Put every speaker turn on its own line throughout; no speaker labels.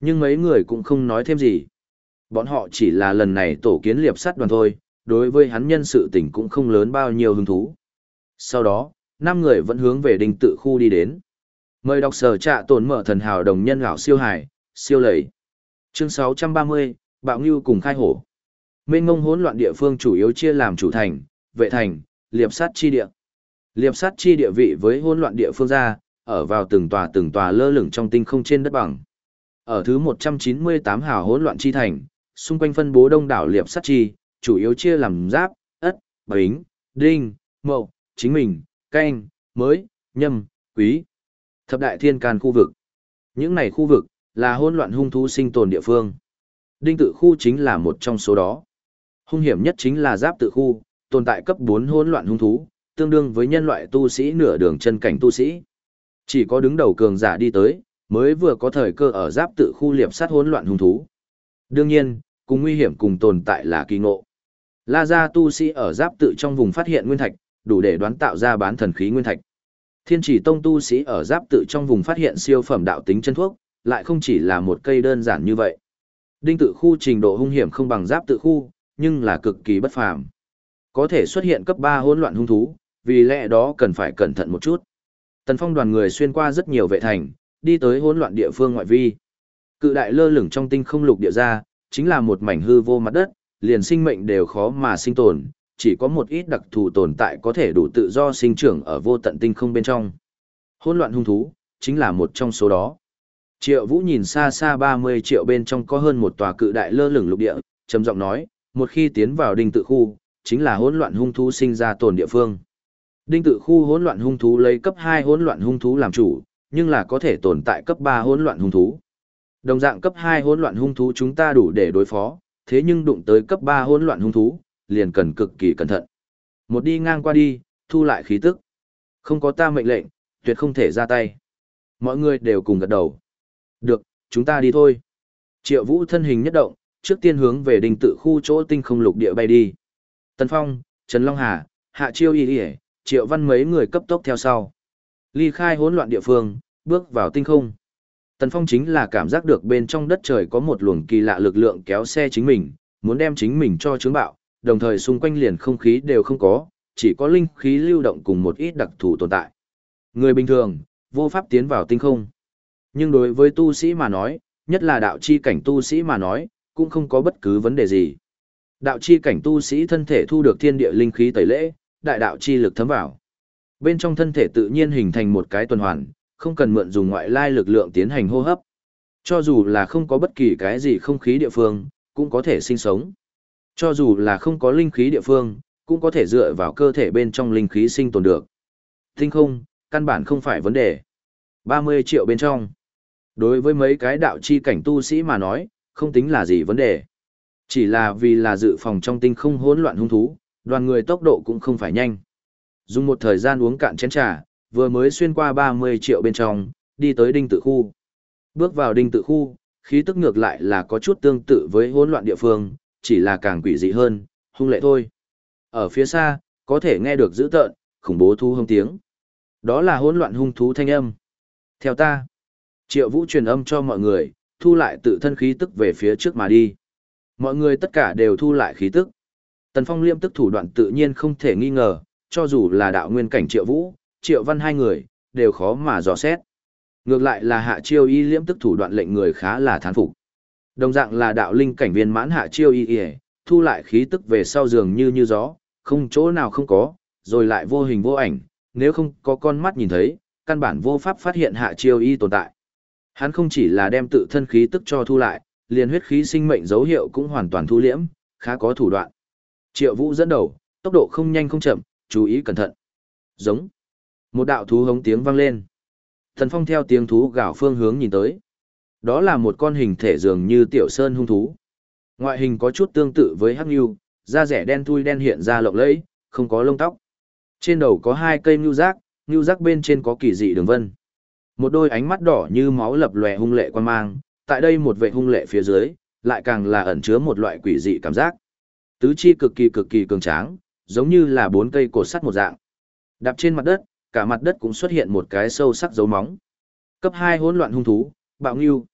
Nhưng mấy người cũng không nói thêm gì. Bọn họ chỉ là lần này tổ kiến liệp sắt đoàn thôi, đối với hắn nhân sự tình cũng không lớn bao nhiêu hứng thú. Sau đó, năm người vẫn hướng về đình tự khu đi đến. Mời đọc sở trạ tồn mở thần hào đồng nhân gạo siêu hải, siêu lầy. Chương 630, Bạo Ngưu cùng khai hổ. Mênh ngông hỗn loạn địa phương chủ yếu chia làm chủ thành, vệ thành, liệp sát chi địa. Liệp sát chi địa vị với hỗn loạn địa phương ra, ở vào từng tòa từng tòa lơ lửng trong tinh không trên đất bằng. Ở thứ 198 hào hỗn loạn chi thành, xung quanh phân bố đông đảo liệp sắt chi, chủ yếu chia làm giáp, ất, bính, đinh, mậu, chính mình, canh, mới, nhâm, quý. Thập đại thiên can khu vực. Những này khu vực, là hỗn loạn hung thú sinh tồn địa phương. Đinh tự khu chính là một trong số đó. Hung hiểm nhất chính là giáp tự khu, tồn tại cấp 4 hỗn loạn hung thú, tương đương với nhân loại tu sĩ nửa đường chân cảnh tu sĩ. Chỉ có đứng đầu cường giả đi tới, mới vừa có thời cơ ở giáp tự khu liệp sát hỗn loạn hung thú. Đương nhiên, cùng nguy hiểm cùng tồn tại là kỳ ngộ. La gia tu sĩ ở giáp tự trong vùng phát hiện nguyên thạch, đủ để đoán tạo ra bán thần khí nguyên thạch. Thiên chỉ tông tu sĩ ở giáp tự trong vùng phát hiện siêu phẩm đạo tính chân thuốc, lại không chỉ là một cây đơn giản như vậy. Đinh tự khu trình độ hung hiểm không bằng giáp tự khu, nhưng là cực kỳ bất phàm. Có thể xuất hiện cấp 3 hỗn loạn hung thú, vì lẽ đó cần phải cẩn thận một chút. Tần Phong đoàn người xuyên qua rất nhiều vệ thành, đi tới hỗn loạn địa phương ngoại vi. Cự đại lơ lửng trong tinh không lục địa ra, chính là một mảnh hư vô mặt đất, liền sinh mệnh đều khó mà sinh tồn, chỉ có một ít đặc thù tồn tại có thể đủ tự do sinh trưởng ở vô tận tinh không bên trong. Hỗn loạn hung thú, chính là một trong số đó. Triệu Vũ nhìn xa xa 30 triệu bên trong có hơn một tòa cự đại lơ lửng lục địa, trầm giọng nói, một khi tiến vào đinh tự khu, chính là hỗn loạn hung thú sinh ra tồn địa phương. Đinh tự khu hỗn loạn hung thú lấy cấp 2 hỗn loạn hung thú làm chủ, nhưng là có thể tồn tại cấp 3 hỗn loạn hung thú. Đồng dạng cấp 2 hỗn loạn hung thú chúng ta đủ để đối phó, thế nhưng đụng tới cấp 3 hỗn loạn hung thú, liền cần cực kỳ cẩn thận. Một đi ngang qua đi, thu lại khí tức. Không có ta mệnh lệnh, tuyệt không thể ra tay. Mọi người đều cùng gật đầu. Được, chúng ta đi thôi. Triệu Vũ thân hình nhất động, trước tiên hướng về đình tự khu chỗ tinh không lục địa bay đi. Tần Phong, Trần Long Hà, Hạ Chiêu Y Y, Triệu Văn mấy người cấp tốc theo sau. Ly khai hỗn loạn địa phương, bước vào tinh không. Tần Phong chính là cảm giác được bên trong đất trời có một luồng kỳ lạ lực lượng kéo xe chính mình, muốn đem chính mình cho chứng bạo, đồng thời xung quanh liền không khí đều không có, chỉ có linh khí lưu động cùng một ít đặc thù tồn tại. Người bình thường, vô pháp tiến vào tinh không. Nhưng đối với tu sĩ mà nói, nhất là đạo chi cảnh tu sĩ mà nói, cũng không có bất cứ vấn đề gì. Đạo chi cảnh tu sĩ thân thể thu được thiên địa linh khí tẩy lễ, đại đạo chi lực thấm vào. Bên trong thân thể tự nhiên hình thành một cái tuần hoàn, không cần mượn dùng ngoại lai lực lượng tiến hành hô hấp. Cho dù là không có bất kỳ cái gì không khí địa phương, cũng có thể sinh sống. Cho dù là không có linh khí địa phương, cũng có thể dựa vào cơ thể bên trong linh khí sinh tồn được. Tinh không, căn bản không phải vấn đề. 30 triệu bên trong. Đối với mấy cái đạo chi cảnh tu sĩ mà nói, không tính là gì vấn đề. Chỉ là vì là dự phòng trong tinh không hỗn loạn hung thú, đoàn người tốc độ cũng không phải nhanh. Dùng một thời gian uống cạn chén trà, vừa mới xuyên qua 30 triệu bên trong, đi tới đinh tự khu. Bước vào đinh tự khu, khí tức ngược lại là có chút tương tự với hỗn loạn địa phương, chỉ là càng quỷ dị hơn, hung lệ thôi. Ở phía xa, có thể nghe được dữ tợn, khủng bố thu hông tiếng. Đó là hỗn loạn hung thú thanh âm. Theo ta, triệu vũ truyền âm cho mọi người, thu lại tự thân khí tức về phía trước mà đi. Mọi người tất cả đều thu lại khí tức. Tần Phong liêm tức thủ đoạn tự nhiên không thể nghi ngờ, cho dù là đạo nguyên cảnh triệu vũ, triệu văn hai người, đều khó mà dò xét. Ngược lại là hạ chiêu y liễm tức thủ đoạn lệnh người khá là thán phục. Đồng dạng là đạo linh cảnh viên mãn hạ chiêu y y, thu lại khí tức về sau giường như như gió, không chỗ nào không có, rồi lại vô hình vô ảnh, nếu không có con mắt nhìn thấy, căn bản vô pháp phát hiện hạ chiêu y tồn tại. Hắn không chỉ là đem tự thân khí tức cho thu lại, liền huyết khí sinh mệnh dấu hiệu cũng hoàn toàn thu liễm, khá có thủ đoạn. Triệu Vũ dẫn đầu, tốc độ không nhanh không chậm, chú ý cẩn thận. Giống. Một đạo thú hống tiếng vang lên. Thần Phong theo tiếng thú gào phương hướng nhìn tới. Đó là một con hình thể dường như tiểu sơn hung thú. Ngoại hình có chút tương tự với hắc nhu, da rẻ đen thui đen hiện ra lộng lẫy, không có lông tóc. Trên đầu có hai cây nhu giác, nhu giác bên trên có kỳ dị đường vân. Một đôi ánh mắt đỏ như máu lập lòe hung lệ quan mang, tại đây một vệ hung lệ phía dưới, lại càng là ẩn chứa một loại quỷ dị cảm giác. Tứ chi cực kỳ cực kỳ cường tráng, giống như là bốn cây cột sắt một dạng. Đạp trên mặt đất, cả mặt đất cũng xuất hiện một cái sâu sắc dấu móng. Cấp 2 hỗn loạn hung thú, bạo ngưu.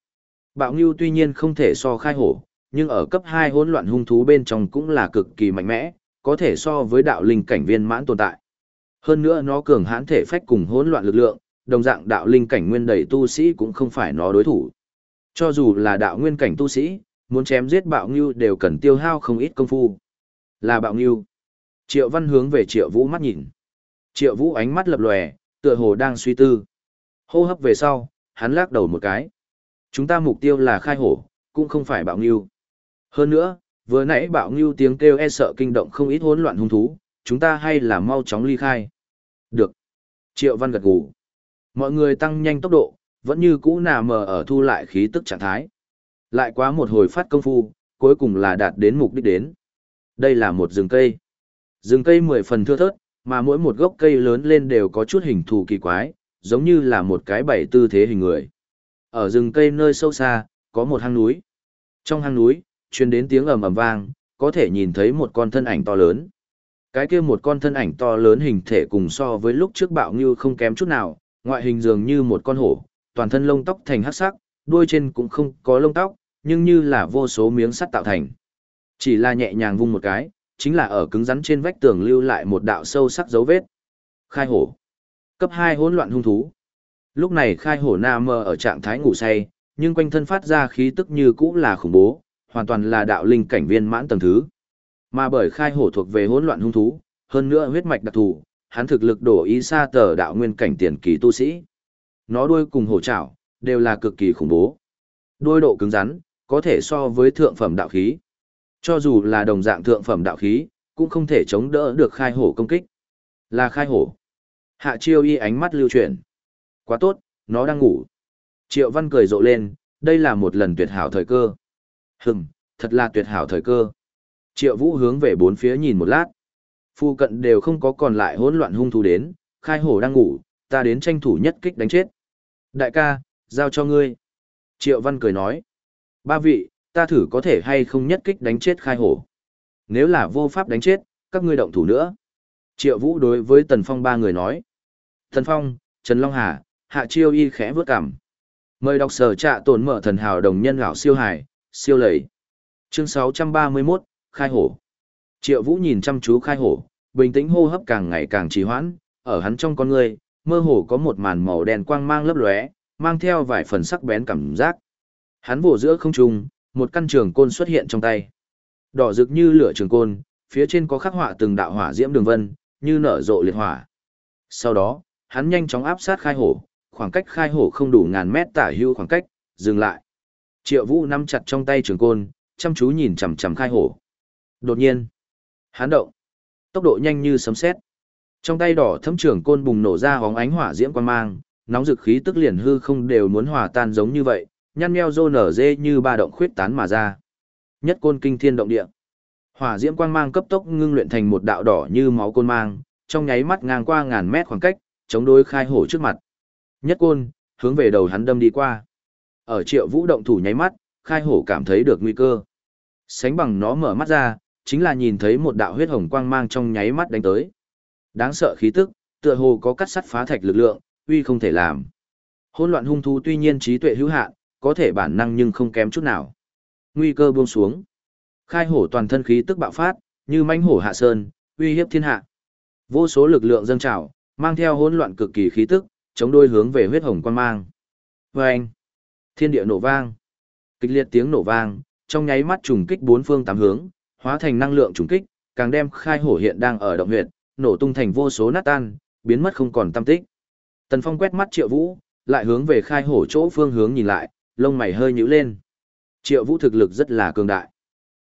Bạo Ngưu tuy nhiên không thể so khai hổ, nhưng ở cấp 2 hỗn loạn hung thú bên trong cũng là cực kỳ mạnh mẽ, có thể so với đạo linh cảnh viên mãn tồn tại. Hơn nữa nó cường hãn thể phách cùng hỗn loạn lực lượng, đồng dạng đạo linh cảnh nguyên đầy tu sĩ cũng không phải nó đối thủ. Cho dù là đạo nguyên cảnh tu sĩ, muốn chém giết bạo ngưu đều cần tiêu hao không ít công phu. Là bạo ngưu. Triệu Văn hướng về Triệu Vũ mắt nhìn. Triệu Vũ ánh mắt lập lòe, tựa hồ đang suy tư. Hô hấp về sau, hắn lắc đầu một cái. Chúng ta mục tiêu là khai hổ, cũng không phải bạo ngưu. Hơn nữa, vừa nãy bạo ngưu tiếng kêu e sợ kinh động không ít hỗn loạn hung thú, chúng ta hay là mau chóng ly khai. Được. Triệu Văn gật gù. Mọi người tăng nhanh tốc độ, vẫn như cũ nà mờ ở thu lại khí tức trạng thái. Lại quá một hồi phát công phu, cuối cùng là đạt đến mục đích đến. Đây là một rừng cây. Rừng cây mười phần thưa thớt, mà mỗi một gốc cây lớn lên đều có chút hình thù kỳ quái, giống như là một cái bảy tư thế hình người. Ở rừng cây nơi sâu xa, có một hang núi. Trong hang núi, truyền đến tiếng ầm ầm vang, có thể nhìn thấy một con thân ảnh to lớn. Cái kia một con thân ảnh to lớn hình thể cùng so với lúc trước bạo như không kém chút nào, ngoại hình dường như một con hổ, toàn thân lông tóc thành hắc sắc, đuôi trên cũng không có lông tóc, nhưng như là vô số miếng sắt tạo thành. Chỉ là nhẹ nhàng vung một cái, chính là ở cứng rắn trên vách tường lưu lại một đạo sâu sắc dấu vết. Khai hổ. Cấp 2 hỗn loạn hung thú. Lúc này khai hổ nam mơ ở trạng thái ngủ say, nhưng quanh thân phát ra khí tức như cũ là khủng bố, hoàn toàn là đạo linh cảnh viên mãn tầng thứ. Mà bởi khai hổ thuộc về hỗn loạn hung thú, hơn nữa huyết mạch đặc thù, hắn thực lực đổ ý xa tờ đạo nguyên cảnh tiền kỳ tu sĩ. Nó đuôi cùng hổ trảo, đều là cực kỳ khủng bố. Đuôi độ cứng rắn, có thể so với thượng phẩm đạo khí. Cho dù là đồng dạng thượng phẩm đạo khí, cũng không thể chống đỡ được khai hổ công kích. Là khai hổ. Hạ chiêu y ánh mắt lưu chuyển. Quá tốt, nó đang ngủ. Triệu văn cười rộ lên, đây là một lần tuyệt hảo thời cơ. Hừm, thật là tuyệt hảo thời cơ. Triệu vũ hướng về bốn phía nhìn một lát. Phu cận đều không có còn lại hỗn loạn hung thú đến, khai hổ đang ngủ, ta đến tranh thủ nhất kích đánh chết. Đại ca, giao cho ngươi. Triệu văn cười nói. Ba vị, ta thử có thể hay không nhất kích đánh chết khai hổ. Nếu là vô pháp đánh chết, các ngươi động thủ nữa. Triệu Vũ đối với Tần Phong ba người nói. Tần Phong, Trần Long Hà, Hạ Chiêu Y khẽ vướt cằm. Mời đọc sở trạ tổn mở thần hào đồng nhân gạo siêu hải, siêu lầy. Chương 631, Khai Hổ. Triệu Vũ nhìn chăm chú Khai Hổ, bình tĩnh hô hấp càng ngày càng trì hoãn, ở hắn trong con người, mơ hồ có một màn màu đen quang mang lấp lóe, mang theo vài phần sắc bén cảm giác. Hắn vỗ giữa không trung, một căn trường côn xuất hiện trong tay. Đỏ rực như lửa trường côn, phía trên có khắc họa từng đạo hỏa diễm đường vân, như nở rộ liệt hỏa. Sau đó, hắn nhanh chóng áp sát khai hổ, khoảng cách khai hổ không đủ ngàn mét tả hưu khoảng cách, dừng lại. Triệu Vũ nắm chặt trong tay trường côn, chăm chú nhìn chằm chằm khai hổ. Đột nhiên, hắn động, tốc độ nhanh như sấm sét. Trong tay đỏ thấm trường côn bùng nổ ra hóng ánh hỏa diễm quang mang, nóng dực khí tức liền hư không đều muốn hòa tan giống như vậy, nhăn meo rô nở dê như ba động khuyết tán mà ra. Nhất côn kinh thiên động địa. Hỏa diễm quang mang cấp tốc ngưng luyện thành một đạo đỏ như máu côn mang, trong nháy mắt ngang qua ngàn mét khoảng cách, chống đối khai hổ trước mặt. Nhất côn, hướng về đầu hắn đâm đi qua. Ở triệu vũ động thủ nháy mắt, khai hổ cảm thấy được nguy cơ. Sánh bằng nó mở mắt ra, chính là nhìn thấy một đạo huyết hồng quang mang trong nháy mắt đánh tới. Đáng sợ khí tức, tựa hồ có cắt sắt phá thạch lực lượng, uy không thể làm. Hỗn loạn hung thú tuy nhiên trí tuệ hữu hạn, có thể bản năng nhưng không kém chút nào. Nguy cơ buông xuống. Khai hổ toàn thân khí tức bạo phát, như mãnh hổ hạ sơn, uy hiếp thiên hạ. Vô số lực lượng dâng trào, mang theo hỗn loạn cực kỳ khí tức, chống đôi hướng về huyết hồng quan mang. Vâng! Thiên địa nổ vang. Kịch liệt tiếng nổ vang, trong nháy mắt trùng kích bốn phương tám hướng, hóa thành năng lượng trùng kích, càng đem khai hổ hiện đang ở động huyệt, nổ tung thành vô số nát tan, biến mất không còn tâm tích. Tần Phong quét mắt Triệu Vũ, lại hướng về khai hổ chỗ phương hướng nhìn lại, lông mày hơi nhíu lên. Triệu Vũ thực lực rất là cường đại.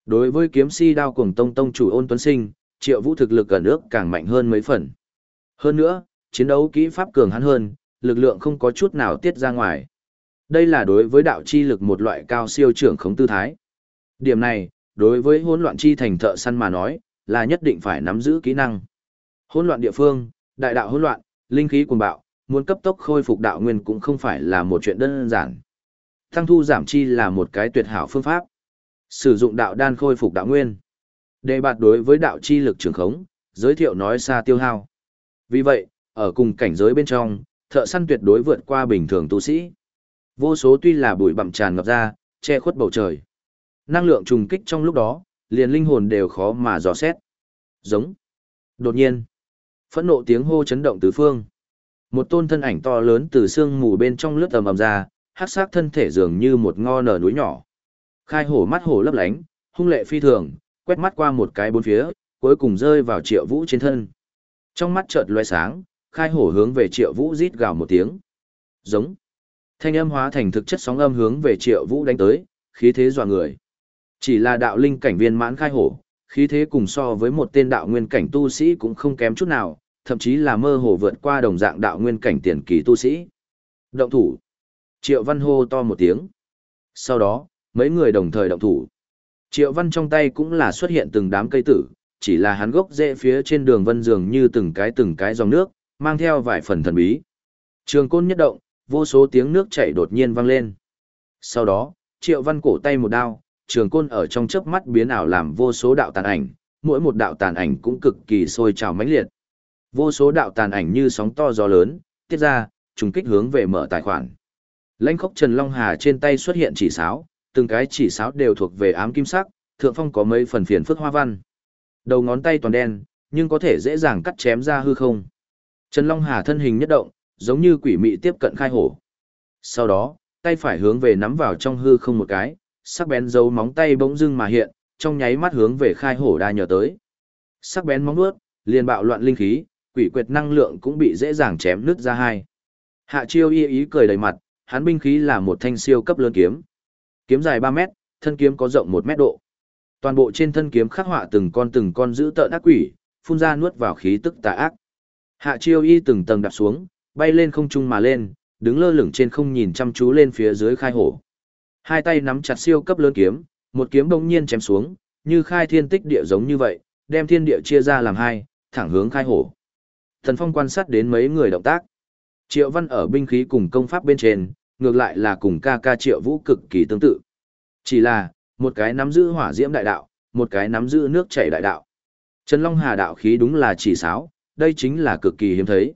Đối với kiếm si đao cùng tông tông chủ ôn tuấn sinh, Triệu Vũ thực lực ở nước càng mạnh hơn mấy phần. Hơn nữa, chiến đấu kỹ pháp cường hắn hơn, lực lượng không có chút nào tiết ra ngoài. Đây là đối với đạo chi lực một loại cao siêu trưởng khống tư thái. Điểm này, đối với hỗn loạn chi thành thợ săn mà nói, là nhất định phải nắm giữ kỹ năng. Hỗn loạn địa phương, đại đạo hỗn loạn, linh khí cuồng bạo, muốn cấp tốc khôi phục đạo nguyên cũng không phải là một chuyện đơn giản. Tăng thu giảm chi là một cái tuyệt hảo phương pháp. Sử dụng đạo đan khôi phục đạo nguyên. Đề bạt đối với đạo chi lực trường khống, giới thiệu nói xa tiêu hao. Vì vậy, ở cùng cảnh giới bên trong, thợ săn tuyệt đối vượt qua bình thường tu sĩ. Vô số tuy là bụi bặm tràn ngập ra, che khuất bầu trời. Năng lượng trùng kích trong lúc đó, liền linh hồn đều khó mà dò xét. Giống. Đột nhiên, phẫn nộ tiếng hô chấn động tứ phương. Một tôn thân ảnh to lớn từ xương mù bên trong lướt tầm ầm ra, hắc sắc thân thể dường như một ngo nở núi nhỏ. Khai hổ mắt hổ lấp lánh, hung lệ phi thường, quét mắt qua một cái bốn phía, cuối cùng rơi vào triệu vũ trên thân. Trong mắt chợt loe sáng, khai hổ hướng về triệu vũ rít gào một tiếng. Giống. Thanh âm hóa thành thực chất sóng âm hướng về triệu vũ đánh tới, khí thế dọa người. Chỉ là đạo linh cảnh viên mãn khai hổ, khí thế cùng so với một tên đạo nguyên cảnh tu sĩ cũng không kém chút nào, thậm chí là mơ hồ vượt qua đồng dạng đạo nguyên cảnh tiền kỳ tu sĩ. Động thủ. Triệu Văn hô to một tiếng. Sau đó, mấy người đồng thời động thủ. Triệu Văn trong tay cũng là xuất hiện từng đám cây tử, chỉ là hắn gốc rễ phía trên đường vân dường như từng cái từng cái dòng nước, mang theo vài phần thần bí. Trường côn nhất động, vô số tiếng nước chảy đột nhiên vang lên. Sau đó, Triệu Văn cổ tay một đao, trường côn ở trong chớp mắt biến ảo làm vô số đạo tàn ảnh, mỗi một đạo tàn ảnh cũng cực kỳ sôi trào mãnh liệt. Vô số đạo tàn ảnh như sóng to gió lớn, tiết ra, trùng kích hướng về mở tài khoản. Lãnh khốc Trần Long Hà trên tay xuất hiện chỉ sáo, từng cái chỉ sáo đều thuộc về ám kim sắc, thượng phong có mấy phần phiền phức hoa văn. Đầu ngón tay toàn đen, nhưng có thể dễ dàng cắt chém ra hư không. Trần Long Hà thân hình nhất động, giống như quỷ mị tiếp cận khai hổ. Sau đó, tay phải hướng về nắm vào trong hư không một cái, sắc bén dấu móng tay bỗng dưng mà hiện, trong nháy mắt hướng về khai hổ đa nhờ tới. Sắc bén móng vuốt, liền bạo loạn linh khí, quỷ quyệt năng lượng cũng bị dễ dàng chém nứt ra hai. Hạ Chiêu y ý cười đầy mặt, hắn binh khí là một thanh siêu cấp lớn kiếm. Kiếm dài 3 mét, thân kiếm có rộng 1 mét độ. Toàn bộ trên thân kiếm khắc họa từng con từng con giữ tợn ác quỷ, phun ra nuốt vào khí tức tà ác. Hạ Chiêu y từng tầng đạp xuống, bay lên không trung mà lên, đứng lơ lửng trên không nhìn chăm chú lên phía dưới khai hổ. Hai tay nắm chặt siêu cấp lớn kiếm, một kiếm bỗng nhiên chém xuống, như khai thiên tích địa giống như vậy, đem thiên địa chia ra làm hai, thẳng hướng khai hổ. Thần Phong quan sát đến mấy người động tác. Triệu Văn ở binh khí cùng công pháp bên trên, ngược lại là cùng ca ca Triệu Vũ cực kỳ tương tự. Chỉ là, một cái nắm giữ hỏa diễm đại đạo, một cái nắm giữ nước chảy đại đạo. Trần Long Hà đạo khí đúng là chỉ sáo, đây chính là cực kỳ hiếm thấy.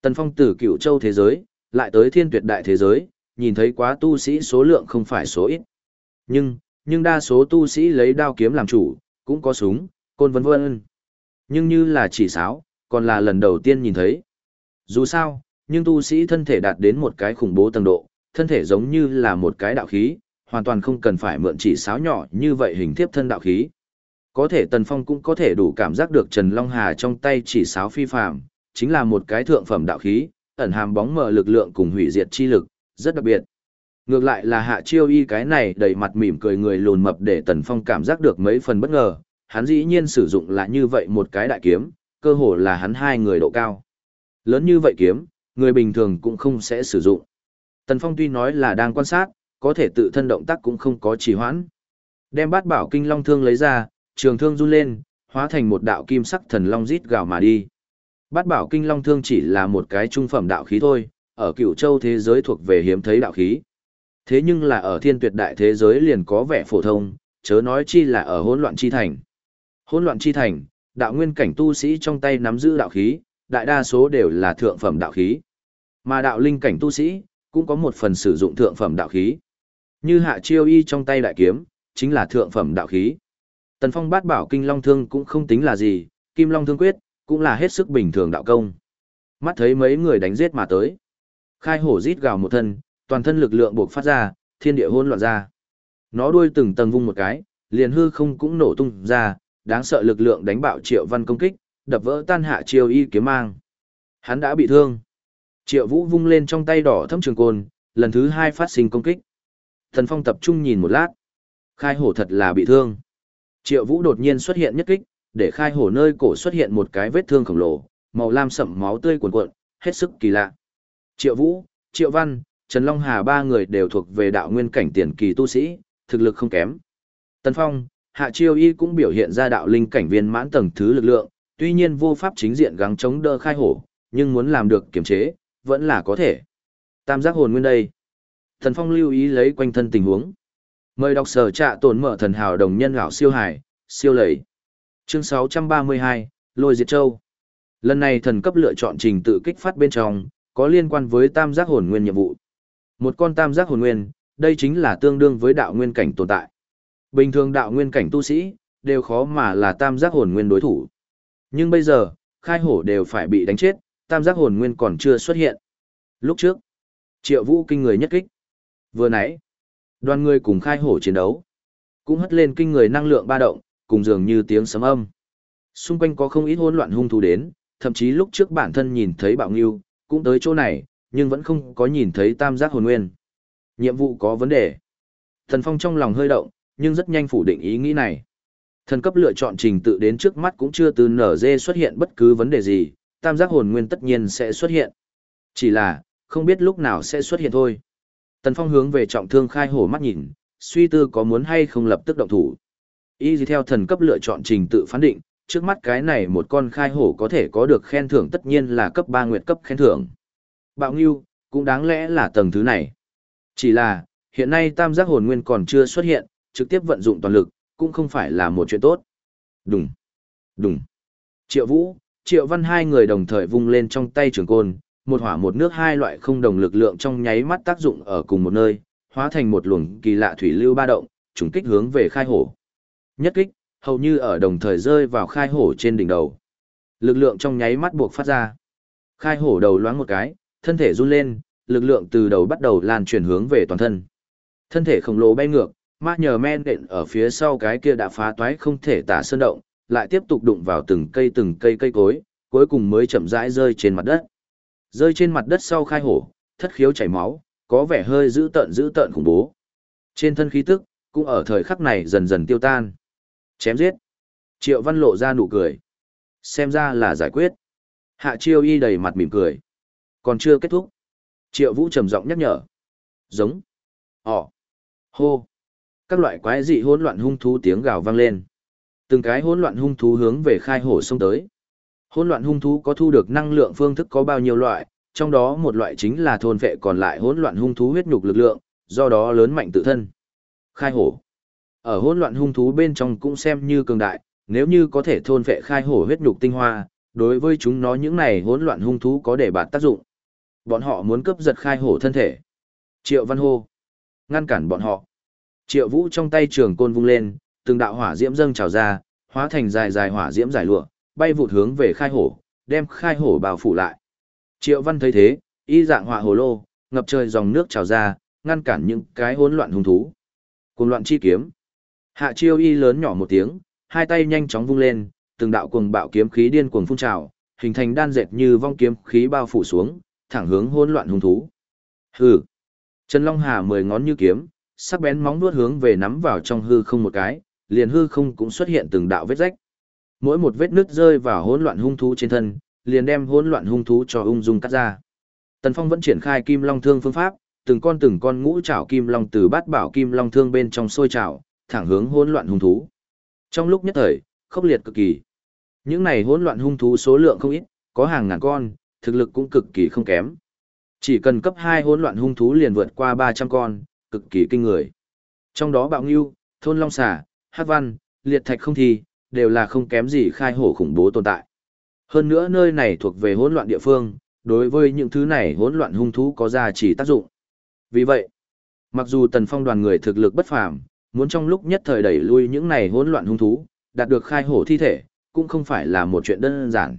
Tần Phong từ cựu châu thế giới, lại tới thiên tuyệt đại thế giới, nhìn thấy quá tu sĩ số lượng không phải số ít. Nhưng, nhưng đa số tu sĩ lấy đao kiếm làm chủ, cũng có súng, côn vân vân. Nhưng như là chỉ sáo, còn là lần đầu tiên nhìn thấy. Dù sao, nhưng tu sĩ thân thể đạt đến một cái khủng bố tầng độ, thân thể giống như là một cái đạo khí, hoàn toàn không cần phải mượn chỉ sáo nhỏ như vậy hình tiếp thân đạo khí. Có thể Tần Phong cũng có thể đủ cảm giác được Trần Long Hà trong tay chỉ sáo phi phàm, chính là một cái thượng phẩm đạo khí, ẩn hàm bóng mờ lực lượng cùng hủy diệt chi lực, rất đặc biệt. Ngược lại là hạ chiêu y cái này đầy mặt mỉm cười người lùn mập để Tần Phong cảm giác được mấy phần bất ngờ, hắn dĩ nhiên sử dụng là như vậy một cái đại kiếm, cơ hồ là hắn hai người độ cao. Lớn như vậy kiếm, người bình thường cũng không sẽ sử dụng. Tần Phong tuy nói là đang quan sát, có thể tự thân động tác cũng không có trì hoãn. Đem bát bảo kinh long thương lấy ra, trường thương run lên, hóa thành một đạo kim sắc thần long rít gào mà đi. Bát bảo kinh long thương chỉ là một cái trung phẩm đạo khí thôi, ở cựu châu thế giới thuộc về hiếm thấy đạo khí. Thế nhưng là ở thiên tuyệt đại thế giới liền có vẻ phổ thông, chớ nói chi là ở hỗn loạn chi thành. Hỗn loạn chi thành, đạo nguyên cảnh tu sĩ trong tay nắm giữ đạo khí, đại đa số đều là thượng phẩm đạo khí. Mà đạo linh cảnh tu sĩ, cũng có một phần sử dụng thượng phẩm đạo khí. Như hạ chiêu y trong tay đại kiếm, chính là thượng phẩm đạo khí. Tần Phong bát bảo kinh long thương cũng không tính là gì, kim long thương quyết, cũng là hết sức bình thường đạo công. Mắt thấy mấy người đánh giết mà tới. Khai hổ rít gào một thân, toàn thân lực lượng buộc phát ra, thiên địa hỗn loạn ra. Nó đuôi từng tầng vung một cái, liền hư không cũng nổ tung ra, đáng sợ lực lượng đánh bạo Triệu Văn công kích, đập vỡ tan hạ chiêu Y kiếm mang. Hắn đã bị thương. Triệu Vũ vung lên trong tay đỏ thâm trường côn, lần thứ hai phát sinh công kích. Thần Phong tập trung nhìn một lát. Khai hổ thật là bị thương. Triệu Vũ đột nhiên xuất hiện nhất kích, để khai hổ nơi cổ xuất hiện một cái vết thương khổng lồ, màu lam sậm máu tươi cuồn cuộn, hết sức kỳ lạ. Triệu Vũ, Triệu Văn, Trần Long Hà ba người đều thuộc về đạo nguyên cảnh tiền kỳ tu sĩ, thực lực không kém. Tần Phong, Hạ Chiêu Y cũng biểu hiện ra đạo linh cảnh viên mãn tầng thứ lực lượng, tuy nhiên vô pháp chính diện gắng chống đỡ khai hổ, nhưng muốn làm được kiểm chế, vẫn là có thể. Tam giác hồn nguyên đây. Thần Phong lưu ý lấy quanh thân tình huống. Mời đọc sở trạ tổn mở thần hào đồng nhân gạo siêu hải, siêu lầy. Chương 632, Lôi Diệt Châu. Lần này thần cấp lựa chọn trình tự kích phát bên trong, có liên quan với tam giác hồn nguyên nhiệm vụ. Một con tam giác hồn nguyên, đây chính là tương đương với đạo nguyên cảnh tồn tại. Bình thường đạo nguyên cảnh tu sĩ, đều khó mà là tam giác hồn nguyên đối thủ. Nhưng bây giờ, khai hổ đều phải bị đánh chết, tam giác hồn nguyên còn chưa xuất hiện. Lúc trước, triệu vũ kinh người nhất kích. Vừa nãy, đoàn người cùng khai hổ chiến đấu, cũng hất lên kinh người năng lượng ba động, cùng dường như tiếng sấm âm. Xung quanh có không ít hỗn loạn hung thú đến, thậm chí lúc trước bản thân nhìn thấy bạo nghiêu, cũng tới chỗ này, nhưng vẫn không có nhìn thấy tam giác hồn nguyên. Nhiệm vụ có vấn đề. Thần Phong trong lòng hơi động, nhưng rất nhanh phủ định ý nghĩ này. Thần cấp lựa chọn trình tự đến trước mắt cũng chưa từ nở dê xuất hiện bất cứ vấn đề gì, tam giác hồn nguyên tất nhiên sẽ xuất hiện. Chỉ là, không biết lúc nào sẽ xuất hiện thôi. Tần Phong hướng về trọng thương khai hổ mắt nhìn, suy tư có muốn hay không lập tức động thủ. Y theo thần cấp lựa chọn trình tự phán định, trước mắt cái này một con khai hổ có thể có được khen thưởng tất nhiên là cấp 3 nguyệt cấp khen thưởng. Bạo Ngưu, cũng đáng lẽ là tầng thứ này. Chỉ là, hiện nay tam giác hồn nguyên còn chưa xuất hiện, trực tiếp vận dụng toàn lực, cũng không phải là một chuyện tốt. Đùng, đùng. Triệu Vũ, Triệu Văn hai người đồng thời vung lên trong tay trường côn, một hỏa một nước hai loại không đồng lực lượng trong nháy mắt tác dụng ở cùng một nơi, hóa thành một luồng kỳ lạ thủy lưu ba động, trùng kích hướng về khai hổ. Nhất kích, hầu như ở đồng thời rơi vào khai hổ trên đỉnh đầu. Lực lượng trong nháy mắt buộc phát ra. Khai hổ đầu loáng một cái, thân thể run lên, lực lượng từ đầu bắt đầu lan truyền hướng về toàn thân. Thân thể khổng lồ bay ngược, ma nhờ men đện ở phía sau cái kia đã phá toái không thể tả sơn động, lại tiếp tục đụng vào từng cây từng cây cây cối, cuối cùng mới chậm rãi rơi trên mặt đất. Rơi trên mặt đất sau khai hổ, thất khiếu chảy máu, có vẻ hơi dữ tợn dữ tợn khủng bố. Trên thân khí tức, cũng ở thời khắc này dần dần tiêu tan. Chém giết. Triệu Văn lộ ra nụ cười. Xem ra là giải quyết. Hạ Chiêu Y đầy mặt mỉm cười. Còn chưa kết thúc. Triệu Vũ trầm giọng nhắc nhở. Giống. Ồ. Hô. Các loại quái dị hỗn loạn hung thú tiếng gào vang lên. Từng cái hỗn loạn hung thú hướng về khai hổ xông tới. Hỗn loạn hung thú có thu được năng lượng phương thức có bao nhiêu loại, trong đó một loại chính là thôn vệ còn lại hỗn loạn hung thú huyết nhục lực lượng, do đó lớn mạnh tự thân. Khai hổ. Ở hỗn loạn hung thú bên trong cũng xem như cường đại, nếu như có thể thôn vệ khai hổ huyết nhục tinh hoa, đối với chúng nó những này hỗn loạn hung thú có để bạt tác dụng. Bọn họ muốn cướp giật khai hổ thân thể. Triệu Văn hô. Ngăn cản bọn họ. Triệu Vũ trong tay trường côn vung lên, từng đạo hỏa diễm dâng trào ra, hóa thành dài dài hỏa diễm dài lụa, bay vụt hướng về khai hổ, đem khai hổ bao phủ lại. Triệu Văn thấy thế, y dạng hỏa hồ lô, ngập trời dòng nước trào ra, ngăn cản những cái hỗn loạn hung thú. Cùng loạn chi kiếm. Hạ Chiêu y lớn nhỏ một tiếng, hai tay nhanh chóng vung lên, từng đạo cuồng bạo kiếm khí điên cuồng phun trào, hình thành đan dệt như vong kiếm khí bao phủ xuống, thẳng hướng hỗn loạn hung thú. Hừ. Trần Long Hà mười ngón như kiếm, sắc bén móng vuốt hướng về nắm vào trong hư không một cái, liền hư không cũng xuất hiện từng đạo vết rách. Mỗi một vết nứt rơi vào hỗn loạn hung thú trên thân, liền đem hỗn loạn hung thú cho ung dung cắt ra. Tần Phong vẫn triển khai Kim Long Thương phương pháp, từng con từng con ngũ trảo kim long từ bát bảo kim long thương bên trong sôi trảo, thẳng hướng hỗn loạn hung thú. Trong lúc nhất thời, khốc liệt cực kỳ. Những này hỗn loạn hung thú số lượng không ít, có hàng ngàn con, thực lực cũng cực kỳ không kém. Chỉ cần cấp 2 hỗn loạn hung thú liền vượt qua 300 con, cực kỳ kinh người. Trong đó bạo ngưu, thôn long xà, hát văn, liệt thạch không thi, đều là không kém gì khai hổ khủng bố tồn tại. Hơn nữa nơi này thuộc về hỗn loạn địa phương, đối với những thứ này hỗn loạn hung thú có giá trị tác dụng. Vì vậy, mặc dù tần phong đoàn người thực lực bất phàm, muốn trong lúc nhất thời đẩy lui những này hỗn loạn hung thú, đạt được khai hổ thi thể, cũng không phải là một chuyện đơn giản.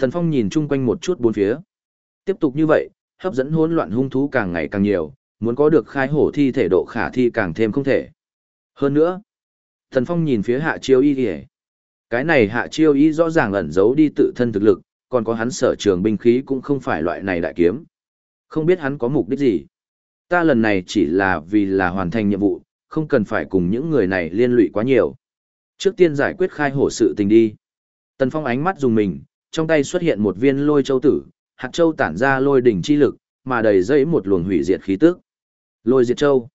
Tần phong nhìn chung quanh một chút bốn phía. Tiếp tục như vậy, hấp dẫn hỗn loạn hung thú càng ngày càng nhiều, muốn có được khai hổ thi thể độ khả thi càng thêm không thể. Hơn nữa, Thần Phong nhìn phía hạ chiêu y kìa. Cái này hạ chiêu y rõ ràng ẩn giấu đi tự thân thực lực, còn có hắn sở trường binh khí cũng không phải loại này đại kiếm. Không biết hắn có mục đích gì. Ta lần này chỉ là vì là hoàn thành nhiệm vụ, không cần phải cùng những người này liên lụy quá nhiều. Trước tiên giải quyết khai hổ sự tình đi. Tần Phong ánh mắt dùng mình, trong tay xuất hiện một viên lôi châu tử, hạt châu tản ra lôi đỉnh chi lực, mà đầy dẫy một luồng hủy diệt khí tức. Lôi diệt châu.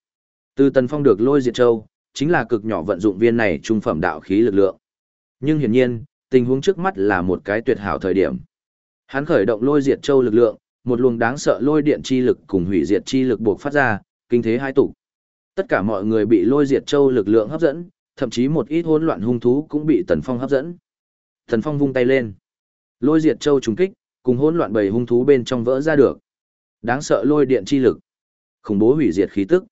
Từ Tần Phong được lôi diệt châu, chính là cực nhỏ vận dụng viên này trung phẩm đạo khí lực lượng. Nhưng hiển nhiên, tình huống trước mắt là một cái tuyệt hảo thời điểm. Hắn khởi động lôi diệt châu lực lượng, một luồng đáng sợ lôi điện chi lực cùng hủy diệt chi lực buộc phát ra, kinh thế hai tụ. Tất cả mọi người bị lôi diệt châu lực lượng hấp dẫn, thậm chí một ít hỗn loạn hung thú cũng bị Tần Phong hấp dẫn. Tần Phong vung tay lên, lôi diệt châu trùng kích, cùng hỗn loạn bầy hung thú bên trong vỡ ra được. Đáng sợ lôi điện chi lực, khủng bố hủy diệt khí tức.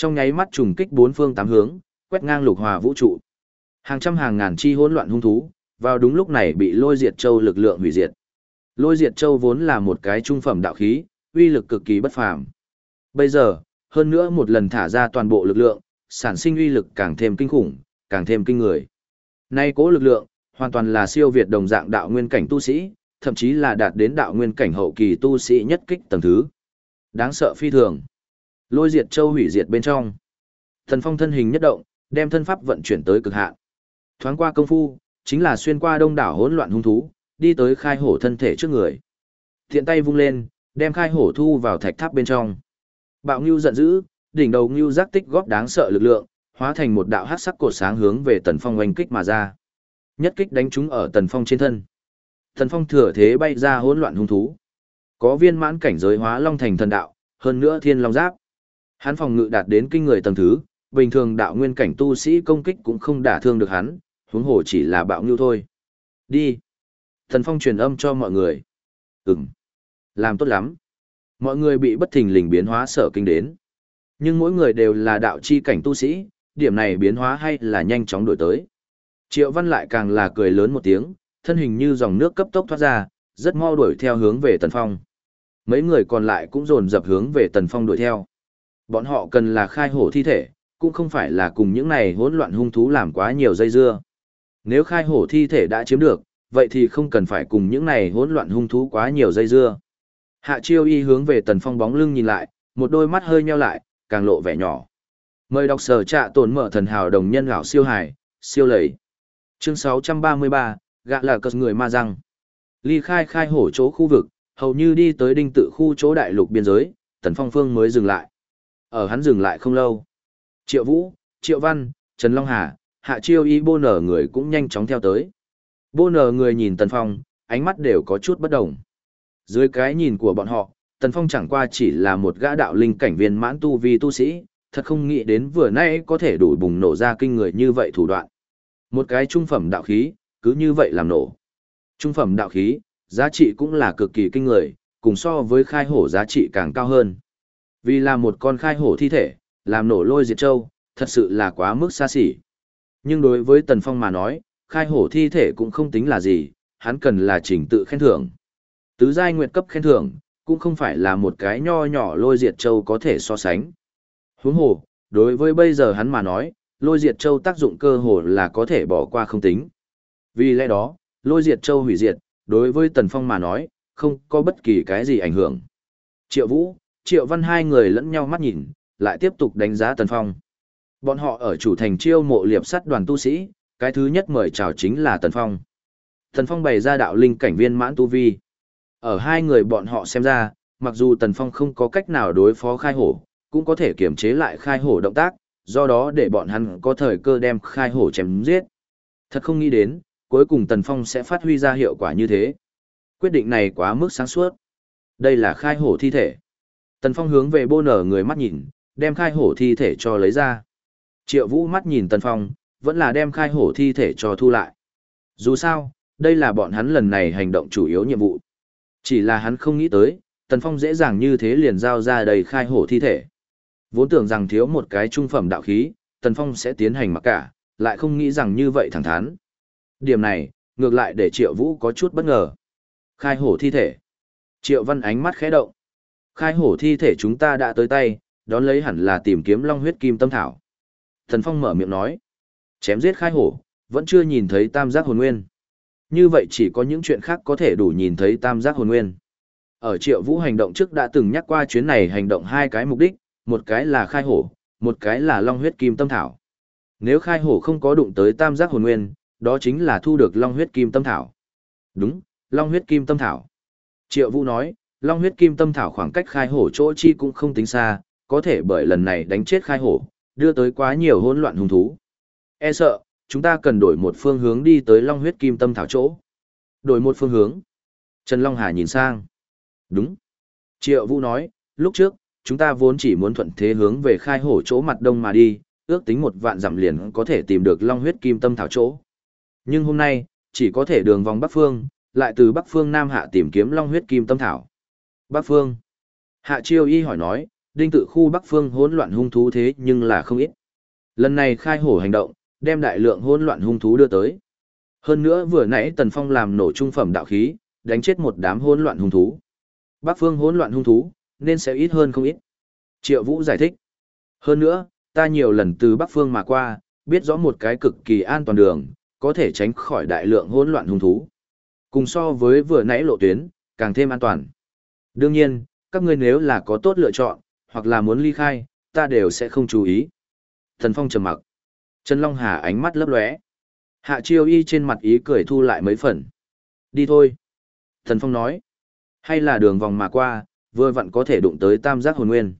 Trong nháy mắt trùng kích bốn phương tám hướng, quét ngang lục hòa vũ trụ. Hàng trăm hàng ngàn chi hỗn loạn hung thú, vào đúng lúc này bị lôi diệt châu lực lượng hủy diệt. Lôi diệt châu vốn là một cái trung phẩm đạo khí, uy lực cực kỳ bất phàm. Bây giờ, hơn nữa một lần thả ra toàn bộ lực lượng, sản sinh uy lực càng thêm kinh khủng, càng thêm kinh người. Nay cố lực lượng, hoàn toàn là siêu việt đồng dạng đạo nguyên cảnh tu sĩ, thậm chí là đạt đến đạo nguyên cảnh hậu kỳ tu sĩ nhất kích tầng thứ. Đáng sợ phi thường. Lôi diệt châu hủy diệt bên trong. Thần phong thân hình nhất động, đem thân pháp vận chuyển tới cực hạn. Thoáng qua công phu, chính là xuyên qua đông đảo hỗn loạn hung thú, đi tới khai hổ thân thể trước người. Thiện tay vung lên, đem khai hổ thu vào thạch tháp bên trong. Bạo Ngưu giận dữ, đỉnh đầu Ngưu giác tích góp đáng sợ lực lượng, hóa thành một đạo hắc sắc cột sáng hướng về Tần Phong oanh kích mà ra. Nhất kích đánh trúng ở Tần Phong trên thân. Tần Phong thừa thế bay ra hỗn loạn hung thú. Có viên mãn cảnh giới hóa long thành thần đạo, hơn nữa thiên long giáp. Hắn phòng ngự đạt đến kinh người tầng thứ, bình thường đạo nguyên cảnh tu sĩ công kích cũng không đả thương được hắn, huống hồ chỉ là bạo nhu thôi. Đi. Thần Phong truyền âm cho mọi người. Ừm. Làm tốt lắm. Mọi người bị bất thình lình biến hóa sợ kinh đến. Nhưng mỗi người đều là đạo chi cảnh tu sĩ, điểm này biến hóa hay là nhanh chóng đổi tới. Triệu Văn lại càng là cười lớn một tiếng, thân hình như dòng nước cấp tốc thoát ra, rất mau đuổi theo hướng về Tần Phong. Mấy người còn lại cũng dồn dập hướng về Tần Phong đuổi theo. Bọn họ cần là khai hổ thi thể, cũng không phải là cùng những này hỗn loạn hung thú làm quá nhiều dây dưa. Nếu khai hổ thi thể đã chiếm được, vậy thì không cần phải cùng những này hỗn loạn hung thú quá nhiều dây dưa. Hạ chiêu y hướng về tần phong bóng lưng nhìn lại, một đôi mắt hơi nheo lại, càng lộ vẻ nhỏ. Mời đọc sở trạ tổn mở thần hào đồng nhân gạo siêu hải, siêu lầy. Chương 633, gạ là cất người ma răng. Ly khai khai hổ chỗ khu vực, hầu như đi tới đinh tự khu chỗ đại lục biên giới, tần phong phương mới dừng lại. Ở hắn dừng lại không lâu. Triệu Vũ, Triệu Văn, Trần Long Hà, Hạ Chiêu y bô nở người cũng nhanh chóng theo tới. Bô nở người nhìn tần phong, ánh mắt đều có chút bất đồng. Dưới cái nhìn của bọn họ, Tần Phong chẳng qua chỉ là một gã đạo linh cảnh viên mãn tu vi tu sĩ, thật không nghĩ đến vừa nay có thể đủ bùng nổ ra kinh người như vậy thủ đoạn. Một cái trung phẩm đạo khí, cứ như vậy làm nổ. Trung phẩm đạo khí, giá trị cũng là cực kỳ kinh người, cùng so với khai hổ giá trị càng cao hơn. Vì là một con khai hổ thi thể, làm nổ lôi diệt châu, thật sự là quá mức xa xỉ. Nhưng đối với Tần Phong mà nói, khai hổ thi thể cũng không tính là gì, hắn cần là trình tự khen thưởng. Tứ giai nguyệt cấp khen thưởng, cũng không phải là một cái nho nhỏ lôi diệt châu có thể so sánh. Huống hồ, đối với bây giờ hắn mà nói, lôi diệt châu tác dụng cơ hồ là có thể bỏ qua không tính. Vì lẽ đó, lôi diệt châu hủy diệt, đối với Tần Phong mà nói, không có bất kỳ cái gì ảnh hưởng. Triệu Vũ, Triệu Văn hai người lẫn nhau mắt nhìn, lại tiếp tục đánh giá Tần Phong. Bọn họ ở chủ thành chiêu mộ liệp sắt đoàn tu sĩ, cái thứ nhất mời chào chính là Tần Phong. Tần Phong bày ra đạo linh cảnh viên mãn tu vi. Ở hai người bọn họ xem ra, mặc dù Tần Phong không có cách nào đối phó khai hổ, cũng có thể kiểm chế lại khai hổ động tác, do đó để bọn hắn có thời cơ đem khai hổ chém giết. Thật không nghĩ đến, cuối cùng Tần Phong sẽ phát huy ra hiệu quả như thế. Quyết định này quá mức sáng suốt. Đây là khai hổ thi thể. Tần Phong hướng về bô nở người mắt nhìn, đem khai hổ thi thể cho lấy ra. Triệu Vũ mắt nhìn Tần Phong, vẫn là đem khai hổ thi thể cho thu lại. Dù sao, đây là bọn hắn lần này hành động chủ yếu nhiệm vụ. Chỉ là hắn không nghĩ tới, Tần Phong dễ dàng như thế liền giao ra đầy khai hổ thi thể. Vốn tưởng rằng thiếu một cái trung phẩm đạo khí, Tần Phong sẽ tiến hành mặc cả, lại không nghĩ rằng như vậy thẳng thắn. Điểm này, ngược lại để Triệu Vũ có chút bất ngờ. Khai hổ thi thể. Triệu Văn ánh mắt khẽ động. Khai hổ thi thể chúng ta đã tới tay, đón lấy hẳn là tìm kiếm long huyết kim tâm thảo. Thần Phong mở miệng nói. Chém giết khai hổ, vẫn chưa nhìn thấy tam giác hồn nguyên. Như vậy chỉ có những chuyện khác có thể đủ nhìn thấy tam giác hồn nguyên. Ở triệu vũ hành động trước đã từng nhắc qua chuyến này hành động hai cái mục đích, một cái là khai hổ, một cái là long huyết kim tâm thảo. Nếu khai hổ không có đụng tới tam giác hồn nguyên, đó chính là thu được long huyết kim tâm thảo. Đúng, long huyết kim tâm thảo. Triệu vũ nói, long huyết kim tâm thảo khoảng cách khai hổ chỗ chi cũng không tính xa, có thể bởi lần này đánh chết khai hổ, đưa tới quá nhiều hỗn loạn hung thú. E sợ, chúng ta cần đổi một phương hướng đi tới Long huyết kim tâm thảo chỗ. Đổi một phương hướng. Trần Long Hà nhìn sang. Đúng. Triệu Vũ nói, lúc trước, chúng ta vốn chỉ muốn thuận thế hướng về khai hổ chỗ mặt đông mà đi, ước tính một vạn dặm liền có thể tìm được Long huyết kim tâm thảo chỗ. Nhưng hôm nay, chỉ có thể đường vòng Bắc Phương, lại từ Bắc Phương Nam Hạ tìm kiếm Long huyết kim tâm thảo. Bắc Phương. Hạ Chiêu Y hỏi nói, đinh tự khu bắc phương hỗn loạn hung thú thế nhưng là không ít. Lần này khai hổ hành động, đem đại lượng hỗn loạn hung thú đưa tới. Hơn nữa vừa nãy Tần Phong làm nổ trung phẩm đạo khí, đánh chết một đám hỗn loạn hung thú. Bắc phương hỗn loạn hung thú, nên sẽ ít hơn không ít. Triệu Vũ giải thích. Hơn nữa, ta nhiều lần từ Bắc phương mà qua, biết rõ một cái cực kỳ an toàn đường, có thể tránh khỏi đại lượng hỗn loạn hung thú. Cùng so với vừa nãy lộ tuyến, càng thêm an toàn. Đương nhiên, các ngươi nếu là có tốt lựa chọn, hoặc là muốn ly khai, ta đều sẽ không chú ý. Thần Phong trầm mặc. Trần Long Hà ánh mắt lấp lóe. Hạ Chiêu Y trên mặt ý cười thu lại mấy phần. Đi thôi. Thần Phong nói. Hay là đường vòng mà qua, vừa vặn có thể đụng tới tam giác hồn nguyên.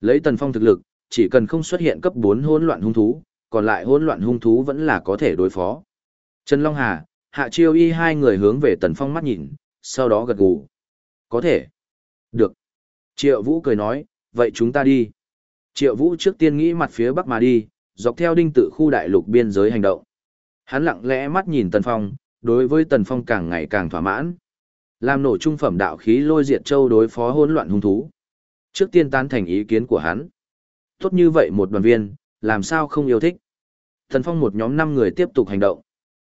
Lấy Tần Phong thực lực, chỉ cần không xuất hiện cấp 4 hỗn loạn hung thú, còn lại hỗn loạn hung thú vẫn là có thể đối phó. Trần Long Hà, Hạ Chiêu Y hai người hướng về Tần Phong mắt nhìn, sau đó gật gù. Có thể. Được. Triệu Vũ cười nói, vậy chúng ta đi. Triệu Vũ trước tiên nghĩ mặt phía bắc mà đi, dọc theo đinh tự khu đại lục biên giới hành động. Hắn lặng lẽ mắt nhìn Tần Phong, đối với Tần Phong càng ngày càng thỏa mãn. Làm nổ trung phẩm đạo khí lôi diệt châu đối phó hỗn loạn hung thú. Trước tiên tán thành ý kiến của hắn. Tốt như vậy một đoàn viên, làm sao không yêu thích. Tần Phong một nhóm năm người tiếp tục hành động.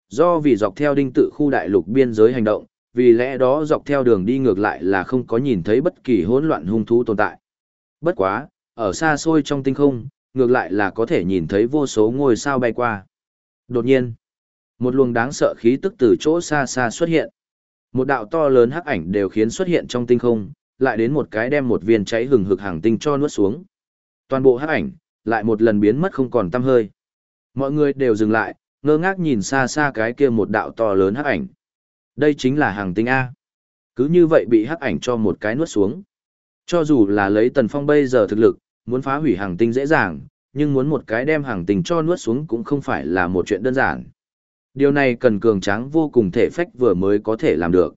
Do vì dọc theo đinh tự khu đại lục biên giới hành động, vì lẽ đó dọc theo đường đi ngược lại là không có nhìn thấy bất kỳ hỗn loạn hung thú tồn tại. Bất quá, ở xa xôi trong tinh không, ngược lại là có thể nhìn thấy vô số ngôi sao bay qua. Đột nhiên, một luồng đáng sợ khí tức từ chỗ xa xa xuất hiện. Một đạo to lớn hắc ảnh đều khiến xuất hiện trong tinh không, lại đến một cái đem một viên cháy hừng hực hàng tinh cho nuốt xuống. Toàn bộ hắc ảnh, lại một lần biến mất không còn tăm hơi. Mọi người đều dừng lại, ngơ ngác nhìn xa xa cái kia một đạo to lớn hắc ảnh. Đây chính là hàng tinh A. Cứ như vậy bị hắc ảnh cho một cái nuốt xuống. Cho dù là lấy tần phong bây giờ thực lực, muốn phá hủy hàng tinh dễ dàng, nhưng muốn một cái đem hàng tinh cho nuốt xuống cũng không phải là một chuyện đơn giản. Điều này cần cường tráng vô cùng thể phách vừa mới có thể làm được.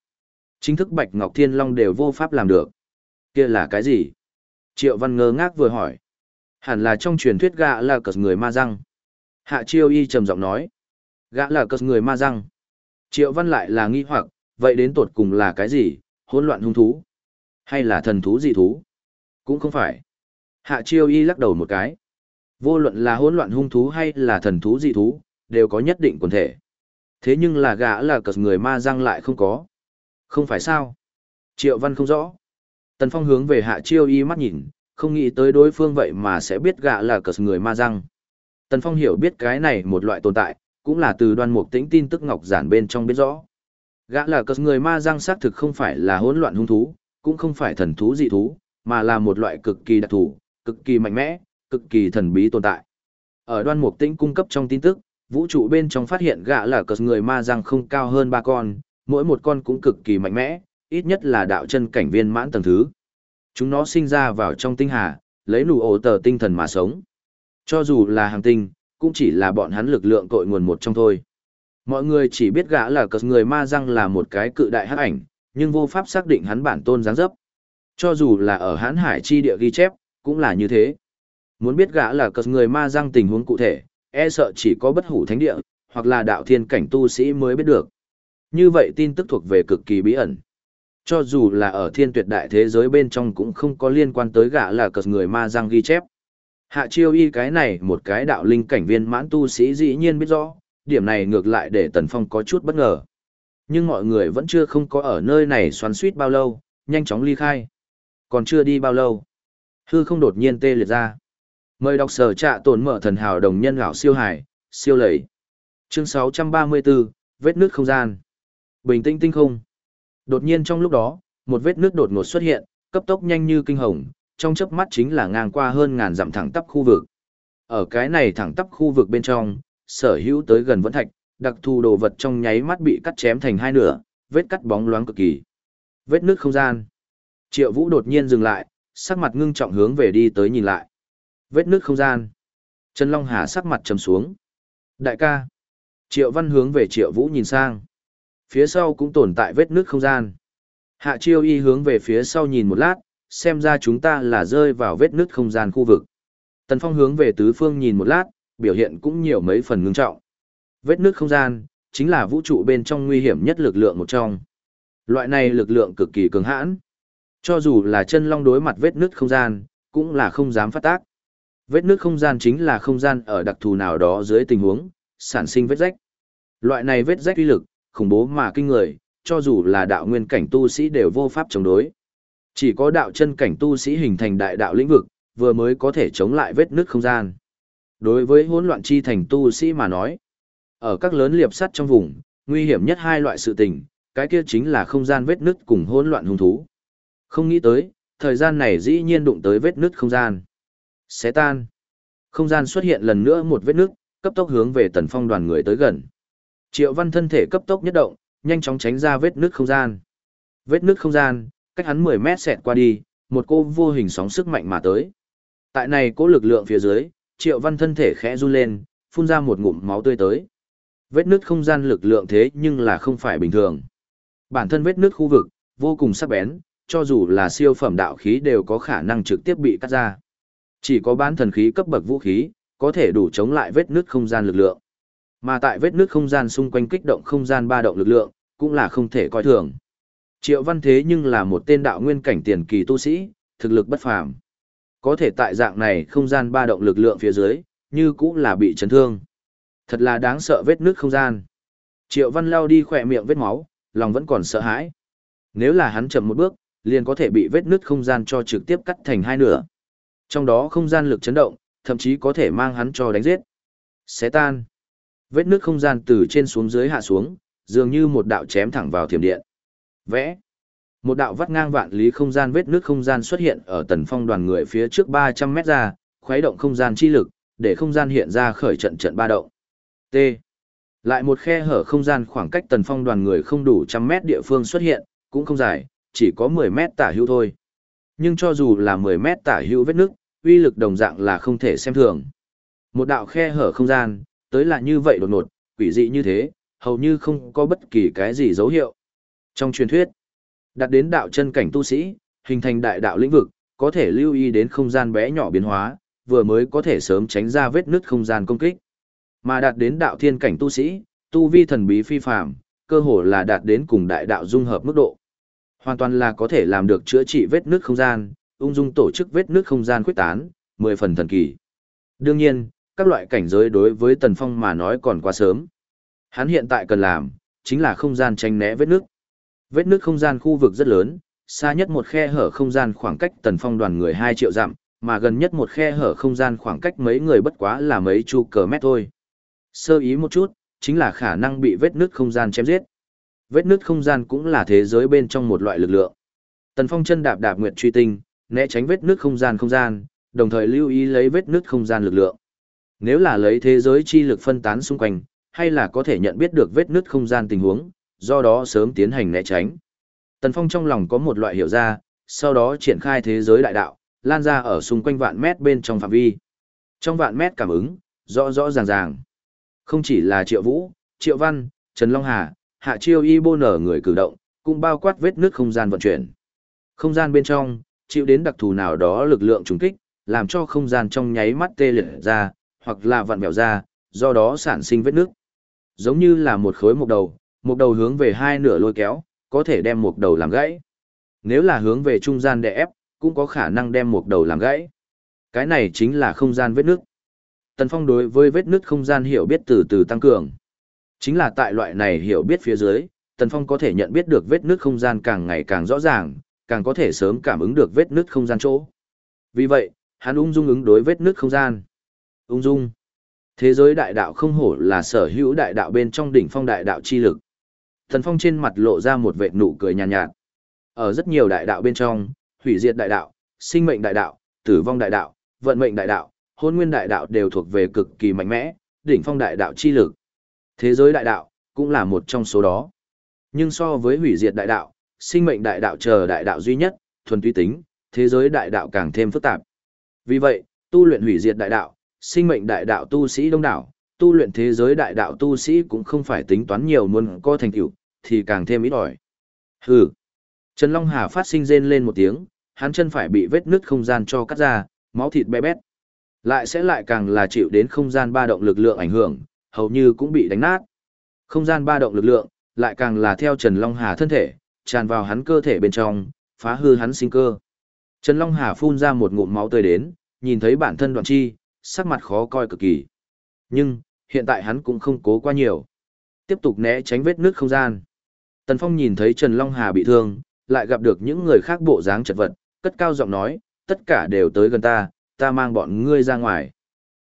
Chính thức Bạch Ngọc Thiên Long đều vô pháp làm được. Kia là cái gì? Triệu Văn ngơ ngác vừa hỏi. Hẳn là trong truyền thuyết gã là cờ người ma răng. Hạ Chiêu Y trầm giọng nói. Gã là cờ người ma răng. Triệu Văn lại là nghi hoặc, vậy đến tột cùng là cái gì? Hỗn loạn hung thú? Hay là thần thú dị thú? Cũng không phải. Hạ Chiêu Y lắc đầu một cái. Vô luận là hỗn loạn hung thú hay là thần thú dị thú, đều có nhất định quần thể. Thế nhưng là gã là cờ người ma răng lại không có. Không phải sao? Triệu Văn không rõ. Tần Phong hướng về Hạ Chiêu Y mắt nhìn, không nghĩ tới đối phương vậy mà sẽ biết gã là cờ người ma răng. Tần Phong hiểu biết cái này một loại tồn tại, cũng là từ đoan mục tĩnh tin tức ngọc giản bên trong biết rõ. Gã là cờ người ma giang xác thực không phải là hỗn loạn hung thú, cũng không phải thần thú dị thú, mà là một loại cực kỳ đặc thù, cực kỳ mạnh mẽ, cực kỳ thần bí tồn tại. Ở đoan mục tĩnh cung cấp trong tin tức, vũ trụ bên trong phát hiện gã là cờ người ma giang không cao hơn ba con, mỗi một con cũng cực kỳ mạnh mẽ, ít nhất là đạo chân cảnh viên mãn tầng thứ. Chúng nó sinh ra vào trong tinh hà, lấy nụ ổ tờ tinh thần mà sống. Cho dù là hàng tinh, cũng chỉ là bọn hắn lực lượng cội nguồn một trong thôi. Mọi người chỉ biết gã là cờ người ma răng là một cái cự đại hắc ảnh, nhưng vô pháp xác định hắn bản tôn dáng dấp. Cho dù là ở hán hải chi địa ghi chép, cũng là như thế. Muốn biết gã là cờ người ma răng tình huống cụ thể, e sợ chỉ có bất hủ thánh địa, hoặc là đạo thiên cảnh tu sĩ mới biết được. Như vậy tin tức thuộc về cực kỳ bí ẩn. Cho dù là ở thiên tuyệt đại thế giới bên trong cũng không có liên quan tới gã là cờ người ma răng ghi chép. Hạ chiêu y cái này một cái đạo linh cảnh viên mãn tu sĩ dĩ nhiên biết rõ, điểm này ngược lại để Tần Phong có chút bất ngờ. Nhưng mọi người vẫn chưa không có ở nơi này xoắn suýt bao lâu, nhanh chóng ly khai. Còn chưa đi bao lâu. Hư không đột nhiên tê liệt ra. Mời đọc sở trạ tồn mở thần hào đồng nhân gạo siêu hải, siêu lầy. Chương 634, vết nước không gian. Bình tĩnh tinh không. Đột nhiên trong lúc đó, một vết nước đột ngột xuất hiện, cấp tốc nhanh như kinh hồng, trong chớp mắt chính là ngang qua hơn ngàn dặm thẳng tắp khu vực. Ở cái này thẳng tắp khu vực bên trong, sở hữu tới gần vẫn thạch, đặc thù đồ vật trong nháy mắt bị cắt chém thành hai nửa, vết cắt bóng loáng cực kỳ. Vết nước không gian. Triệu Vũ đột nhiên dừng lại, sắc mặt ngưng trọng hướng về đi tới nhìn lại. Vết nước không gian. Trần Long Hà sắc mặt trầm xuống. Đại ca. Triệu Văn hướng về Triệu Vũ nhìn sang. Phía sau cũng tồn tại vết nước không gian. Hạ Chiêu Y hướng về phía sau nhìn một lát, xem ra chúng ta là rơi vào vết nứt không gian khu vực. Tần Phong hướng về tứ phương nhìn một lát, biểu hiện cũng nhiều mấy phần ngưng trọng. Vết nứt không gian, chính là vũ trụ bên trong nguy hiểm nhất lực lượng một trong. Loại này lực lượng cực kỳ cường hãn. Cho dù là chân long đối mặt vết nứt không gian, cũng là không dám phát tác. Vết nứt không gian chính là không gian ở đặc thù nào đó dưới tình huống, sản sinh vết rách. Loại này vết rách uy lực, khủng bố mà kinh người, cho dù là đạo nguyên cảnh tu sĩ đều vô pháp chống đối. Chỉ có đạo chân cảnh tu sĩ hình thành đại đạo lĩnh vực, vừa mới có thể chống lại vết nứt không gian. Đối với hỗn loạn chi thành tu sĩ mà nói, ở các lớn liệp sắt trong vùng, nguy hiểm nhất hai loại sự tình, cái kia chính là không gian vết nứt cùng hỗn loạn hung thú. Không nghĩ tới, thời gian này dĩ nhiên đụng tới vết nứt không gian. Xé tan. Không gian xuất hiện lần nữa một vết nứt, cấp tốc hướng về tần phong đoàn người tới gần. Triệu văn thân thể cấp tốc nhất động, nhanh chóng tránh ra vết nứt không gian. Vết nứt không gian, cách hắn 10 mét xẹt qua đi, một cô vô hình sóng sức mạnh mà tới. Tại này cố lực lượng phía dưới, triệu văn thân thể khẽ run lên, phun ra một ngụm máu tươi tới. Vết nứt không gian lực lượng thế nhưng là không phải bình thường. Bản thân vết nứt khu vực, vô cùng sắc bén, cho dù là siêu phẩm đạo khí đều có khả năng trực tiếp bị cắt ra. Chỉ có bán thần khí cấp bậc vũ khí, có thể đủ chống lại vết nứt không gian lực lượng. Mà tại vết nứt không gian xung quanh kích động không gian ba động lực lượng, cũng là không thể coi thường. Triệu Văn thế nhưng là một tên đạo nguyên cảnh tiền kỳ tu sĩ, thực lực bất phàm. Có thể tại dạng này không gian ba động lực lượng phía dưới, như cũng là bị chấn thương. Thật là đáng sợ vết nước không gian. Triệu Văn lao đi khỏe miệng vết máu, lòng vẫn còn sợ hãi. Nếu là hắn chậm một bước, liền có thể bị vết nứt không gian cho trực tiếp cắt thành hai nửa. Trong đó không gian lực chấn động, thậm chí có thể mang hắn cho đánh giết. Xé tan. Vết nứt không gian từ trên xuống dưới hạ xuống, dường như một đạo chém thẳng vào thiểm điện. Vẽ. Một đạo vắt ngang vạn lý không gian vết nước không gian xuất hiện ở tần phong đoàn người phía trước 300 mét ra, khuấy động không gian chi lực, để không gian hiện ra khởi trận trận ba động. T. Lại một khe hở không gian khoảng cách tần phong đoàn người không đủ trăm mét địa phương xuất hiện, cũng không dài, chỉ có 10 mét tả hữu thôi. Nhưng cho dù là 10 mét tả hữu vết nước, uy lực đồng dạng là không thể xem thường. Một đạo khe hở không gian, tới là như vậy đột ngột, quỷ dị như thế, hầu như không có bất kỳ cái gì dấu hiệu. Trong truyền thuyết, đặt đến đạo chân cảnh tu sĩ, hình thành đại đạo lĩnh vực, có thể lưu ý đến không gian bé nhỏ biến hóa, vừa mới có thể sớm tránh ra vết nứt không gian công kích. Mà đạt đến đạo thiên cảnh tu sĩ, tu vi thần bí phi phàm, cơ hồ là đạt đến cùng đại đạo dung hợp mức độ. Hoàn toàn là có thể làm được chữa trị vết nứt không gian, ung dung tổ chức vết nứt không gian khuyết tán, mười phần thần kỳ. Đương nhiên, các loại cảnh giới đối với Tần Phong mà nói còn quá sớm. Hắn hiện tại cần làm, chính là không gian tranh né vết nứt. Vết nước không gian khu vực rất lớn, xa nhất một khe hở không gian khoảng cách Tần Phong đoàn người 2 triệu dặm, mà gần nhất một khe hở không gian khoảng cách mấy người bất quá là mấy chu cờ mét thôi. Sơ ý một chút, chính là khả năng bị vết nứt không gian chém giết. Vết nứt không gian cũng là thế giới bên trong một loại lực lượng. Tần Phong chân đạp đạp nguyệt truy tinh, né tránh vết nứt không gian không gian, đồng thời lưu ý lấy vết nứt không gian lực lượng. Nếu là lấy thế giới chi lực phân tán xung quanh, hay là có thể nhận biết được vết nứt không gian tình huống, do đó sớm tiến hành né tránh. Tần Phong trong lòng có một loại hiểu ra, sau đó triển khai thế giới đại đạo, lan ra ở xung quanh vạn mét bên trong phạm vi. Trong vạn mét cảm ứng, rõ rõ ràng ràng. Không chỉ là Triệu Vũ, Triệu Văn, Trần Long Hà, Hạ Chiêu Y Bô nở người cử động, cũng bao quát vết nước không gian vận chuyển. Không gian bên trong, chịu đến đặc thù nào đó lực lượng trùng kích, làm cho không gian trong nháy mắt tê liệt ra, hoặc là vặn vẹo ra, do đó sản sinh vết nước. Giống như là một khối mộc đầu, một đầu hướng về hai nửa lôi kéo, có thể đem một đầu làm gãy. Nếu là hướng về trung gian đè ép, cũng có khả năng đem một đầu làm gãy. Cái này chính là không gian vết nước. Tần Phong đối với vết nứt không gian hiểu biết từ từ tăng cường. Chính là tại loại này hiểu biết phía dưới, Tần Phong có thể nhận biết được vết nứt không gian càng ngày càng rõ ràng, càng có thể sớm cảm ứng được vết nứt không gian chỗ. Vì vậy, hắn ung dung ứng đối vết nứt không gian. Ung dung. Thế giới đại đạo không hổ là sở hữu đại đạo bên trong đỉnh phong đại đạo chi lực. Thần Phong trên mặt lộ ra một vệt nụ cười nhàn nhạt, nhạt. Ở rất nhiều đại đạo bên trong, hủy diệt đại đạo, sinh mệnh đại đạo, tử vong đại đạo, vận mệnh đại đạo, hôn nguyên đại đạo đều thuộc về cực kỳ mạnh mẽ, đỉnh phong đại đạo chi lực. Thế giới đại đạo, cũng là một trong số đó. Nhưng so với hủy diệt đại đạo, sinh mệnh đại đạo chờ đại đạo duy nhất, thuần túy tính, thế giới đại đạo càng thêm phức tạp. Vì vậy, tu luyện hủy diệt đại đạo, sinh mệnh đại đạo tu sĩ đông đảo, tu luyện thế giới đại đạo tu sĩ cũng không phải tính toán nhiều muốn có thành tựu, thì càng thêm ít ỏi. Hừ. Trần Long Hà phát sinh rên lên một tiếng, hắn chân phải bị vết nứt không gian cho cắt ra, máu thịt bé bét. Lại sẽ lại càng là chịu đến không gian ba động lực lượng ảnh hưởng, hầu như cũng bị đánh nát. Không gian ba động lực lượng, lại càng là theo Trần Long Hà thân thể, tràn vào hắn cơ thể bên trong, phá hư hắn sinh cơ. Trần Long Hà phun ra một ngụm máu tươi đến, nhìn thấy bản thân đoạn chi, sắc mặt khó coi cực kỳ. Nhưng, hiện tại hắn cũng không cố quá nhiều. Tiếp tục né tránh vết nước không gian. Tần Phong nhìn thấy Trần Long Hà bị thương, lại gặp được những người khác bộ dáng chật vật, cất cao giọng nói, tất cả đều tới gần ta, ta mang bọn ngươi ra ngoài.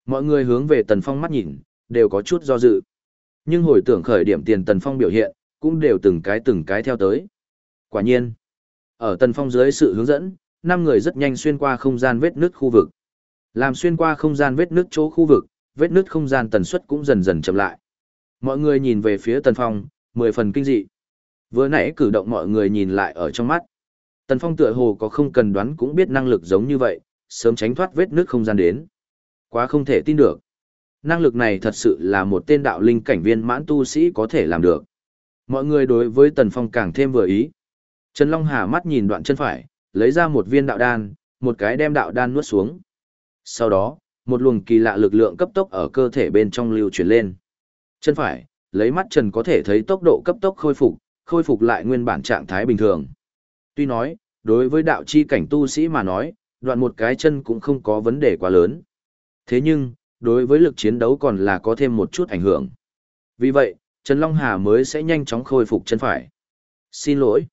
Mọi người hướng về Tần Phong mắt nhìn, đều có chút do dự. Nhưng hồi tưởng khởi điểm tiền Tần Phong biểu hiện, cũng đều từng cái từng cái theo tới. Quả nhiên, ở Tần Phong dưới sự hướng dẫn, năm người rất nhanh xuyên qua không gian vết nứt khu vực. Làm xuyên qua không gian vết nứt chỗ khu vực, vết nứt không gian tần suất cũng dần dần chậm lại. Mọi người nhìn về phía Tần Phong, mười phần kinh dị. Vừa nãy cử động mọi người nhìn lại ở trong mắt. Tần Phong tựa hồ có không cần đoán cũng biết năng lực giống như vậy, sớm tránh thoát vết nứt không gian đến. Quá không thể tin được. Năng lực này thật sự là một tên đạo linh cảnh viên mãn tu sĩ có thể làm được. Mọi người đối với Tần Phong càng thêm vừa ý. Trần Long Hà mắt nhìn đoạn chân phải, lấy ra một viên đạo đan, một cái đem đạo đan nuốt xuống. Sau đó, một luồng kỳ lạ lực lượng cấp tốc ở cơ thể bên trong lưu chuyển lên. Chân phải, lấy mắt Trần có thể thấy tốc độ cấp tốc khôi phục, khôi phục lại nguyên bản trạng thái bình thường. Tuy nói, đối với đạo chi cảnh tu sĩ mà nói, đoạn một cái chân cũng không có vấn đề quá lớn. Thế nhưng, đối với lực chiến đấu còn là có thêm một chút ảnh hưởng. Vì vậy, Trần Long Hà mới sẽ nhanh chóng khôi phục chân phải. Xin lỗi.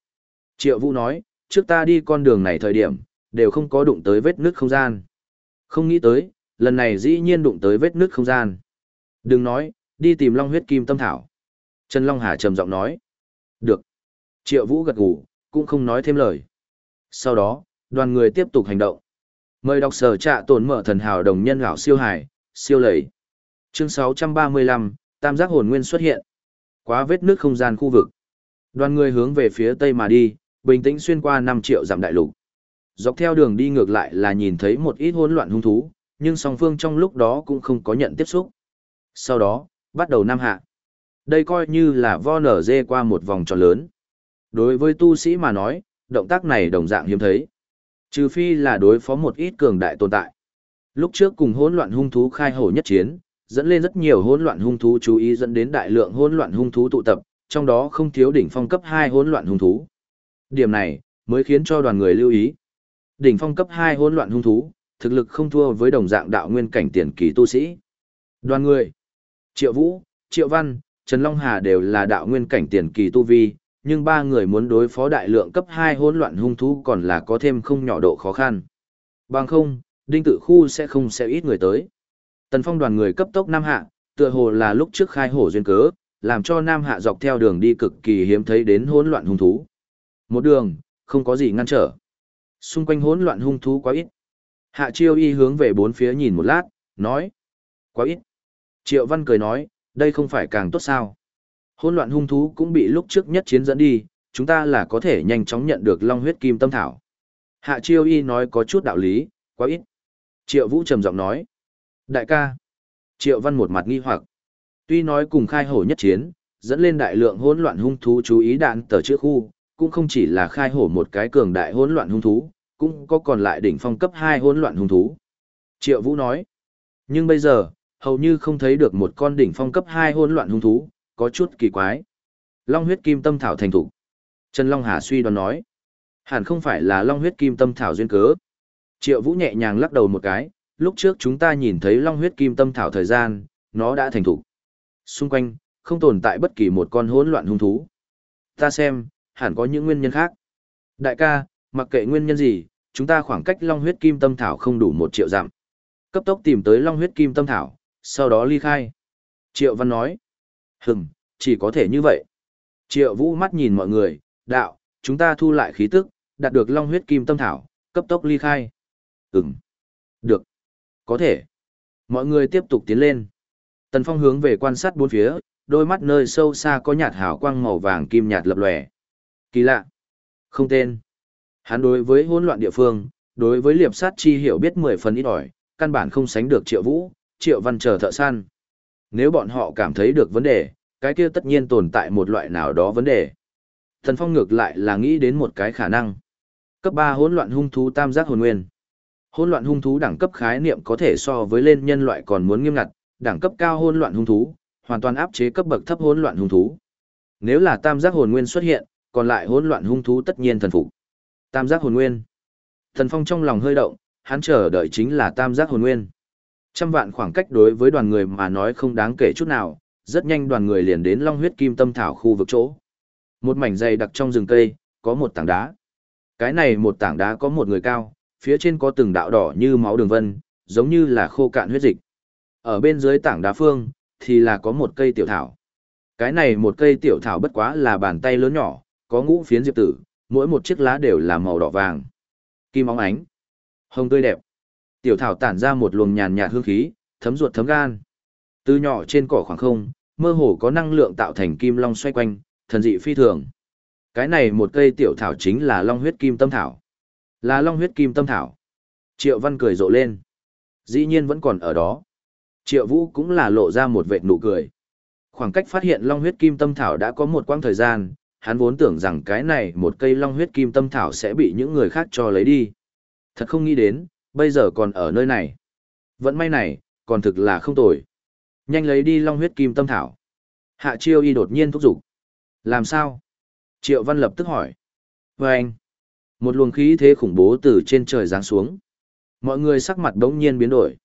Triệu Vũ nói, trước ta đi con đường này thời điểm, đều không có đụng tới vết nứt không gian. Không nghĩ tới, lần này dĩ nhiên đụng tới vết nứt không gian. Đừng nói, đi tìm Long huyết kim tâm thảo. Trần Long Hà trầm giọng nói. Được. Triệu Vũ gật gù, cũng không nói thêm lời. Sau đó, đoàn người tiếp tục hành động. Mời đọc sở trạ tổn mở thần hào đồng nhân gạo siêu hải, siêu lầy. Chương 635, tam giác hồn nguyên xuất hiện. Quá vết nước không gian khu vực. Đoàn người hướng về phía tây mà đi, bình tĩnh xuyên qua 5 triệu dặm đại lục. Dọc theo đường đi ngược lại là nhìn thấy một ít hỗn loạn hung thú, nhưng song phương trong lúc đó cũng không có nhận tiếp xúc. Sau đó, bắt đầu năm hạ. Đây coi như là vo nở dê qua một vòng tròn lớn. Đối với tu sĩ mà nói, động tác này đồng dạng hiếm thấy. Trừ phi là đối phó một ít cường đại tồn tại. Lúc trước cùng hỗn loạn hung thú khai hổ nhất chiến, dẫn lên rất nhiều hỗn loạn hung thú chú ý dẫn đến đại lượng hỗn loạn hung thú tụ tập, trong đó không thiếu đỉnh phong cấp 2 hỗn loạn hung thú. Điểm này mới khiến cho đoàn người lưu ý. Đỉnh phong cấp 2 hỗn loạn hung thú, thực lực không thua với đồng dạng đạo nguyên cảnh tiền kỳ tu sĩ. Đoàn người, Triệu Vũ, Triệu Văn, Trần Long Hà đều là đạo nguyên cảnh tiền kỳ tu vi, nhưng ba người muốn đối phó đại lượng cấp 2 hỗn loạn hung thú còn là có thêm không nhỏ độ khó khăn. Bằng không, đinh tự khu sẽ không sẽ ít người tới. Tần phong đoàn người cấp tốc Nam Hạ, tựa hồ là lúc trước khai hổ duyên cớ, làm cho Nam Hạ dọc theo đường đi cực kỳ hiếm thấy đến hỗn loạn hung thú. Một đường, không có gì ngăn trở. Xung quanh hỗn loạn hung thú quá ít. Hạ Chiêu Y hướng về bốn phía nhìn một lát, nói. Quá ít. Triệu Văn cười nói, đây không phải càng tốt sao. Hôn loạn hung thú cũng bị lúc trước nhất chiến dẫn đi, chúng ta là có thể nhanh chóng nhận được long huyết kim tâm thảo. Hạ Chiêu Y nói có chút đạo lý, quá ít. Triệu Vũ trầm giọng nói. Đại ca. Triệu Văn một mặt nghi hoặc. Tuy nói cùng khai hổ nhất chiến, dẫn lên đại lượng hỗn loạn hung thú chú ý đạn tờ trước khu, cũng không chỉ là khai hổ một cái cường đại hỗn loạn hung thú, cũng có còn lại đỉnh phong cấp 2 hỗn loạn hung thú. Triệu Vũ nói. Nhưng bây giờ, hầu như không thấy được một con đỉnh phong cấp 2 hỗn loạn hung thú, có chút kỳ quái. Long huyết kim tâm thảo thành thủ. Trần Long Hà suy đoán nói. Hẳn không phải là long huyết kim tâm thảo duyên cớ. Triệu Vũ nhẹ nhàng lắc đầu một cái, lúc trước chúng ta nhìn thấy long huyết kim tâm thảo thời gian, nó đã thành thủ. Xung quanh, không tồn tại bất kỳ một con hỗn loạn hung thú. Ta xem, hẳn có những nguyên nhân khác. Đại ca, mặc kệ nguyên nhân gì, chúng ta khoảng cách long huyết kim tâm thảo không đủ một triệu dặm. Cấp tốc tìm tới long huyết kim tâm thảo, sau đó ly khai. Triệu Văn nói, hừm, chỉ có thể như vậy. Triệu Vũ mắt nhìn mọi người, đạo, chúng ta thu lại khí tức, đạt được long huyết kim tâm thảo, cấp tốc ly khai. Ừm, được, có thể. Mọi người tiếp tục tiến lên. Tần Phong hướng về quan sát bốn phía, đôi mắt nơi sâu xa có nhạt hào quang màu vàng kim nhạt lập lòe. Kỳ lạ. Không tên. Hắn đối với hỗn loạn địa phương, đối với liệp sát chi hiểu biết mười phần ít ỏi, căn bản không sánh được Triệu Vũ, Triệu Văn chờ thợ săn. Nếu bọn họ cảm thấy được vấn đề, cái kia tất nhiên tồn tại một loại nào đó vấn đề. Thần Phong ngược lại là nghĩ đến một cái khả năng. Cấp 3 hỗn loạn hung thú tam giác hồn nguyên. Hỗn loạn hung thú đẳng cấp khái niệm có thể so với lên nhân loại còn muốn nghiêm ngặt, đẳng cấp cao hỗn loạn hung thú, hoàn toàn áp chế cấp bậc thấp hỗn loạn hung thú. Nếu là tam giác hồn nguyên xuất hiện, còn lại hỗn loạn hung thú tất nhiên thần phục. Tam giác hồn nguyên. Thần Phong trong lòng hơi động, hắn chờ đợi chính là tam giác hồn nguyên. Trăm vạn khoảng cách đối với đoàn người mà nói không đáng kể chút nào, rất nhanh đoàn người liền đến Long huyết kim tâm thảo khu vực chỗ. Một mảnh dày đặc trong rừng cây, có một tảng đá. Cái này một tảng đá có một người cao, phía trên có từng đạo đỏ như máu đường vân, giống như là khô cạn huyết dịch. Ở bên dưới tảng đá phương, thì là có một cây tiểu thảo. Cái này một cây tiểu thảo bất quá là bàn tay lớn nhỏ, có ngũ phiến diệp tử, mỗi một chiếc lá đều là màu đỏ vàng. Kim óng ánh, hồng tươi đẹp. Tiểu thảo tản ra một luồng nhàn nhạt hương khí, thấm ruột thấm gan. Từ nhỏ trên cỏ khoảng không, mơ hồ có năng lượng tạo thành kim long xoay quanh, thần dị phi thường. Cái này một cây tiểu thảo chính là long huyết kim tâm thảo. Là long huyết kim tâm thảo. Triệu Văn cười rộ lên. Dĩ nhiên vẫn còn ở đó. Triệu Vũ cũng là lộ ra một vệt nụ cười. Khoảng cách phát hiện long huyết kim tâm thảo đã có một quãng thời gian, hắn vốn tưởng rằng cái này một cây long huyết kim tâm thảo sẽ bị những người khác cho lấy đi. Thật không nghĩ đến, bây giờ còn ở nơi này. Vẫn may này, còn thực là không tồi. Nhanh lấy đi long huyết kim tâm thảo. Hạ chiêu y đột nhiên thúc giục. Làm sao? Triệu Văn lập tức hỏi. Và anh, một luồng khí thế khủng bố từ trên trời giáng xuống. Mọi người sắc mặt đống nhiên biến đổi.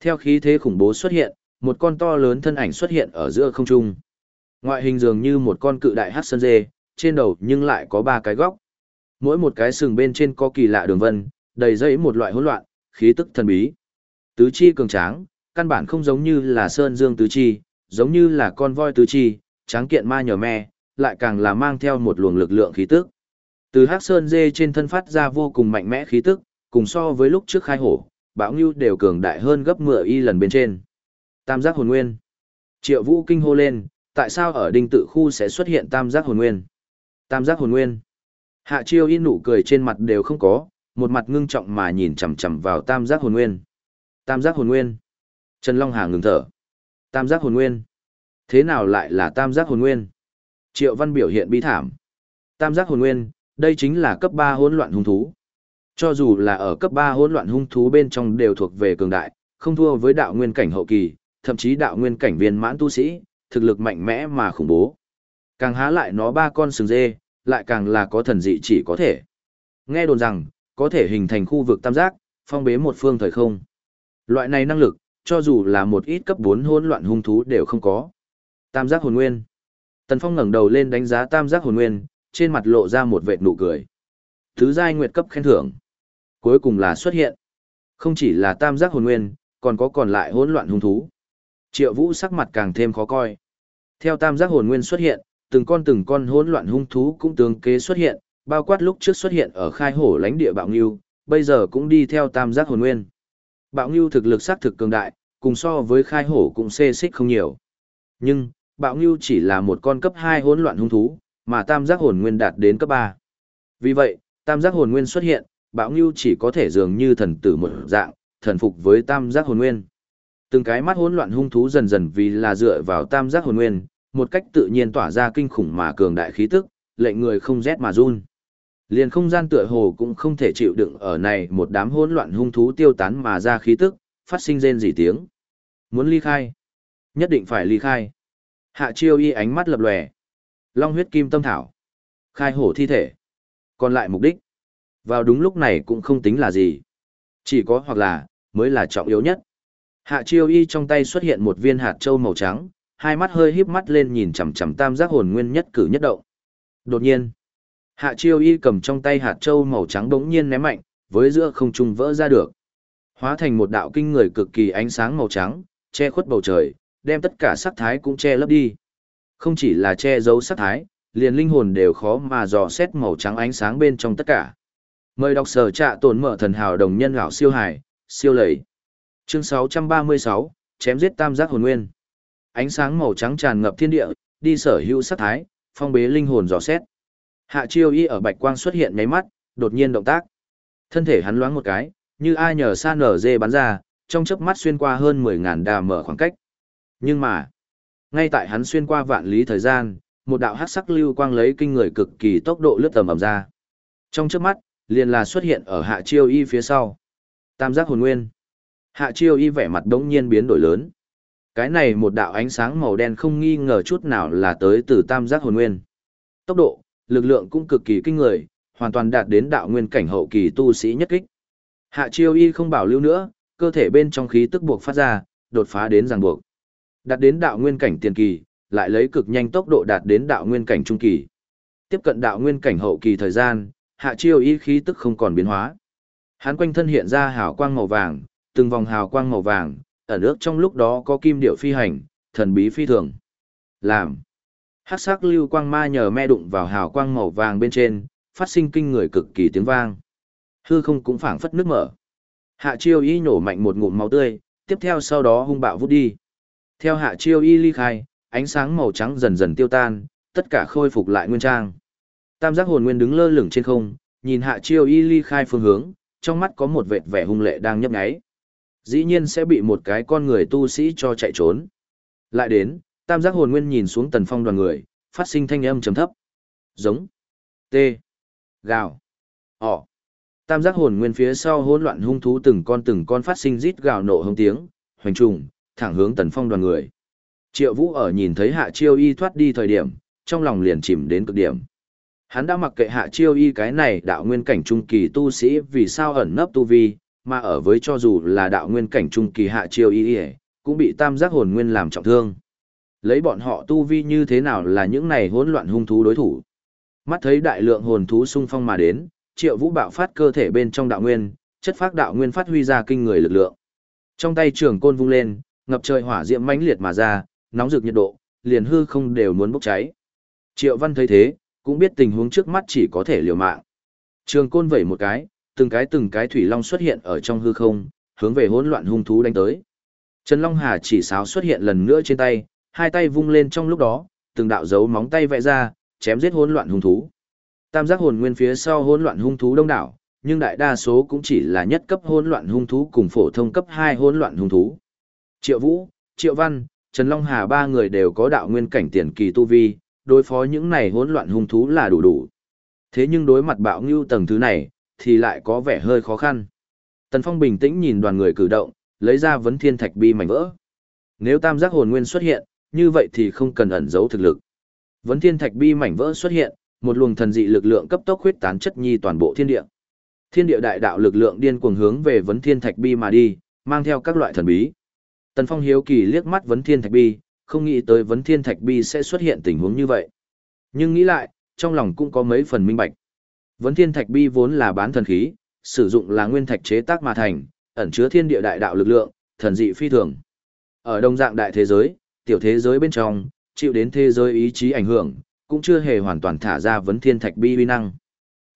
Theo khí thế khủng bố xuất hiện, một con to lớn thân ảnh xuất hiện ở giữa không trung. Ngoại hình dường như một con cự đại hát sơn dê, trên đầu nhưng lại có ba cái góc. Mỗi một cái sừng bên trên có kỳ lạ đường vân, đầy dẫy một loại hỗn loạn, khí tức thần bí. Tứ chi cường tráng, căn bản không giống như là sơn dương tứ chi, giống như là con voi tứ chi, tráng kiện ma nhờ me, lại càng là mang theo một luồng lực lượng khí tức. Từ hắc sơn dê trên thân phát ra vô cùng mạnh mẽ khí tức, cùng so với lúc trước khai hổ, bão ngưu đều cường đại hơn gấp 10 y lần bên trên. Tam giác hồn nguyên. Triệu vũ kinh hô lên, tại sao ở đinh tự khu sẽ xuất hiện tam giác hồn nguyên? Tam giác hồn nguyên. Hạ chiêu in nụ cười trên mặt đều không có, một mặt ngưng trọng mà nhìn chằm chằm vào tam giác hồn nguyên. Tam giác hồn nguyên. Trần Long Hà ngừng thở. Tam giác hồn nguyên. Thế nào lại là tam giác hồn nguyên? Triệu Văn biểu hiện bi thảm. Tam giác hồn nguyên, đây chính là cấp ba hỗn loạn hung thú. Cho dù là ở cấp ba hỗn loạn hung thú bên trong đều thuộc về cường đại, không thua với đạo nguyên cảnh hậu kỳ, thậm chí đạo nguyên cảnh viên mãn tu sĩ, thực lực mạnh mẽ mà khủng bố. Càng há lại nó ba con sừng dê, lại càng là có thần dị chỉ có thể. Nghe đồn rằng, có thể hình thành khu vực tam giác, phong bế một phương thời không. Loại này năng lực, cho dù là một ít cấp 4 hỗn loạn hung thú đều không có. Tam giác hồn nguyên. Tần Phong ngẩng đầu lên đánh giá tam giác hồn nguyên, trên mặt lộ ra một vệt nụ cười. Thứ giai nguyệt cấp khen thưởng. Cuối cùng là xuất hiện. Không chỉ là tam giác hồn nguyên, còn có còn lại hỗn loạn hung thú. Triệu Vũ sắc mặt càng thêm khó coi. Theo tam giác hồn nguyên xuất hiện, từng con từng con hỗn loạn hung thú cũng tương kế xuất hiện, bao quát lúc trước xuất hiện ở khai hổ lãnh địa bạo ngưu, bây giờ cũng đi theo tam giác hồn nguyên. Bạo ngưu thực lực xác thực cường đại, cùng so với khai hổ cũng xê xích không nhiều. Nhưng, bạo ngưu chỉ là một con cấp 2 hỗn loạn hung thú, mà tam giác hồn nguyên đạt đến cấp 3. Vì vậy, tam giác hồn nguyên xuất hiện, bạo ngưu chỉ có thể dường như thần tử một dạng, thần phục với tam giác hồn nguyên. Từng cái mắt hỗn loạn hung thú dần dần vì là dựa vào tam giác hồn nguyên, một cách tự nhiên tỏa ra kinh khủng mà cường đại khí tức, lệnh người không rét mà run. Liền không gian tựa hồ cũng không thể chịu đựng ở này một đám hỗn loạn hung thú tiêu tán mà ra khí tức, phát sinh rên rỉ tiếng. Muốn ly khai, nhất định phải ly khai. Hạ chiêu y ánh mắt lập lòe. Long huyết kim tâm thảo. Khai hổ thi thể. Còn lại mục đích. Vào đúng lúc này cũng không tính là gì. Chỉ có hoặc là, mới là trọng yếu nhất. Hạ chiêu y trong tay xuất hiện một viên hạt châu màu trắng, hai mắt hơi híp mắt lên nhìn chằm chằm tam giác hồn nguyên nhất cử nhất động. Đột nhiên, Hạ chiêu y cầm trong tay hạt châu màu trắng đống nhiên ném mạnh, với giữa không trung vỡ ra được. Hóa thành một đạo kinh người cực kỳ ánh sáng màu trắng, che khuất bầu trời, đem tất cả sắc thái cũng che lấp đi. Không chỉ là che giấu sắc thái, liền linh hồn đều khó mà dò xét màu trắng ánh sáng bên trong tất cả. Mời đọc sở trạ tổn mở thần hào đồng nhân gạo siêu hải, siêu lầy. Chương 636, chém giết tam giác hồn nguyên. Ánh sáng màu trắng tràn ngập thiên địa, đi sở hữu sát thái, phong bế linh hồn dò xét. Hạ chiêu y ở bạch quang xuất hiện nháy mắt, đột nhiên động tác. Thân thể hắn loáng một cái, như ai nhờ sa nở dê bắn ra, trong chớp mắt xuyên qua hơn 10000 đà mở khoảng cách. Nhưng mà, ngay tại hắn xuyên qua vạn lý thời gian, một đạo hắc sắc lưu quang lấy kinh người cực kỳ tốc độ lướt tầm ầm ra. Trong chớp mắt, liền là xuất hiện ở hạ chiêu y phía sau. Tam giác hồn nguyên. Hạ chiêu y vẻ mặt đống nhiên biến đổi lớn. Cái này một đạo ánh sáng màu đen không nghi ngờ chút nào là tới từ tam giác hồn nguyên. Tốc độ, lực lượng cũng cực kỳ kinh người, hoàn toàn đạt đến đạo nguyên cảnh hậu kỳ tu sĩ nhất kích. Hạ chiêu y không bảo lưu nữa, cơ thể bên trong khí tức buộc phát ra, đột phá đến ràng buộc. Đạt đến đạo nguyên cảnh tiền kỳ, lại lấy cực nhanh tốc độ đạt đến đạo nguyên cảnh trung kỳ. Tiếp cận đạo nguyên cảnh hậu kỳ thời gian, hạ chiêu y khí tức không còn biến hóa. Hắn quanh thân hiện ra hào quang màu vàng, từng vòng hào quang màu vàng, ở nước trong lúc đó có kim điệu phi hành, thần bí phi thường. Làm. Hắc sắc lưu quang ma nhờ me đụng vào hào quang màu vàng bên trên, phát sinh kinh người cực kỳ tiếng vang. Hư không cũng phảng phất nước mở. Hạ chiêu y nổ mạnh một ngụm máu tươi, tiếp theo sau đó hung bạo vút đi. Theo hạ chiêu y ly khai, ánh sáng màu trắng dần dần tiêu tan, tất cả khôi phục lại nguyên trang. Tam giác hồn nguyên đứng lơ lửng trên không, nhìn hạ chiêu y ly khai phương hướng, trong mắt có một vệt vẻ hung lệ đang nhấp nháy. Dĩ nhiên sẽ bị một cái con người tu sĩ cho chạy trốn. Lại đến, tam giác hồn nguyên nhìn xuống tần phong đoàn người, phát sinh thanh âm trầm thấp. Giống. T. Gào. Ỏ. Tam giác hồn nguyên phía sau hỗn loạn hung thú từng con từng con phát sinh rít gào nộ hống tiếng, hoành trùng, thẳng hướng tần phong đoàn người. Triệu Vũ ở nhìn thấy Hạ Chiêu Y thoát đi thời điểm, trong lòng liền chìm đến cực điểm. Hắn đã mặc kệ Hạ Chiêu Y cái này đạo nguyên cảnh trung kỳ tu sĩ vì sao ẩn nấp tu vi, mà ở với cho dù là đạo nguyên cảnh trung kỳ Hạ Chiêu Y, cũng bị tam giác hồn nguyên làm trọng thương. Lấy bọn họ tu vi như thế nào là những này hỗn loạn hung thú đối thủ. Mắt thấy đại lượng hồn thú xung phong mà đến, Triệu Vũ bạo phát cơ thể bên trong đạo nguyên, chất phát đạo nguyên phát huy ra kinh người lực lượng. Trong tay trường côn vung lên, ngập trời hỏa diễm mãnh liệt mà ra, nóng rực nhiệt độ, liền hư không đều muốn bốc cháy. Triệu Văn thấy thế, cũng biết tình huống trước mắt chỉ có thể liều mạng. Trường côn vẩy một cái, từng cái từng cái thủy long xuất hiện ở trong hư không, hướng về hỗn loạn hung thú đánh tới. Trần Long Hà chỉ sáo xuất hiện lần nữa trên tay, hai tay vung lên trong lúc đó, từng đạo dấu móng tay vẽ ra, chém giết hỗn loạn hung thú. Tam giác hồn nguyên phía sau hỗn loạn hung thú đông đảo, nhưng đại đa số cũng chỉ là nhất cấp hỗn loạn hung thú cùng phổ thông cấp 2 hỗn loạn hung thú. Triệu Vũ, Triệu Văn, Trần Long Hà ba người đều có đạo nguyên cảnh tiền kỳ tu vi, đối phó những này hỗn loạn hung thú là đủ đủ. Thế nhưng đối mặt bạo ngưu tầng thứ này, thì lại có vẻ hơi khó khăn. Tần Phong bình tĩnh nhìn đoàn người cử động, lấy ra vấn thiên thạch bi mảnh vỡ. Nếu tam giác hồn nguyên xuất hiện, như vậy thì không cần ẩn giấu thực lực. Vấn thiên thạch bi mảnh vỡ xuất hiện, một luồng thần dị lực lượng cấp tốc huyết tán chất nhi toàn bộ thiên địa. Thiên địa đại đạo lực lượng điên cuồng hướng về vấn thiên thạch bi mà đi, mang theo các loại thần bí. Tần Phong hiếu kỳ liếc mắt vấn thiên thạch bi, không nghĩ tới vấn thiên thạch bi sẽ xuất hiện tình huống như vậy. Nhưng nghĩ lại, trong lòng cũng có mấy phần minh bạch. Vấn thiên thạch bi vốn là bán thần khí, sử dụng là nguyên thạch chế tác mà thành, ẩn chứa thiên địa đại đạo lực lượng, thần dị phi thường. Ở đông dạng đại thế giới, tiểu thế giới bên trong, chịu đến thế giới ý chí ảnh hưởng, cũng chưa hề hoàn toàn thả ra vấn thiên thạch bi uy năng.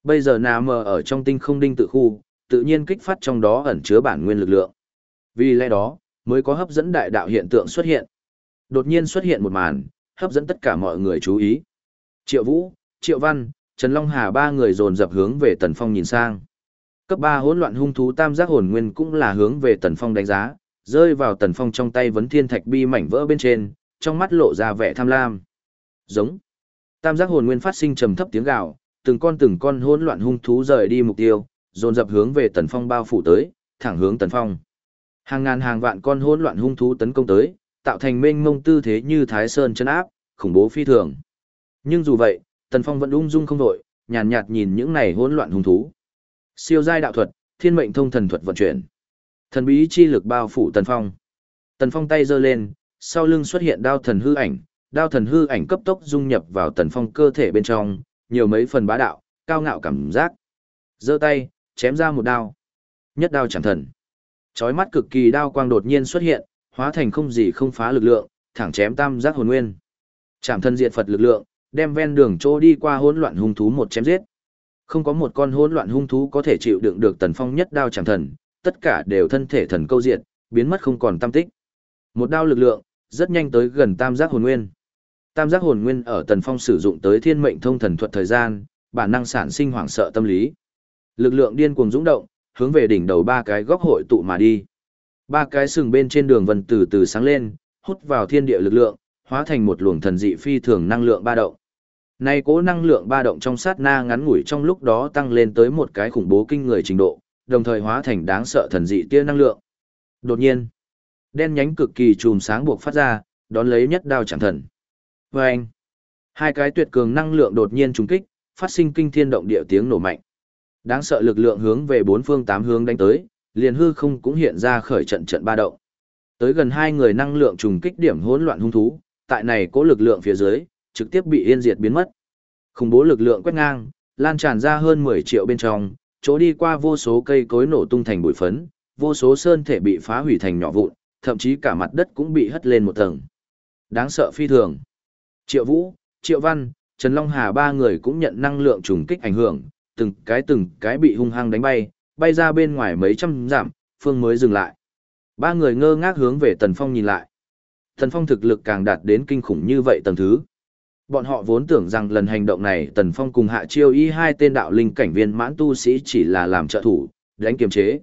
Bây giờ nà mờ ở trong tinh không đinh tự khu, tự nhiên kích phát trong đó ẩn chứa bản nguyên lực lượng. Vì lẽ đó, mới có hấp dẫn đại đạo hiện tượng xuất hiện. Đột nhiên xuất hiện một màn, hấp dẫn tất cả mọi người chú ý. Triệu Vũ, Triệu Văn, Trần Long Hà ba người dồn dập hướng về Tần Phong nhìn sang. Cấp 3 hỗn loạn hung thú tam giác hồn nguyên cũng là hướng về Tần Phong đánh giá, rơi vào Tần Phong trong tay vấn thiên thạch bi mảnh vỡ bên trên, trong mắt lộ ra vẻ tham lam. Giống. Tam giác hồn nguyên phát sinh trầm thấp tiếng gào, từng con từng con hỗn loạn hung thú rời đi mục tiêu, dồn dập hướng về Tần Phong bao phủ tới, thẳng hướng Tần Phong. Hàng ngàn hàng vạn con hỗn loạn hung thú tấn công tới, tạo thành mênh mông tư thế như Thái Sơn chân áp, khủng bố phi thường. Nhưng dù vậy, Tần Phong vẫn ung dung không đội, nhàn nhạt, nhạt nhìn những này hỗn loạn hung thú. Siêu giai đạo thuật, thiên mệnh thông thần thuật vận chuyển. Thần bí chi lực bao phủ Tần Phong. Tần Phong tay giơ lên, sau lưng xuất hiện đao thần hư ảnh, đao thần hư ảnh cấp tốc dung nhập vào Tần Phong cơ thể bên trong, nhiều mấy phần bá đạo, cao ngạo cảm giác. Giơ tay, chém ra một đao. Nhất đao chẳng thần. Chói mắt cực kỳ đao quang đột nhiên xuất hiện, hóa thành không gì không phá lực lượng, thẳng chém tam giác hồn nguyên. Chạm thân diện Phật lực lượng, đem ven đường chỗ đi qua hỗn loạn hung thú một chém giết. Không có một con hỗn loạn hung thú có thể chịu đựng được tần phong nhất đao chẳng thần, tất cả đều thân thể thần câu diệt, biến mất không còn tâm tích. Một đao lực lượng, rất nhanh tới gần tam giác hồn nguyên. Tam giác hồn nguyên ở tần phong sử dụng tới thiên mệnh thông thần thuật thời gian, bản năng sản sinh hoảng sợ tâm lý. Lực lượng điên cuồng dũng động, hướng về đỉnh đầu ba cái góc hội tụ mà đi. Ba cái sừng bên trên đường vân từ từ sáng lên, hút vào thiên địa lực lượng, hóa thành một luồng thần dị phi thường năng lượng ba động. Này cố năng lượng ba động trong sát na ngắn ngủi trong lúc đó tăng lên tới một cái khủng bố kinh người trình độ, đồng thời hóa thành đáng sợ thần dị tia năng lượng. Đột nhiên, đen nhánh cực kỳ chùm sáng buộc phát ra, đón lấy nhất đao chẳng thần. Và anh, hai cái tuyệt cường năng lượng đột nhiên trùng kích, phát sinh kinh thiên động địa tiếng nổ mạnh. Đáng sợ lực lượng hướng về bốn phương tám hướng đánh tới, liền hư không cũng hiện ra khởi trận trận ba động. Tới gần hai người năng lượng trùng kích điểm hỗn loạn hung thú, tại này cố lực lượng phía dưới, trực tiếp bị yên diệt biến mất. Khủng bố lực lượng quét ngang, lan tràn ra hơn 10 triệu bên trong, chỗ đi qua vô số cây cối nổ tung thành bụi phấn, vô số sơn thể bị phá hủy thành nhỏ vụn, thậm chí cả mặt đất cũng bị hất lên một tầng. Đáng sợ phi thường. Triệu Vũ, Triệu Văn, Trần Long Hà ba người cũng nhận năng lượng trùng kích ảnh hưởng, từng cái từng cái bị hung hăng đánh bay, bay ra bên ngoài mấy trăm dặm, phương mới dừng lại. Ba người ngơ ngác hướng về Tần Phong nhìn lại. Tần Phong thực lực càng đạt đến kinh khủng như vậy tầng thứ. Bọn họ vốn tưởng rằng lần hành động này Tần Phong cùng Hạ Chiêu Y hai tên đạo linh cảnh viên mãn tu sĩ chỉ là làm trợ thủ, đánh kiềm chế.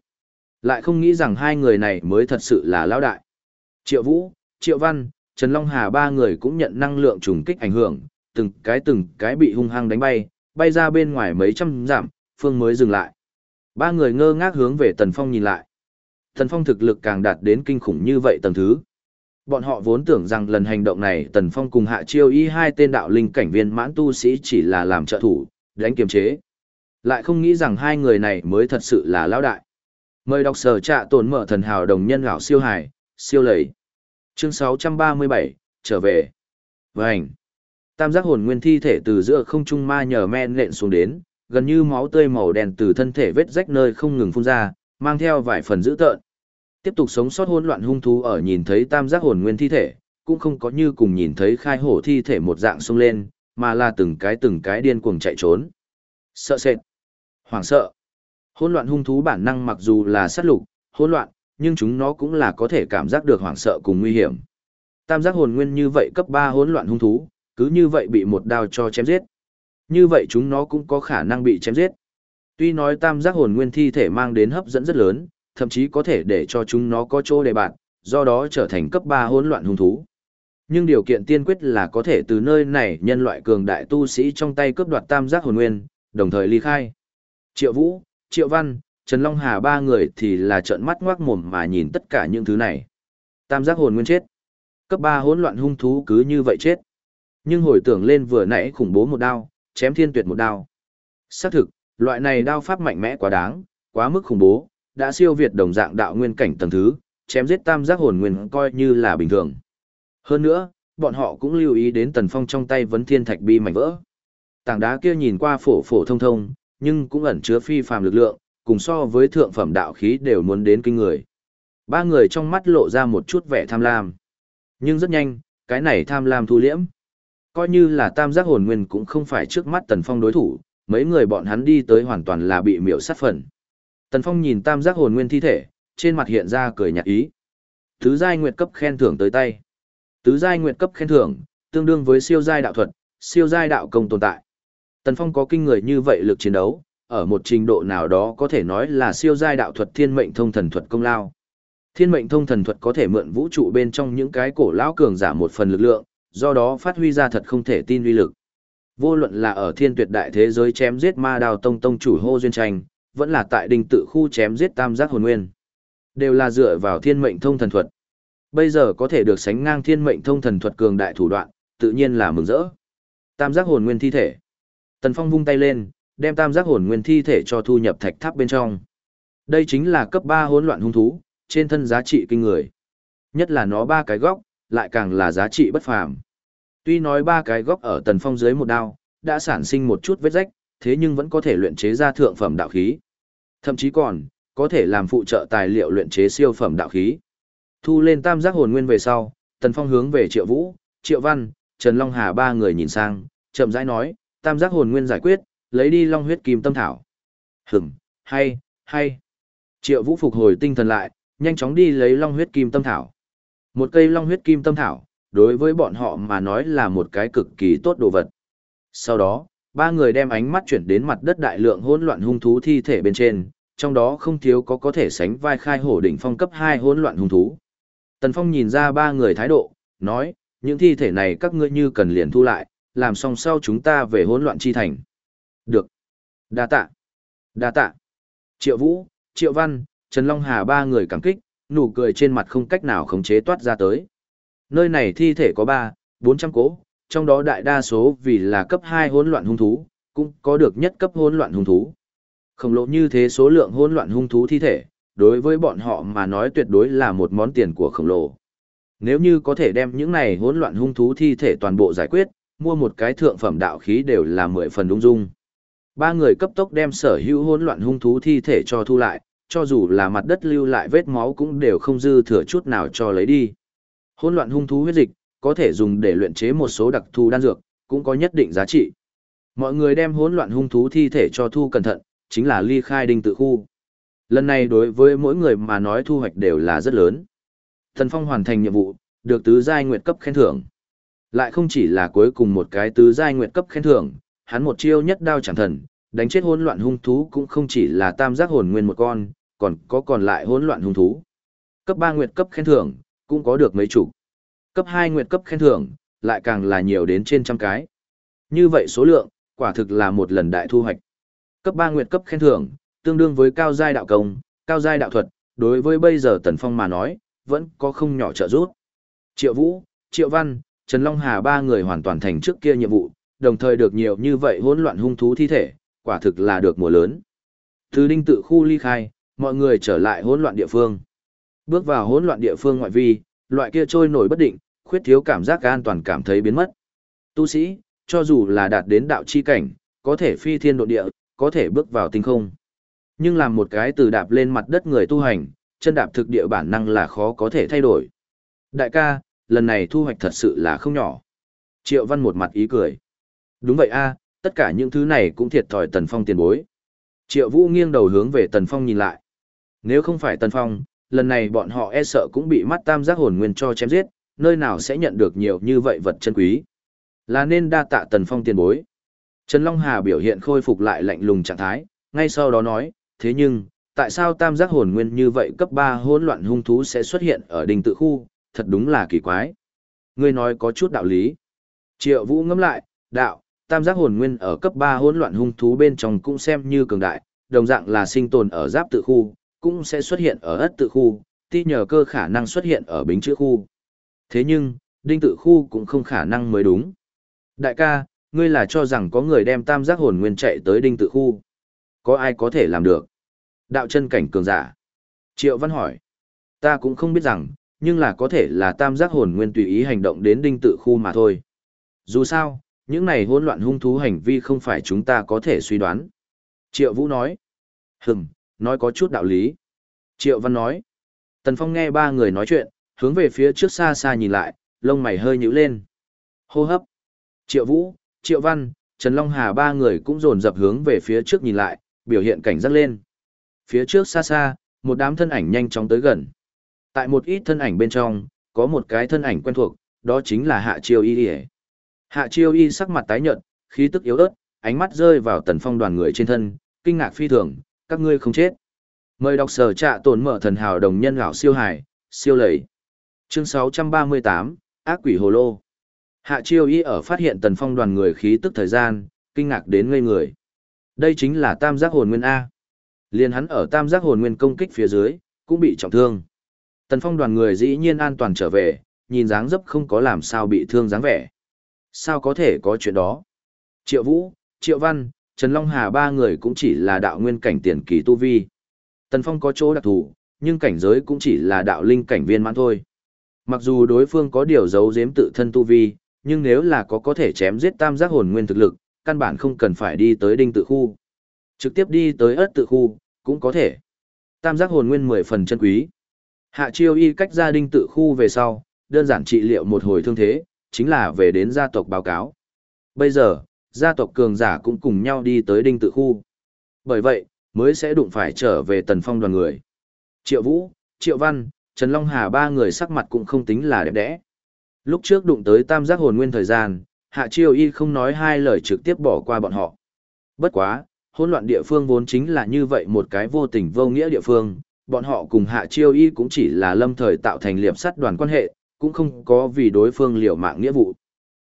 Lại không nghĩ rằng hai người này mới thật sự là lão đại. Triệu Vũ, Triệu Văn, Trần Long Hà ba người cũng nhận năng lượng trùng kích ảnh hưởng, từng cái từng cái bị hung hăng đánh bay, bay ra bên ngoài mấy trăm dặm, phương mới dừng lại. Ba người ngơ ngác hướng về Tần Phong nhìn lại. Tần Phong thực lực càng đạt đến kinh khủng như vậy tầng thứ. Bọn họ vốn tưởng rằng lần hành động này Tần Phong cùng Hạ Chiêu Y hai tên đạo linh cảnh viên mãn tu sĩ chỉ là làm trợ thủ, đánh kiềm chế. Lại không nghĩ rằng hai người này mới thật sự là lão đại. Mời đọc sở trạ tổn mở thần hào đồng nhân gạo siêu hải, siêu lầy. Chương 637, trở về. Vânh. Tam giác hồn nguyên thi thể từ giữa không trung ma nhờ men lện xuống đến, gần như máu tươi màu đen từ thân thể vết rách nơi không ngừng phun ra, mang theo vài phần dữ tợn. Tiếp tục sống sót hỗn loạn hung thú ở nhìn thấy tam giác hồn nguyên thi thể, cũng không có như cùng nhìn thấy khai hổ thi thể một dạng xông lên, mà là từng cái từng cái điên cuồng chạy trốn. Sợ sệt, hoảng sợ. Hỗn loạn hung thú bản năng mặc dù là sát lục, hỗn loạn, nhưng chúng nó cũng là có thể cảm giác được hoảng sợ cùng nguy hiểm. Tam giác hồn nguyên như vậy cấp 3 hỗn loạn hung thú, cứ như vậy bị một đao cho chém giết. Như vậy chúng nó cũng có khả năng bị chém giết. Tuy nói tam giác hồn nguyên thi thể mang đến hấp dẫn rất lớn, thậm chí có thể để cho chúng nó có chỗ để bạn, do đó trở thành cấp 3 hỗn loạn hung thú. Nhưng điều kiện tiên quyết là có thể từ nơi này nhân loại cường đại tu sĩ trong tay cướp đoạt tam giác hồn nguyên, đồng thời ly khai. Triệu Vũ, Triệu Văn, Trần Long Hà ba người thì là trợn mắt ngoác mồm mà nhìn tất cả những thứ này. Tam giác hồn nguyên chết. Cấp 3 hỗn loạn hung thú cứ như vậy chết. Nhưng hồi tưởng lên vừa nãy khủng bố một đao, chém thiên tuyệt một đao. Xác thực, loại này đao pháp mạnh mẽ quá đáng, quá mức khủng bố, đã siêu việt đồng dạng đạo nguyên cảnh tầng thứ, chém giết tam giác hồn nguyên coi như là bình thường. Hơn nữa, bọn họ cũng lưu ý đến tần phong trong tay vấn thiên thạch bi mảnh vỡ. Tảng đá kia nhìn qua phổ phổ thông thông, nhưng cũng ẩn chứa phi phàm lực lượng, cùng so với thượng phẩm đạo khí đều muốn đến kinh người. Ba người trong mắt lộ ra một chút vẻ tham lam. Nhưng rất nhanh, cái này tham lam thu liễm. Coi như là tam giác hồn nguyên cũng không phải trước mắt Tần Phong đối thủ, mấy người bọn hắn đi tới hoàn toàn là bị miểu sát phần. Tần Phong nhìn tam giác hồn nguyên thi thể, trên mặt hiện ra cười nhạt ý. Tứ giai nguyệt cấp khen thưởng tới tay. Tứ giai nguyệt cấp khen thưởng, tương đương với siêu giai đạo thuật, siêu giai đạo công tồn tại. Tần Phong có kinh người như vậy lực chiến đấu, ở một trình độ nào đó có thể nói là siêu giai đạo thuật thiên mệnh thông thần thuật công lao. Thiên mệnh thông thần thuật có thể mượn vũ trụ bên trong những cái cổ lão cường giả một phần lực lượng, do đó phát huy ra thật không thể tin uy lực. Vô luận là ở thiên tuyệt đại thế giới chém giết ma đào tông tông chủ hô duyên tranh, vẫn là tại đình tự khu chém giết tam giác hồn nguyên. Đều là dựa vào thiên mệnh thông thần thuật. Bây giờ có thể được sánh ngang thiên mệnh thông thần thuật cường đại thủ đoạn, tự nhiên là mừng rỡ. Tam giác hồn nguyên thi thể. Tần Phong vung tay lên, đem tam giác hồn nguyên thi thể cho thu nhập thạch tháp bên trong. Đây chính là cấp 3 hỗn loạn hung thú, trên thân giá trị kinh người. Nhất là nó ba cái góc, lại càng là giá trị bất phàm. Tuy nói ba cái góc ở tần phong dưới một đao, đã sản sinh một chút vết rách, thế nhưng vẫn có thể luyện chế ra thượng phẩm đạo khí. Thậm chí còn, có thể làm phụ trợ tài liệu luyện chế siêu phẩm đạo khí. Thu lên tam giác hồn nguyên về sau, tần phong hướng về triệu vũ, triệu văn, Trần Long Hà ba người nhìn sang, chậm rãi nói, tam giác hồn nguyên giải quyết, lấy đi long huyết kim tâm thảo. Hửm, hay, hay. Triệu vũ phục hồi tinh thần lại, nhanh chóng đi lấy long huyết kim tâm thảo. Một cây long huyết kim tâm thảo, đối với bọn họ mà nói là một cái cực kỳ tốt đồ vật. Sau đó, ba người đem ánh mắt chuyển đến mặt đất đại lượng hỗn loạn hung thú thi thể bên trên, trong đó không thiếu có có thể sánh vai khai hổ đỉnh phong cấp 2 hỗn loạn hung thú. Tần Phong nhìn ra ba người thái độ, nói, những thi thể này các ngươi như cần liền thu lại, làm xong sau chúng ta về hỗn loạn chi thành. Được. Đa tạ. Đa tạ. Triệu Vũ, Triệu Văn, Trần Long Hà ba người cảm kích, nụ cười trên mặt không cách nào khống chế toát ra tới. Nơi này thi thể có 3, 400 cố, trong đó đại đa số vì là cấp 2 hỗn loạn hung thú, cũng có được nhất cấp hỗn loạn hung thú. Khổng lồ như thế số lượng hỗn loạn hung thú thi thể, đối với bọn họ mà nói tuyệt đối là một món tiền của khổng lồ. Nếu như có thể đem những này hỗn loạn hung thú thi thể toàn bộ giải quyết, mua một cái thượng phẩm đạo khí đều là mười phần đúng dung. Ba người cấp tốc đem sở hữu hỗn loạn hung thú thi thể cho thu lại, cho dù là mặt đất lưu lại vết máu cũng đều không dư thừa chút nào cho lấy đi. Hỗn loạn hung thú huyết dịch, có thể dùng để luyện chế một số đặc thù đan dược, cũng có nhất định giá trị. Mọi người đem hỗn loạn hung thú thi thể cho thu cẩn thận, chính là ly khai đinh tự khu. Lần này đối với mỗi người mà nói thu hoạch đều là rất lớn. Thần Phong hoàn thành nhiệm vụ, được tứ giai nguyệt cấp khen thưởng. Lại không chỉ là cuối cùng một cái tứ giai nguyệt cấp khen thưởng, hắn một chiêu nhất đao chẳng thần, đánh chết hỗn loạn hung thú cũng không chỉ là tam giác hồn nguyên một con, còn có còn lại hỗn loạn hung thú. Cấp 3 nguyệt cấp khen thưởng, cũng có được mấy chục. Cấp 2 nguyệt cấp khen thưởng, lại càng là nhiều đến trên trăm cái. Như vậy số lượng, quả thực là một lần đại thu hoạch. Cấp 3 nguyệt cấp khen thưởng, tương đương với cao giai đạo công, cao giai đạo thuật, đối với bây giờ Tần Phong mà nói, vẫn có không nhỏ trợ giúp. Triệu Vũ, Triệu Văn, Trần Long Hà ba người hoàn toàn thành trước kia nhiệm vụ, đồng thời được nhiều như vậy hỗn loạn hung thú thi thể, quả thực là được mùa lớn. Từ đinh tự khu ly khai, mọi người trở lại hỗn loạn địa phương. Bước vào hỗn loạn địa phương ngoại vi, loại kia trôi nổi bất định, khuyết thiếu cảm giác an toàn cảm thấy biến mất. Tu sĩ, cho dù là đạt đến đạo chi cảnh, có thể phi thiên độ địa, có thể bước vào tinh không. Nhưng làm một cái từ đạp lên mặt đất người tu hành, chân đạp thực địa bản năng là khó có thể thay đổi. Đại ca, lần này thu hoạch thật sự là không nhỏ. Triệu Văn một mặt ý cười. Đúng vậy a, tất cả những thứ này cũng thiệt thòi Tần Phong tiền bối. Triệu Vũ nghiêng đầu hướng về Tần Phong nhìn lại. Nếu không phải Tần Phong, lần này bọn họ e sợ cũng bị mắt tam giác hồn nguyên cho chém giết, nơi nào sẽ nhận được nhiều như vậy vật chân quý. Là nên đa tạ Tần Phong tiền bối. Trần Long Hà biểu hiện khôi phục lại lạnh lùng trạng thái, ngay sau đó nói, thế nhưng, tại sao tam giác hồn nguyên như vậy cấp 3 hỗn loạn hung thú sẽ xuất hiện ở đình tự khu, thật đúng là kỳ quái. Ngươi nói có chút đạo lý. Triệu Vũ ngẫm lại, đạo, tam giác hồn nguyên ở cấp 3 hỗn loạn hung thú bên trong cũng xem như cường đại, đồng dạng là sinh tồn ở giáp tự khu, cũng sẽ xuất hiện ở ất tự khu, ti nhờ cơ khả năng xuất hiện ở bính chữ khu. Thế nhưng, đinh tự khu cũng không khả năng mới đúng. Đại ca, ngươi là cho rằng có người đem tam giác hồn nguyên chạy tới đinh tự khu. Có ai có thể làm được? Đạo chân cảnh cường giả. Triệu Văn hỏi. Ta cũng không biết rằng, nhưng là có thể là tam giác hồn nguyên tùy ý hành động đến đinh tự khu mà thôi. Dù sao, những này hỗn loạn hung thú hành vi không phải chúng ta có thể suy đoán. Triệu Vũ nói. Hừm, nói có chút đạo lý. Triệu Văn nói. Tần Phong nghe ba người nói chuyện, hướng về phía trước xa xa nhìn lại, lông mày hơi nhíu lên. Hô hấp. Triệu Vũ, Triệu Văn, Trần Long Hà ba người cũng dồn dập hướng về phía trước nhìn lại, biểu hiện cảnh giác lên. Phía trước xa xa, một đám thân ảnh nhanh chóng tới gần. Tại một ít thân ảnh bên trong, có một cái thân ảnh quen thuộc, đó chính là Hạ Chiêu Y. Hạ Chiêu Y sắc mặt tái nhợt, khí tức yếu ớt, ánh mắt rơi vào Tần Phong đoàn người trên thân, kinh ngạc phi thường, các ngươi không chết. Mời đọc sở trạ tổn mở thần hào đồng nhân gạo siêu hải, siêu lầy. Chương 638, ác quỷ hồ lô. Hạ Chiêu Y ở phát hiện Tần Phong đoàn người khí tức thời gian, kinh ngạc đến ngây người. Đây chính là tam giác hồn nguyên A. Liên hắn ở tam giác hồn nguyên công kích phía dưới, cũng bị trọng thương. Tần Phong đoàn người dĩ nhiên an toàn trở về, nhìn dáng dấp không có làm sao bị thương dáng vẻ. Sao có thể có chuyện đó? Triệu Vũ, Triệu Văn, Trần Long Hà ba người cũng chỉ là đạo nguyên cảnh tiền kỳ tu vi. Tần Phong có chỗ đặc thù, nhưng cảnh giới cũng chỉ là đạo linh cảnh viên mãn thôi. Mặc dù đối phương có điều giấu giếm tự thân tu vi, nhưng nếu là có có thể chém giết tam giác hồn nguyên thực lực, căn bản không cần phải đi tới đinh tự khu. Trực tiếp đi tới ớt tự khu, cũng có thể. Tam giác hồn nguyên 10 phần chân quý. Hạ chiêu y cách gia đinh tự khu về sau, đơn giản trị liệu một hồi thương thế, chính là về đến gia tộc báo cáo. Bây giờ, gia tộc cường giả cũng cùng nhau đi tới đinh tự khu. Bởi vậy, mới sẽ đụng phải trở về tần phong đoàn người. Triệu Vũ, Triệu Văn, Trần Long Hà ba người sắc mặt cũng không tính là đẹp đẽ. Lúc trước đụng tới tam giác hồn nguyên thời gian, Hạ Chiêu Y không nói hai lời trực tiếp bỏ qua bọn họ. Bất quá, hỗn loạn địa phương vốn chính là như vậy một cái vô tình vô nghĩa địa phương, bọn họ cùng Hạ Chiêu Y cũng chỉ là lâm thời tạo thành liệp sắt đoàn quan hệ, cũng không có vì đối phương liều mạng nghĩa vụ.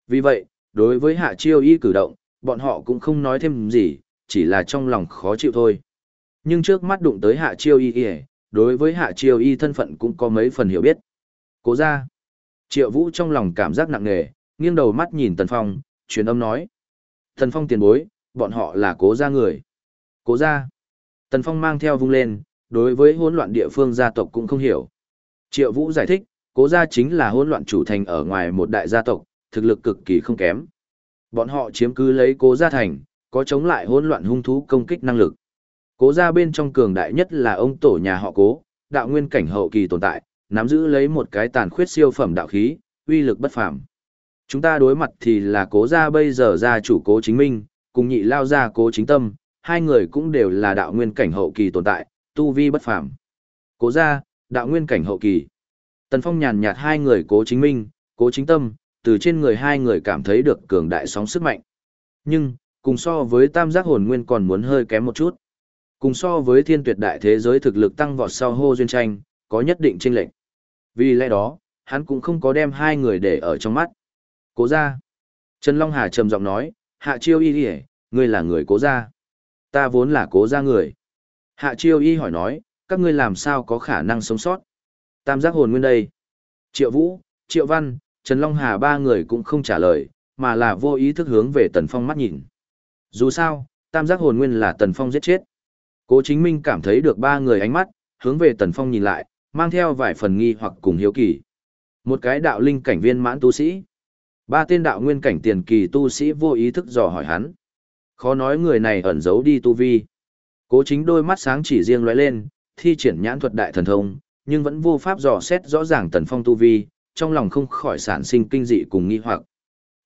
Vì vậy, đối với Hạ Chiêu Y cử động, bọn họ cũng không nói thêm gì, chỉ là trong lòng khó chịu thôi. Nhưng trước mắt đụng tới Hạ Chiêu Y, đối với Hạ triều Y thân phận cũng có mấy phần hiểu biết. Cố ra, Triệu Vũ trong lòng cảm giác nặng nề, nghiêng đầu mắt nhìn Tần Phong, truyền âm nói. Tần Phong tiền bối, bọn họ là cố gia người. Cố gia. Tần Phong mang theo vung lên, đối với hỗn loạn địa phương gia tộc cũng không hiểu. Triệu Vũ giải thích, cố gia chính là hỗn loạn chủ thành ở ngoài một đại gia tộc, thực lực cực kỳ không kém. Bọn họ chiếm cứ lấy cố gia thành, có chống lại hỗn loạn hung thú công kích năng lực. Cố gia bên trong cường đại nhất là ông tổ nhà họ cố, đạo nguyên cảnh hậu kỳ tồn tại, nắm giữ lấy một cái tàn khuyết siêu phẩm đạo khí, uy lực bất phàm. Chúng ta đối mặt thì là cố gia bây giờ gia chủ cố chính minh, cùng nhị lao gia cố chính tâm, hai người cũng đều là đạo nguyên cảnh hậu kỳ tồn tại, tu vi bất phàm. Cố gia, đạo nguyên cảnh hậu kỳ. Tần Phong nhàn nhạt hai người cố chính minh, cố chính tâm, từ trên người hai người cảm thấy được cường đại sóng sức mạnh. Nhưng, cùng so với tam giác hồn nguyên còn muốn hơi kém một chút. Cùng so với thiên tuyệt đại thế giới thực lực tăng vọt sau hô duyên tranh, có nhất định chênh lệch. Vì lẽ đó, hắn cũng không có đem hai người để ở trong mắt. Cố gia. Trần Long Hà trầm giọng nói, hạ chiêu y đi ngươi là người cố gia. Ta vốn là cố gia người. Hạ chiêu y hỏi nói, các ngươi làm sao có khả năng sống sót? Tam giác hồn nguyên đây. Triệu Vũ, Triệu Văn, Trần Long Hà ba người cũng không trả lời, mà là vô ý thức hướng về Tần Phong mắt nhìn. Dù sao, tam giác hồn nguyên là Tần Phong giết chết. Cố chính minh cảm thấy được ba người ánh mắt, hướng về Tần Phong nhìn lại, mang theo vài phần nghi hoặc cùng hiếu kỳ. Một cái đạo linh cảnh viên mãn tu sĩ. Ba tên đạo nguyên cảnh tiền kỳ tu sĩ vô ý thức dò hỏi hắn. Khó nói người này ẩn giấu đi tu vi. Cố chính đôi mắt sáng chỉ riêng lóe lên, thi triển nhãn thuật đại thần thông, nhưng vẫn vô pháp dò xét rõ ràng tần phong tu vi, trong lòng không khỏi sản sinh kinh dị cùng nghi hoặc.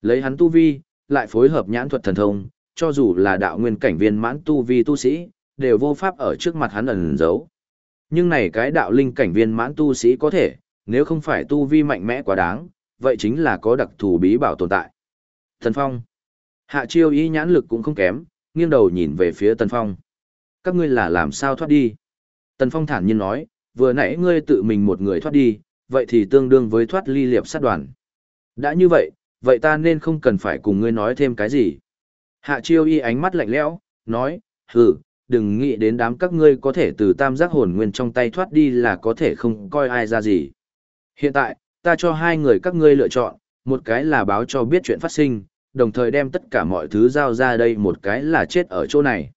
Lấy hắn tu vi, lại phối hợp nhãn thuật thần thông, cho dù là đạo nguyên cảnh viên mãn tu vi tu sĩ, đều vô pháp ở trước mặt hắn ẩn giấu. Nhưng này cái đạo linh cảnh viên mãn tu sĩ có thể, nếu không phải tu vi mạnh mẽ quá đáng, vậy chính là có đặc thù bí bảo tồn tại. Thần Phong. Hạ chiêu y nhãn lực cũng không kém, nghiêng đầu nhìn về phía Tần Phong. Các ngươi là làm sao thoát đi? Tần Phong thản nhiên nói, vừa nãy ngươi tự mình một người thoát đi, vậy thì tương đương với thoát ly liệp sát đoàn. Đã như vậy, vậy ta nên không cần phải cùng ngươi nói thêm cái gì. Hạ chiêu y ánh mắt lạnh lẽo, nói, hừ, đừng nghĩ đến đám các ngươi có thể từ tam giác hồn nguyên trong tay thoát đi là có thể không coi ai ra gì. Hiện tại, ta cho hai người các ngươi lựa chọn, một cái là báo cho biết chuyện phát sinh, đồng thời đem tất cả mọi thứ giao ra đây một cái là chết ở chỗ này.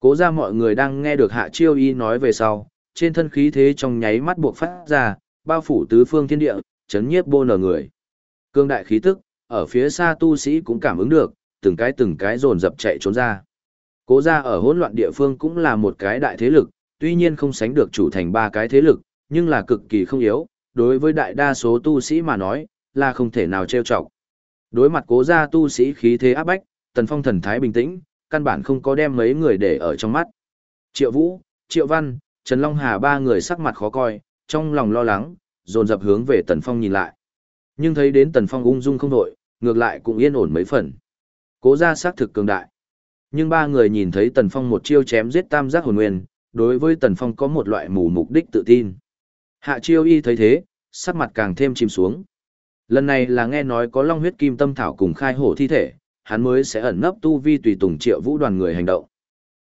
Cố ra mọi người đang nghe được hạ chiêu y nói về sau, trên thân khí thế trong nháy mắt buộc phát ra, bao phủ tứ phương thiên địa, chấn nhiếp bô nở người. Cương đại khí tức, ở phía xa tu sĩ cũng cảm ứng được, từng cái từng cái dồn dập chạy trốn ra. Cố gia ở hỗn loạn địa phương cũng là một cái đại thế lực, tuy nhiên không sánh được chủ thành ba cái thế lực, nhưng là cực kỳ không yếu, đối với đại đa số tu sĩ mà nói, là không thể nào trêu chọc. Đối mặt cố gia tu sĩ khí thế áp bách, Tần Phong thần thái bình tĩnh, căn bản không có đem mấy người để ở trong mắt. Triệu Vũ, Triệu Văn, Trần Long Hà ba người sắc mặt khó coi, trong lòng lo lắng, dồn dập hướng về Tần Phong nhìn lại. Nhưng thấy đến Tần Phong ung dung không đội, ngược lại cũng yên ổn mấy phần. Cố gia xác thực cường đại. Nhưng ba người nhìn thấy Tần Phong một chiêu chém giết tam giác hồn nguyên, đối với Tần Phong có một loại mù mục đích tự tin. Hạ chiêu y thấy thế, sắc mặt càng thêm chìm xuống. Lần này là nghe nói có long huyết kim tâm thảo cùng khai hổ thi thể, hắn mới sẽ ẩn nấp tu vi tùy tùng triệu vũ đoàn người hành động.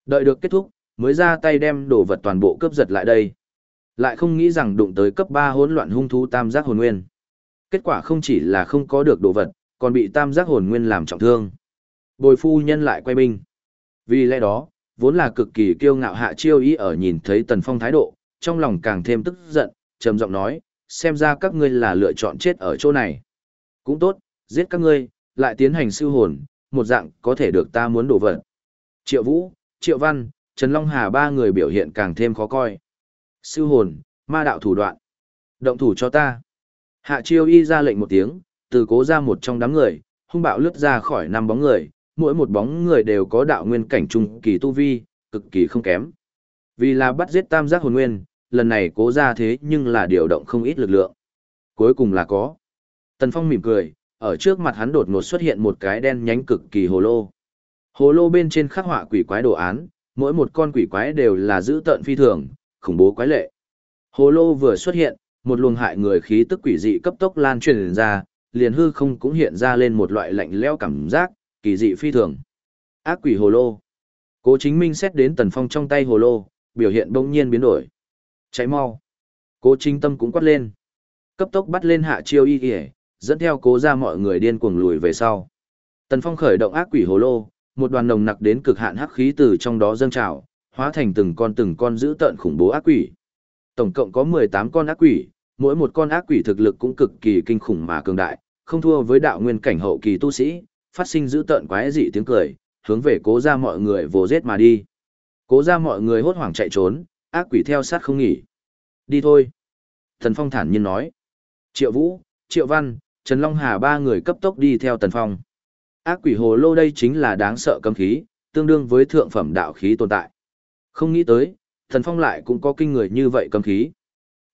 Đợi được kết thúc, mới ra tay đem đồ vật toàn bộ cướp giật lại đây. Lại không nghĩ rằng đụng tới cấp 3 hỗn loạn hung thú tam giác hồn nguyên. Kết quả không chỉ là không có được đồ vật, còn bị tam giác hồn nguyên làm trọng thương. Bồi phu nhân lại quay binh. Vì lẽ đó, vốn là cực kỳ kiêu ngạo hạ chiêu ý ở nhìn thấy tần phong thái độ, trong lòng càng thêm tức giận, trầm giọng nói, xem ra các ngươi là lựa chọn chết ở chỗ này. Cũng tốt, giết các ngươi, lại tiến hành siêu hồn, một dạng có thể được ta muốn đổ vật. Triệu Vũ, Triệu Văn, Trần Long Hà ba người biểu hiện càng thêm khó coi. Siêu hồn, ma đạo thủ đoạn. Động thủ cho ta. Hạ Chiêu y ra lệnh một tiếng, từ cố ra một trong đám người, hung bạo lướt ra khỏi năm bóng người, mỗi một bóng người đều có đạo nguyên cảnh trung kỳ tu vi, cực kỳ không kém. Vì là bắt giết tam giác hồn nguyên, lần này cố ra thế nhưng là điều động không ít lực lượng. Cuối cùng là có. Tần Phong mỉm cười, ở trước mặt hắn đột ngột xuất hiện một cái đen nhánh cực kỳ hồ lô. Hồ lô bên trên khắc họa quỷ quái đồ án, mỗi một con quỷ quái đều là giữ tợn phi thường, khủng bố quái lệ. Hồ lô vừa xuất hiện, một luồng hại người khí tức quỷ dị cấp tốc lan truyền ra, liền hư không cũng hiện ra lên một loại lạnh lẽo cảm giác, kỳ dị phi thường. Ác quỷ hồ lô. Cố Chính Minh xét đến Tần Phong trong tay hồ lô, biểu hiện bỗng nhiên biến đổi. Cháy mau. Cố Chính Tâm cũng quát lên. Cấp tốc bắt lên hạ chiêu y y, dẫn theo cố ra mọi người điên cuồng lùi về sau. Tần Phong khởi động ác quỷ hồ lô, một đoàn nồng nặc đến cực hạn hắc khí từ trong đó dâng trào, hóa thành từng con từng con dữ tợn khủng bố ác quỷ. Tổng cộng có 18 con ác quỷ, mỗi một con ác quỷ thực lực cũng cực kỳ kinh khủng mà cường đại, không thua với đạo nguyên cảnh hậu kỳ tu sĩ, phát sinh dữ tợn quái dị tiếng cười, hướng về cố ra mọi người vồ giết mà đi. Cố ra mọi người hốt hoảng chạy trốn, ác quỷ theo sát không nghỉ. Đi thôi. Thần Phong thản nhiên nói. Triệu Vũ, Triệu Văn, Trần Long Hà ba người cấp tốc đi theo Tần Phong. Ác quỷ hồ lô đây chính là đáng sợ cấm khí, tương đương với thượng phẩm đạo khí tồn tại. Không nghĩ tới, Thần Phong lại cũng có kinh người như vậy cấm khí.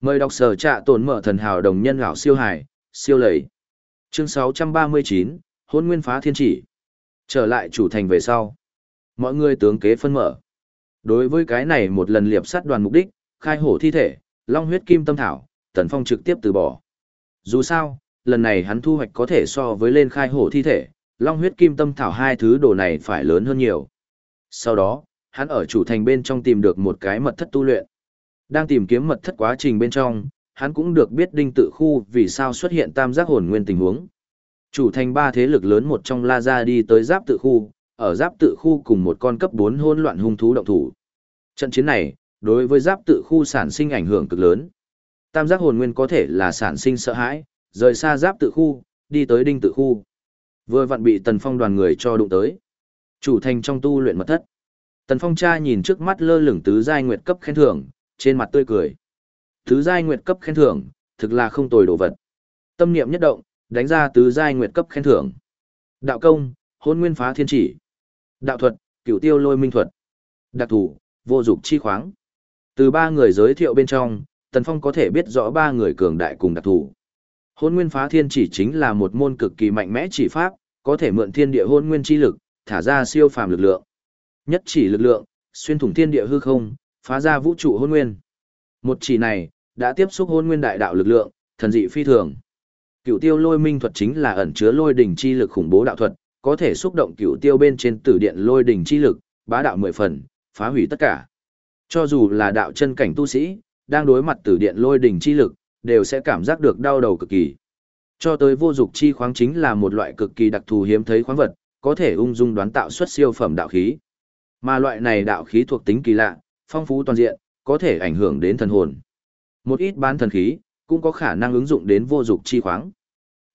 Mời đọc sở trạ tồn mở thần hào đồng nhân lão siêu hải, siêu lầy. Chương 639, hôn nguyên phá thiên chỉ. Trở lại chủ thành về sau. Mọi người tướng kế phân mở. Đối với cái này một lần liệp sát đoàn mục đích, khai hổ thi thể, long huyết kim tâm thảo, Tần Phong trực tiếp từ bỏ. Dù sao, lần này hắn thu hoạch có thể so với lên khai hổ thi thể, long huyết kim tâm thảo hai thứ đồ này phải lớn hơn nhiều. Sau đó, hắn ở chủ thành bên trong tìm được một cái mật thất tu luyện. Đang tìm kiếm mật thất quá trình bên trong, hắn cũng được biết đinh tự khu vì sao xuất hiện tam giác hồn nguyên tình huống. Chủ thành ba thế lực lớn một trong La Gia đi tới giáp tự khu, ở giáp tự khu cùng một con cấp 4 hỗn loạn hung thú động thủ. Trận chiến này, đối với giáp tự khu sản sinh ảnh hưởng cực lớn. Tam giác hồn nguyên có thể là sản sinh sợ hãi, rời xa giáp tự khu, đi tới đinh tự khu. Vừa vặn bị Tần Phong đoàn người cho đụng tới. Chủ thành trong tu luyện mật thất. Tần Phong cha nhìn trước mắt lơ lửng tứ giai nguyệt cấp khen thưởng, trên mặt tươi cười. Tứ giai nguyệt cấp khen thưởng, thực là không tồi đồ vật. Tâm niệm nhất động, đánh ra tứ giai nguyệt cấp khen thưởng. Đạo công, hôn nguyên phá thiên chỉ. Đạo thuật, cửu tiêu lôi minh thuật. Đặc thủ, vô dục chi khoáng. Từ ba người giới thiệu bên trong, Tần Phong có thể biết rõ ba người cường đại cùng đặc thủ. Hôn nguyên phá thiên chỉ chính là một môn cực kỳ mạnh mẽ chỉ pháp, có thể mượn thiên địa hôn nguyên chi lực, thả ra siêu phàm lực lượng. Nhất chỉ lực lượng, xuyên thủng thiên địa hư không, phá ra vũ trụ hôn nguyên. Một chỉ này, đã tiếp xúc hôn nguyên đại đạo lực lượng, thần dị phi thường. Cựu tiêu lôi minh thuật chính là ẩn chứa lôi đỉnh chi lực khủng bố đạo thuật, có thể xúc động cựu tiêu bên trên tử điện lôi đỉnh chi lực, bá đạo mười phần, phá hủy tất cả. Cho dù là đạo chân cảnh tu sĩ, đang đối mặt tử điện lôi đỉnh chi lực, đều sẽ cảm giác được đau đầu cực kỳ. Cho tới vô dục chi khoáng chính là một loại cực kỳ đặc thù hiếm thấy khoáng vật, có thể ung dung đoán tạo xuất siêu phẩm đạo khí. Mà loại này đạo khí thuộc tính kỳ lạ, phong phú toàn diện, có thể ảnh hưởng đến thần hồn. Một ít bán thần khí, cũng có khả năng ứng dụng đến vô dục chi khoáng.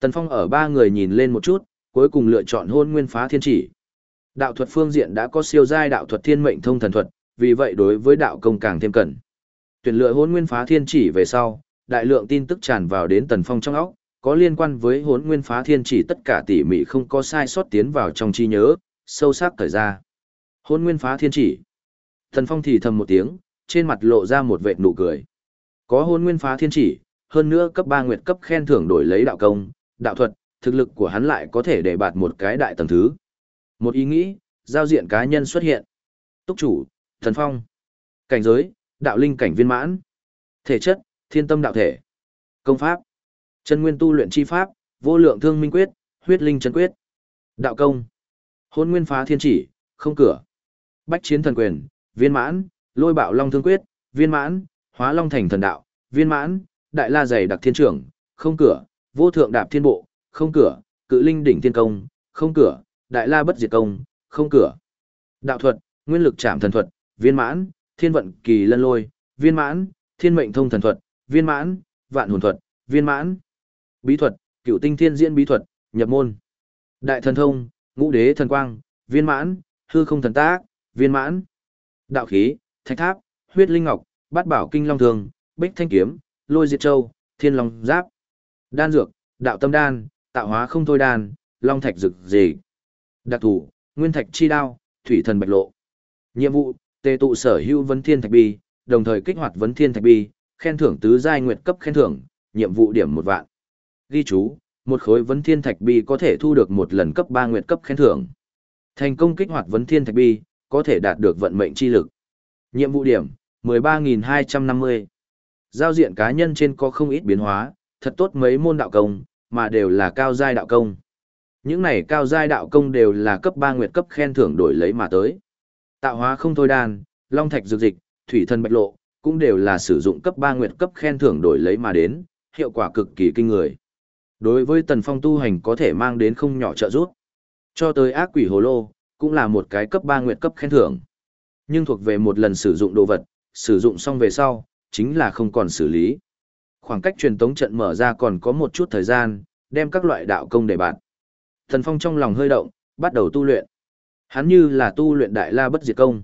Tần Phong ở ba người nhìn lên một chút, cuối cùng lựa chọn hôn nguyên phá thiên chỉ. Đạo thuật phương diện đã có siêu giai đạo thuật thiên mệnh thông thần thuật, vì vậy đối với đạo công càng thêm cần. Tuyển lựa hôn nguyên phá thiên chỉ về sau, đại lượng tin tức tràn vào đến Tần Phong trong óc, có liên quan với hốn nguyên phá thiên chỉ tất cả tỉ mỉ không có sai sót tiến vào trong trí nhớ, sâu sắc thời ra. Hốn nguyên phá thiên chỉ. Tần Phong thì thầm một tiếng, trên mặt lộ ra một vệt nụ cười. Có hôn nguyên phá thiên chỉ, hơn nữa cấp ba nguyệt cấp khen thưởng đổi lấy đạo công, đạo thuật, thực lực của hắn lại có thể để bạt một cái đại tầng thứ. Một ý nghĩ, giao diện cá nhân xuất hiện. Túc chủ, thần phong. Cảnh giới, đạo linh cảnh viên mãn. Thể chất, thiên tâm đạo thể. Công pháp, chân nguyên tu luyện chi pháp, vô lượng thương minh quyết, huyết linh chân quyết. Đạo công, hôn nguyên phá thiên chỉ, không cửa. Bách chiến thần quyền, viên mãn, lôi bạo long thương quyết, viên mãn, hóa long thành thần đạo, viên mãn, đại la dày đặc thiên trưởng, không cửa, vô thượng đạp thiên bộ, không cửa, cự linh đỉnh thiên công, không cửa, đại la bất diệt công, không cửa. Đạo thuật, nguyên lực chạm thần thuật, viên mãn, thiên vận kỳ lân lôi, viên mãn, thiên mệnh thông thần thuật, viên mãn, vạn hồn thuật, viên mãn. Bí thuật, cựu tinh thiên diễn bí thuật, nhập môn. Đại thần thông, ngũ đế thần quang, viên mãn, hư không thần tác, viên mãn. Đạo khí, thạch tháp, huyết linh ngọc, bát bảo kinh long thường, bích thanh kiếm, lôi diệt châu, thiên long giáp. Đan dược, đạo tâm đan, tạo hóa không thôi đan, long thạch dược gì. Đặc thủ, nguyên thạch chi đao, thủy thần bạch lộ. Nhiệm vụ, tề tụ sở hữu vấn thiên thạch bi, đồng thời kích hoạt vấn thiên thạch bi, khen thưởng tứ giai nguyệt cấp khen thưởng, nhiệm vụ điểm một vạn. Ghi chú, một khối vấn thiên thạch bi có thể thu được một lần cấp 3 nguyệt cấp khen thưởng. Thành công kích hoạt vấn thiên thạch bi, có thể đạt được vận mệnh chi lực. Nhiệm vụ điểm, 13.250. Giao diện cá nhân trên có không ít biến hóa, thật tốt mấy môn đạo công, mà đều là cao giai đạo công. Những này cao giai đạo công đều là cấp 3 nguyệt cấp khen thưởng đổi lấy mà tới. Tạo hóa không thôi đan, long thạch dược dịch, thủy thần bạch lộ, cũng đều là sử dụng cấp 3 nguyệt cấp khen thưởng đổi lấy mà đến, hiệu quả cực kỳ kinh người. Đối với tần phong tu hành có thể mang đến không nhỏ trợ giúp. Cho tới ác quỷ hồ lô, cũng là một cái cấp 3 nguyệt cấp khen thưởng. Nhưng thuộc về một lần sử dụng đồ vật, sử dụng xong về sau, chính là không còn xử lý. Khoảng cách truyền tống trận mở ra còn có một chút thời gian, đem các loại đạo công để bạn. Thần Phong trong lòng hơi động, bắt đầu tu luyện. Hắn như là tu luyện Đại La Bất Diệt Công.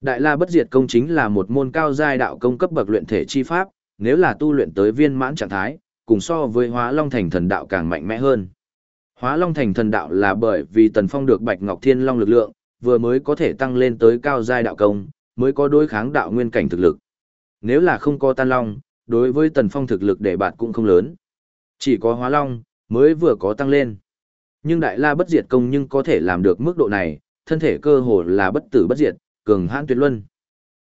Đại La Bất Diệt Công chính là một môn cao giai đạo công cấp bậc luyện thể chi pháp, nếu là tu luyện tới viên mãn trạng thái, cùng so với Hóa Long Thành thần đạo càng mạnh mẽ hơn. Hóa Long Thành thần đạo là bởi vì Tần Phong được Bạch Ngọc Thiên Long lực lượng, vừa mới có thể tăng lên tới cao giai đạo công, mới có đối kháng đạo nguyên cảnh thực lực. Nếu là không có Tan Long, đối với Tần Phong thực lực để bạt cũng không lớn. Chỉ có Hóa Long mới vừa có tăng lên. Nhưng Đại La bất diệt công nhưng có thể làm được mức độ này, thân thể cơ hồ là bất tử bất diệt, cường hãn tuyệt luân.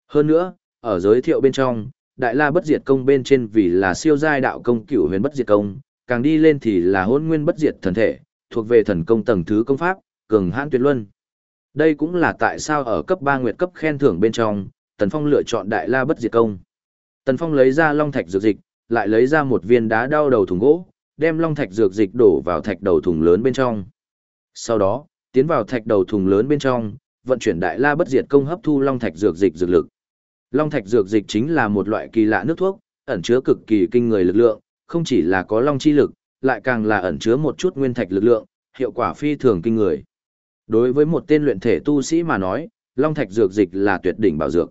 Hơn nữa, ở giới thiệu bên trong, Đại La bất diệt công bên trên vì là siêu giai đạo công cửu huyền bất diệt công, càng đi lên thì là hôn nguyên bất diệt thần thể, thuộc về thần công tầng thứ công pháp, cường hãn tuyệt luân. Đây cũng là tại sao ở cấp 3 nguyệt cấp khen thưởng bên trong, Tần Phong lựa chọn Đại La bất diệt công. Tần Phong lấy ra long thạch dược dịch, lại lấy ra một viên đá đau đầu thùng gỗ, đem long thạch dược dịch đổ vào thạch đầu thùng lớn bên trong. Sau đó, tiến vào thạch đầu thùng lớn bên trong, vận chuyển đại la bất diệt công hấp thu long thạch dược dịch dược lực. Long thạch dược dịch chính là một loại kỳ lạ nước thuốc, ẩn chứa cực kỳ kinh người lực lượng, không chỉ là có long chi lực, lại càng là ẩn chứa một chút nguyên thạch lực lượng, hiệu quả phi thường kinh người. Đối với một tên luyện thể tu sĩ mà nói, long thạch dược dịch là tuyệt đỉnh bảo dược.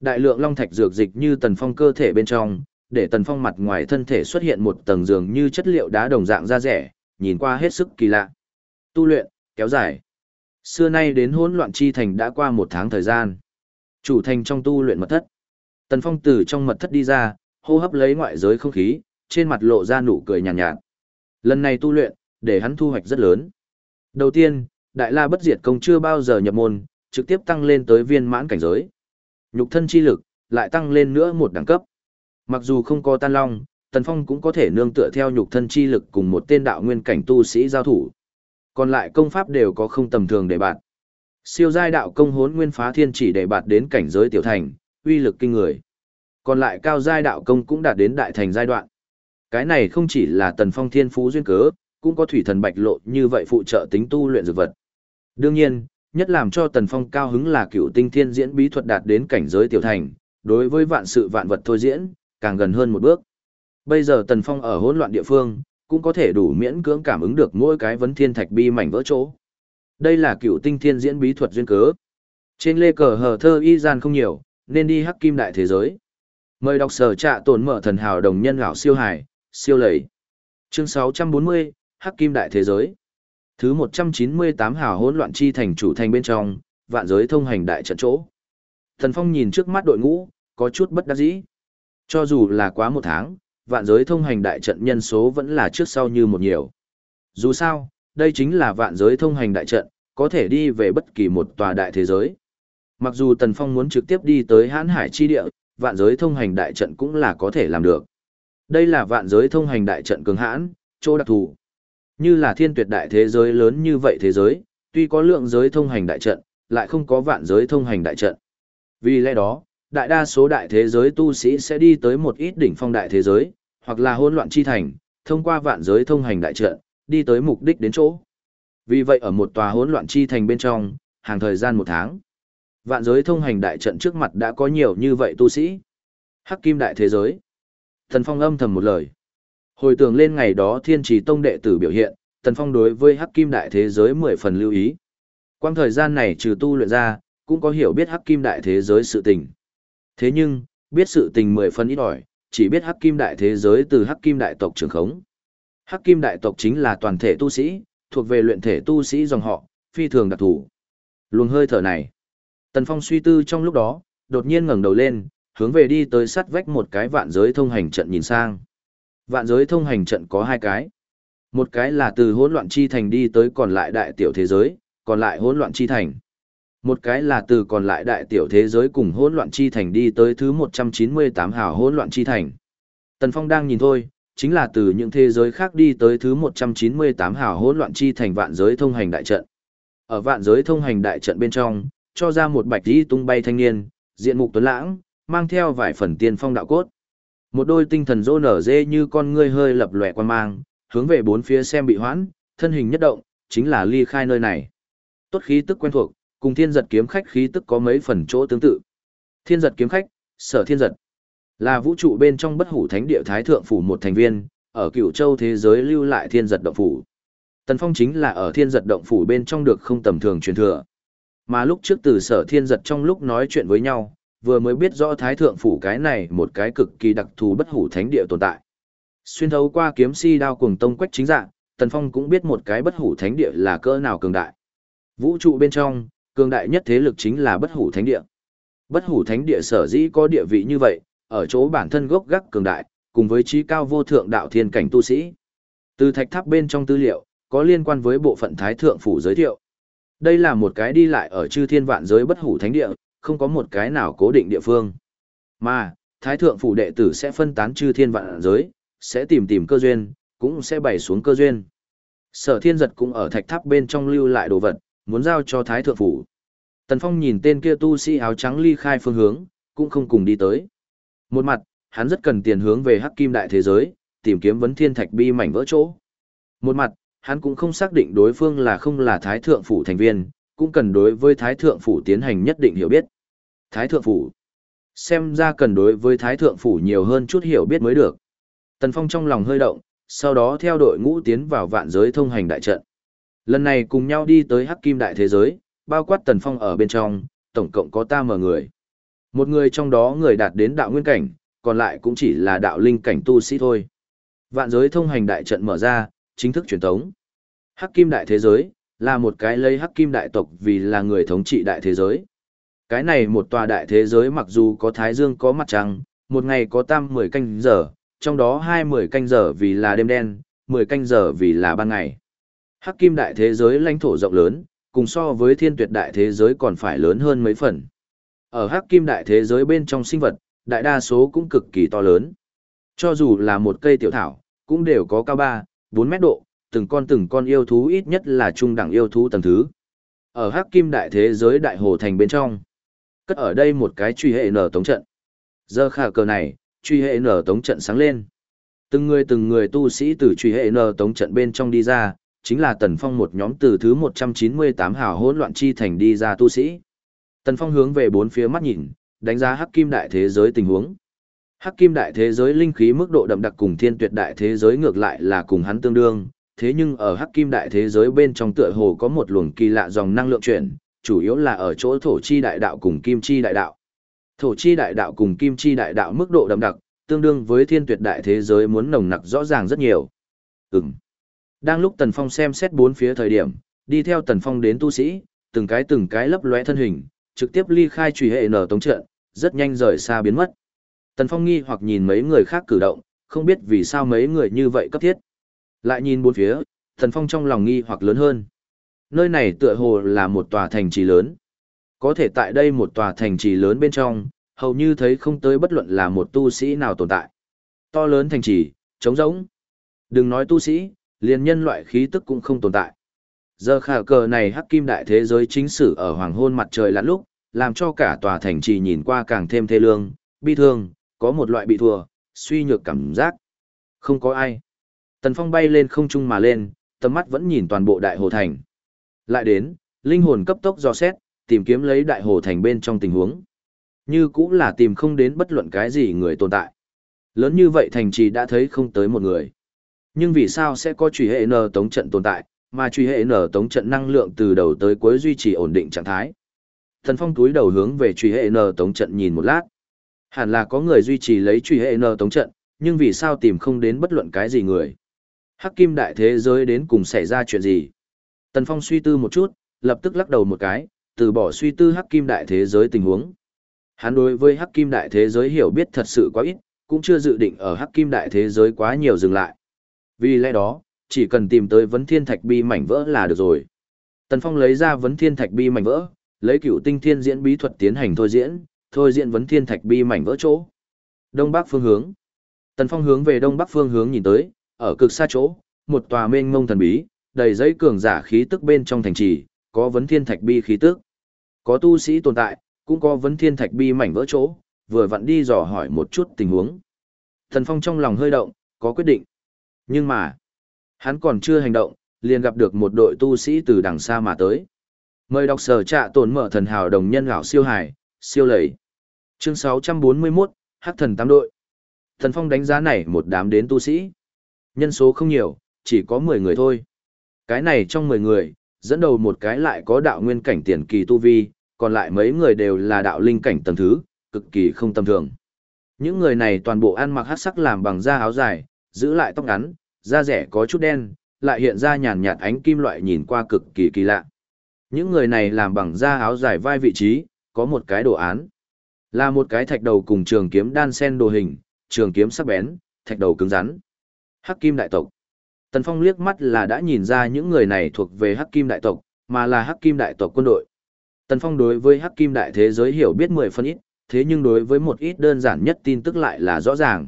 Đại lượng long thạch dược dịch như tần phong cơ thể bên trong, để tần phong mặt ngoài thân thể xuất hiện một tầng dường như chất liệu đá đồng dạng da rẻ, nhìn qua hết sức kỳ lạ. Tu luyện, kéo dài. Xưa nay đến hỗn loạn chi thành đã qua một tháng thời gian. Chủ thành trong tu luyện mật thất. Tần phong từ trong mật thất đi ra, hô hấp lấy ngoại giới không khí, trên mặt lộ ra nụ cười nhàn nhạt, nhạt. Lần này tu luyện, để hắn thu hoạch rất lớn. Đầu tiên, Đại La Bất Diệt Công chưa bao giờ nhập môn, trực tiếp tăng lên tới viên mãn cảnh giới. Nhục thân chi lực, lại tăng lên nữa một đẳng cấp. Mặc dù không có tan long, Tần Phong cũng có thể nương tựa theo nhục thân chi lực cùng một tên đạo nguyên cảnh tu sĩ giao thủ. Còn lại công pháp đều có không tầm thường để bạn. Siêu giai đạo công hốn nguyên phá thiên chỉ để bạt đến cảnh giới tiểu thành, uy lực kinh người. Còn lại cao giai đạo công cũng đạt đến đại thành giai đoạn. Cái này không chỉ là Tần Phong thiên phú duyên cớ, cũng có thủy thần bạch lộ như vậy phụ trợ tính tu luyện dược vật. Đương nhiên, nhất làm cho Tần Phong cao hứng là cựu tinh thiên diễn bí thuật đạt đến cảnh giới tiểu thành, đối với vạn sự vạn vật thôi diễn, càng gần hơn một bước. Bây giờ Tần Phong ở hỗn loạn địa phương, cũng có thể đủ miễn cưỡng cảm ứng được mỗi cái vấn thiên thạch bi mảnh vỡ chỗ. Đây là cựu tinh thiên diễn bí thuật duyên cớ. Trên lê cờ hờ thơ y gian không nhiều, nên đi hắc kim đại thế giới. Mời đọc sở trạ tồn mở thần hào đồng nhân gạo siêu hải, siêu lầy. Chương 640, hắc kim đại thế giới. Thứ 198 hào hỗn loạn chi thành chủ thành bên trong, vạn giới thông hành đại trận chỗ. Thần Phong nhìn trước mắt đội ngũ, có chút bất đắc dĩ. Cho dù là quá một tháng, vạn giới thông hành đại trận nhân số vẫn là trước sau như một nhiều. Dù sao, đây chính là vạn giới thông hành đại trận, có thể đi về bất kỳ một tòa đại thế giới. Mặc dù Tần Phong muốn trực tiếp đi tới hãn hải chi địa, vạn giới thông hành đại trận cũng là có thể làm được. Đây là vạn giới thông hành đại trận cường hãn, chỗ đặc thù. Như là thiên tuyệt đại thế giới lớn như vậy thế giới, tuy có lượng giới thông hành đại trận, lại không có vạn giới thông hành đại trận. Vì lẽ đó, đại đa số đại thế giới tu sĩ sẽ đi tới một ít đỉnh phong đại thế giới, hoặc là hỗn loạn chi thành, thông qua vạn giới thông hành đại trận, đi tới mục đích đến chỗ. Vì vậy ở một tòa hỗn loạn chi thành bên trong, hàng thời gian một tháng, vạn giới thông hành đại trận trước mặt đã có nhiều như vậy tu sĩ. Hắc kim đại thế giới. Thần Phong âm thầm một lời. Hồi tưởng lên ngày đó thiên trì tông đệ tử biểu hiện, Tần Phong đối với Hắc kim đại thế giới mười phần lưu ý. Quang thời gian này trừ tu luyện ra, cũng có hiểu biết Hắc kim đại thế giới sự tình. Thế nhưng, biết sự tình mười phần ít ỏi, chỉ biết hắc kim đại thế giới từ hắc kim đại tộc trường khống. Hắc kim đại tộc chính là toàn thể tu sĩ, thuộc về luyện thể tu sĩ dòng họ, phi thường đặc thù. Luồng hơi thở này. Tần Phong suy tư trong lúc đó, đột nhiên ngẩng đầu lên, hướng về đi tới sát vách một cái vạn giới thông hành trận nhìn sang. Vạn giới thông hành trận có hai cái. Một cái là từ hỗn loạn chi thành đi tới còn lại đại tiểu thế giới, còn lại hỗn loạn chi thành. Một cái là từ còn lại đại tiểu thế giới cùng hỗn loạn chi thành đi tới thứ 198 hào hỗn loạn chi thành. Tần Phong đang nhìn thôi, chính là từ những thế giới khác đi tới thứ 198 hào hỗn loạn chi thành vạn giới thông hành đại trận. Ở vạn giới thông hành đại trận bên trong, cho ra một bạch đi tung bay thanh niên, diện mục tuấn lãng, mang theo vài phần tiên phong đạo cốt. Một đôi tinh thần rô nở dê như con ngươi hơi lập lòe quan mang, hướng về bốn phía xem bị hoãn, thân hình nhất động, chính là ly khai nơi này. tốt khí tức quen thuộc, cùng thiên giật kiếm khách khí tức có mấy phần chỗ tương tự. Thiên giật kiếm khách, sở thiên giật, là vũ trụ bên trong bất hủ thánh địa thái thượng phủ một thành viên, ở cựu châu thế giới lưu lại thiên giật động phủ. Tần Phong chính là ở thiên giật động phủ bên trong được không tầm thường truyền thừa. Mà lúc trước từ sở thiên giật trong lúc nói chuyện với nhau, vừa mới biết rõ thái thượng phủ cái này một cái cực kỳ đặc thù bất hủ thánh địa tồn tại. Xuyên thấu qua kiếm si đao cuồng tông quách chính dạng, Tần Phong cũng biết một cái bất hủ thánh địa là cỡ nào cường đại. Vũ trụ bên trong, cường đại nhất thế lực chính là bất hủ thánh địa. Bất hủ thánh địa sở dĩ có địa vị như vậy, ở chỗ bản thân gốc gác cường đại, cùng với trí cao vô thượng đạo thiên cảnh tu sĩ. Từ thạch tháp bên trong tư liệu, có liên quan với bộ phận thái thượng phủ giới thiệu. Đây là một cái đi lại ở chư thiên vạn giới bất hủ thánh địa, không có một cái nào cố định địa phương. Mà, thái thượng phủ đệ tử sẽ phân tán chư thiên vạn giới, sẽ tìm tìm cơ duyên, cũng sẽ bày xuống cơ duyên. Sở thiên giật cũng ở thạch tháp bên trong lưu lại đồ vật, muốn giao cho thái thượng phủ. Tần Phong nhìn tên kia tu sĩ áo trắng ly khai phương hướng, cũng không cùng đi tới. Một mặt, hắn rất cần tiền hướng về hắc kim đại thế giới, tìm kiếm vấn thiên thạch bi mảnh vỡ chỗ. Một mặt, hắn cũng không xác định đối phương là không là thái thượng phủ thành viên, cũng cần đối với thái thượng phủ tiến hành nhất định hiểu biết. Thái thượng phủ. Xem ra cần đối với thái thượng phủ nhiều hơn chút hiểu biết mới được. Tần Phong trong lòng hơi động, sau đó theo đội ngũ tiến vào vạn giới thông hành đại trận. Lần này cùng nhau đi tới hắc kim đại thế giới, bao quát Tần Phong ở bên trong, tổng cộng có ta mở người. Một người trong đó người đạt đến đạo nguyên cảnh, còn lại cũng chỉ là đạo linh cảnh tu sĩ thôi. Vạn giới thông hành đại trận mở ra, chính thức truyền thống. Hắc kim đại thế giới, là một cái lấy hắc kim đại tộc vì là người thống trị đại thế giới. Cái này một tòa đại thế giới mặc dù có thái dương có mặt trăng, một ngày có tam mười canh giờ, trong đó hai mười canh giờ vì là đêm đen, mười canh giờ vì là ban ngày. Hắc kim đại thế giới lãnh thổ rộng lớn, cùng so với thiên tuyệt đại thế giới còn phải lớn hơn mấy phần. Ở hắc kim đại thế giới bên trong sinh vật, đại đa số cũng cực kỳ to lớn. Cho dù là một cây tiểu thảo, cũng đều có cao 3, 4 mét độ, từng con từng con yêu thú ít nhất là trung đẳng yêu thú tầng thứ. Ở hắc kim đại thế giới đại hồ thành bên trong, cất ở đây một cái truy hệ nở tống trận. Giờ khả cờ này, truy hệ nở tống trận sáng lên. Từng người từng người tu sĩ từ truy hệ nở tống trận bên trong đi ra, chính là Tần Phong một nhóm từ thứ 198 hào hỗn loạn chi thành đi ra tu sĩ. Tần Phong hướng về bốn phía mắt nhìn, đánh giá hắc kim đại thế giới tình huống. Hắc kim đại thế giới linh khí mức độ đậm đặc cùng thiên tuyệt đại thế giới ngược lại là cùng hắn tương đương, thế nhưng ở hắc kim đại thế giới bên trong tựa hồ có một luồng kỳ lạ dòng năng lượng chuyển, chủ yếu là ở chỗ thổ chi đại đạo cùng kim chi đại đạo. Thổ chi đại đạo cùng kim chi đại đạo mức độ đậm đặc, tương đương với thiên tuyệt đại thế giới muốn nồng nặc rõ ràng rất nhiều. Ừm. Đang lúc Tần Phong xem xét bốn phía thời điểm, đi theo Tần Phong đến tu sĩ, từng cái từng cái lấp lóe thân hình, trực tiếp ly khai trùy hệ nở tống trận, rất nhanh rời xa biến mất. Tần Phong nghi hoặc nhìn mấy người khác cử động, không biết vì sao mấy người như vậy cấp thiết. Lại nhìn bốn phía, Tần Phong trong lòng nghi hoặc lớn hơn. Nơi này tựa hồ là một tòa thành trì lớn. Có thể tại đây một tòa thành trì lớn bên trong, hầu như thấy không tới bất luận là một tu sĩ nào tồn tại. To lớn thành trì, trống rỗng. Đừng nói tu sĩ, liền nhân loại khí tức cũng không tồn tại. Giờ khả cờ này hắc kim đại thế giới chính sử ở hoàng hôn mặt trời lặn lúc, làm cho cả tòa thành trì nhìn qua càng thêm thê lương, bi thương, có một loại bị thua, suy nhược cảm giác. Không có ai. Tần Phong bay lên không trung mà lên, tầm mắt vẫn nhìn toàn bộ đại hồ thành. Lại đến, linh hồn cấp tốc dò xét, tìm kiếm lấy đại hồ thành bên trong tình huống. Như cũng là tìm không đến bất luận cái gì người tồn tại. Lớn như vậy thành trì đã thấy không tới một người. Nhưng vì sao sẽ có truy hệ nờ tống trận tồn tại, mà truy hệ nở tống trận năng lượng từ đầu tới cuối duy trì ổn định trạng thái. Thần Phong túi đầu hướng về truy hệ nở tống trận nhìn một lát. Hẳn là có người duy trì lấy truy hệ nở tống trận, nhưng vì sao tìm không đến bất luận cái gì người? Hắc Kim đại thế giới đến cùng xảy ra chuyện gì? Tần Phong suy tư một chút, lập tức lắc đầu một cái, từ bỏ suy tư Hắc Kim đại thế giới tình huống. Hắn đối với Hắc Kim đại thế giới hiểu biết thật sự quá ít, cũng chưa dự định ở Hắc Kim đại thế giới quá nhiều dừng lại. Vì lẽ đó, chỉ cần tìm tới vấn thiên thạch bi mảnh vỡ là được rồi. Tần Phong lấy ra vấn thiên thạch bi mảnh vỡ, lấy cửu tinh thiên diễn bí thuật tiến hành thôi diễn, thôi diễn vấn thiên thạch bi mảnh vỡ chỗ. Đông bắc phương hướng. Tần Phong hướng về đông bắc phương hướng nhìn tới, ở cực xa chỗ, một tòa mênh mông thần bí, đầy giấy cường giả khí tức bên trong thành trì, có vấn thiên thạch bi khí tức. Có tu sĩ tồn tại, cũng có vấn thiên thạch bi mảnh vỡ chỗ, vừa vặn đi dò hỏi một chút tình huống. thần Phong trong lòng hơi động, có quyết định. Nhưng mà, Hắn còn chưa hành động, liền gặp được một đội tu sĩ từ đằng xa mà tới. Mời đọc sở trạ tồn mở thần hào đồng nhân gạo siêu hải, siêu lầy. Chương 641, Hắc thần tám đội. Thần Phong đánh giá này một đám đến tu sĩ. Nhân số không nhiều, chỉ có 10 người thôi. Cái này trong 10 người, dẫn đầu một cái lại có đạo nguyên cảnh tiền kỳ tu vi, còn lại mấy người đều là đạo linh cảnh tầng thứ, cực kỳ không tầm thường. Những người này toàn bộ ăn mặc hắc sắc làm bằng da áo dài, giữ lại tóc ngắn, da rẻ có chút đen, lại hiện ra nhàn nhạt ánh kim loại nhìn qua cực kỳ kỳ lạ. Những người này làm bằng da áo dài vai vị trí, có một cái đồ án. Là một cái thạch đầu cùng trường kiếm đan sen đồ hình, trường kiếm sắc bén, thạch đầu cứng rắn. Hắc kim đại tộc. Tần Phong liếc mắt là đã nhìn ra những người này thuộc về Hắc kim đại tộc, mà là Hắc kim đại tộc quân đội. Tần Phong đối với Hắc kim đại thế giới hiểu biết mười phân ít, thế nhưng đối với một ít đơn giản nhất tin tức lại là rõ ràng.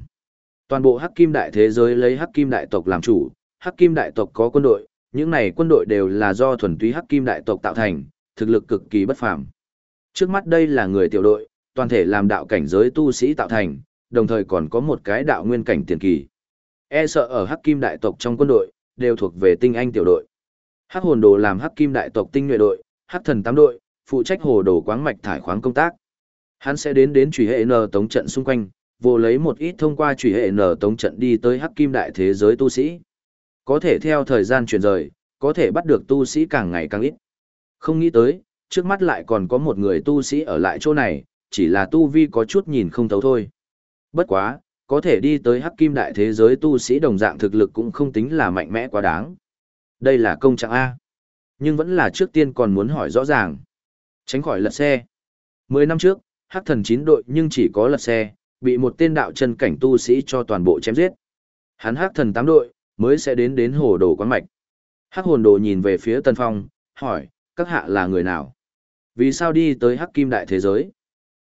Toàn bộ Hắc kim đại thế giới lấy Hắc kim đại tộc làm chủ, Hắc kim đại tộc có quân đội, những này quân đội đều là do thuần túy Hắc kim đại tộc tạo thành, thực lực cực kỳ bất phàm. Trước mắt đây là người tiểu đội, toàn thể làm đạo cảnh giới tu sĩ tạo thành, đồng thời còn có một cái đạo nguyên cảnh tiền kỳ. E sợ ở Hắc Kim đại tộc trong quân đội, đều thuộc về tinh anh tiểu đội. Hắc hồn đồ làm Hắc Kim đại tộc tinh nhuệ đội, Hắc thần tám đội, phụ trách hồ đồ quáng mạch thải khoáng công tác. Hắn sẽ đến đến chủy hệ N tống trận xung quanh, vô lấy một ít thông qua chủy hệ N tống trận đi tới Hắc Kim đại thế giới tu sĩ. Có thể theo thời gian chuyển rời, có thể bắt được tu sĩ càng ngày càng ít. Không nghĩ tới, trước mắt lại còn có một người tu sĩ ở lại chỗ này, chỉ là tu vi có chút nhìn không thấu thôi. Bất quá, có thể đi tới hắc kim đại thế giới tu sĩ đồng dạng thực lực cũng không tính là mạnh mẽ quá đáng. Đây là công trạng A. Nhưng vẫn là trước tiên còn muốn hỏi rõ ràng. Tránh khỏi lật xe. Mười năm trước, hắc thần chín đội nhưng chỉ có lật xe, bị một tên đạo chân cảnh tu sĩ cho toàn bộ chém giết. Hắn hắc thần tám đội, mới sẽ đến đến hồ đồ quán mạch. Hắc hồn đồ nhìn về phía Tân Phong, hỏi, các hạ là người nào? Vì sao đi tới hắc kim đại thế giới?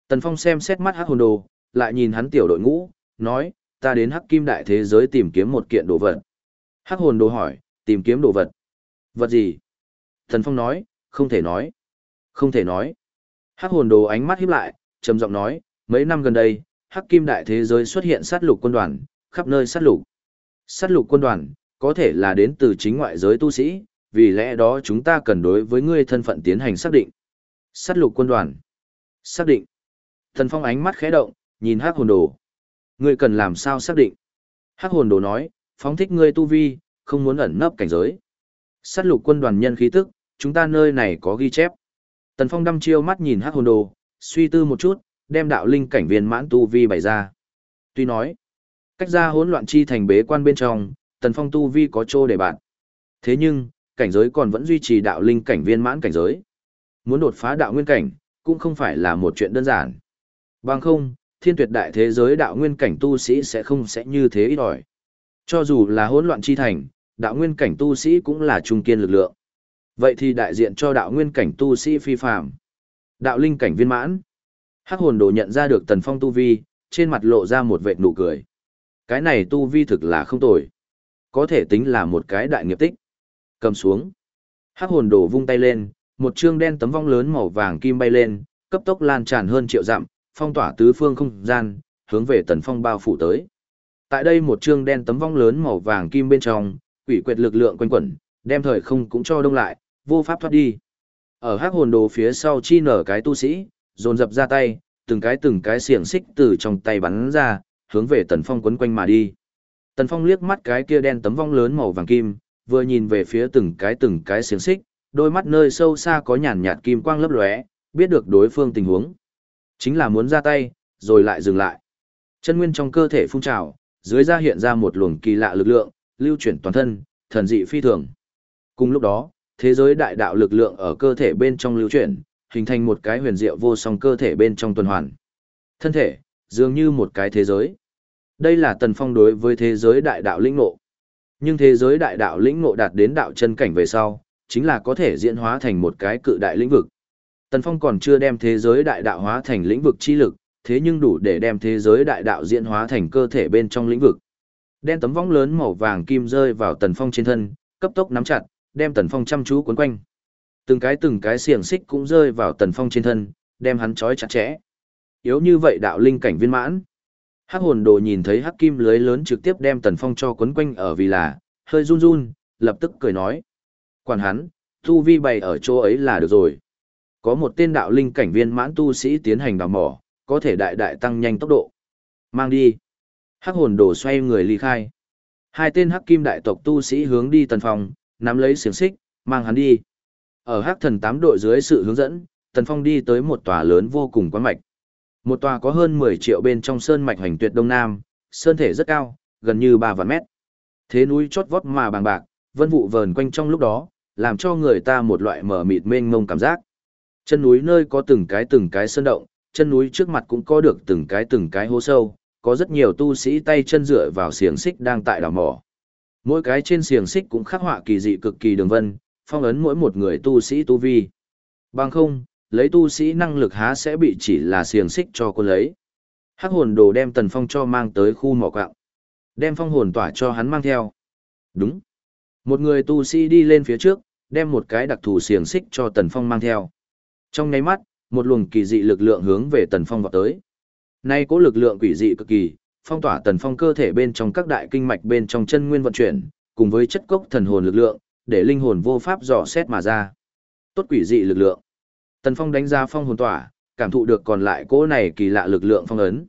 Tần Phong xem xét mắt hắc hồn đồ, lại nhìn hắn tiểu đội ngũ, nói, ta đến hắc kim đại thế giới tìm kiếm một kiện đồ vật. Hắc hồn đồ hỏi, tìm kiếm đồ vật. Vật gì? Thần Phong nói, không thể nói. Không thể nói. Hắc hồn đồ ánh mắt híp lại, trầm giọng nói, mấy năm gần đây, hắc kim đại thế giới xuất hiện sát lục quân đoàn, khắp nơi sát lục. Sát lục quân đoàn, có thể là đến từ chính ngoại giới tu sĩ, vì lẽ đó chúng ta cần đối với ngươi thân phận tiến hành xác định. Sát lục quân đoàn. Xác định. Thần Phong ánh mắt khẽ động, nhìn Hắc Hồn Đồ. Ngươi cần làm sao xác định? Hắc Hồn Đồ nói, phóng thích ngươi tu vi, không muốn ẩn nấp cảnh giới. Sát lục quân đoàn nhân khí tức, chúng ta nơi này có ghi chép. Tần Phong đăm chiêu mắt nhìn Hắc Hồn Đồ, suy tư một chút, đem đạo linh cảnh viên mãn tu vi bày ra. Tuy nói, cách ra hỗn loạn chi thành bế quan bên trong, Tần Phong tu vi có chỗ để bạn. Thế nhưng, cảnh giới còn vẫn duy trì đạo linh cảnh viên mãn cảnh giới. Muốn đột phá đạo nguyên cảnh, cũng không phải là một chuyện đơn giản. Bằng không, thiên tuyệt đại thế giới đạo nguyên cảnh tu sĩ sẽ không sẽ như thế ít ỏi. Cho dù là hỗn loạn chi thành, đạo nguyên cảnh tu sĩ cũng là trung kiên lực lượng. Vậy thì đại diện cho đạo nguyên cảnh tu sĩ phi phàm. Đạo linh cảnh viên mãn. Hắc hồn đồ nhận ra được tần phong tu vi, trên mặt lộ ra một vệt nụ cười. Cái này tu vi thực là không tồi. Có thể tính là một cái đại nghiệp tích. Cầm xuống. Hắc hồn đồ vung tay lên, một chương đen tấm vong lớn màu vàng kim bay lên, cấp tốc lan tràn hơn triệu dặm, phong tỏa tứ phương không gian, hướng về tần phong bao phủ tới. Tại đây một chương đen tấm vong lớn màu vàng kim bên trong, quỷ quyệt lực lượng quanh quẩn, đem thời không cũng cho đông lại, vô pháp thoát đi. Ở hắc hồn đồ phía sau chi nở cái tu sĩ, dồn dập ra tay, từng cái từng cái xiềng xích từ trong tay bắn ra, hướng về tần phong quấn quanh mà đi. Tần phong liếc mắt cái kia đen tấm vong lớn màu vàng kim, vừa nhìn về phía từng cái từng cái xiềng xích, đôi mắt nơi sâu xa có nhàn nhạt kim quang lấp lóe, biết được đối phương tình huống. Chính là muốn ra tay, rồi lại dừng lại. Chân nguyên trong cơ thể phun trào, dưới da hiện ra một luồng kỳ lạ lực lượng, lưu chuyển toàn thân, thần dị phi thường. Cùng lúc đó, thế giới đại đạo lực lượng ở cơ thể bên trong lưu chuyển, hình thành một cái huyền diệu vô song cơ thể bên trong tuần hoàn. Thân thể, dường như một cái thế giới. Đây là tần phong đối với thế giới đại đạo lĩnh ngộ. Nhưng thế giới đại đạo lĩnh ngộ đạt đến đạo chân cảnh về sau, chính là có thể diễn hóa thành một cái cự đại lĩnh vực. Tần Phong còn chưa đem thế giới đại đạo hóa thành lĩnh vực chi lực, thế nhưng đủ để đem thế giới đại đạo diễn hóa thành cơ thể bên trong lĩnh vực. Đen tấm vong lớn màu vàng kim rơi vào Tần Phong trên thân, cấp tốc nắm chặt, đem Tần Phong chăm chú cuốn quanh. Từng cái từng cái xiềng xích cũng rơi vào Tần Phong trên thân, đem hắn trói chặt chẽ. Yếu như vậy đạo linh cảnh viên mãn. Hắc hồn đồ nhìn thấy hắc kim lưới lớn trực tiếp đem Tần Phong cho cuốn quanh ở vì là, hơi run run, lập tức cười nói. Quản hắn, Tu vi bày ở chỗ ấy là được rồi. Có một tên đạo linh cảnh viên mãn tu sĩ tiến hành đào mỏ, có thể đại đại tăng nhanh tốc độ. Mang đi. Hắc hồn đồ xoay người ly khai. Hai tên hắc kim đại tộc tu sĩ hướng đi tần phong, nắm lấy xiềng xích, mang hắn đi. Ở hắc thần tám đội dưới sự hướng dẫn, tần phong đi tới một tòa lớn vô cùng quán mạch. Một tòa có hơn 10 triệu bên trong sơn mạch hành tuyệt đông nam, sơn thể rất cao, gần như 3 vạn mét. Thế núi chót vót mà bằng bạc, vân vụ vờn quanh trong lúc đó, làm cho người ta một loại mở mịt mênh mông cảm giác. Chân núi nơi có từng cái từng cái sơn động, chân núi trước mặt cũng có được từng cái từng cái hố sâu, có rất nhiều tu sĩ tay chân dựa vào xiềng xích đang tại đào mỏ. Mỗi cái trên xiềng xích cũng khắc họa kỳ dị cực kỳ đường vân, phong ấn mỗi một người tu sĩ tu vi. Bằng không, lấy tu sĩ năng lực há sẽ bị chỉ là xiềng xích cho cô lấy. Hắc hồn đồ đem tần phong cho mang tới khu mỏ quạng. Đem phong hồn tỏa cho hắn mang theo. Đúng. Một người tu sĩ đi lên phía trước, đem một cái đặc thù xiềng xích cho tần phong mang theo. Trong nháy mắt, một luồng kỳ dị lực lượng hướng về tần phong vào tới. Nay có lực lượng quỷ dị cực kỳ, phong tỏa tần phong cơ thể bên trong các đại kinh mạch bên trong chân nguyên vận chuyển, cùng với chất cốc thần hồn lực lượng, để linh hồn vô pháp dò xét mà ra. Tốt quỷ dị lực lượng. Tần phong đánh ra phong hồn tỏa, cảm thụ được còn lại cỗ này kỳ lạ lực lượng phong ấn.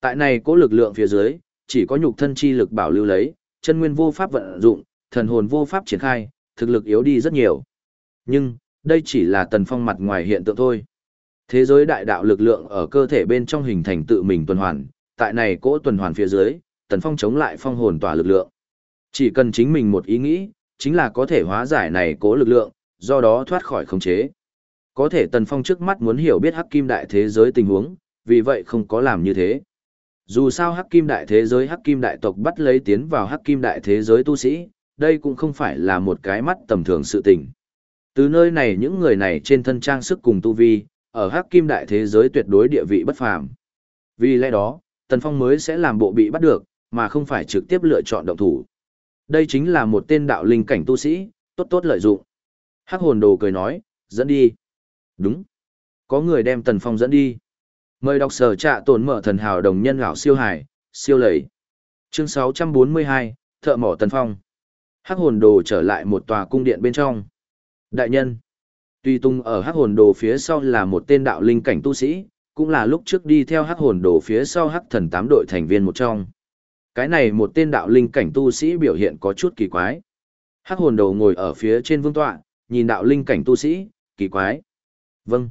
Tại này cỗ lực lượng phía dưới, chỉ có nhục thân chi lực bảo lưu lấy, chân nguyên vô pháp vận dụng, thần hồn vô pháp triển khai, thực lực yếu đi rất nhiều. Nhưng, đây chỉ là tần phong mặt ngoài hiện tượng thôi. Thế giới đại đạo lực lượng ở cơ thể bên trong hình thành tự mình tuần hoàn, tại này cỗ tuần hoàn phía dưới, tần phong chống lại phong hồn tỏa lực lượng. Chỉ cần chính mình một ý nghĩ, chính là có thể hóa giải này cố lực lượng, do đó thoát khỏi khống chế. Có thể tần phong trước mắt muốn hiểu biết hắc kim đại thế giới tình huống, vì vậy không có làm như thế. Dù sao hắc kim đại thế giới hắc kim đại tộc bắt lấy tiến vào hắc kim đại thế giới tu sĩ, đây cũng không phải là một cái mắt tầm thường sự tình. Từ nơi này những người này trên thân trang sức cùng tu vi, ở hắc kim đại thế giới tuyệt đối địa vị bất phàm. Vì lẽ đó, Tần Phong mới sẽ làm bộ bị bắt được, mà không phải trực tiếp lựa chọn động thủ. Đây chính là một tên đạo linh cảnh tu sĩ, tốt tốt lợi dụng. Hắc hồn đồ cười nói, dẫn đi. Đúng. Có người đem Tần Phong dẫn đi. Mời đọc sở trạ tổn mở thần hào đồng nhân gạo siêu hải, siêu lầy. Chương 642, Thợ mỏ Tần Phong. Hắc hồn đồ trở lại một tòa cung điện bên trong. Đại nhân. Tuy tung ở hắc hồn đồ phía sau là một tên đạo linh cảnh tu sĩ, cũng là lúc trước đi theo hắc hồn đồ phía sau hắc thần tám đội thành viên một trong. Cái này một tên đạo linh cảnh tu sĩ biểu hiện có chút kỳ quái. Hắc hồn đồ ngồi ở phía trên vương tọa, nhìn đạo linh cảnh tu sĩ, kỳ quái. Vâng.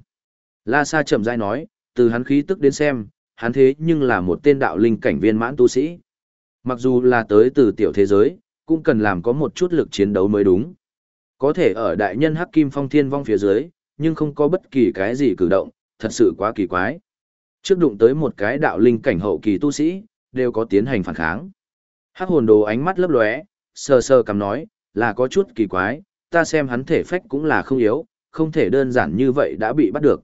La Sa chậm rãi nói, từ hắn khí tức đến xem, hắn thế nhưng là một tên đạo linh cảnh viên mãn tu sĩ. Mặc dù là tới từ tiểu thế giới, cũng cần làm có một chút lực chiến đấu mới đúng. Có thể ở đại nhân Hắc Kim Phong Thiên Vong phía dưới, nhưng không có bất kỳ cái gì cử động, thật sự quá kỳ quái. Trước đụng tới một cái đạo linh cảnh hậu kỳ tu sĩ, đều có tiến hành phản kháng. Hắc hồn đồ ánh mắt lấp lóe, sờ sờ cầm nói, là có chút kỳ quái, ta xem hắn thể phách cũng là không yếu, không thể đơn giản như vậy đã bị bắt được.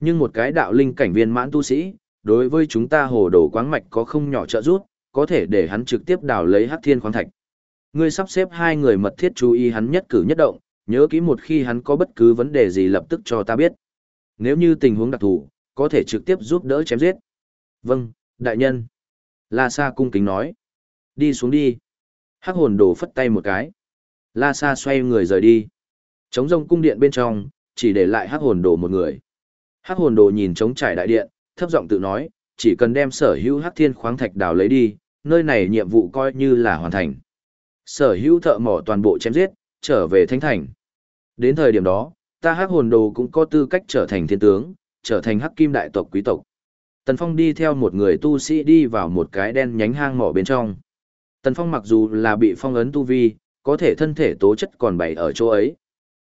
Nhưng một cái đạo linh cảnh viên mãn tu sĩ, đối với chúng ta hồ đồ quáng mạch có không nhỏ trợ giúp, có thể để hắn trực tiếp đào lấy hắc thiên khoáng thạch. Ngươi sắp xếp hai người mật thiết chú ý hắn nhất cử nhất động, nhớ kỹ một khi hắn có bất cứ vấn đề gì lập tức cho ta biết. Nếu như tình huống đặc thù, có thể trực tiếp giúp đỡ chém giết. Vâng, đại nhân. La Sa cung kính nói. Đi xuống đi. Hắc hồn đồ phất tay một cái. La Sa xoay người rời đi. Trống rông cung điện bên trong, chỉ để lại hắc hồn đồ một người. Hắc hồn đồ nhìn trống trải đại điện, thấp giọng tự nói, chỉ cần đem sở hữu hắc thiên khoáng thạch đào lấy đi, nơi này nhiệm vụ coi như là hoàn thành sở hữu thợ mỏ toàn bộ chém giết, trở về thánh thành. Đến thời điểm đó, ta hắc hồn đồ cũng có tư cách trở thành thiên tướng, trở thành hắc kim đại tộc quý tộc. Tần Phong đi theo một người tu sĩ đi vào một cái đen nhánh hang mỏ bên trong. Tần Phong mặc dù là bị phong ấn tu vi, có thể thân thể tố chất còn bày ở chỗ ấy.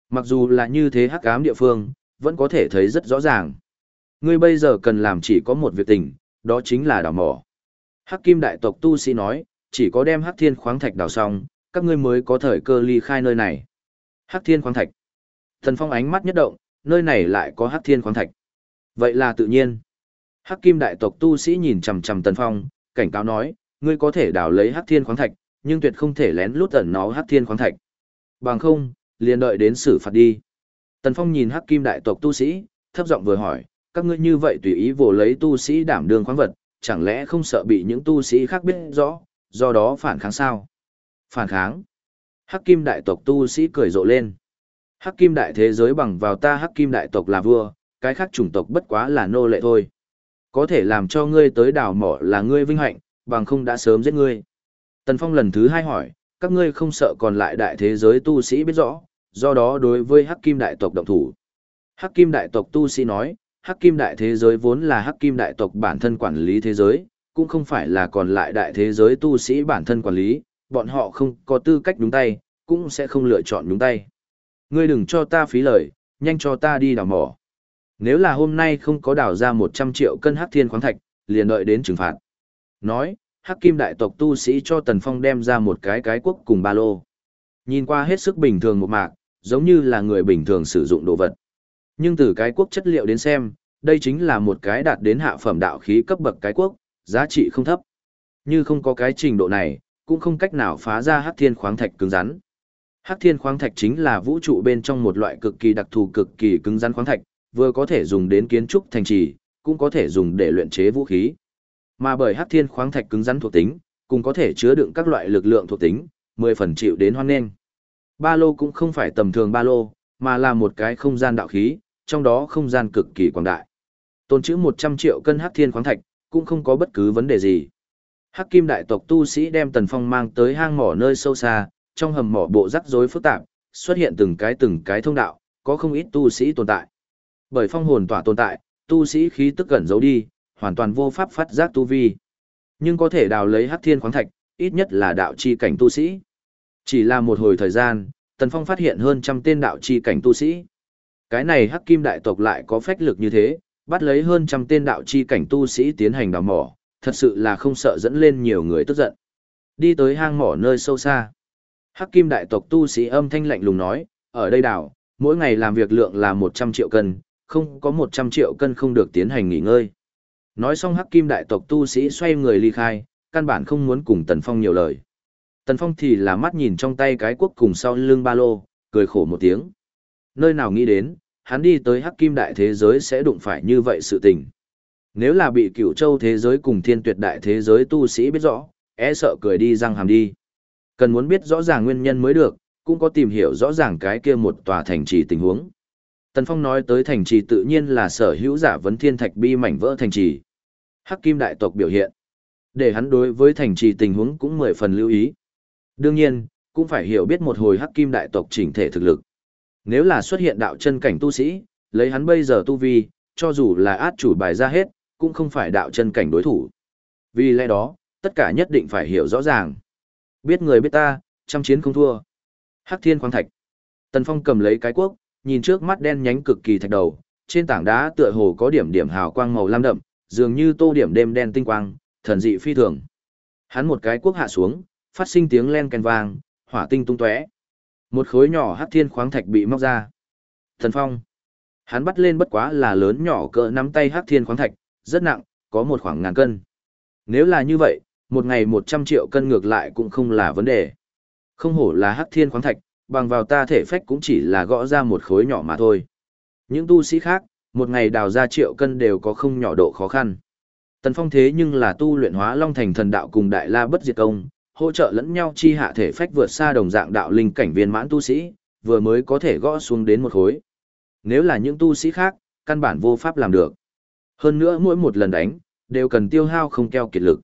Mặc dù là như thế hắc ám địa phương, vẫn có thể thấy rất rõ ràng. Ngươi bây giờ cần làm chỉ có một việc tình, đó chính là đào mỏ. Hắc kim đại tộc tu sĩ nói, chỉ có đem hắc thiên khoáng thạch đào xong, các ngươi mới có thời cơ ly khai nơi này. Hắc thiên khoáng thạch. Thần Phong ánh mắt nhất động, nơi này lại có hắc thiên khoáng thạch. Vậy là tự nhiên. Hắc kim đại tộc tu sĩ nhìn chằm chằm Tần Phong, cảnh cáo nói, ngươi có thể đào lấy hắc thiên khoáng thạch, nhưng tuyệt không thể lén lút ẩn nó hắc thiên khoáng thạch. Bằng không, liền đợi đến xử phạt đi. Tần Phong nhìn hắc kim đại tộc tu sĩ, thấp giọng vừa hỏi, các ngươi như vậy tùy ý vồ lấy tu sĩ đảm đương khoáng vật, chẳng lẽ không sợ bị những tu sĩ khác biết rõ, do đó phản kháng sao? Phản kháng. Hắc kim đại tộc tu sĩ cười rộ lên. Hắc kim đại thế giới bằng vào ta hắc kim đại tộc là vua, cái khác chủng tộc bất quá là nô lệ thôi. Có thể làm cho ngươi tới đảo mỏ là ngươi vinh hạnh, bằng không đã sớm giết ngươi. Tần Phong lần thứ hai hỏi, các ngươi không sợ còn lại đại thế giới tu sĩ biết rõ, do đó đối với hắc kim đại tộc động thủ. Hắc kim đại tộc tu sĩ nói, hắc kim đại thế giới vốn là hắc kim đại tộc bản thân quản lý thế giới, cũng không phải là còn lại đại thế giới tu sĩ bản thân quản lý, bọn họ không có tư cách đúng tay, cũng sẽ không lựa chọn đúng tay. Ngươi đừng cho ta phí lời, nhanh cho ta đi đào mỏ. Nếu là hôm nay không có đào ra 100 triệu cân hắc thiên khoáng thạch, liền đợi đến trừng phạt. Nói, hắc kim đại tộc tu sĩ cho Tần Phong đem ra một cái cái quốc cùng ba lô. Nhìn qua hết sức bình thường một mạc, giống như là người bình thường sử dụng đồ vật. Nhưng từ cái quốc chất liệu đến xem, đây chính là một cái đạt đến hạ phẩm đạo khí cấp bậc cái quốc, giá trị không thấp. Như không có cái trình độ này, cũng không cách nào phá ra hắc thiên khoáng thạch cứng rắn. Hắc thiên khoáng thạch chính là vũ trụ bên trong một loại cực kỳ đặc thù cực kỳ cứng rắn khoáng thạch, vừa có thể dùng đến kiến trúc thành trì, cũng có thể dùng để luyện chế vũ khí. Mà bởi hắc thiên khoáng thạch cứng rắn thuộc tính, cũng có thể chứa đựng các loại lực lượng thuộc tính, mười phần chịu đến hoan nghênh. Ba lô cũng không phải tầm thường ba lô, mà là một cái không gian đạo khí, trong đó không gian cực kỳ quảng đại. Tồn chữ 100 triệu cân hắc thiên khoáng thạch, cũng không có bất cứ vấn đề gì. Hắc kim đại tộc tu sĩ đem Tần Phong mang tới hang mỏ nơi sâu xa, trong hầm mỏ bộ rắc rối phức tạp, xuất hiện từng cái từng cái thông đạo, có không ít tu sĩ tồn tại. Bởi phong hồn tỏa tồn tại, tu sĩ khí tức gần giấu đi, hoàn toàn vô pháp phát giác tu vi. Nhưng có thể đào lấy hắc thiên khoáng thạch, ít nhất là đạo chi cảnh tu sĩ. Chỉ là một hồi thời gian, Tần Phong phát hiện hơn trăm tên đạo chi cảnh tu sĩ. Cái này hắc kim đại tộc lại có phách lực như thế, bắt lấy hơn trăm tên đạo chi cảnh tu sĩ tiến hành đào mỏ, thật sự là không sợ dẫn lên nhiều người tức giận. Đi tới hang mỏ nơi sâu xa. Hắc kim đại tộc tu sĩ âm thanh lạnh lùng nói, ở đây đảo, mỗi ngày làm việc lượng là 100 triệu cân, không có 100 triệu cân không được tiến hành nghỉ ngơi. Nói xong hắc kim đại tộc tu sĩ xoay người ly khai, căn bản không muốn cùng Tần Phong nhiều lời. Tần Phong thì là mắt nhìn trong tay cái quốc cùng sau lưng ba lô, cười khổ một tiếng. Nơi nào nghĩ đến, hắn đi tới hắc kim đại thế giới sẽ đụng phải như vậy sự tình. Nếu là bị cửu châu thế giới cùng thiên tuyệt đại thế giới tu sĩ biết rõ, e sợ cười đi răng hàm đi. Cần muốn biết rõ ràng nguyên nhân mới được, cũng có tìm hiểu rõ ràng cái kia một tòa thành trì tình huống. Tần Phong nói tới thành trì tự nhiên là sở hữu giả vấn thiên thạch bi mảnh vỡ thành trì. Hắc kim đại tộc biểu hiện. Để hắn đối với thành trì tình huống cũng mười phần lưu ý. Đương nhiên, cũng phải hiểu biết một hồi hắc kim đại tộc chỉnh thể thực lực. Nếu là xuất hiện đạo chân cảnh tu sĩ, lấy hắn bây giờ tu vi, cho dù là át chủ bài ra hết, cũng không phải đạo chân cảnh đối thủ. Vì lẽ đó, tất cả nhất định phải hiểu rõ ràng. Biết người biết ta, trăm chiến không thua. Hắc thiên khoáng thạch. Tần Phong cầm lấy cái cuốc, nhìn trước mắt đen nhánh cực kỳ thạch đầu, trên tảng đá tựa hồ có điểm điểm hào quang màu lam đậm, dường như tô điểm đêm đen tinh quang, thần dị phi thường. Hắn một cái cuốc hạ xuống, phát sinh tiếng len ken vang, hỏa tinh tung tóe. Một khối nhỏ hắc thiên khoáng thạch bị móc ra. Thần Phong. Hắn bắt lên bất quá là lớn nhỏ cỡ nắm tay hắc thiên khoáng thạch, rất nặng, có một khoảng ngàn cân. Nếu là như vậy, một ngày 100 triệu cân ngược lại cũng không là vấn đề. Không hổ là hắc thiên khoáng thạch, bằng vào ta thể phách cũng chỉ là gõ ra một khối nhỏ mà thôi. Những tu sĩ khác, một ngày đào ra triệu cân đều có không nhỏ độ khó khăn. Tần Phong thế nhưng là tu luyện hóa long thành thần đạo cùng đại la bất diệt công, hỗ trợ lẫn nhau chi hạ thể phách vượt xa đồng dạng đạo linh cảnh viên mãn tu sĩ, vừa mới có thể gõ xuống đến một khối. Nếu là những tu sĩ khác, căn bản vô pháp làm được. Hơn nữa mỗi một lần đánh, đều cần tiêu hao không keo kiệt lực.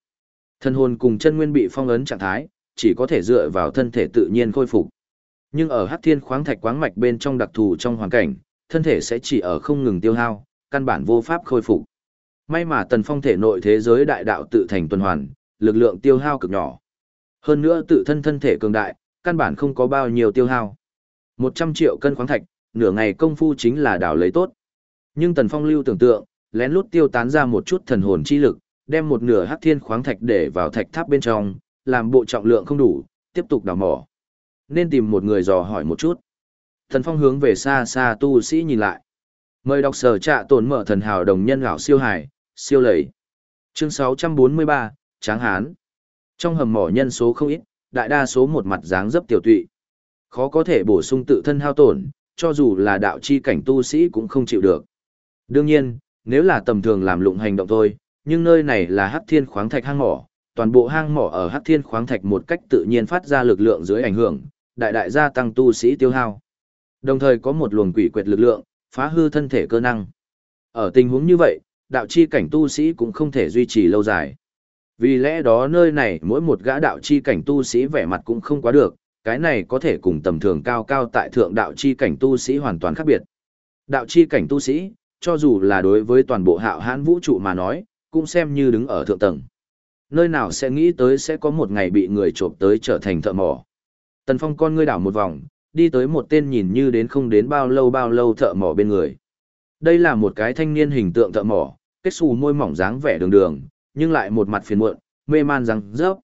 Thân hồn cùng chân nguyên bị phong ấn trạng thái, chỉ có thể dựa vào thân thể tự nhiên khôi phục. Nhưng ở Hắc Thiên khoáng thạch quáng mạch bên trong đặc thù trong hoàn cảnh, thân thể sẽ chỉ ở không ngừng tiêu hao, căn bản vô pháp khôi phục. May mà Tần Phong thể nội thế giới đại đạo tự thành tuần hoàn, lực lượng tiêu hao cực nhỏ. Hơn nữa tự thân thân thể cường đại, căn bản không có bao nhiêu tiêu hao. 100 triệu cân khoáng thạch, nửa ngày công phu chính là đào lấy tốt. Nhưng Tần Phong lưu tưởng tượng, lén lút tiêu tán ra một chút thần hồn chi lực, đem một nửa hắc thiên khoáng thạch để vào thạch tháp bên trong, làm bộ trọng lượng không đủ, tiếp tục đào mỏ. Nên tìm một người dò hỏi một chút. Thần Phong hướng về xa xa tu sĩ nhìn lại. Mời đọc sở trạ tổn mở thần hào đồng nhân gạo siêu hải, siêu lầy. Chương 643, Tráng Hán. Trong hầm mỏ nhân số không ít, đại đa số một mặt dáng dấp tiểu tụy. Khó có thể bổ sung tự thân hao tổn, cho dù là đạo chi cảnh tu sĩ cũng không chịu được. Đương nhiên, nếu là tầm thường làm lụng hành động thôi, nhưng nơi này là hắc thiên khoáng thạch hang mỏ, toàn bộ hang mỏ ở hắc thiên khoáng thạch một cách tự nhiên phát ra lực lượng dưới ảnh hưởng, đại đại gia tăng tu sĩ tiêu hao. Đồng thời có một luồng quỷ quyệt lực lượng, phá hư thân thể cơ năng. Ở tình huống như vậy, đạo chi cảnh tu sĩ cũng không thể duy trì lâu dài. Vì lẽ đó nơi này mỗi một gã đạo chi cảnh tu sĩ vẻ mặt cũng không quá được, cái này có thể cùng tầm thường cao cao tại thượng đạo chi cảnh tu sĩ hoàn toàn khác biệt. Đạo chi cảnh tu sĩ, cho dù là đối với toàn bộ hạo hãn vũ trụ mà nói, cũng xem như đứng ở thượng tầng. Nơi nào sẽ nghĩ tới sẽ có một ngày bị người trộm tới trở thành thợ mỏ. Tần Phong con ngươi đảo một vòng, đi tới một tên nhìn như đến không đến bao lâu bao lâu thợ mỏ bên người. Đây là một cái thanh niên hình tượng thợ mỏ, kết xù môi mỏng dáng vẻ đường đường, nhưng lại một mặt phiền muộn, mê man rằng rớp.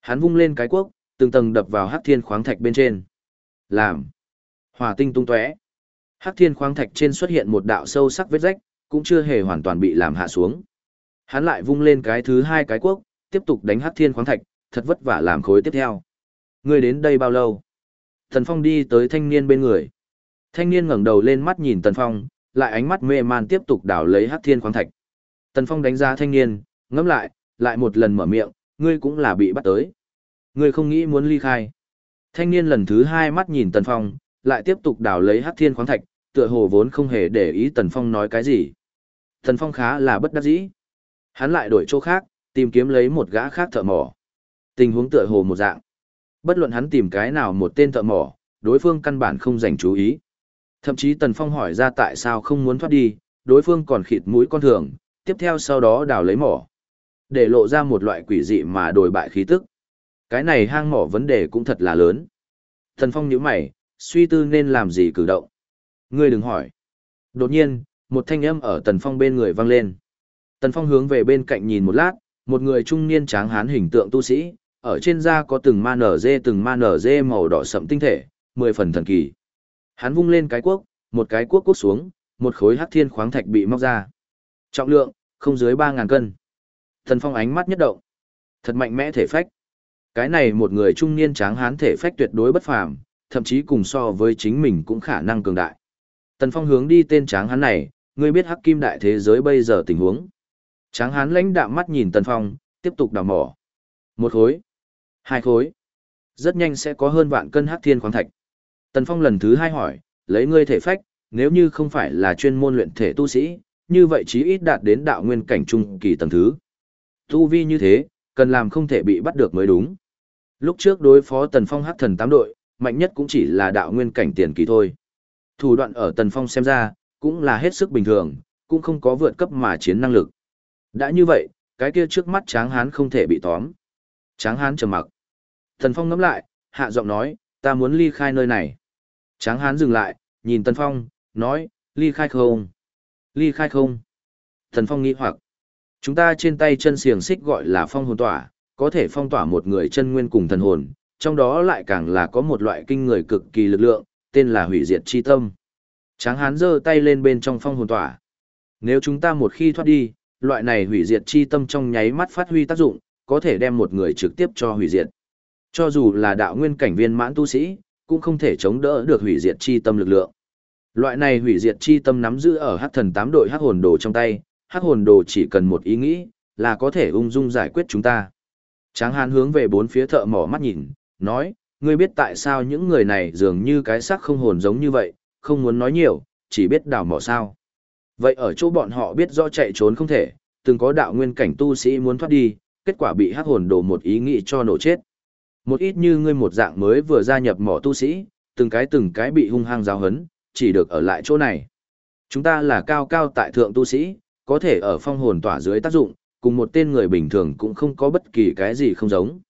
Hắn vung lên cái cuốc, từng tầng đập vào hắc thiên khoáng thạch bên trên. Làm. Hỏa tinh tung tóe. Hắc thiên khoáng thạch trên xuất hiện một đạo sâu sắc vết rách, cũng chưa hề hoàn toàn bị làm hạ xuống. Hắn lại vung lên cái thứ hai cái cuốc, tiếp tục đánh hắc thiên khoáng thạch, thật vất vả làm khối tiếp theo. Ngươi đến đây bao lâu? thần Phong đi tới thanh niên bên người. Thanh niên ngẩng đầu lên mắt nhìn Tần Phong, lại ánh mắt mê man tiếp tục đảo lấy hắc thiên khoáng thạch. Tần Phong đánh giá thanh niên, ngẫm lại, lại một lần mở miệng, ngươi cũng là bị bắt tới. Ngươi không nghĩ muốn ly khai. Thanh niên lần thứ hai mắt nhìn Tần Phong, lại tiếp tục đào lấy hắc thiên khoáng thạch, tựa hồ vốn không hề để ý Tần Phong nói cái gì. Tần Phong khá là bất đắc dĩ. Hắn lại đổi chỗ khác, tìm kiếm lấy một gã khác thợ mỏ. Tình huống tựa hồ một dạng. Bất luận hắn tìm cái nào một tên thợ mỏ, đối phương căn bản không dành chú ý. Thậm chí Tần Phong hỏi ra tại sao không muốn thoát đi, đối phương còn khịt mũi con thường, tiếp theo sau đó đào lấy mỏ. Để lộ ra một loại quỷ dị mà đổi bại khí tức. Cái này hang mỏ vấn đề cũng thật là lớn. Thần Phong nhíu mày, suy tư nên làm gì cử động. Ngươi đừng hỏi. Đột nhiên, một thanh âm ở Tần Phong bên người vang lên. Tần Phong hướng về bên cạnh nhìn một lát, một người trung niên tráng hán hình tượng tu sĩ, ở trên da có từng ma nở dê từng ma nở dê màu đỏ sậm tinh thể, mười phần thần kỳ. Hắn vung lên cái cuốc, một cái cuốc cuốc xuống, một khối hắc thiên khoáng thạch bị móc ra. Trọng lượng, không dưới ba ngàn cân. Thần Phong ánh mắt nhất động. Thật mạnh mẽ thể phách. Cái này một người trung niên tráng hán thể phách tuyệt đối bất phàm, thậm chí cùng so với chính mình cũng khả năng cường đại. Tần Phong hướng đi tên tráng hán này, ngươi biết hắc kim đại thế giới bây giờ tình huống. Tráng hán lãnh đạm mắt nhìn Tần Phong, tiếp tục đào mỏ. Một khối, hai khối, rất nhanh sẽ có hơn vạn cân hắc thiên khoáng thạch. Tần Phong lần thứ hai hỏi, lấy ngươi thể phách, nếu như không phải là chuyên môn luyện thể tu sĩ, như vậy chí ít đạt đến đạo nguyên cảnh trung kỳ tầng thứ. Tu vi như thế, cần làm không thể bị bắt được mới đúng. Lúc trước đối phó Tần Phong hắc thần tám đội, mạnh nhất cũng chỉ là đạo nguyên cảnh tiền kỳ thôi. Thủ đoạn ở Tần Phong xem ra, cũng là hết sức bình thường, cũng không có vượt cấp mà chiến năng lực. Đã như vậy, cái kia trước mắt Tráng Hán không thể bị tóm. Tráng Hán trầm mặc. Tần Phong ngắm lại, hạ giọng nói, ta muốn ly khai nơi này. Tráng Hán dừng lại, nhìn Tần Phong, nói, ly khai không? Ly khai không? Tần Phong nghĩ hoặc. Chúng ta trên tay chân xiềng xích gọi là phong hồn tỏa, có thể phong tỏa một người chân nguyên cùng thần hồn, trong đó lại càng là có một loại kinh người cực kỳ lực lượng, tên là hủy diệt chi tâm. Tráng hán giơ tay lên bên trong phong hồn tỏa. Nếu chúng ta một khi thoát đi, loại này hủy diệt chi tâm trong nháy mắt phát huy tác dụng, có thể đem một người trực tiếp cho hủy diệt. Cho dù là đạo nguyên cảnh viên mãn tu sĩ, cũng không thể chống đỡ được hủy diệt chi tâm lực lượng. Loại này hủy diệt chi tâm nắm giữ ở hắc thần tám đội hắc hồn đồ trong tay, hắc hồn đồ chỉ cần một ý nghĩ, là có thể ung dung giải quyết chúng ta. Tráng hán hướng về bốn phía thợ mỏ mắt nhìn, nói, ngươi biết tại sao những người này dường như cái xác không hồn giống như vậy, không muốn nói nhiều, chỉ biết đào mỏ sao. Vậy ở chỗ bọn họ biết do chạy trốn không thể, từng có đạo nguyên cảnh tu sĩ muốn thoát đi, kết quả bị hắc hồn Đồ một ý nghĩ cho nổ chết. Một ít như ngươi một dạng mới vừa gia nhập mỏ tu sĩ, từng cái từng cái bị hung hăng giáo hấn, chỉ được ở lại chỗ này. Chúng ta là cao cao tại thượng tu sĩ, có thể ở phong hồn tỏa dưới tác dụng, cùng một tên người bình thường cũng không có bất kỳ cái gì không giống.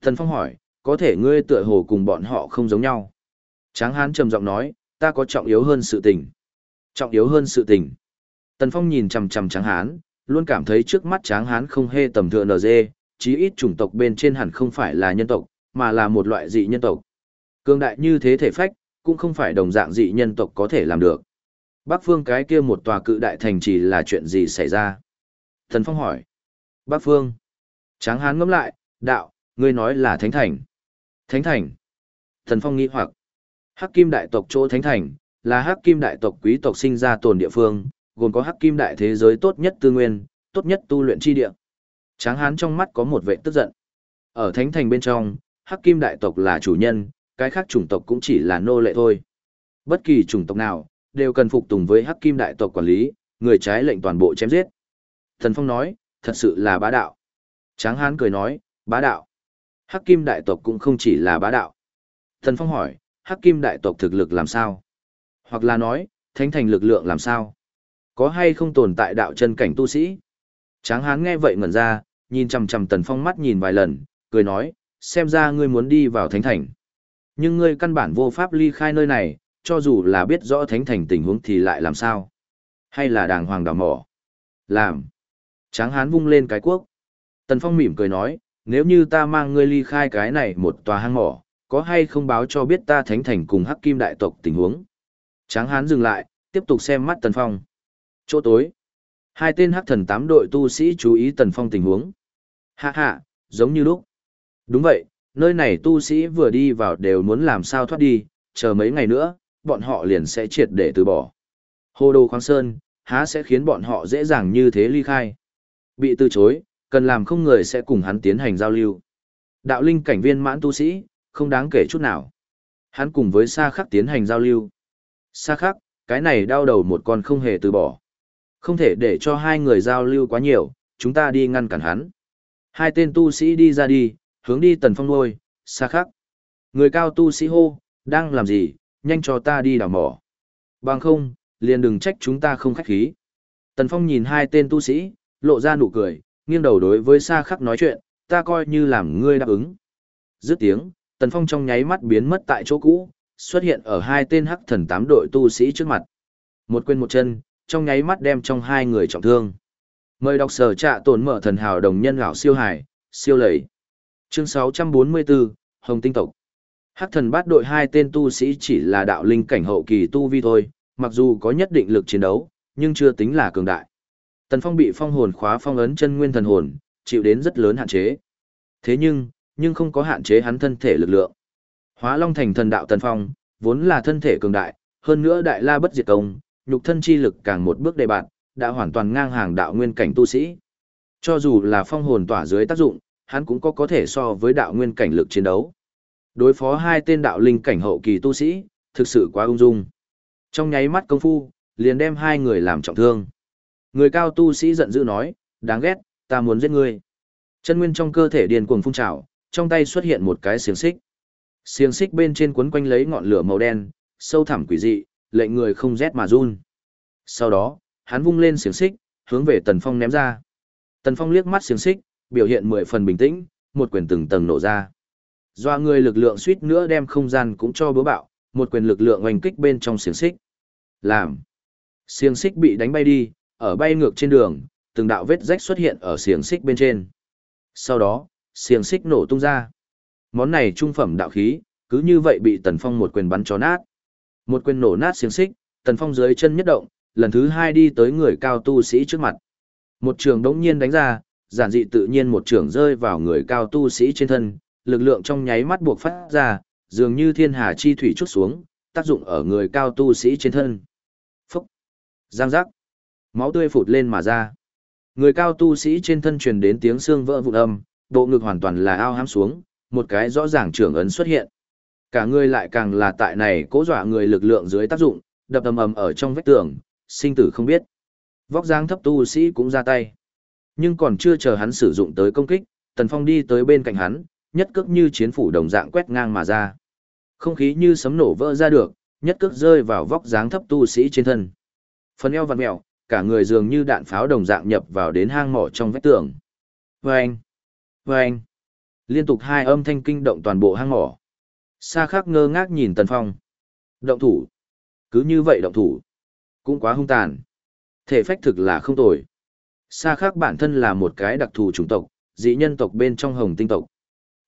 Thần Phong hỏi, có thể ngươi tựa hồ cùng bọn họ không giống nhau. Tráng hán trầm giọng nói, ta có trọng yếu hơn sự tình. Trọng yếu hơn sự tình. Tần Phong nhìn chằm chằm tráng hán, luôn cảm thấy trước mắt tráng hán không hề tầm thường dê, chí ít chủng tộc bên trên hẳn không phải là nhân tộc, mà là một loại dị nhân tộc. Cương đại như thế thể phách, cũng không phải đồng dạng dị nhân tộc có thể làm được. Bắc phương cái kia một tòa cự đại thành chỉ là chuyện gì xảy ra? Thần Phong hỏi. Bắc phương. Tráng hán ngẫm lại, đạo, ngươi nói là thánh thành. Thánh thành. Thần Phong nghĩ hoặc. Hắc Kim đại tộc chỗ Thánh thành là Hắc Kim đại tộc quý tộc sinh ra tồn địa phương, gồm có Hắc Kim đại thế giới tốt nhất tư nguyên, tốt nhất tu luyện chi địa. Tráng Hán trong mắt có một vẻ tức giận. Ở Thánh thành bên trong, Hắc Kim đại tộc là chủ nhân, cái khác chủng tộc cũng chỉ là nô lệ thôi. Bất kỳ chủng tộc nào, đều cần phục tùng với hắc kim đại tộc quản lý, người trái lệnh toàn bộ chém giết. Thần Phong nói, thật sự là bá đạo. Tráng Hán cười nói, bá đạo. Hắc kim đại tộc cũng không chỉ là bá đạo. Thần Phong hỏi, hắc kim đại tộc thực lực làm sao? Hoặc là nói, thánh thành lực lượng làm sao? Có hay không tồn tại đạo chân cảnh tu sĩ? Tráng Hán nghe vậy ngẩn ra, nhìn chằm chằm Tần Phong mắt nhìn vài lần, cười nói, xem ra ngươi muốn đi vào thánh thành. Nhưng ngươi căn bản vô pháp ly khai nơi này, cho dù là biết rõ thánh thành tình huống thì lại làm sao? Hay là đàng hoàng đào mỏ? Làm. Tráng hán vung lên cái cuốc. Tần Phong mỉm cười nói, nếu như ta mang ngươi ly khai cái này một tòa hang mỏ, có hay không báo cho biết ta thánh thành cùng hắc kim đại tộc tình huống? Tráng hán dừng lại, tiếp tục xem mắt Tần Phong. Chỗ tối. Hai tên hắc thần tám đội tu sĩ chú ý Tần Phong tình huống. Hạ hạ, giống như lúc. Đúng vậy, nơi này tu sĩ vừa đi vào đều muốn làm sao thoát đi, chờ mấy ngày nữa, bọn họ liền sẽ triệt để từ bỏ. Hồ đồ khoáng sơn, há sẽ khiến bọn họ dễ dàng như thế ly khai. Bị từ chối, cần làm không người sẽ cùng hắn tiến hành giao lưu. Đạo linh cảnh viên mãn tu sĩ, không đáng kể chút nào. Hắn cùng với Sa Khắc tiến hành giao lưu. Sa Khắc, cái này đau đầu một con không hề từ bỏ. Không thể để cho hai người giao lưu quá nhiều, chúng ta đi ngăn cản hắn. Hai tên tu sĩ đi ra đi, hướng đi tần phong ngôi, Sa Khắc. Người cao tu sĩ hô, đang làm gì, nhanh cho ta đi đào mỏ. Bằng không, liền đừng trách chúng ta không khách khí. Tần Phong nhìn hai tên tu sĩ, lộ ra nụ cười, nghiêng đầu đối với Sa Khắc nói chuyện, ta coi như làm ngươi đáp ứng. Dứt tiếng, Tần Phong trong nháy mắt biến mất tại chỗ cũ, xuất hiện ở hai tên hắc thần tám đội tu sĩ trước mặt. Một quên một chân, trong nháy mắt đem trong hai người trọng thương. Mời đọc sở trạ tổn mở thần hào đồng nhân lão siêu hải, siêu lầy. Chương 644, Hồng Tinh Tộc. Hắc thần bát đội hai tên tu sĩ chỉ là đạo linh cảnh hậu kỳ tu vi thôi, mặc dù có nhất định lực chiến đấu, nhưng chưa tính là cường đại. Tần Phong bị phong hồn khóa phong ấn chân nguyên thần hồn, chịu đến rất lớn hạn chế. Thế nhưng, nhưng không có hạn chế hắn thân thể lực lượng. Hóa Long thành thần đạo Tần Phong, vốn là thân thể cường đại, hơn nữa đại la bất diệt công, nhục thân chi lực càng một bước đề bạt, đã hoàn toàn ngang hàng đạo nguyên cảnh tu sĩ. Cho dù là phong hồn tỏa dưới tác dụng, hắn cũng có có thể so với đạo nguyên cảnh lực chiến đấu. Đối phó hai tên đạo linh cảnh hậu kỳ tu sĩ, thực sự quá ung dung. Trong nháy mắt công phu, liền đem hai người làm trọng thương. Người cao tu sĩ giận dữ nói, đáng ghét, ta muốn giết ngươi. Chân nguyên trong cơ thể điền cuồng phun trào, trong tay xuất hiện một cái xiềng xích. Xiềng xích bên trên quấn quanh lấy ngọn lửa màu đen, sâu thẳm quỷ dị, lệnh người không rét mà run. Sau đó, hắn vung lên xiềng xích, hướng về Tần Phong ném ra. Tần Phong liếc mắt xiềng xích, biểu hiện mười phần bình tĩnh, một quyền từng tầng nổ ra. Doa người lực lượng suýt nữa đem không gian cũng cho bứa bạo, một quyền lực lượng oanh kích bên trong xiềng xích. Làm. Xiềng xích bị đánh bay đi, ở bay ngược trên đường, từng đạo vết rách xuất hiện ở xiềng xích bên trên. Sau đó, xiềng xích nổ tung ra. Món này trung phẩm đạo khí, cứ như vậy bị Tần Phong một quyền bắn cho nát. Một quyền nổ nát xiềng xích, Tần Phong dưới chân nhất động, lần thứ hai đi tới người cao tu sĩ trước mặt. Một trường đống nhiên đánh ra, giản dị tự nhiên một trường rơi vào người cao tu sĩ trên thân, lực lượng trong nháy mắt buộc phát ra, dường như thiên hà chi thủy chút xuống, tác dụng ở người cao tu sĩ trên thân. Phúc! Giang giác! Máu tươi phụt lên mà ra. Người cao tu sĩ trên thân truyền đến tiếng xương vỡ vụn âm, bộ ngực hoàn toàn là ao hám xuống, một cái rõ ràng trưởng ấn xuất hiện. Cả người lại càng là tại này cố dọa người lực lượng dưới tác dụng, đập ầm ầm ở trong vách tường, sinh tử không biết. Vóc dáng thấp tu sĩ cũng ra tay. Nhưng còn chưa chờ hắn sử dụng tới công kích, Tần Phong đi tới bên cạnh hắn, nhất cước như chiến phủ đồng dạng quét ngang mà ra. Không khí như sấm nổ vỡ ra được, nhất cước rơi vào vóc dáng thấp tu sĩ trên thân. Phần eo vặn mèo, cả người dường như đạn pháo đồng dạng nhập vào đến hang mỏ trong vách tường. Vâng! Vâng! Liên tục hai âm thanh kinh động toàn bộ hang mỏ. Sa khắc ngơ ngác nhìn Tần Phong. Động thủ! Cứ như vậy động thủ. Cũng quá hung tàn. Thể phách thực là không tồi. Sa khắc bản thân là một cái đặc thù chủng tộc, dị nhân tộc bên trong hồng tinh tộc.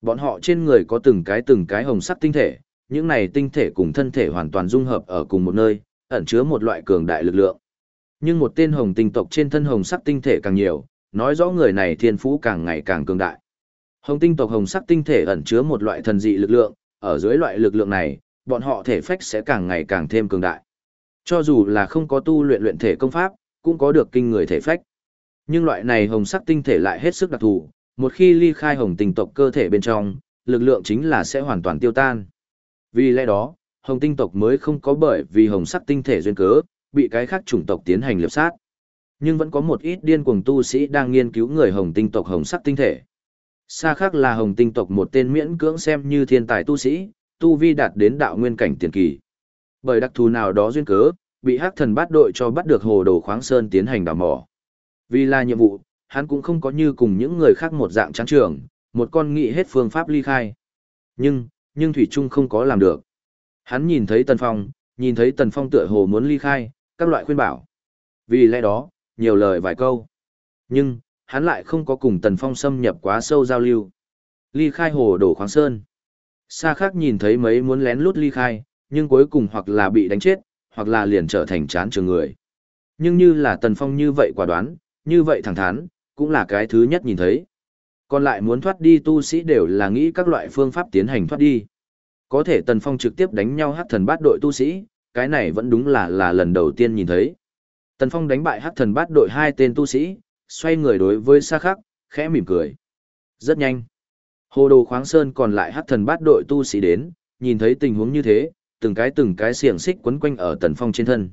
Bọn họ trên người có từng cái từng cái hồng sắc tinh thể, những này tinh thể cùng thân thể hoàn toàn dung hợp ở cùng một nơi, ẩn chứa một loại cường đại lực lượng. Nhưng một tên hồng tinh tộc trên thân hồng sắc tinh thể càng nhiều, nói rõ người này thiên phú càng ngày càng cường đại. Hồng tinh tộc hồng sắc tinh thể ẩn chứa một loại thần dị lực lượng, ở dưới loại lực lượng này, bọn họ thể phách sẽ càng ngày càng thêm cường đại. Cho dù là không có tu luyện luyện thể công pháp, cũng có được kinh người thể phách. Nhưng loại này hồng sắc tinh thể lại hết sức đặc thù, một khi ly khai hồng tinh tộc cơ thể bên trong, lực lượng chính là sẽ hoàn toàn tiêu tan. Vì lẽ đó, hồng tinh tộc mới không có bởi vì hồng sắc tinh thể duyên cớ, bị cái khác chủng tộc tiến hành liệp sát. Nhưng vẫn có một ít điên cuồng tu sĩ đang nghiên cứu người hồng tinh tộc hồng sắc tinh thể. Xa khác là hồng tinh tộc một tên miễn cưỡng xem như thiên tài tu sĩ, tu vi đạt đến đạo nguyên cảnh tiền kỳ. Bởi đặc thù nào đó duyên cớ, bị hắc thần bắt đội cho bắt được hồ đồ khoáng sơn tiến hành đào mỏ. Vì là nhiệm vụ, hắn cũng không có như cùng những người khác một dạng trắng trường, một con nghị hết phương pháp ly khai. Nhưng, nhưng Thủy Trung không có làm được. Hắn nhìn thấy Tần Phong, nhìn thấy Tần Phong tựa hồ muốn ly khai, các loại khuyên bảo. Vì lẽ đó, nhiều lời vài câu. Nhưng, hắn lại không có cùng Tần Phong xâm nhập quá sâu giao lưu. Ly khai hồ đổ khoáng sơn. Xa khác nhìn thấy mấy muốn lén lút ly khai, nhưng cuối cùng hoặc là bị đánh chết, hoặc là liền trở thành chán trường người. Nhưng như là Tần Phong như vậy quả đoán, như vậy thẳng thắn, cũng là cái thứ nhất nhìn thấy. Còn lại muốn thoát đi tu sĩ đều là nghĩ các loại phương pháp tiến hành thoát đi. Có thể Tần Phong trực tiếp đánh nhau hắc thần bát đội tu sĩ, cái này vẫn đúng là là lần đầu tiên nhìn thấy. Tần Phong đánh bại hắc thần bát đội hai tên tu sĩ, xoay người đối với xa khắc, khẽ mỉm cười. Rất nhanh. Hồ đồ khoáng sơn còn lại hắc thần bát đội tu sĩ đến, nhìn thấy tình huống như thế, từng cái từng cái xiềng xích quấn quanh ở Tần Phong trên thân.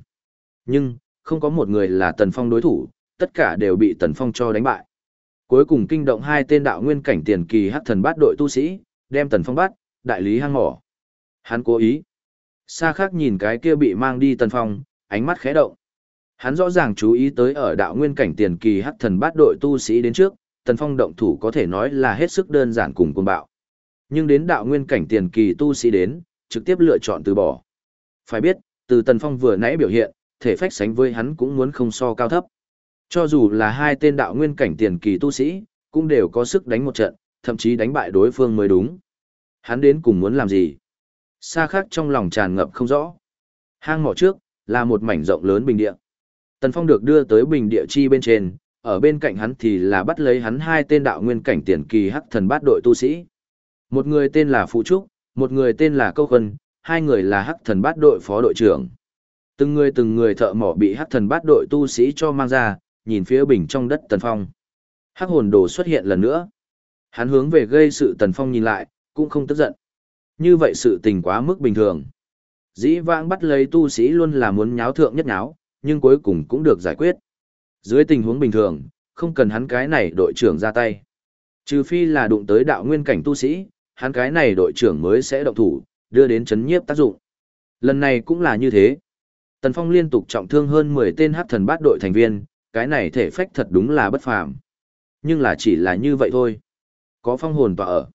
Nhưng, không có một người là Tần Phong đối thủ, tất cả đều bị Tần Phong cho đánh bại. Cuối cùng kinh động hai tên đạo nguyên cảnh tiền kỳ hắc thần bát đội tu sĩ, đem Tần Phong bắt, đại lý hang mỏ. Hắn cố ý. Sa khác nhìn cái kia bị mang đi Tần Phong, ánh mắt khẽ động. Hắn rõ ràng chú ý tới ở đạo nguyên cảnh tiền kỳ hắc thần bát đội tu sĩ đến trước, Tần Phong động thủ có thể nói là hết sức đơn giản cùng cuồng bạo. Nhưng đến đạo nguyên cảnh tiền kỳ tu sĩ đến, trực tiếp lựa chọn từ bỏ. Phải biết, từ Tần Phong vừa nãy biểu hiện, thể phách sánh với hắn cũng muốn không so cao thấp. Cho dù là hai tên đạo nguyên cảnh tiền kỳ tu sĩ, cũng đều có sức đánh một trận, thậm chí đánh bại đối phương mới đúng. Hắn đến cùng muốn làm gì? Xa khác trong lòng tràn ngập không rõ. Hang mỏ trước, là một mảnh rộng lớn bình địa. Tần Phong được đưa tới bình địa chi bên trên, ở bên cạnh hắn thì là bắt lấy hắn hai tên đạo nguyên cảnh tiền kỳ hắc thần bát đội tu sĩ. Một người tên là Phụ Trúc, một người tên là Câu Khân, hai người là hắc thần bát đội phó đội trưởng. Từng người từng người thợ mỏ bị hắc thần bát đội tu sĩ cho mang ra, nhìn phía bình trong đất Tần Phong. Hắc hồn đồ xuất hiện lần nữa. Hắn hướng về gây sự Tần Phong nhìn lại, cũng không tức giận. Như vậy sự tình quá mức bình thường. Dĩ vãng bắt lấy tu sĩ luôn là muốn nháo thượng nhất nháo, nhưng cuối cùng cũng được giải quyết. Dưới tình huống bình thường, không cần hắn cái này đội trưởng ra tay. Trừ phi là đụng tới đạo nguyên cảnh tu sĩ, hắn cái này đội trưởng mới sẽ động thủ, đưa đến chấn nhiếp tác dụng. Lần này cũng là như thế. Tần Phong liên tục trọng thương hơn 10 tên hắc thần bát đội thành viên, cái này thể phách thật đúng là bất phàm. Nhưng là chỉ là như vậy thôi. Có phong hồn tỏa ở.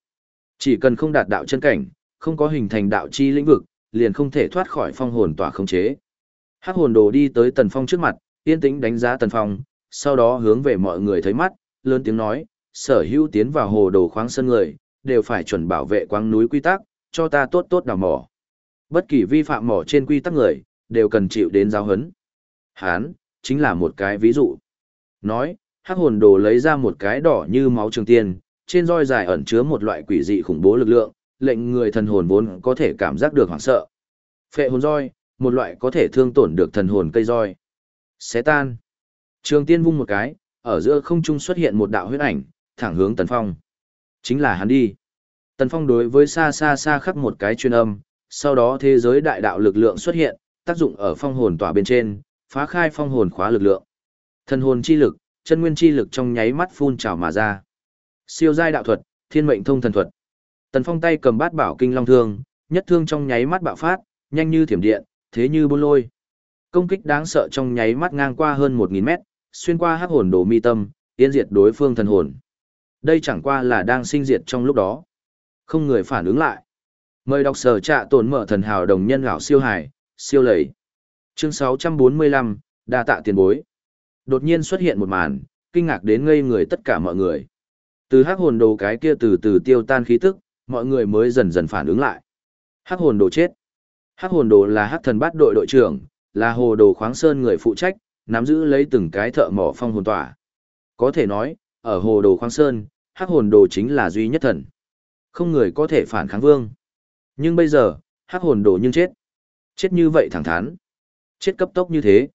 Chỉ cần không đạt đạo chân cảnh, không có hình thành đạo chi lĩnh vực, liền không thể thoát khỏi phong hồn tỏa khống chế. Hắc hồn đồ đi tới Tần Phong trước mặt, yên tĩnh đánh giá Tần Phong, sau đó hướng về mọi người thấy mắt, lớn tiếng nói, sở hữu tiến vào hồ đồ khoáng sân người, đều phải chuẩn bảo vệ quáng núi quy tắc, cho ta tốt tốt đào mỏ. Bất kỳ vi phạm mỏ trên quy tắc người, đều cần chịu đến giáo hấn. Hán, chính là một cái ví dụ. Nói, hắc hồn đồ lấy ra một cái đỏ như máu trường tiên, trên roi dài ẩn chứa một loại quỷ dị khủng bố lực lượng, lệnh người thần hồn vốn có thể cảm giác được hoảng sợ. Phệ hồn roi, một loại có thể thương tổn được thần hồn cây roi. Xé tan. Trường tiên vung một cái, ở giữa không trung xuất hiện một đạo huyết ảnh, thẳng hướng Tần Phong. Chính là hắn đi. Tần Phong đối với xa xa xa khắc một cái chuyên âm, sau đó thế giới đại đạo lực lượng xuất hiện, tác dụng ở phong hồn tỏa bên trên, phá khai phong hồn khóa lực lượng. Thần hồn chi lực, chân nguyên chi lực trong nháy mắt phun trào mà ra. Siêu giai đạo thuật, thiên mệnh thông thần thuật. Tần Phong tay cầm bát bảo kinh long thương, nhất thương trong nháy mắt bạo phát, nhanh như thiểm điện, thế như bôn lôi. Công kích đáng sợ trong nháy mắt ngang qua hơn 1000 mét, xuyên qua hắc hồn đồ mi tâm, tiến diệt đối phương thần hồn. Đây chẳng qua là đang sinh diệt trong lúc đó. Không người phản ứng lại. Mời đọc sở trạ tổn mở thần hào đồng nhân lão siêu hải, siêu lầy. Chương 645, đa tạ tiền bối. Đột nhiên xuất hiện một màn, kinh ngạc đến ngây người tất cả mọi người. Từ hắc hồn đồ cái kia từ từ tiêu tan khí tức, mọi người mới dần dần phản ứng lại. Hắc hồn đồ chết. Hắc hồn đồ là hắc thần bát đội đội trưởng, là hồ đồ khoáng sơn người phụ trách, nắm giữ lấy từng cái thợ mỏ phong hồn tỏa. Có thể nói, ở hồ đồ khoáng sơn, hắc hồn đồ chính là duy nhất thần. Không người có thể phản kháng vương. Nhưng bây giờ, hắc hồn đồ nhưng chết. Chết như vậy thẳng thắn. Chết cấp tốc như thế.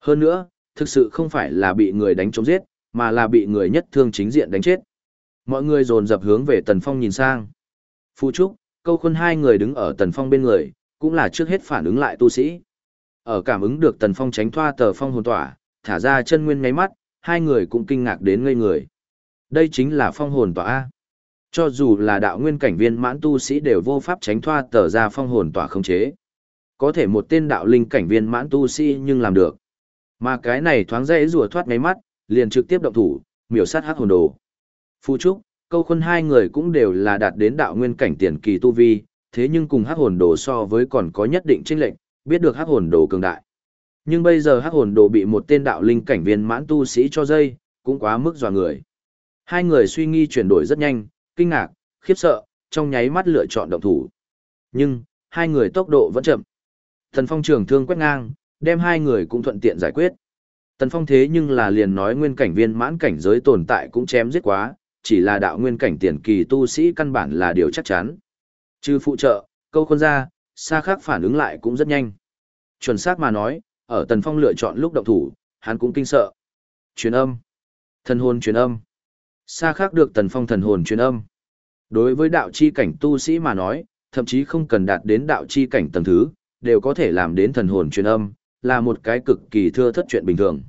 Hơn nữa, thực sự không phải là bị người đánh chống giết, mà là bị người nhất thương chính diện đánh chết. Mọi người dồn dập hướng về Tần Phong nhìn sang. Phu Trúc, câu khuôn hai người đứng ở Tần Phong bên người, cũng là trước hết phản ứng lại tu sĩ. Ở cảm ứng được Tần Phong tránh thoa tờ phong hồn tỏa, thả ra chân nguyên ngáy mắt, hai người cũng kinh ngạc đến ngây người. Đây chính là phong hồn tỏa A. Cho dù là đạo nguyên cảnh viên mãn tu sĩ đều vô pháp tránh thoa tờ ra phong hồn tỏa không chế. Có thể một tên đạo linh cảnh viên mãn tu sĩ nhưng làm được. Mà cái này thoáng dễ rùa thoát ngáy mắt, liền trực tiếp động thủ, miểu sát hắc hồn đồ. Phu Trúc, câu khuân hai người cũng đều là đạt đến đạo nguyên cảnh tiền kỳ tu vi, thế nhưng cùng hắc hồn đồ so với còn có nhất định chênh lệnh, biết được hắc hồn đồ cường đại. Nhưng bây giờ hắc hồn đồ bị một tên đạo linh cảnh viên mãn tu sĩ cho dây, cũng quá mức dọa người. Hai người suy nghi chuyển đổi rất nhanh, kinh ngạc, khiếp sợ, trong nháy mắt lựa chọn động thủ. Nhưng, hai người tốc độ vẫn chậm. Tần Phong trường thương quét ngang, đem hai người cũng thuận tiện giải quyết. Tần Phong thế nhưng là liền nói nguyên cảnh viên mãn cảnh giới tồn tại cũng chém giết quá, chỉ là đạo nguyên cảnh tiền kỳ tu sĩ căn bản là điều chắc chắn. Trừ phụ trợ, câu khôn ra, xa khác phản ứng lại cũng rất nhanh. Chuẩn xác mà nói, ở Tần Phong lựa chọn lúc động thủ, hắn cũng kinh sợ. Truyền âm. Thần hồn truyền âm. Xa khác được Tần Phong thần hồn truyền âm. Đối với đạo chi cảnh tu sĩ mà nói, thậm chí không cần đạt đến đạo chi cảnh tầng thứ, đều có thể làm đến thần hồn truyền âm, là một cái cực kỳ thưa thất chuyện bình thường.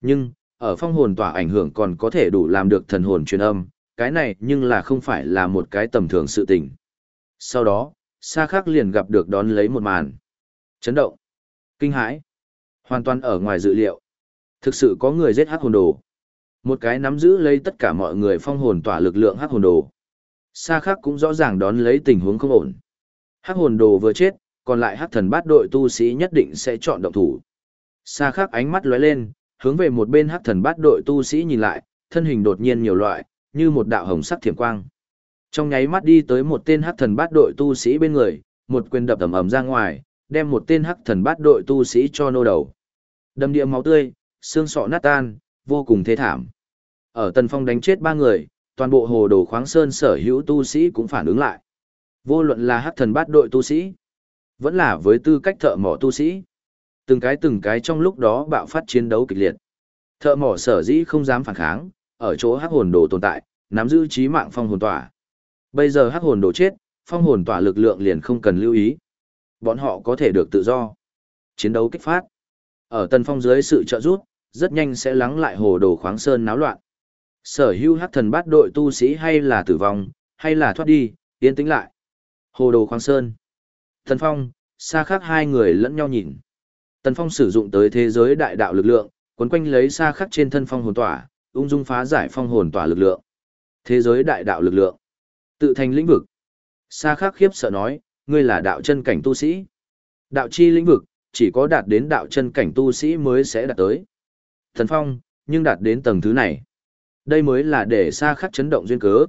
Nhưng, ở phong hồn tỏa ảnh hưởng còn có thể đủ làm được thần hồn truyền âm, cái này nhưng là không phải là một cái tầm thường sự tình. Sau đó, xa khác liền gặp được đón lấy một màn. Chấn động, kinh hãi, hoàn toàn ở ngoài dự liệu. Thực sự có người giết hắc hồn đồ. Một cái nắm giữ lấy tất cả mọi người phong hồn tỏa lực lượng hắc hồn đồ. Sa khác cũng rõ ràng đón lấy tình huống không ổn. Hắc hồn đồ vừa chết, còn lại hắc thần bát đội tu sĩ nhất định sẽ chọn động thủ. Sa Khắc ánh mắt lóe lên, hướng về một bên hắc thần bát đội tu sĩ nhìn lại, thân hình đột nhiên nhiều loại, như một đạo hồng sắc thiểm quang. Trong nháy mắt đi tới một tên hắc thần bát đội tu sĩ bên người, một quyền đập ầm ầm ra ngoài, đem một tên hắc thần bát đội tu sĩ cho nô đầu. Đâm địa máu tươi, xương sọ nát tan, vô cùng thê thảm. Ở Tần Phong đánh chết ba người, toàn bộ hồ đồ khoáng sơn sở hữu tu sĩ cũng phản ứng lại. Vô luận là hắc thần bát đội tu sĩ, vẫn là với tư cách thợ mỏ tu sĩ. Từng cái từng cái trong lúc đó bạo phát chiến đấu kịch liệt. Thợ mỏ sở dĩ không dám phản kháng, ở chỗ hắc hồn đồ tồn tại, nắm giữ trí mạng phong hồn tỏa. Bây giờ hắc hồn đồ chết, phong hồn tỏa lực lượng liền không cần lưu ý. Bọn họ có thể được tự do. Chiến đấu kích phát. Ở tần phong dưới sự trợ giúp, rất nhanh sẽ lắng lại hồ đồ khoáng sơn náo loạn. Sở hữu hắc thần bát đội tu sĩ hay là tử vong, hay là thoát đi, yên tĩnh lại. Hồ đồ khoáng sơn. Tần phong, xa khác hai người lẫn nhau nhìn. Tần phong sử dụng tới thế giới đại đạo lực lượng, quấn quanh lấy xa khắc trên thân phong hồn tỏa, ung dung phá giải phong hồn tỏa lực lượng. Thế giới đại đạo lực lượng. Tự thành lĩnh vực. Sa khắc khiếp sợ nói, ngươi là đạo chân cảnh tu sĩ. Đạo chi lĩnh vực, chỉ có đạt đến đạo chân cảnh tu sĩ mới sẽ đạt tới. Thần phong, nhưng đạt đến tầng thứ này. Đây mới là để Sa khắc chấn động duyên cớ.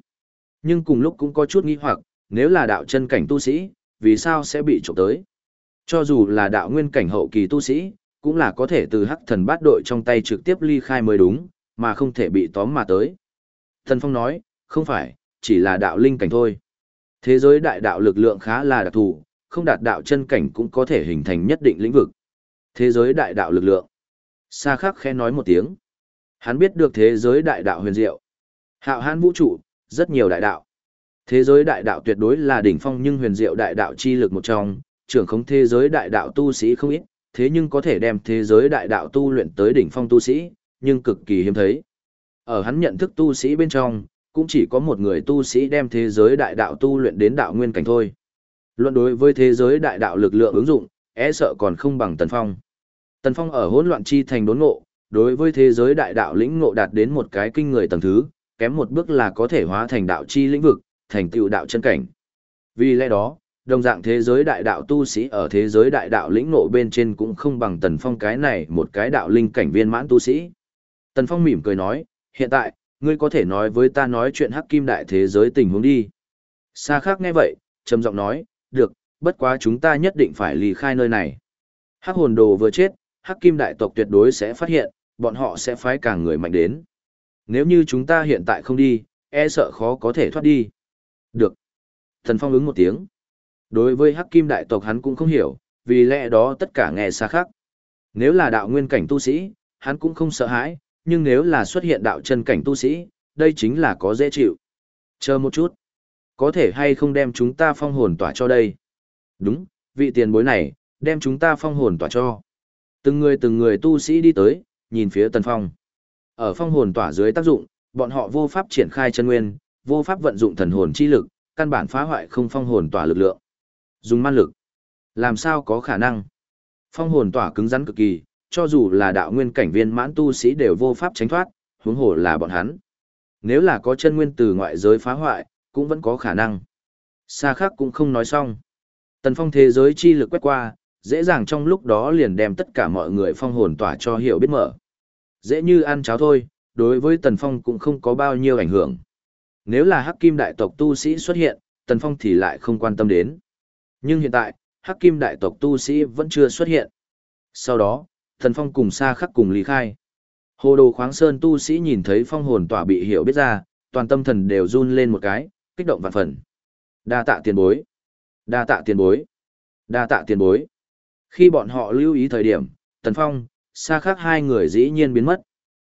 Nhưng cùng lúc cũng có chút nghi hoặc, nếu là đạo chân cảnh tu sĩ, vì sao sẽ bị trộm tới? Cho dù là đạo nguyên cảnh hậu kỳ tu sĩ, cũng là có thể từ hắc thần bát đội trong tay trực tiếp ly khai mới đúng, mà không thể bị tóm mà tới. Thần Phong nói, không phải, chỉ là đạo linh cảnh thôi. Thế giới đại đạo lực lượng khá là đặc thù, không đạt đạo chân cảnh cũng có thể hình thành nhất định lĩnh vực. Thế giới đại đạo lực lượng. Sa khắc khẽ nói một tiếng. Hắn biết được thế giới đại đạo huyền diệu. Hạo hán vũ trụ, rất nhiều đại đạo. Thế giới đại đạo tuyệt đối là đỉnh phong nhưng huyền diệu đại đạo chi lực một trong, trưởng không thế giới đại đạo tu sĩ không ít, thế nhưng có thể đem thế giới đại đạo tu luyện tới đỉnh phong tu sĩ, nhưng cực kỳ hiếm thấy. Ở hắn nhận thức tu sĩ bên trong, cũng chỉ có một người tu sĩ đem thế giới đại đạo tu luyện đến đạo nguyên cảnh thôi. Luận đối với thế giới đại đạo lực lượng ứng dụng, e sợ còn không bằng Tần Phong. Tần Phong ở hỗn loạn chi thành đốn ngộ, đối với thế giới đại đạo lĩnh ngộ đạt đến một cái kinh người tầng thứ, kém một bước là có thể hóa thành đạo chi lĩnh vực, thành tựu đạo chân cảnh. Vì lẽ đó, đồng dạng thế giới đại đạo tu sĩ ở thế giới đại đạo lĩnh ngộ bên trên cũng không bằng Tần Phong cái này một cái đạo linh cảnh viên mãn tu sĩ. Tần Phong mỉm cười nói, hiện tại, ngươi có thể nói với ta nói chuyện hắc kim đại thế giới tình huống đi. Sa khác nghe vậy, trầm giọng nói, được, bất quá chúng ta nhất định phải lì khai nơi này. Hắc hồn đồ vừa chết, hắc kim đại tộc tuyệt đối sẽ phát hiện, bọn họ sẽ phái càng người mạnh đến. Nếu như chúng ta hiện tại không đi, e sợ khó có thể thoát đi. Được. Thần Phong ứng một tiếng. Đối với hắc kim đại tộc hắn cũng không hiểu, vì lẽ đó tất cả nghe xa khác. Nếu là đạo nguyên cảnh tu sĩ, hắn cũng không sợ hãi, nhưng nếu là xuất hiện đạo chân cảnh tu sĩ, đây chính là có dễ chịu. Chờ một chút. Có thể hay không đem chúng ta phong hồn tỏa cho đây? Đúng, Vị tiền bối này, đem chúng ta phong hồn tỏa cho. Từng người từng người tu sĩ đi tới, nhìn phía Tần Phong. Ở phong hồn tỏa dưới tác dụng, bọn họ vô pháp triển khai chân nguyên, vô pháp vận dụng thần hồn chi lực, căn bản phá hoại không phong hồn tỏa lực lượng. Dùng man lực. Làm sao có khả năng? Phong hồn tỏa cứng rắn cực kỳ, cho dù là đạo nguyên cảnh viên mãn tu sĩ đều vô pháp tránh thoát, huống hồ là bọn hắn. Nếu là có chân nguyên từ ngoại giới phá hoại, cũng vẫn có khả năng. Xa khác cũng không nói xong. Tần phong thế giới chi lực quét qua, dễ dàng trong lúc đó liền đem tất cả mọi người phong hồn tỏa cho hiểu biết mở. Dễ như ăn cháo thôi, đối với Tần Phong cũng không có bao nhiêu ảnh hưởng. Nếu là Hắc Kim đại tộc tu sĩ xuất hiện, Tần Phong thì lại không quan tâm đến. Nhưng hiện tại, Hắc Kim đại tộc tu sĩ vẫn chưa xuất hiện. Sau đó, Tần Phong cùng Sa Khắc cùng lý khai. Hồ đồ khoáng sơn tu sĩ nhìn thấy phong hồn tỏa bị hiểu biết ra, toàn tâm thần đều run lên một cái, kích động vạn phần. Đa tạ tiền bối. Đa tạ tiền bối. Đa tạ tiền bối. Khi bọn họ lưu ý thời điểm, Tần Phong, Sa Khắc hai người dĩ nhiên biến mất.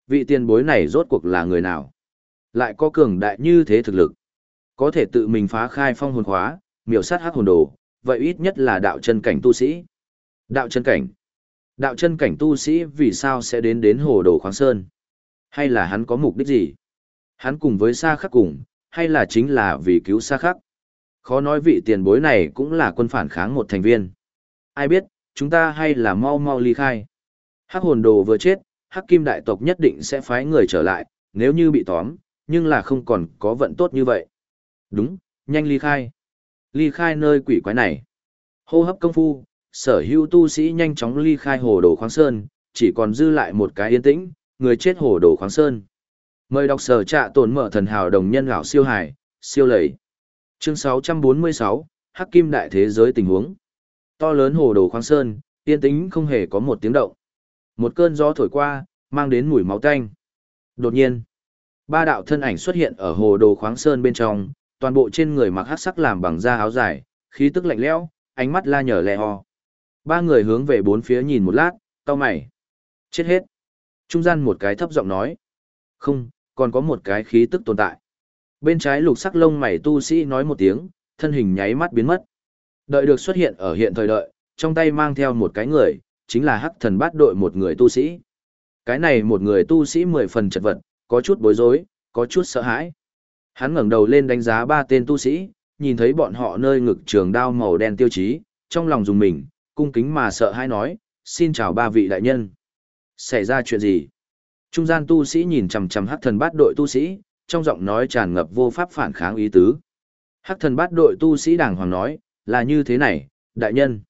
Vị tiền bối này rốt cuộc là người nào? Lại có cường đại như thế thực lực. Có thể tự mình phá khai phong hồn khóa, miểu sát hắc hồn đồ, vậy ít nhất là đạo chân cảnh tu sĩ. Đạo chân cảnh. Đạo chân cảnh tu sĩ vì sao sẽ đến đến hồ đồ khoáng sơn? Hay là hắn có mục đích gì? Hắn cùng với Sa Khắc cùng, hay là chính là vì cứu Sa Khắc? Khó nói vị tiền bối này cũng là quân phản kháng một thành viên. Ai biết, chúng ta hay là mau mau ly khai. Hắc hồn đồ vừa chết, Hắc kim đại tộc nhất định sẽ phái người trở lại, nếu như bị tóm, nhưng là không còn có vận tốt như vậy. Đúng, nhanh ly khai. Ly khai nơi quỷ quái này. Hô hấp công phu, sở hữu tu sĩ nhanh chóng ly khai hồ đồ khoáng sơn, chỉ còn dư lại một cái yên tĩnh, người chết hồ đồ khoáng sơn. Mời đọc sở trạ tổn mở thần hào đồng nhân gạo siêu hải, siêu lầy. Chương 646, Hắc Kim Đại Thế Giới tình huống. To lớn hồ đồ khoáng sơn, yên tĩnh không hề có một tiếng động. Một cơn gió thổi qua, mang đến mùi máu tanh. Đột nhiên, ba đạo thân ảnh xuất hiện ở hồ đồ khoáng sơn bên trong, toàn bộ trên người mặc hắc sắc làm bằng da áo dài, khí tức lạnh lẽo, ánh mắt la nhở lẹ ho. Ba người hướng về bốn phía nhìn một lát, cau mày. Chết hết. Trung gian một cái thấp giọng nói. Không, còn có một cái khí tức tồn tại. Bên trái lục sắc lông mày tu sĩ nói một tiếng, thân hình nháy mắt biến mất. Đợi được xuất hiện ở hiện thời đợi, trong tay mang theo một cái người, chính là hắc thần bát đội một người tu sĩ. Cái này một người tu sĩ mười phần chật vật, có chút bối rối, có chút sợ hãi. Hắn ngẩng đầu lên đánh giá ba tên tu sĩ, nhìn thấy bọn họ nơi ngực trường đao màu đen tiêu chí, trong lòng dùng mình, cung kính mà sợ hãi nói, xin chào ba vị đại nhân. Xảy ra chuyện gì? Trung gian tu sĩ nhìn chằm chằm hắc thần bát đội tu sĩ, trong giọng nói tràn ngập vô pháp phản kháng ý tứ. Hắc thần bát đội tu sĩ đàng hoàng nói, là như thế này, đại nhân.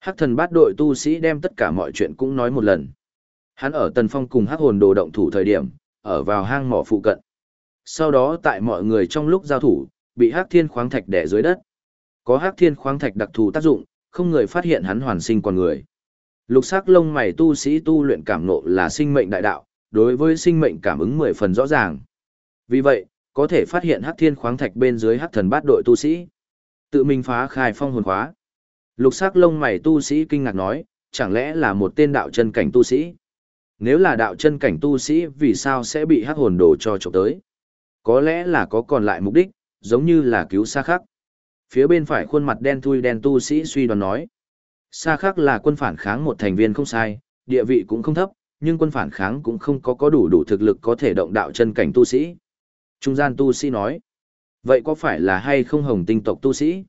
Hắc thần bát đội tu sĩ đem tất cả mọi chuyện cũng nói một lần. Hắn ở Tần Phong cùng Hắc hồn đồ động thủ thời điểm, ở vào hang mỏ phụ cận. Sau đó tại mọi người trong lúc giao thủ, bị Hắc thiên khoáng thạch đè dưới đất. Có Hắc thiên khoáng thạch đặc thù tác dụng, không người phát hiện hắn hoàn sinh con người. Lục sắc lông mày tu sĩ tu luyện cảm nộ là sinh mệnh đại đạo, đối với sinh mệnh cảm ứng mười phần rõ ràng. Vì vậy, có thể phát hiện Hắc thiên khoáng thạch bên dưới Hắc thần bát đội tu sĩ. Tự mình phá khai phong hồn khóa. Lục sắc lông mày tu sĩ kinh ngạc nói, chẳng lẽ là một tên đạo chân cảnh tu sĩ? Nếu là đạo chân cảnh tu sĩ vì sao sẽ bị hắc hồn đồ cho trộm tới? Có lẽ là có còn lại mục đích, giống như là cứu xa khắc. Phía bên phải khuôn mặt đen thui đen tu sĩ suy đoán nói. Sa khắc là quân phản kháng một thành viên không sai, địa vị cũng không thấp, nhưng quân phản kháng cũng không có có đủ đủ thực lực có thể động đạo chân cảnh tu sĩ. Trung gian tu sĩ nói. Vậy có phải là hay không hồng tinh tộc tu sĩ?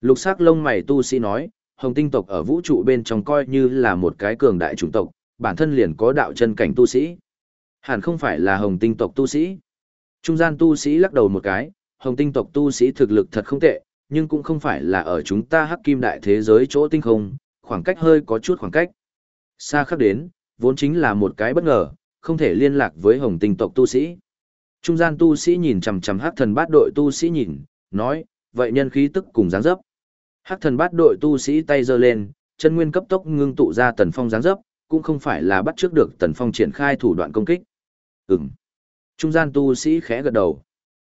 Lục sắc lông mày tu sĩ nói, hồng tinh tộc ở vũ trụ bên trong coi như là một cái cường đại chủng tộc, bản thân liền có đạo chân cảnh tu sĩ. Hẳn không phải là hồng tinh tộc tu sĩ. Trung gian tu sĩ lắc đầu một cái, hồng tinh tộc tu sĩ thực lực thật không tệ, nhưng cũng không phải là ở chúng ta hắc kim đại thế giới chỗ tinh không, khoảng cách hơi có chút khoảng cách. Xa khắc đến, vốn chính là một cái bất ngờ, không thể liên lạc với hồng tinh tộc tu sĩ. Trung gian tu sĩ nhìn chằm chằm hắc thần bát đội tu sĩ nhìn, nói, vậy nhân khí tức cùng dáng dấp. Hắc thần bát đội tu sĩ tay giơ lên, chân nguyên cấp tốc ngưng tụ ra tần phong dáng dấp, cũng không phải là bắt trước được tần phong triển khai thủ đoạn công kích. Ừm. Trung gian tu sĩ khẽ gật đầu.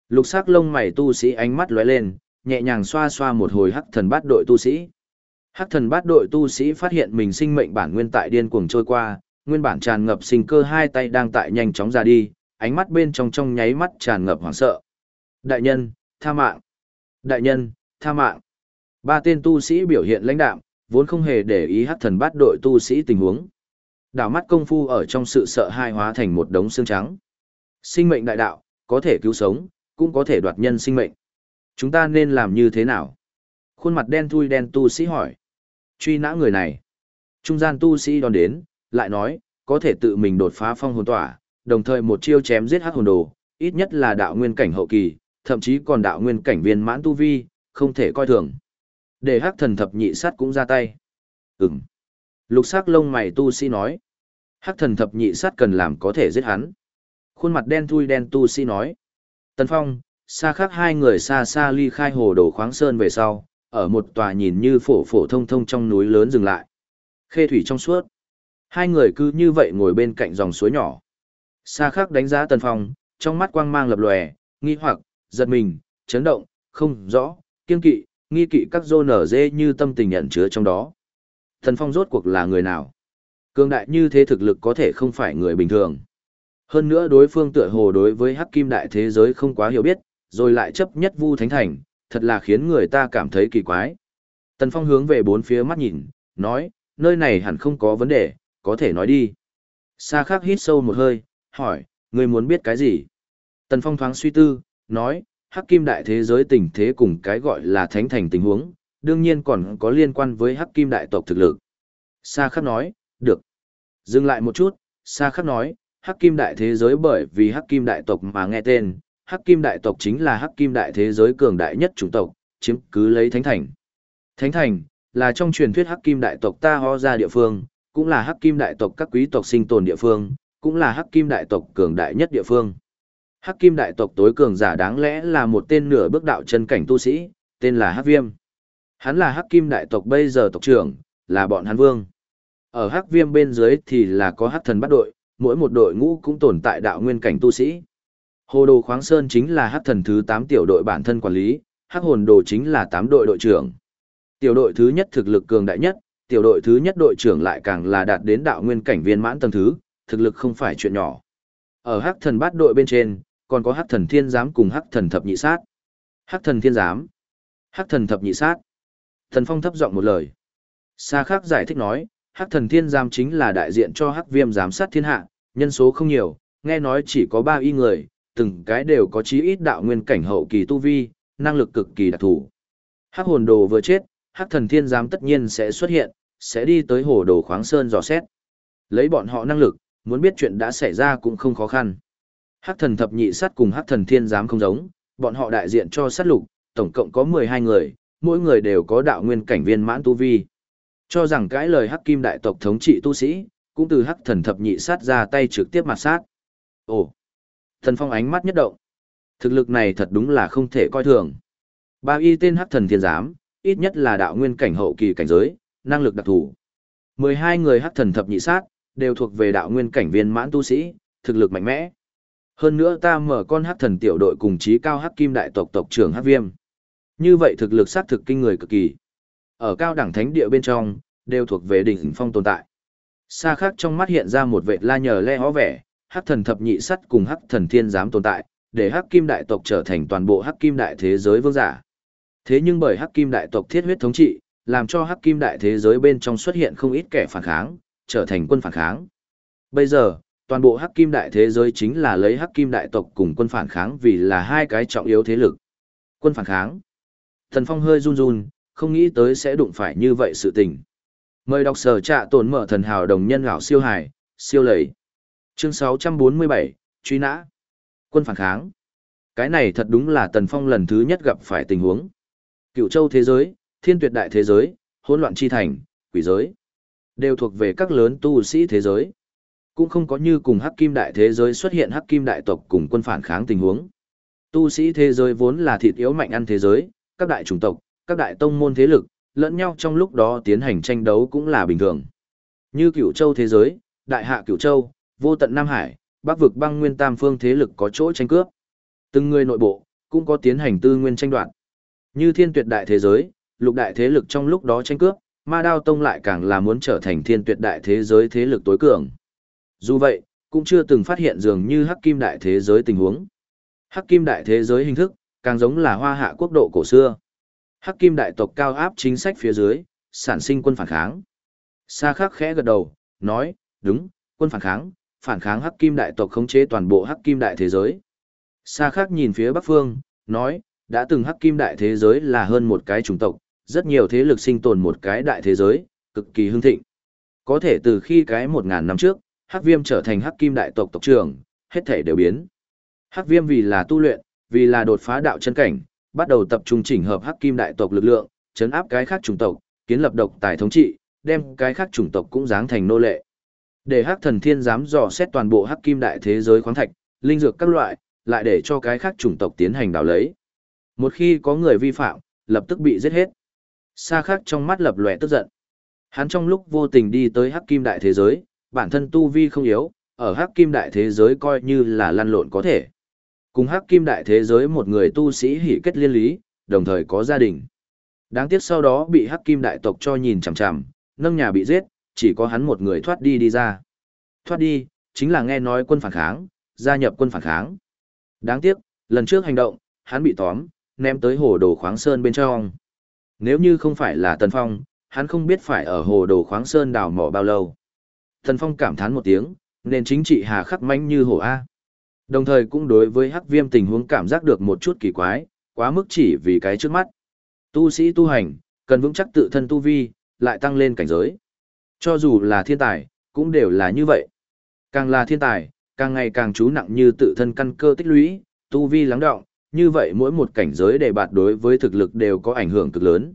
Lục sắc lông mày tu sĩ ánh mắt lóe lên, nhẹ nhàng xoa xoa một hồi hắc thần bát đội tu sĩ. Hắc thần bát đội tu sĩ phát hiện mình sinh mệnh bản nguyên tại điên cuồng trôi qua, nguyên bản tràn ngập sinh cơ hai tay đang tại nhanh chóng ra đi, ánh mắt bên trong trong nháy mắt tràn ngập hoảng sợ. Đại nhân, tha mạng. Đại nhân, tha mạng. Ba tên tu sĩ biểu hiện lãnh đạm, vốn không hề để ý hắc thần bát đội tu sĩ tình huống. Đảo mắt công phu ở trong sự sợ hai hóa thành một đống xương trắng. Sinh mệnh đại đạo, có thể cứu sống, cũng có thể đoạt nhân sinh mệnh. Chúng ta nên làm như thế nào? Khuôn mặt đen thui đen tu sĩ hỏi. Truy nã người này. Trung gian tu sĩ đón đến, lại nói, có thể tự mình đột phá phong hồn tỏa, đồng thời một chiêu chém giết hắc hồn đồ, ít nhất là đạo nguyên cảnh hậu kỳ, thậm chí còn đạo nguyên cảnh viên mãn tu vi, không thể coi thường. Để hắc thần thập nhị sát cũng ra tay. Ừm. Lục sắc lông mày tu sĩ nói. Hắc thần thập nhị sát cần làm có thể giết hắn. Khuôn mặt đen thui đen tu sĩ nói. Tần Phong, xa khác hai người xa xa ly khai hồ đồ khoáng sơn về sau, ở một tòa nhìn như phổ phổ thông thông trong núi lớn dừng lại. Khê thủy trong suốt. Hai người cứ như vậy ngồi bên cạnh dòng suối nhỏ. Xa khác đánh giá Tần Phong, trong mắt quang mang lập lòe, nghi hoặc, giật mình, chấn động, không rõ, kiên kỵ, nghi kỵ các dô nở dê như tâm tình nhận chứa trong đó. Tần Phong rốt cuộc là người nào? Cương đại như thế thực lực có thể không phải người bình thường. Hơn nữa đối phương tựa hồ đối với hắc kim đại thế giới không quá hiểu biết, rồi lại chấp nhất vu thánh thành, thật là khiến người ta cảm thấy kỳ quái. Tần Phong hướng về bốn phía mắt nhìn, nói, nơi này hẳn không có vấn đề, có thể nói đi. Sa khắc hít sâu một hơi, hỏi, người muốn biết cái gì? Tần Phong thoáng suy tư, nói, hắc kim đại thế giới tình thế cùng cái gọi là thánh thành tình huống, đương nhiên còn có liên quan với hắc kim đại tộc thực lực. Sa khắc nói, được. Dừng lại một chút, Sa khắc nói, hắc kim đại thế giới bởi vì hắc kim đại tộc mà nghe tên, hắc kim đại tộc chính là hắc kim đại thế giới cường đại nhất chủng tộc, chiếm cứ lấy thánh thành. Thánh thành, là trong truyền thuyết hắc kim đại tộc ta ho ra địa phương, cũng là hắc kim đại tộc các quý tộc sinh tồn địa phương, cũng là hắc kim đại tộc cường đại nhất địa phương. Hắc kim đại tộc tối cường giả đáng lẽ là một tên nửa bước đạo chân cảnh tu sĩ, tên là Hắc Viêm. Hắn là Hắc kim đại tộc bây giờ tộc trưởng, là bọn hắn vương. Ở Hắc Viêm bên dưới thì là có Hắc thần bắt đội, mỗi một đội ngũ cũng tồn tại đạo nguyên cảnh tu sĩ. Hồ đồ khoáng sơn chính là hắc thần thứ 8 tiểu đội bản thân quản lý, hắc hồn đồ chính là 8 đội đội trưởng. Tiểu đội thứ nhất thực lực cường đại nhất, tiểu đội thứ nhất đội trưởng lại càng là đạt đến đạo nguyên cảnh viên mãn tầng thứ, thực lực không phải chuyện nhỏ. Ở hắc thần bát đội bên trên, còn có hắc thần thiên giám cùng hắc thần thập nhị sát. Hắc thần thiên giám, hắc thần thập nhị sát. Thần Phong thấp giọng một lời. Sa Khắc giải thích nói, Hắc thần thiên giám chính là đại diện cho hắc viêm giám sát thiên hạ, nhân số không nhiều, nghe nói chỉ có ba y người, từng cái đều có chí ít đạo nguyên cảnh hậu kỳ tu vi, năng lực cực kỳ đặc thù. Hắc hồn đồ vừa chết, hắc thần thiên giám tất nhiên sẽ xuất hiện, sẽ đi tới hồ đồ khoáng sơn dò xét. Lấy bọn họ năng lực, muốn biết chuyện đã xảy ra cũng không khó khăn. Hắc thần thập nhị sát cùng hắc thần thiên giám không giống, bọn họ đại diện cho sát lục, tổng cộng có 12 người, mỗi người đều có đạo nguyên cảnh viên mãn tu vi. Cho rằng cái lời hắc kim đại tộc thống trị tu sĩ, cũng từ hắc thần thập nhị sát ra tay trực tiếp mặt sát. Ồ! Thần phong ánh mắt nhất động. Thực lực này thật đúng là không thể coi thường. Ba y tên hắc thần thiên giám, ít nhất là đạo nguyên cảnh hậu kỳ cảnh giới, năng lực đặc thù. 12 người hắc thần thập nhị sát, đều thuộc về đạo nguyên cảnh viên mãn tu sĩ, thực lực mạnh mẽ. Hơn nữa ta mở con hắc thần tiểu đội cùng chí cao hắc kim đại tộc tộc trưởng hắc viêm. Như vậy thực lực sát thực kinh người cực kỳ. Ở cao đẳng thánh địa bên trong, đều thuộc về đỉnh phong tồn tại. Xa khác trong mắt hiện ra một vệ la nhờ le hó vẻ, hắc thần thập nhị sắt cùng hắc thần thiên giám tồn tại, để hắc kim đại tộc trở thành toàn bộ hắc kim đại thế giới vương giả. Thế nhưng bởi hắc kim đại tộc thiết huyết thống trị, làm cho hắc kim đại thế giới bên trong xuất hiện không ít kẻ phản kháng, trở thành quân phản kháng. Bây giờ, toàn bộ hắc kim đại thế giới chính là lấy hắc kim đại tộc cùng quân phản kháng vì là hai cái trọng yếu thế lực. Quân phản kháng. Thần Phong hơi run run, không nghĩ tới sẽ đụng phải như vậy sự tình. Mời đọc sở trạ tổn mở thần hào đồng nhân gạo siêu hải, siêu lầy. Chương 647, truy nã. Quân phản kháng. Cái này thật đúng là Tần Phong lần thứ nhất gặp phải tình huống. Cựu châu thế giới, thiên tuyệt đại thế giới, hỗn loạn chi thành, quỷ giới. Đều thuộc về các lớn tu sĩ thế giới. Cũng không có như cùng hắc kim đại thế giới xuất hiện hắc kim đại tộc cùng quân phản kháng tình huống. Tu sĩ thế giới vốn là thịt yếu mạnh ăn thế giới, các đại chủng tộc, các đại tông môn thế lực, lẫn nhau trong lúc đó tiến hành tranh đấu cũng là bình thường. Như cửu châu thế giới, đại hạ cửu châu, vô tận Nam Hải, bắc vực băng nguyên tam phương thế lực có chỗ tranh cướp. Từng người nội bộ, cũng có tiến hành tư nguyên tranh đoạt. Như thiên tuyệt đại thế giới, lục đại thế lực trong lúc đó tranh cướp, ma đao tông lại càng là muốn trở thành thiên tuyệt đại thế giới thế lực tối cường. Dù vậy, cũng chưa từng phát hiện dường như hắc kim đại thế giới tình huống. Hắc kim đại thế giới hình thức, càng giống là hoa hạ quốc độ cổ xưa. Hắc kim đại tộc cao áp chính sách phía dưới, sản sinh quân phản kháng. Sa khắc khẽ gật đầu, nói, đúng, quân phản kháng, phản kháng hắc kim đại tộc khống chế toàn bộ hắc kim đại thế giới. Sa khắc nhìn phía bắc phương, nói, đã từng hắc kim đại thế giới là hơn một cái chủng tộc, rất nhiều thế lực sinh tồn một cái đại thế giới, cực kỳ hưng thịnh. Có thể từ khi cái một ngàn năm trước, hắc viêm trở thành hắc kim đại tộc tộc trưởng, hết thể đều biến. Hắc viêm vì là tu luyện, vì là đột phá đạo chân cảnh, bắt đầu tập trung chỉnh hợp hắc kim đại tộc lực lượng, chấn áp cái khác chủng tộc, kiến lập độc tài thống trị, đem cái khác chủng tộc cũng giáng thành nô lệ. Để hắc thần thiên dám dò xét toàn bộ hắc kim đại thế giới khoáng thạch, linh dược các loại, lại để cho cái khác chủng tộc tiến hành đào lấy. Một khi có người vi phạm, lập tức bị giết hết. Sa khắc trong mắt lập lòe tức giận. Hắn trong lúc vô tình đi tới hắc kim đại thế giới, bản thân tu vi không yếu, ở hắc kim đại thế giới coi như là lăn lộn có thể. Cùng hắc kim đại thế giới một người tu sĩ hỉ kết liên lý, đồng thời có gia đình. Đáng tiếc sau đó bị hắc kim đại tộc cho nhìn chằm chằm, nâng nhà bị giết, chỉ có hắn một người thoát đi đi ra. Thoát đi, chính là nghe nói quân phản kháng, gia nhập quân phản kháng. Đáng tiếc, lần trước hành động, hắn bị tóm, ném tới hồ đồ khoáng sơn bên trong. Nếu như không phải là Tần Phong, hắn không biết phải ở hồ đồ khoáng sơn đào mỏ bao lâu. Tần Phong cảm thán một tiếng, nên chính trị hà khắc manh như hổ A. Đồng thời cũng đối với hắc viêm tình huống cảm giác được một chút kỳ quái, quá mức chỉ vì cái trước mắt. Tu sĩ tu hành, cần vững chắc tự thân tu vi, lại tăng lên cảnh giới. Cho dù là thiên tài, cũng đều là như vậy. Càng là thiên tài, càng ngày càng chú nặng như tự thân căn cơ tích lũy, tu vi lắng động, như vậy mỗi một cảnh giới đề bạt đối với thực lực đều có ảnh hưởng cực lớn.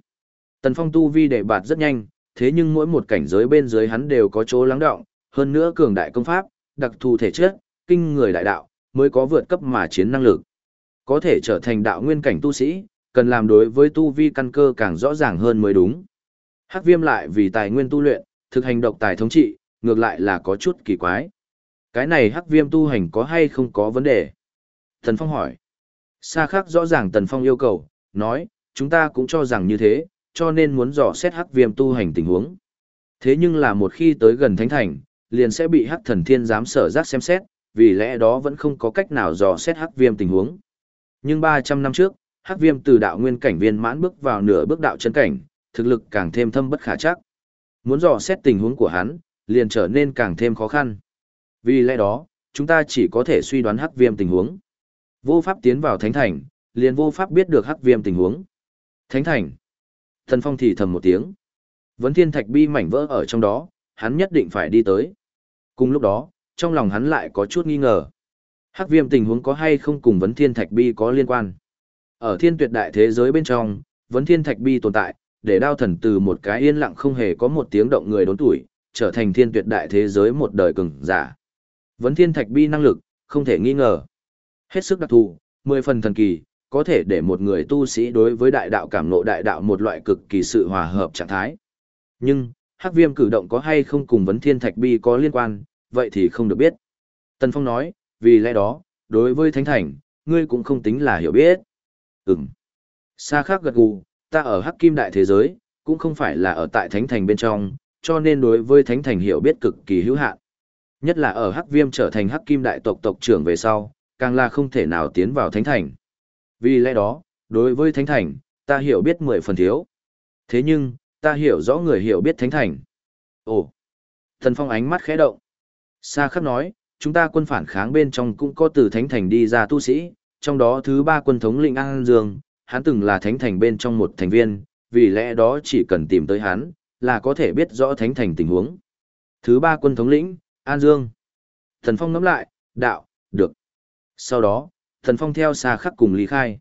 Tần Phong tu vi đề bạt rất nhanh, thế nhưng mỗi một cảnh giới bên dưới hắn đều có chỗ lắng động, hơn nữa cường đại công pháp, đặc thù thể chất, kinh người đại đạo, mới có vượt cấp mà chiến năng lực. Có thể trở thành đạo nguyên cảnh tu sĩ, cần làm đối với tu vi căn cơ càng rõ ràng hơn mới đúng. Hắc viêm lại vì tài nguyên tu luyện, thực hành độc tài thống trị, ngược lại là có chút kỳ quái. Cái này hắc viêm tu hành có hay không có vấn đề? Thần Phong hỏi. Sa khắc rõ ràng Tần Phong yêu cầu, nói, chúng ta cũng cho rằng như thế, cho nên muốn dò xét hắc viêm tu hành tình huống. Thế nhưng là một khi tới gần thánh thành, liền sẽ bị hắc thần thiên giám sở giác xem xét, vì lẽ đó vẫn không có cách nào dò xét hắc viêm tình huống. Nhưng 300 năm trước, hắc viêm từ đạo nguyên cảnh viên mãn bước vào nửa bước đạo chân cảnh, thực lực càng thêm thâm bất khả chắc. Muốn dò xét tình huống của hắn, liền trở nên càng thêm khó khăn. Vì lẽ đó, chúng ta chỉ có thể suy đoán hắc viêm tình huống. Vô pháp tiến vào thánh thành, liền vô pháp biết được hắc viêm tình huống. Thánh thành. Thần Phong thì thầm một tiếng. Vấn thiên thạch bi mảnh vỡ ở trong đó, hắn nhất định phải đi tới. Cùng lúc đó, trong lòng hắn lại có chút nghi ngờ. Hắc viêm tình huống có hay không cùng vấn thiên thạch bi có liên quan. Ở thiên tuyệt đại thế giới bên trong, vấn thiên thạch bi tồn tại, để đao thần từ một cái yên lặng không hề có một tiếng động người đốn tuổi, trở thành thiên tuyệt đại thế giới một đời cường giả. Vấn thiên thạch bi năng lực, không thể nghi ngờ. Hết sức đặc thù, mười phần thần kỳ, có thể để một người tu sĩ đối với đại đạo cảm ngộ đại đạo một loại cực kỳ sự hòa hợp trạng thái. Nhưng, hắc viêm cử động có hay không cùng vấn thiên thạch bi có liên quan, vậy thì không được biết. Tần Phong nói, vì lẽ đó, đối với thánh thành, ngươi cũng không tính là hiểu biết. Ừm. Sa khác gật gù, ta ở hắc kim đại thế giới, cũng không phải là ở tại thánh thành bên trong, cho nên đối với thánh thành hiểu biết cực kỳ hữu hạn. Nhất là ở hắc viêm trở thành hắc kim đại tộc tộc trưởng về sau, càng là không thể nào tiến vào thánh thành. Vì lẽ đó, đối với thánh thành, ta hiểu biết mười phần thiếu. Thế nhưng, ta hiểu rõ người hiểu biết thánh thành. Ồ! Thần Phong ánh mắt khẽ động. Sa khắc nói, chúng ta quân phản kháng bên trong cũng có từ thánh thành đi ra tu sĩ, trong đó thứ ba quân thống lĩnh An Dương, hắn từng là thánh thành bên trong một thành viên, vì lẽ đó chỉ cần tìm tới hắn, là có thể biết rõ thánh thành tình huống. Thứ ba quân thống lĩnh, An Dương. Thần Phong ngắm lại, đạo, được. Sau đó, Thần Phong theo xa khắc cùng lý khai.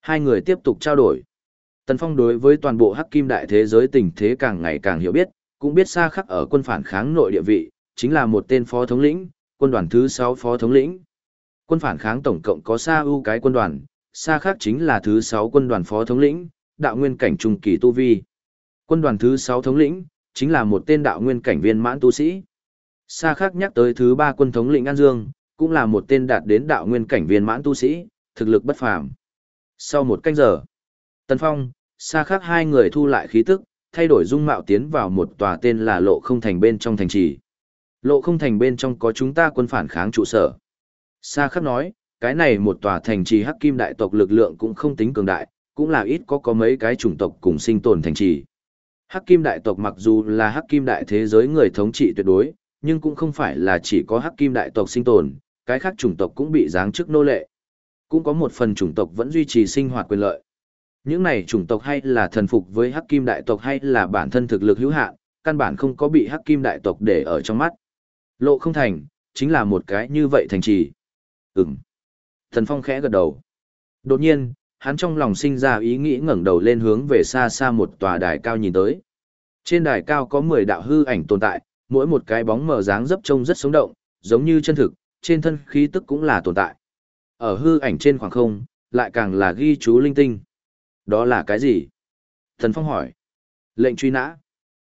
Hai người tiếp tục trao đổi. Tần Phong đối với toàn bộ hắc kim đại thế giới tình thế càng ngày càng hiểu biết, cũng biết xa khắc ở quân phản kháng nội địa vị, chính là một tên phó thống lĩnh, quân đoàn thứ 6 phó thống lĩnh. Quân phản kháng tổng cộng có xa ưu cái quân đoàn, xa khác chính là thứ 6 quân đoàn phó thống lĩnh, đạo nguyên cảnh trung kỳ tu vi. Quân đoàn thứ 6 thống lĩnh, chính là một tên đạo nguyên cảnh viên mãn tu sĩ. Xa khác nhắc tới thứ 3 quân thống lĩnh An Dương, cũng là một tên đạt đến đạo nguyên cảnh viên mãn tu sĩ, thực lực bất phàm. Sau một canh giờ, Tân Phong, xa khác hai người thu lại khí tức, thay đổi dung mạo tiến vào một tòa tên là Lộ Không Thành bên trong thành trì. Lộ Không Thành bên trong có chúng ta quân phản kháng trụ sở. Sa khắc nói, cái này một tòa thành trì hắc kim đại tộc lực lượng cũng không tính cường đại, cũng là ít có có mấy cái chủng tộc cùng sinh tồn thành trì. Hắc Kim đại tộc mặc dù là Hắc Kim đại thế giới người thống trị tuyệt đối, nhưng cũng không phải là chỉ có Hắc Kim đại tộc sinh tồn, cái khác chủng tộc cũng bị giáng chức nô lệ. Cũng có một phần chủng tộc vẫn duy trì sinh hoạt quyền lợi. Những này chủng tộc hay là thần phục với Hắc Kim đại tộc hay là bản thân thực lực hữu hạn, căn bản không có bị Hắc Kim đại tộc để ở trong mắt. Lộ không thành, chính là một cái như vậy thành trì. Ừm. Thần Phong khẽ gật đầu. Đột nhiên, hắn trong lòng sinh ra ý nghĩ ngẩng đầu lên hướng về xa xa một tòa đài cao nhìn tới. Trên đài cao có 10 đạo hư ảnh tồn tại, mỗi một cái bóng mờ dáng dấp trông rất sống động, giống như chân thực, trên thân khí tức cũng là tồn tại. Ở hư ảnh trên khoảng không, lại càng là ghi chú linh tinh. Đó là cái gì? Thần Phong hỏi. Lệnh truy nã.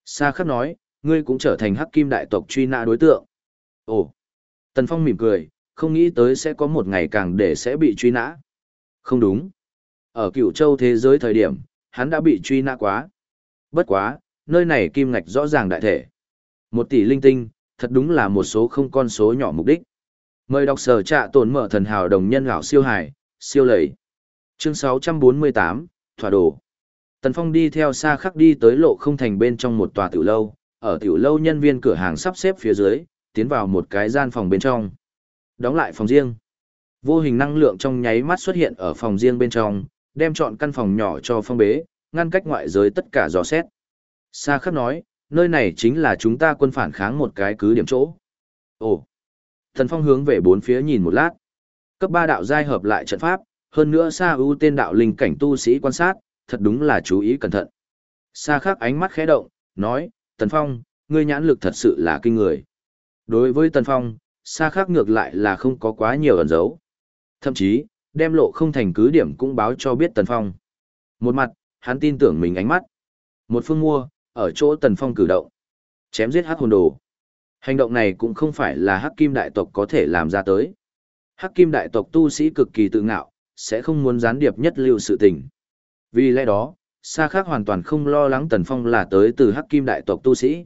Sa khắc nói, ngươi cũng trở thành hắc kim đại tộc truy nã đối tượng. Ồ. Tần Phong mỉm cười, không nghĩ tới sẽ có một ngày càng để sẽ bị truy nã. Không đúng. Ở cựu châu thế giới thời điểm, hắn đã bị truy nã quá. Bất quá, nơi này kim ngạch rõ ràng đại thể. Một tỷ linh tinh, thật đúng là một số không con số nhỏ mục đích. Mời đọc sở trạ tồn mở thần hào đồng nhân gạo siêu hải, siêu lầy. Chương 648, Thỏa đồ. Tần Phong đi theo xa khắc đi tới lộ không thành bên trong một tòa tử lâu, ở tiểu lâu nhân viên cửa hàng sắp xếp phía dưới, tiến vào một cái gian phòng bên trong. Đóng lại phòng riêng. Vô hình năng lượng trong nháy mắt xuất hiện ở phòng riêng bên trong, đem chọn căn phòng nhỏ cho phong bế, ngăn cách ngoại giới tất cả dò xét. Sa khắc nói, nơi này chính là chúng ta quân phản kháng một cái cứ điểm chỗ. Ồ! Thần Phong hướng về bốn phía nhìn một lát. Cấp ba đạo giai hợp lại trận pháp, hơn nữa Sa ưu tên đạo linh cảnh tu sĩ quan sát, thật đúng là chú ý cẩn thận. Sa khắc ánh mắt khẽ động, nói, Tần Phong, ngươi nhãn lực thật sự là kinh người. Đối với Tần Phong, xa khác ngược lại là không có quá nhiều ẩn dấu. Thậm chí, đem lộ không thành cứ điểm cũng báo cho biết Tần Phong. Một mặt, hắn tin tưởng mình ánh mắt. Một phương mua, ở chỗ Tần Phong cử động. Chém giết hắc hồn đồ. Hành động này cũng không phải là hắc kim đại tộc có thể làm ra tới. Hắc kim đại tộc tu sĩ cực kỳ tự ngạo, sẽ không muốn gián điệp nhất lưu sự tình. Vì lẽ đó, Sa Khắc hoàn toàn không lo lắng Tần Phong là tới từ Hắc Kim đại tộc tu sĩ.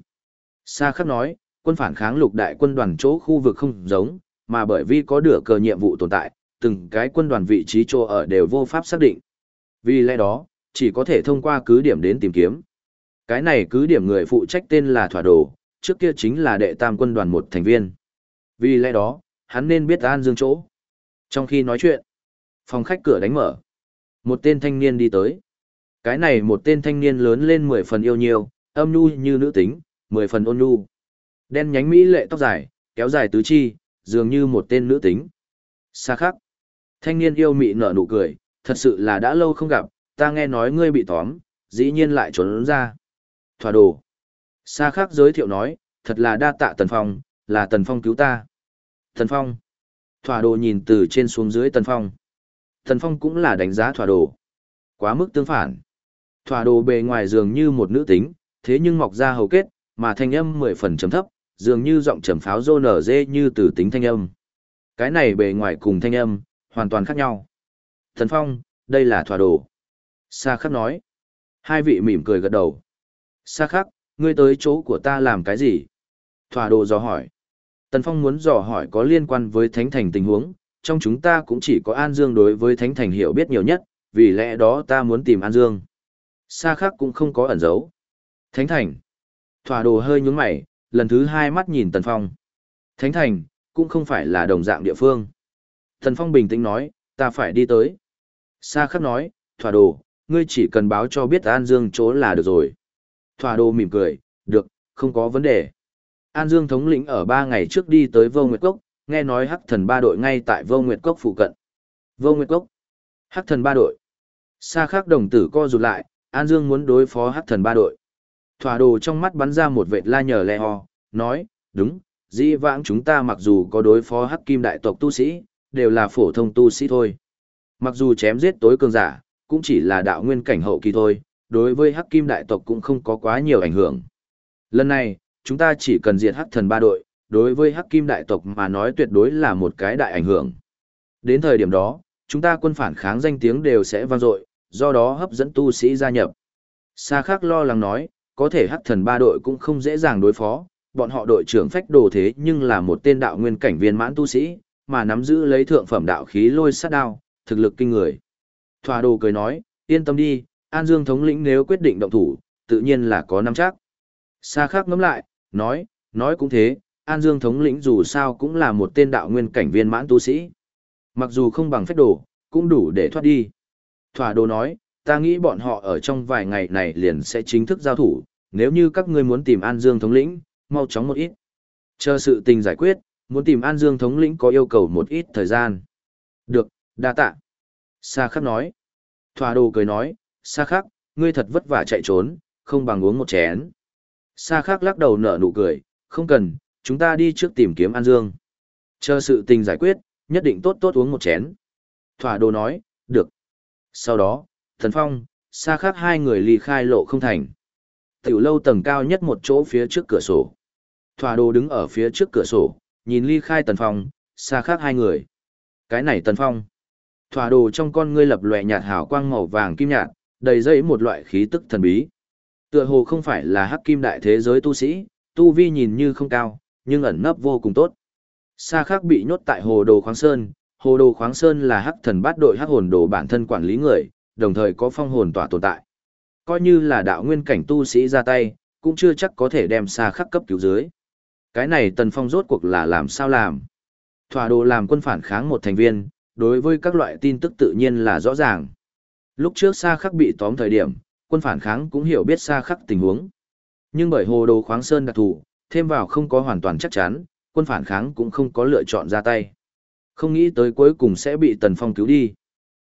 Sa Khắc nói, quân phản kháng lục đại quân đoàn chỗ khu vực không giống, mà bởi vì có đửa cờ nhiệm vụ tồn tại, từng cái quân đoàn vị trí chỗ ở đều vô pháp xác định. Vì lẽ đó, chỉ có thể thông qua cứ điểm đến tìm kiếm. Cái này cứ điểm người phụ trách tên là Thỏa Đồ, trước kia chính là đệ tam quân đoàn một thành viên. Vì lẽ đó, hắn nên biết An Dương chỗ. Trong khi nói chuyện, phòng khách cửa đánh mở. Một tên thanh niên đi tới. Cái này một tên thanh niên lớn lên mười phần yêu nhiều, âm nhu như nữ tính, mười phần ôn nhu. Đen nhánh mỹ lệ tóc dài, kéo dài tứ chi, dường như một tên nữ tính. Xa khắc. Thanh niên yêu mị nở nụ cười, thật sự là đã lâu không gặp, ta nghe nói ngươi bị tóm, dĩ nhiên lại trốn ra. Thỏa đồ. xa khắc giới thiệu nói, thật là đa tạ Tần Phong, là Tần Phong cứu ta. Tần Phong. Thỏa đồ nhìn từ trên xuống dưới Tần Phong. Tần Phong cũng là đánh giá thỏa đồ. Quá mức tương phản. Thỏa đồ bề ngoài dường như một nữ tính, thế nhưng mọc ra hầu kết, mà thanh âm mười phần chấm thấp, dường như giọng trầm pháo rô nở dê như từ tính thanh âm. Cái này bề ngoài cùng thanh âm, hoàn toàn khác nhau. Thần Phong, đây là thỏa đồ. Sa khắc nói. Hai vị mỉm cười gật đầu. Sa khắc, ngươi tới chỗ của ta làm cái gì? Thỏa đồ dò hỏi. Tần Phong muốn dò hỏi có liên quan với Thánh Thành tình huống, trong chúng ta cũng chỉ có An Dương đối với Thánh Thành hiểu biết nhiều nhất, vì lẽ đó ta muốn tìm An Dương. Sa khắc cũng không có ẩn giấu. Thánh Thành. Thỏa đồ hơi nhúng mày, lần thứ hai mắt nhìn Tần Phong. Thánh Thành, cũng không phải là đồng dạng địa phương. Tần Phong bình tĩnh nói, ta phải đi tới. Sa khắc nói, thỏa đồ, ngươi chỉ cần báo cho biết An Dương chỗ là được rồi. Thỏa đồ mỉm cười, được, không có vấn đề. An Dương thống lĩnh ở ba ngày trước đi tới Vô Nguyệt Cốc, nghe nói Hắc Thần ba đội ngay tại Vô Nguyệt Cốc phụ cận. Vô Nguyệt Cốc, Hắc Thần ba đội. Sa khắc đồng tử co rụt lại, An Dương muốn đối phó Hắc Thần ba đội. Thỏa đồ trong mắt bắn ra một vệt la nhờ le ho, nói, đúng, dĩ vãng chúng ta mặc dù có đối phó Hắc Kim đại tộc tu sĩ, đều là phổ thông tu sĩ thôi. Mặc dù chém giết tối cường giả, cũng chỉ là đạo nguyên cảnh hậu kỳ thôi, đối với Hắc Kim đại tộc cũng không có quá nhiều ảnh hưởng. Lần này, chúng ta chỉ cần diệt Hắc thần ba đội, đối với Hắc Kim đại tộc mà nói tuyệt đối là một cái đại ảnh hưởng. Đến thời điểm đó, chúng ta quân phản kháng danh tiếng đều sẽ vang dội, do đó hấp dẫn tu sĩ gia nhập. Sa Khắc lo lắng nói, có thể Hắc thần ba đội cũng không dễ dàng đối phó, bọn họ đội trưởng phách đồ thế nhưng là một tên đạo nguyên cảnh viên mãn tu sĩ, mà nắm giữ lấy thượng phẩm đạo khí lôi sát đao, thực lực kinh người. Thoa đồ cười nói, Yên tâm đi, An Dương thống lĩnh nếu quyết định động thủ, tự nhiên là có nắm chắc. Sa khắc ngắm lại, nói, nói cũng thế, An Dương thống lĩnh dù sao cũng là một tên đạo nguyên cảnh viên mãn tu sĩ. Mặc dù không bằng phép đồ, cũng đủ để thoát đi. Thỏa đồ nói, ta nghĩ bọn họ ở trong vài ngày này liền sẽ chính thức giao thủ, nếu như các ngươi muốn tìm An Dương thống lĩnh, mau chóng một ít. Chờ sự tình giải quyết, muốn tìm An Dương thống lĩnh có yêu cầu một ít thời gian. Được, đa tạ. Sa khắc nói. Thỏa đồ cười nói, Sa khắc, ngươi thật vất vả chạy trốn, không bằng uống một chén. Sa khắc lắc đầu nở nụ cười, không cần, chúng ta đi trước tìm kiếm An Dương. Chờ sự tình giải quyết, nhất định tốt tốt uống một chén. Thỏa đồ nói, được. Sau đó, Thần Phong, xa khác hai người ly khai lộ không thành. Tiểu lâu tầng cao nhất một chỗ phía trước cửa sổ. Thỏa đồ đứng ở phía trước cửa sổ, nhìn ly khai Tần Phong, xa khác hai người. Cái này Tần Phong. Thỏa đồ trong con ngươi lập lòe nhạt hào quang màu vàng kim nhạt, đầy dây một loại khí tức thần bí. Tựa hồ không phải là hắc kim đại thế giới tu sĩ, tu vi nhìn như không cao, nhưng ẩn nấp vô cùng tốt. Sa khác bị nhốt tại hồ đồ khoáng sơn, hồ đồ khoáng sơn là hắc thần bát đội hắc hồn đồ bản thân quản lý người, đồng thời có phong hồn tỏa tồn tại. Coi như là đạo nguyên cảnh tu sĩ ra tay, cũng chưa chắc có thể đem sa khắc cấp cứu dưới. Cái này tần phong rốt cuộc là làm sao làm? Thỏa đồ làm quân phản kháng một thành viên, đối với các loại tin tức tự nhiên là rõ ràng. Lúc trước Sa Khắc bị tóm thời điểm, quân phản kháng cũng hiểu biết Sa Khắc tình huống. Nhưng bởi hồ đồ khoáng sơn đặc thù, thêm vào không có hoàn toàn chắc chắn, quân phản kháng cũng không có lựa chọn ra tay. Không nghĩ tới cuối cùng sẽ bị Tần Phong cứu đi.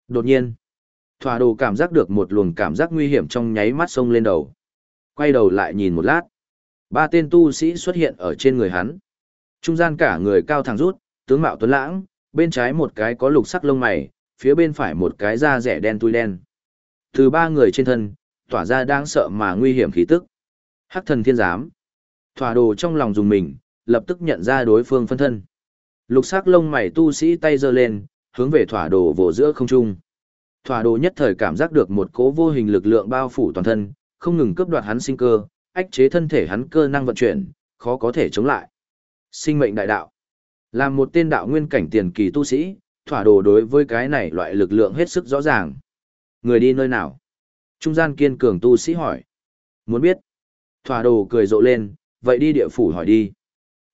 Đột nhiên, Thỏa đồ cảm giác được một luồng cảm giác nguy hiểm trong nháy mắt sông lên đầu. Quay đầu lại nhìn một lát. Ba tên tu sĩ xuất hiện ở trên người hắn. Trung gian cả người cao thẳng rút, tướng mạo tuấn lãng, bên trái một cái có lục sắc lông mày, phía bên phải một cái da rẻ đen tui đen. Từ ba người trên thân, tỏa ra đáng sợ mà nguy hiểm khí tức. Hắc thần thiên giám. Thỏa đồ trong lòng dùng mình, lập tức nhận ra đối phương phân thân. Lục sắc lông mày tu sĩ tay giơ lên, hướng về thỏa đồ vỗ giữa không trung. Thỏa đồ nhất thời cảm giác được một cỗ vô hình lực lượng bao phủ toàn thân, không ngừng cướp đoạt hắn sinh cơ, ách chế thân thể hắn cơ năng vận chuyển, khó có thể chống lại. Sinh mệnh đại đạo. Làm một tên đạo nguyên cảnh tiền kỳ tu sĩ, thỏa đồ đối với cái này loại lực lượng hết sức rõ ràng. Người đi nơi nào? Trung gian kiên cường tu sĩ hỏi. Muốn biết? Thỏa đồ cười rộ lên, vậy đi địa phủ hỏi đi.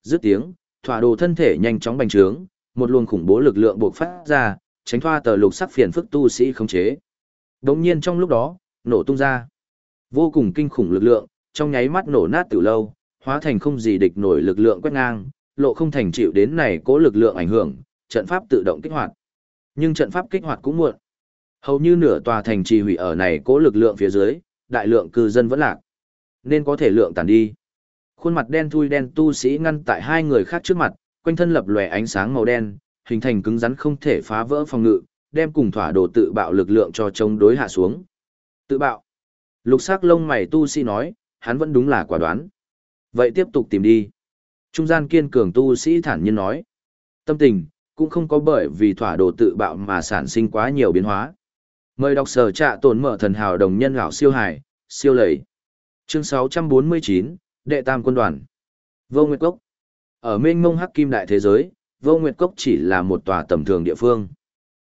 Dứt tiếng, thỏa đồ thân thể nhanh chóng bành trướng, một luồng khủng bố lực lượng buộc phát ra, tránh thoa tờ lục sắc phiền phức tu sĩ khống chế. Đống nhiên trong lúc đó, nổ tung ra. Vô cùng kinh khủng lực lượng, trong nháy mắt nổ nát từ lâu, hóa thành không gì địch nổi lực lượng quét ngang, lộ không thành chịu đến này cố lực lượng ảnh hưởng, trận pháp tự động kích hoạt. Nhưng trận pháp kích hoạt cũng muộn. Hầu như nửa tòa thành trì hủy ở này cố lực lượng phía dưới, đại lượng cư dân vẫn lạc. Nên có thể lượng tàn đi. Khuôn mặt đen thui đen tu sĩ ngăn tại hai người khác trước mặt, quanh thân lập lòe ánh sáng màu đen, hình thành cứng rắn không thể phá vỡ phòng ngự, đem cùng thỏa đồ tự bạo lực lượng cho chống đối hạ xuống. Tự bạo. Lục sắc lông mày tu sĩ nói, hắn vẫn đúng là quả đoán. Vậy tiếp tục tìm đi. Trung gian kiên cường tu sĩ thản nhiên nói. Tâm tình, cũng không có bởi vì thỏa đồ tự bạo mà sản sinh quá nhiều biến hóa. Mời đọc sở trạ tổn mở thần hào đồng nhân gạo siêu hải, siêu lầy. Chương 649, Đệ Tam Quân Đoàn. Vô Nguyệt Cốc. Ở mênh mông hắc kim đại thế giới, Vô Nguyệt Cốc chỉ là một tòa tầm thường địa phương.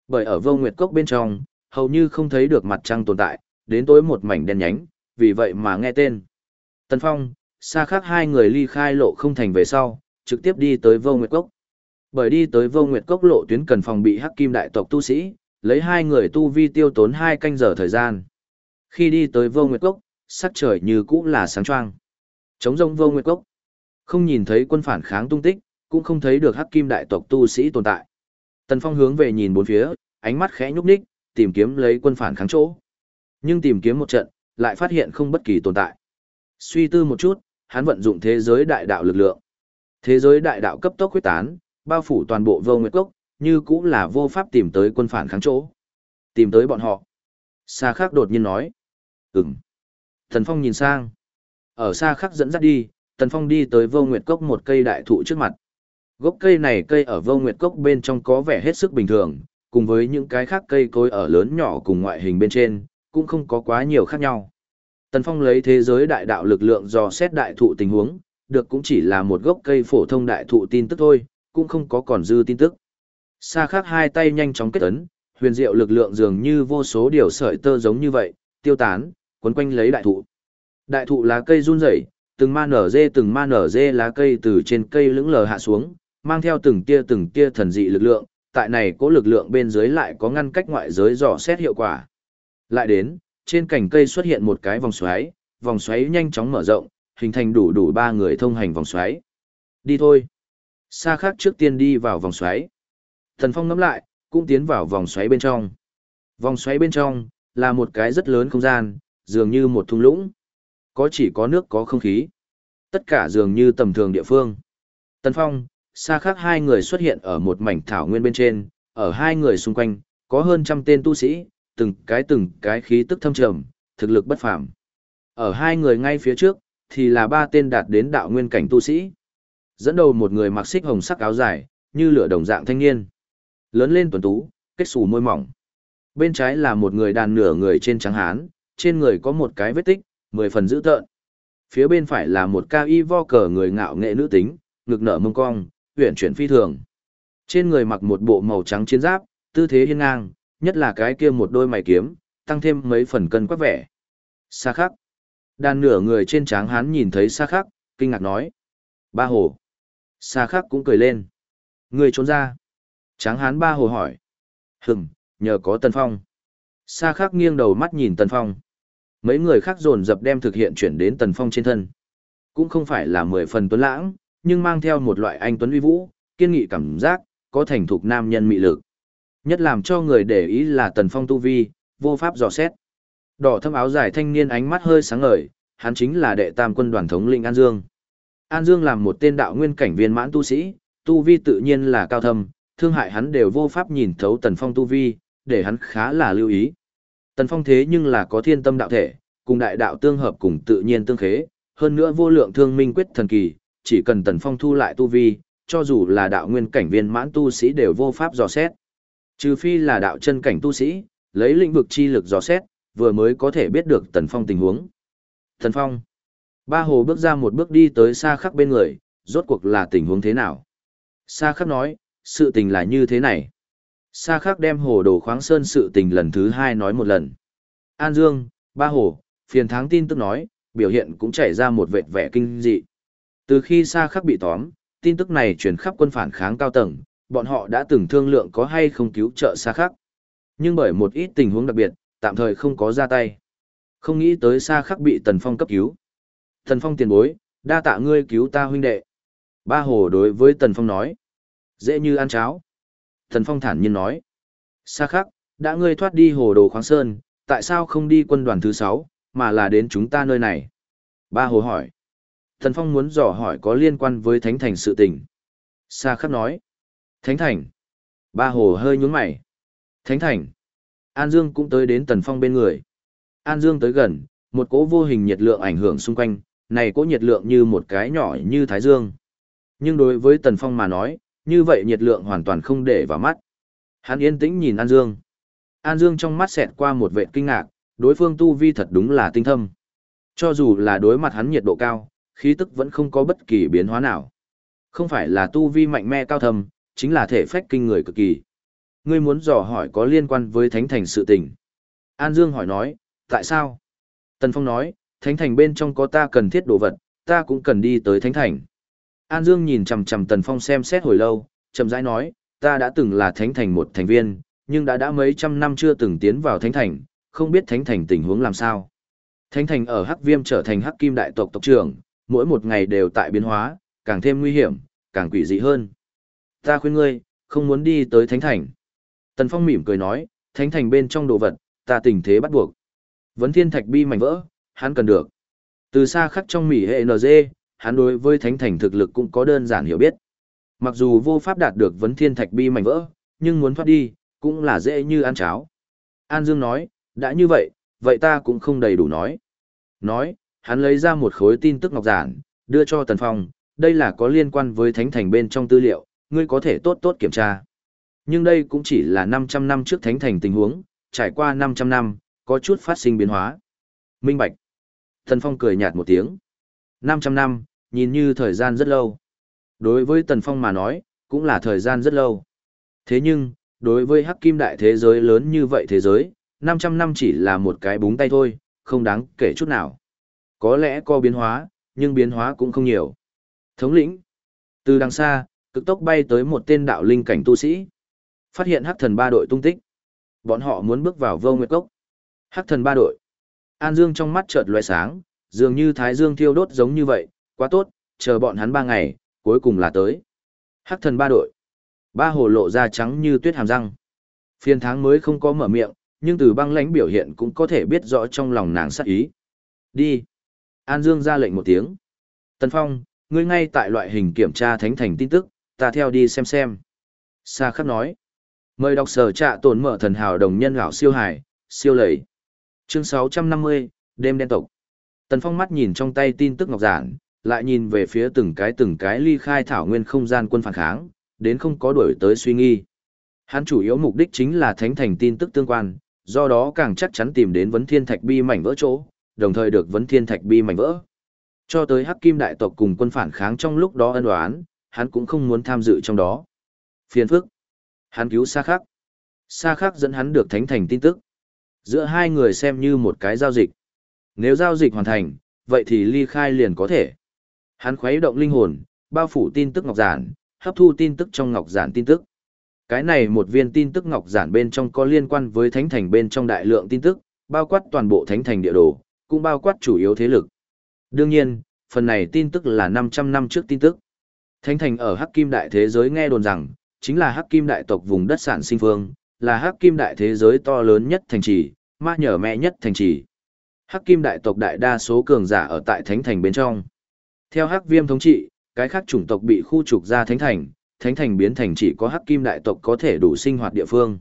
Bởi ở Vô Nguyệt Cốc bên trong, hầu như không thấy được mặt trăng tồn tại, đến tối một mảnh đen nhánh, vì vậy mà nghe tên. Tần Phong, xa khác hai người ly khai lộ không thành về sau, trực tiếp đi tới Vô Nguyệt Cốc. Bởi đi tới Vô Nguyệt Cốc lộ tuyến cần phòng bị Hắc Kim đại tộc tu sĩ, lấy hai người tu vi tiêu tốn hai canh giờ thời gian. Khi đi tới Vô Nguyệt Cốc, sắc trời như cũ là sáng choang. Trống rông Vô Nguyệt Cốc. Không nhìn thấy quân phản kháng tung tích, cũng không thấy được Hắc Kim đại tộc tu sĩ tồn tại. Tần Phong hướng về nhìn bốn phía, ánh mắt khẽ nhúc nhích, tìm kiếm lấy quân phản kháng chỗ. Nhưng tìm kiếm một trận, lại phát hiện không bất kỳ tồn tại. Suy tư một chút, hắn vận dụng thế giới đại đạo lực lượng. Thế giới đại đạo cấp tốc quyết tán, bao phủ toàn bộ vô nguyệt cốc, như cũng là vô pháp tìm tới quân phản kháng chỗ. Tìm tới bọn họ. Sa khắc đột nhiên nói. Ừm. Thần Phong nhìn sang. Ở xa khắc dẫn dắt đi, Tần Phong đi tới vô nguyệt cốc một cây đại thụ trước mặt. Gốc cây này cây ở vô nguyệt cốc bên trong có vẻ hết sức bình thường, cùng với những cái khác cây cối ở lớn nhỏ cùng ngoại hình bên trên, cũng không có quá nhiều khác nhau. Tần Phong lấy thế giới đại đạo lực lượng dò xét đại thụ tình huống, được cũng chỉ là một gốc cây phổ thông đại thụ tin tức thôi, cũng không có còn dư tin tức. Sa khắc hai tay nhanh chóng kết ấn, Huyền diệu lực lượng dường như vô số điều sợi tơ giống như vậy, tiêu tán, quấn quanh lấy đại thụ. Đại thụ lá cây run rẩy, từng ma nở dê từng ma nở dê lá cây từ trên cây lững lờ hạ xuống, mang theo từng tia từng tia thần dị lực lượng, tại này có lực lượng bên dưới lại có ngăn cách ngoại giới dò xét hiệu quả. Lại đến, trên cành cây xuất hiện một cái vòng xoáy, vòng xoáy nhanh chóng mở rộng, hình thành đủ đủ ba người thông hành vòng xoáy. Đi thôi. Sa khác trước tiên đi vào vòng xoáy. Thần Phong ngắm lại, cũng tiến vào vòng xoáy bên trong. Vòng xoáy bên trong, là một cái rất lớn không gian, dường như một thung lũng. Có chỉ có nước có không khí. Tất cả dường như tầm thường địa phương. Tần Phong, xa khác hai người xuất hiện ở một mảnh thảo nguyên bên trên, ở hai người xung quanh, có hơn trăm tên tu sĩ, từng cái từng cái khí tức thâm trầm, thực lực bất phàm. Ở hai người ngay phía trước, thì là ba tên đạt đến đạo nguyên cảnh tu sĩ. Dẫn đầu một người mặc xích hồng sắc áo dài, như lửa đồng dạng thanh niên. Lớn lên tuần tú, kết xù môi mỏng. Bên trái là một người đàn nửa người trên trắng hán, trên người có một cái vết tích, mười phần dữ tợn. Phía bên phải là một ca y vo cờ người ngạo nghệ nữ tính, ngực nở mông cong, uyển chuyển phi thường. Trên người mặc một bộ màu trắng chiến giáp, tư thế hiên ngang, nhất là cái kia một đôi mày kiếm, tăng thêm mấy phần cân quắc vẻ. xa khắc. Đàn nửa người trên tráng hán nhìn thấy xa khắc, kinh ngạc nói. Ba hồ. xa khắc cũng cười lên. Người trốn ra. Tráng hán ba hồ hỏi. Hừng, nhờ có Tần Phong. xa khắc nghiêng đầu mắt nhìn Tần Phong. Mấy người khác dồn dập đem thực hiện chuyển đến Tần Phong trên thân. Cũng không phải là mười phần tuấn lãng, nhưng mang theo một loại anh tuấn uy vũ, kiên nghị cảm giác, có thành thục nam nhân mị lực. Nhất làm cho người để ý là Tần Phong tu vi, vô pháp dò xét. Đỏ thâm áo dài thanh niên ánh mắt hơi sáng ngời, hắn chính là đệ tam quân đoàn thống lĩnh An Dương. An Dương làm một tên đạo nguyên cảnh viên mãn tu sĩ, tu vi tự nhiên là cao thâm, thương hại hắn đều vô pháp nhìn thấu Tần Phong tu vi, để hắn khá là lưu ý. Tần Phong thế nhưng là có thiên tâm đạo thể, cùng đại đạo tương hợp cùng tự nhiên tương khế, hơn nữa vô lượng thương minh quyết thần kỳ, chỉ cần Tần Phong thu lại tu vi, cho dù là đạo nguyên cảnh viên mãn tu sĩ đều vô pháp dò xét. Trừ phi là đạo chân cảnh tu sĩ, lấy lĩnh vực chi lực dò xét, vừa mới có thể biết được Tần Phong tình huống. Tần Phong. Ba hồ bước ra một bước đi tới xa khắc bên người, rốt cuộc là tình huống thế nào? Sa khắc nói, sự tình là như thế này. Sa khắc đem hồ đồ khoáng sơn sự tình lần thứ hai nói một lần. An Dương, ba hồ, phiền tháng tin tức nói, biểu hiện cũng chảy ra một vệt vẻ kinh dị. Từ khi Sa khắc bị tóm, tin tức này truyền khắp quân phản kháng cao tầng, bọn họ đã từng thương lượng có hay không cứu trợ Sa khắc. Nhưng bởi một ít tình huống đặc biệt, tạm thời không có ra tay. Không nghĩ tới Sa khắc bị Tần Phong cấp cứu. Tần Phong tiền bối, đa tạ ngươi cứu ta huynh đệ. Ba hồ đối với Tần Phong nói. Dễ như ăn cháo. Tần Phong thản nhiên nói. Sa khắc, đã ngươi thoát đi hồ đồ khoáng sơn, tại sao không đi quân đoàn thứ sáu, mà là đến chúng ta nơi này? Ba hồ hỏi. Tần Phong muốn dò hỏi có liên quan với Thánh Thành sự tình. Sa khắc nói. Thánh Thành. Ba hồ hơi nhún mày. Thánh Thành. An Dương cũng tới đến Tần Phong bên người. An Dương tới gần, một cỗ vô hình nhiệt lượng ảnh hưởng xung quanh, này cỗ nhiệt lượng như một cái nhỏ như Thái Dương. Nhưng đối với Tần Phong mà nói, như vậy nhiệt lượng hoàn toàn không để vào mắt. Hắn yên tĩnh nhìn An Dương. An Dương trong mắt xẹt qua một vệ kinh ngạc, đối phương tu vi thật đúng là tinh thâm. Cho dù là đối mặt hắn nhiệt độ cao, khí tức vẫn không có bất kỳ biến hóa nào. Không phải là tu vi mạnh mẽ cao thâm, chính là thể phách kinh người cực kỳ. Ngươi muốn dò hỏi có liên quan với Thánh Thành sự tình. An Dương hỏi nói, tại sao? Tần Phong nói, Thánh Thành bên trong có ta cần thiết đồ vật, ta cũng cần đi tới Thánh Thành. An Dương nhìn chằm chằm Tần Phong xem xét hồi lâu, chậm rãi nói, ta đã từng là Thánh Thành một thành viên, nhưng đã đã mấy trăm năm chưa từng tiến vào Thánh Thành, không biết Thánh Thành tình huống làm sao. Thánh Thành ở Hắc Viêm trở thành Hắc Kim đại tộc tộc trưởng, mỗi một ngày đều tại biến hóa, càng thêm nguy hiểm, càng quỷ dị hơn. Ta khuyên ngươi, không muốn đi tới Thánh Thành. Tần Phong mỉm cười nói, Thánh Thành bên trong đồ vật, ta tình thế bắt buộc. Vấn thiên thạch bi mảnh vỡ, hắn cần được. Từ xa khắc trong mỉ hệ NG, hắn đối với thánh thành thực lực cũng có đơn giản hiểu biết. Mặc dù vô pháp đạt được vấn thiên thạch bi mảnh vỡ, nhưng muốn thoát đi, cũng là dễ như ăn cháo. An Dương nói, đã như vậy, vậy ta cũng không đầy đủ nói. Nói, hắn lấy ra một khối tin tức ngọc giản, đưa cho Tần Phong, đây là có liên quan với thánh thành bên trong tư liệu, ngươi có thể tốt tốt kiểm tra. Nhưng đây cũng chỉ là 500 năm trước thánh thành tình huống, trải qua 500 năm, có chút phát sinh biến hóa. Minh Bạch. Tần Phong cười nhạt một tiếng. 500 năm, nhìn như thời gian rất lâu. Đối với Tần Phong mà nói, cũng là thời gian rất lâu. Thế nhưng, đối với hắc kim đại thế giới lớn như vậy thế giới, 500 năm chỉ là một cái búng tay thôi, không đáng kể chút nào. Có lẽ có biến hóa, nhưng biến hóa cũng không nhiều. Thống lĩnh. Từ đằng xa, cực tốc bay tới một tên đạo linh cảnh tu sĩ. Phát hiện hắc thần ba đội tung tích. Bọn họ muốn bước vào vô nguyệt cốc. Hắc thần ba đội. An Dương trong mắt chợt loe sáng, dường như thái dương thiêu đốt giống như vậy, quá tốt, chờ bọn hắn ba ngày, cuối cùng là tới. Hắc thần ba đội. Ba hồ lộ ra trắng như tuyết hàm răng. Phiên tháng mới không có mở miệng, nhưng từ băng lãnh biểu hiện cũng có thể biết rõ trong lòng nàng sắc ý. Đi. An Dương ra lệnh một tiếng. Tần Phong, ngươi ngay tại loại hình kiểm tra thánh thành tin tức, ta theo đi xem xem. Sa khắc nói. Mời đọc sở trạ tổn mở thần hào đồng nhân gạo siêu hải, siêu lầy. Chương 650, đêm đen tộc. Tần Phong mắt nhìn trong tay tin tức ngọc giản, lại nhìn về phía từng cái từng cái ly khai thảo nguyên không gian quân phản kháng, đến không có đổi tới suy nghi. Hắn chủ yếu mục đích chính là thánh thành tin tức tương quan, do đó càng chắc chắn tìm đến vấn thiên thạch bi mảnh vỡ chỗ, đồng thời được vấn thiên thạch bi mảnh vỡ. Cho tới Hắc Kim đại tộc cùng quân phản kháng trong lúc đó ân đoán, hắn cũng không muốn tham dự trong đó. Phiền phức. Hắn cứu xa Khắc. xa Khắc dẫn hắn được thánh thành tin tức. Giữa hai người xem như một cái giao dịch. Nếu giao dịch hoàn thành, vậy thì ly khai liền có thể. Hắn khuấy động linh hồn, bao phủ tin tức ngọc giản, hấp thu tin tức trong ngọc giản tin tức. Cái này một viên tin tức ngọc giản bên trong có liên quan với thánh thành bên trong đại lượng tin tức, bao quát toàn bộ thánh thành địa đồ, cũng bao quát chủ yếu thế lực. Đương nhiên, phần này tin tức là 500 năm trước tin tức. Thánh thành ở Hắc Kim đại thế giới nghe đồn rằng, chính là Hắc Kim đại tộc vùng đất sản sinh phương, là Hắc Kim đại thế giới to lớn nhất thành trì, ma nhở mẹ nhất thành trì. Hắc Kim đại tộc đại đa số cường giả ở tại thánh thành bên trong. Theo Hắc Viêm thống trị, cái khác chủng tộc bị khu trục ra thánh thành, thánh thành biến thành chỉ có Hắc Kim đại tộc có thể đủ sinh hoạt địa phương.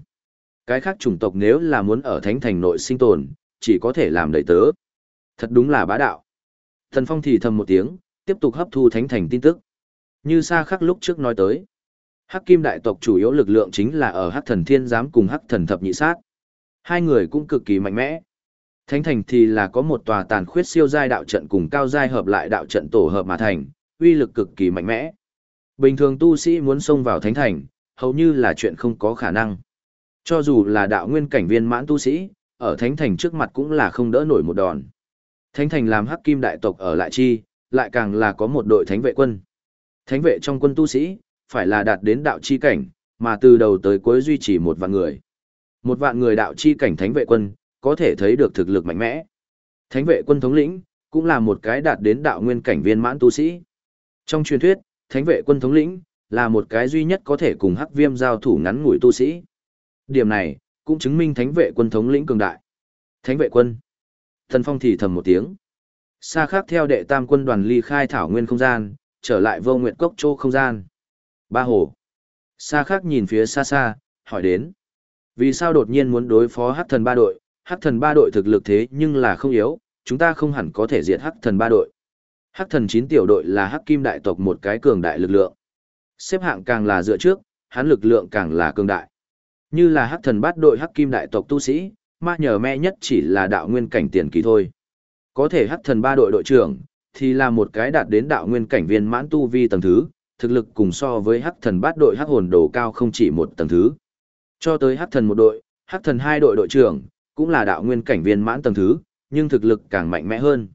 Cái khác chủng tộc nếu là muốn ở thánh thành nội sinh tồn, chỉ có thể làm đầy tớ. Thật đúng là bá đạo. Thần Phong thì thầm một tiếng, tiếp tục hấp thu thánh thành tin tức. Như xa khắc lúc trước nói tới. Hắc Kim đại tộc chủ yếu lực lượng chính là ở Hắc Thần Thiên giám cùng Hắc Thần Thập Nhị Sát. Hai người cũng cực kỳ mạnh mẽ. Thánh thành thì là có một tòa tàn khuyết siêu giai đạo trận cùng cao giai hợp lại đạo trận tổ hợp mà thành, uy lực cực kỳ mạnh mẽ. Bình thường tu sĩ muốn xông vào thánh thành, hầu như là chuyện không có khả năng. Cho dù là đạo nguyên cảnh viên mãn tu sĩ, ở thánh thành trước mặt cũng là không đỡ nổi một đòn. Thánh thành làm hắc kim đại tộc ở lại chi, lại càng là có một đội thánh vệ quân. Thánh vệ trong quân tu sĩ, phải là đạt đến đạo chi cảnh, mà từ đầu tới cuối duy trì một vạn người. Một vạn người đạo chi cảnh thánh vệ quân, có thể thấy được thực lực mạnh mẽ. Thánh vệ quân thống lĩnh, cũng là một cái đạt đến đạo nguyên cảnh viên mãn tu sĩ. Trong truyền thuyết, thánh vệ quân thống lĩnh, là một cái duy nhất có thể cùng hắc viêm giao thủ ngắn ngủi tu sĩ. Điểm này, cũng chứng minh thánh vệ quân thống lĩnh cường đại. Thánh vệ quân. Thần Phong thì thầm một tiếng. Xa khác theo đệ tam quân đoàn ly khai thảo nguyên không gian, trở lại vô nguyệt cốc châu không gian. Ba hồ. Xa khác nhìn phía xa xa, hỏi đến. Vì sao đột nhiên muốn đối phó hắc thần ba đội, hắc thần ba đội thực lực thế nhưng là không yếu, chúng ta không hẳn có thể diệt hắc thần ba đội. Hắc thần chín tiểu đội là hắc kim đại tộc một cái cường đại lực lượng. Xếp hạng càng là dựa trước, hắn lực lượng càng là cường đại. Như là hắc thần bát đội hắc kim đại tộc tu sĩ, ma nhờ me nhất chỉ là đạo nguyên cảnh tiền kỳ thôi. Có thể hắc thần ba đội đội trưởng, thì là một cái đạt đến đạo nguyên cảnh viên mãn tu vi tầng thứ, thực lực cùng so với hắc thần bát đội hắc hồn đồ cao không chỉ một tầng thứ. Cho tới hắc thần một đội, hắc thần hai đội đội trưởng, cũng là đạo nguyên cảnh viên mãn tầng thứ, nhưng thực lực càng mạnh mẽ hơn.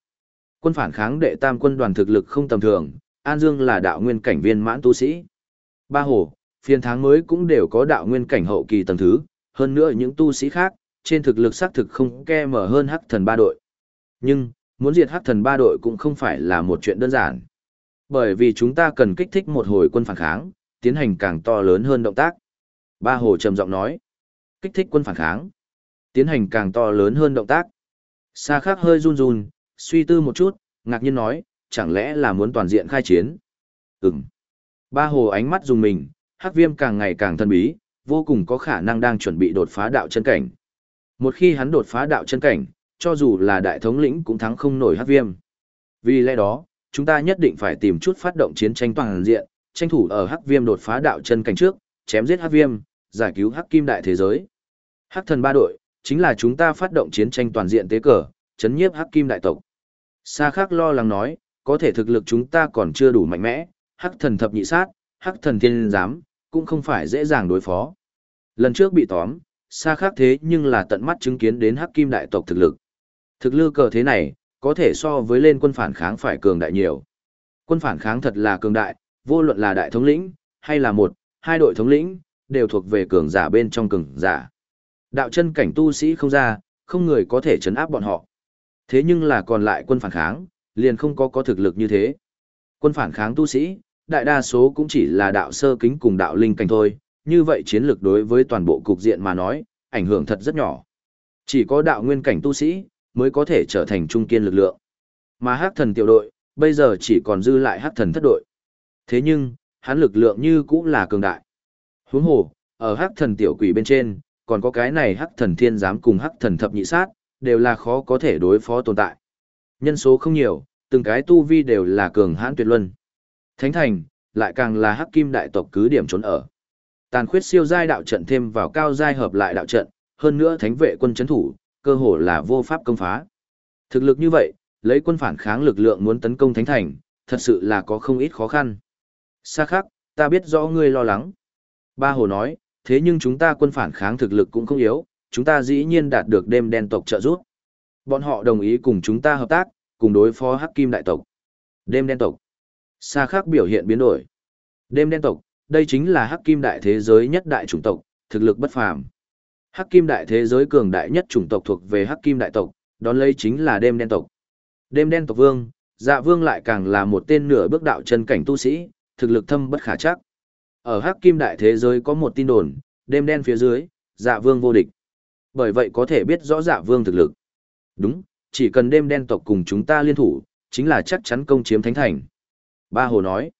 Quân phản kháng đệ tam quân đoàn thực lực không tầm thường, An Dương là đạo nguyên cảnh viên mãn tu sĩ. Ba hồ, phiên tháng mới cũng đều có đạo nguyên cảnh hậu kỳ tầng thứ, hơn nữa những tu sĩ khác, trên thực lực xác thực không ke mở hơn hắc thần ba đội. Nhưng, muốn diệt hắc thần ba đội cũng không phải là một chuyện đơn giản. Bởi vì chúng ta cần kích thích một hồi quân phản kháng, tiến hành càng to lớn hơn động tác. Ba hồ trầm giọng nói, kích thích quân phản kháng, tiến hành càng to lớn hơn động tác. Sa khắc hơi run run, suy tư một chút, ngạc nhiên nói, chẳng lẽ là muốn toàn diện khai chiến? Ừm. Ba hồ ánh mắt dùng mình, hắc viêm càng ngày càng thân bí, vô cùng có khả năng đang chuẩn bị đột phá đạo chân cảnh. Một khi hắn đột phá đạo chân cảnh, cho dù là đại thống lĩnh cũng thắng không nổi hắc viêm. Vì lẽ đó, chúng ta nhất định phải tìm chút phát động chiến tranh toàn diện, tranh thủ ở hắc viêm đột phá đạo chân cảnh trước, chém giết hắc viêm, giải cứu hắc kim đại thế giới. Hắc thần ba đội, chính là chúng ta phát động chiến tranh toàn diện tế cờ, chấn nhiếp hắc kim đại tộc. Sa khắc lo lắng nói, có thể thực lực chúng ta còn chưa đủ mạnh mẽ, hắc thần thập nhị sát, hắc thần thiên giám, cũng không phải dễ dàng đối phó. Lần trước bị tóm, Sa Khắc thế nhưng là tận mắt chứng kiến đến hắc kim đại tộc thực lực. Thực lư cờ thế này, có thể so với lên quân phản kháng phải cường đại nhiều. Quân phản kháng thật là cường đại, vô luận là đại thống lĩnh, hay là một, hai đội thống lĩnh, đều thuộc về cường giả bên trong cường giả. Đạo chân cảnh tu sĩ không ra, không người có thể chấn áp bọn họ. Thế nhưng là còn lại quân phản kháng, liền không có có thực lực như thế. Quân phản kháng tu sĩ, đại đa số cũng chỉ là đạo sơ kính cùng đạo linh cảnh thôi, như vậy chiến lược đối với toàn bộ cục diện mà nói, ảnh hưởng thật rất nhỏ. Chỉ có đạo nguyên cảnh tu sĩ, mới có thể trở thành trung kiên lực lượng. Mà hắc thần tiểu đội, bây giờ chỉ còn dư lại hắc thần thất đội. Thế nhưng, hắn lực lượng như cũng là cường đại. Huống hồ, ở hắc thần tiểu quỷ bên trên, còn có cái này hắc thần thiên giám cùng hắc thần thập nhị sát, đều là khó có thể đối phó tồn tại. Nhân số không nhiều, từng cái tu vi đều là cường hãn tuyệt luân. Thánh thành, lại càng là hắc kim đại tộc cứ điểm trốn ở. Tàn khuyết siêu giai đạo trận thêm vào cao giai hợp lại đạo trận, hơn nữa thánh vệ quân chấn thủ, cơ hồ là vô pháp công phá. Thực lực như vậy, lấy quân phản kháng lực lượng muốn tấn công thánh thành, thật sự là có không ít khó khăn. Xa khắc ta biết rõ ngươi lo lắng. Ba Hồ nói, thế nhưng chúng ta quân phản kháng thực lực cũng không yếu, chúng ta dĩ nhiên đạt được đêm đen tộc trợ giúp. Bọn họ đồng ý cùng chúng ta hợp tác, cùng đối phó Hắc Kim đại tộc. Đêm đen tộc. Xa khác biểu hiện biến đổi. Đêm đen tộc, đây chính là Hắc Kim đại thế giới nhất đại chủng tộc, thực lực bất phàm. Hắc Kim đại thế giới cường đại nhất chủng tộc thuộc về Hắc Kim đại tộc, đón lấy chính là đêm đen tộc. Đêm đen tộc vương, dạ vương lại càng là một tên nửa bước đạo chân cảnh tu sĩ, thực lực thâm bất khả chắc. Ở Hắc Kim đại thế giới có một tin đồn, đêm đen phía dưới, dạ vương vô địch. Bởi vậy có thể biết rõ dạ vương thực lực. Đúng, chỉ cần đêm đen tộc cùng chúng ta liên thủ, chính là chắc chắn công chiếm thánh thành. Ba Hồ nói,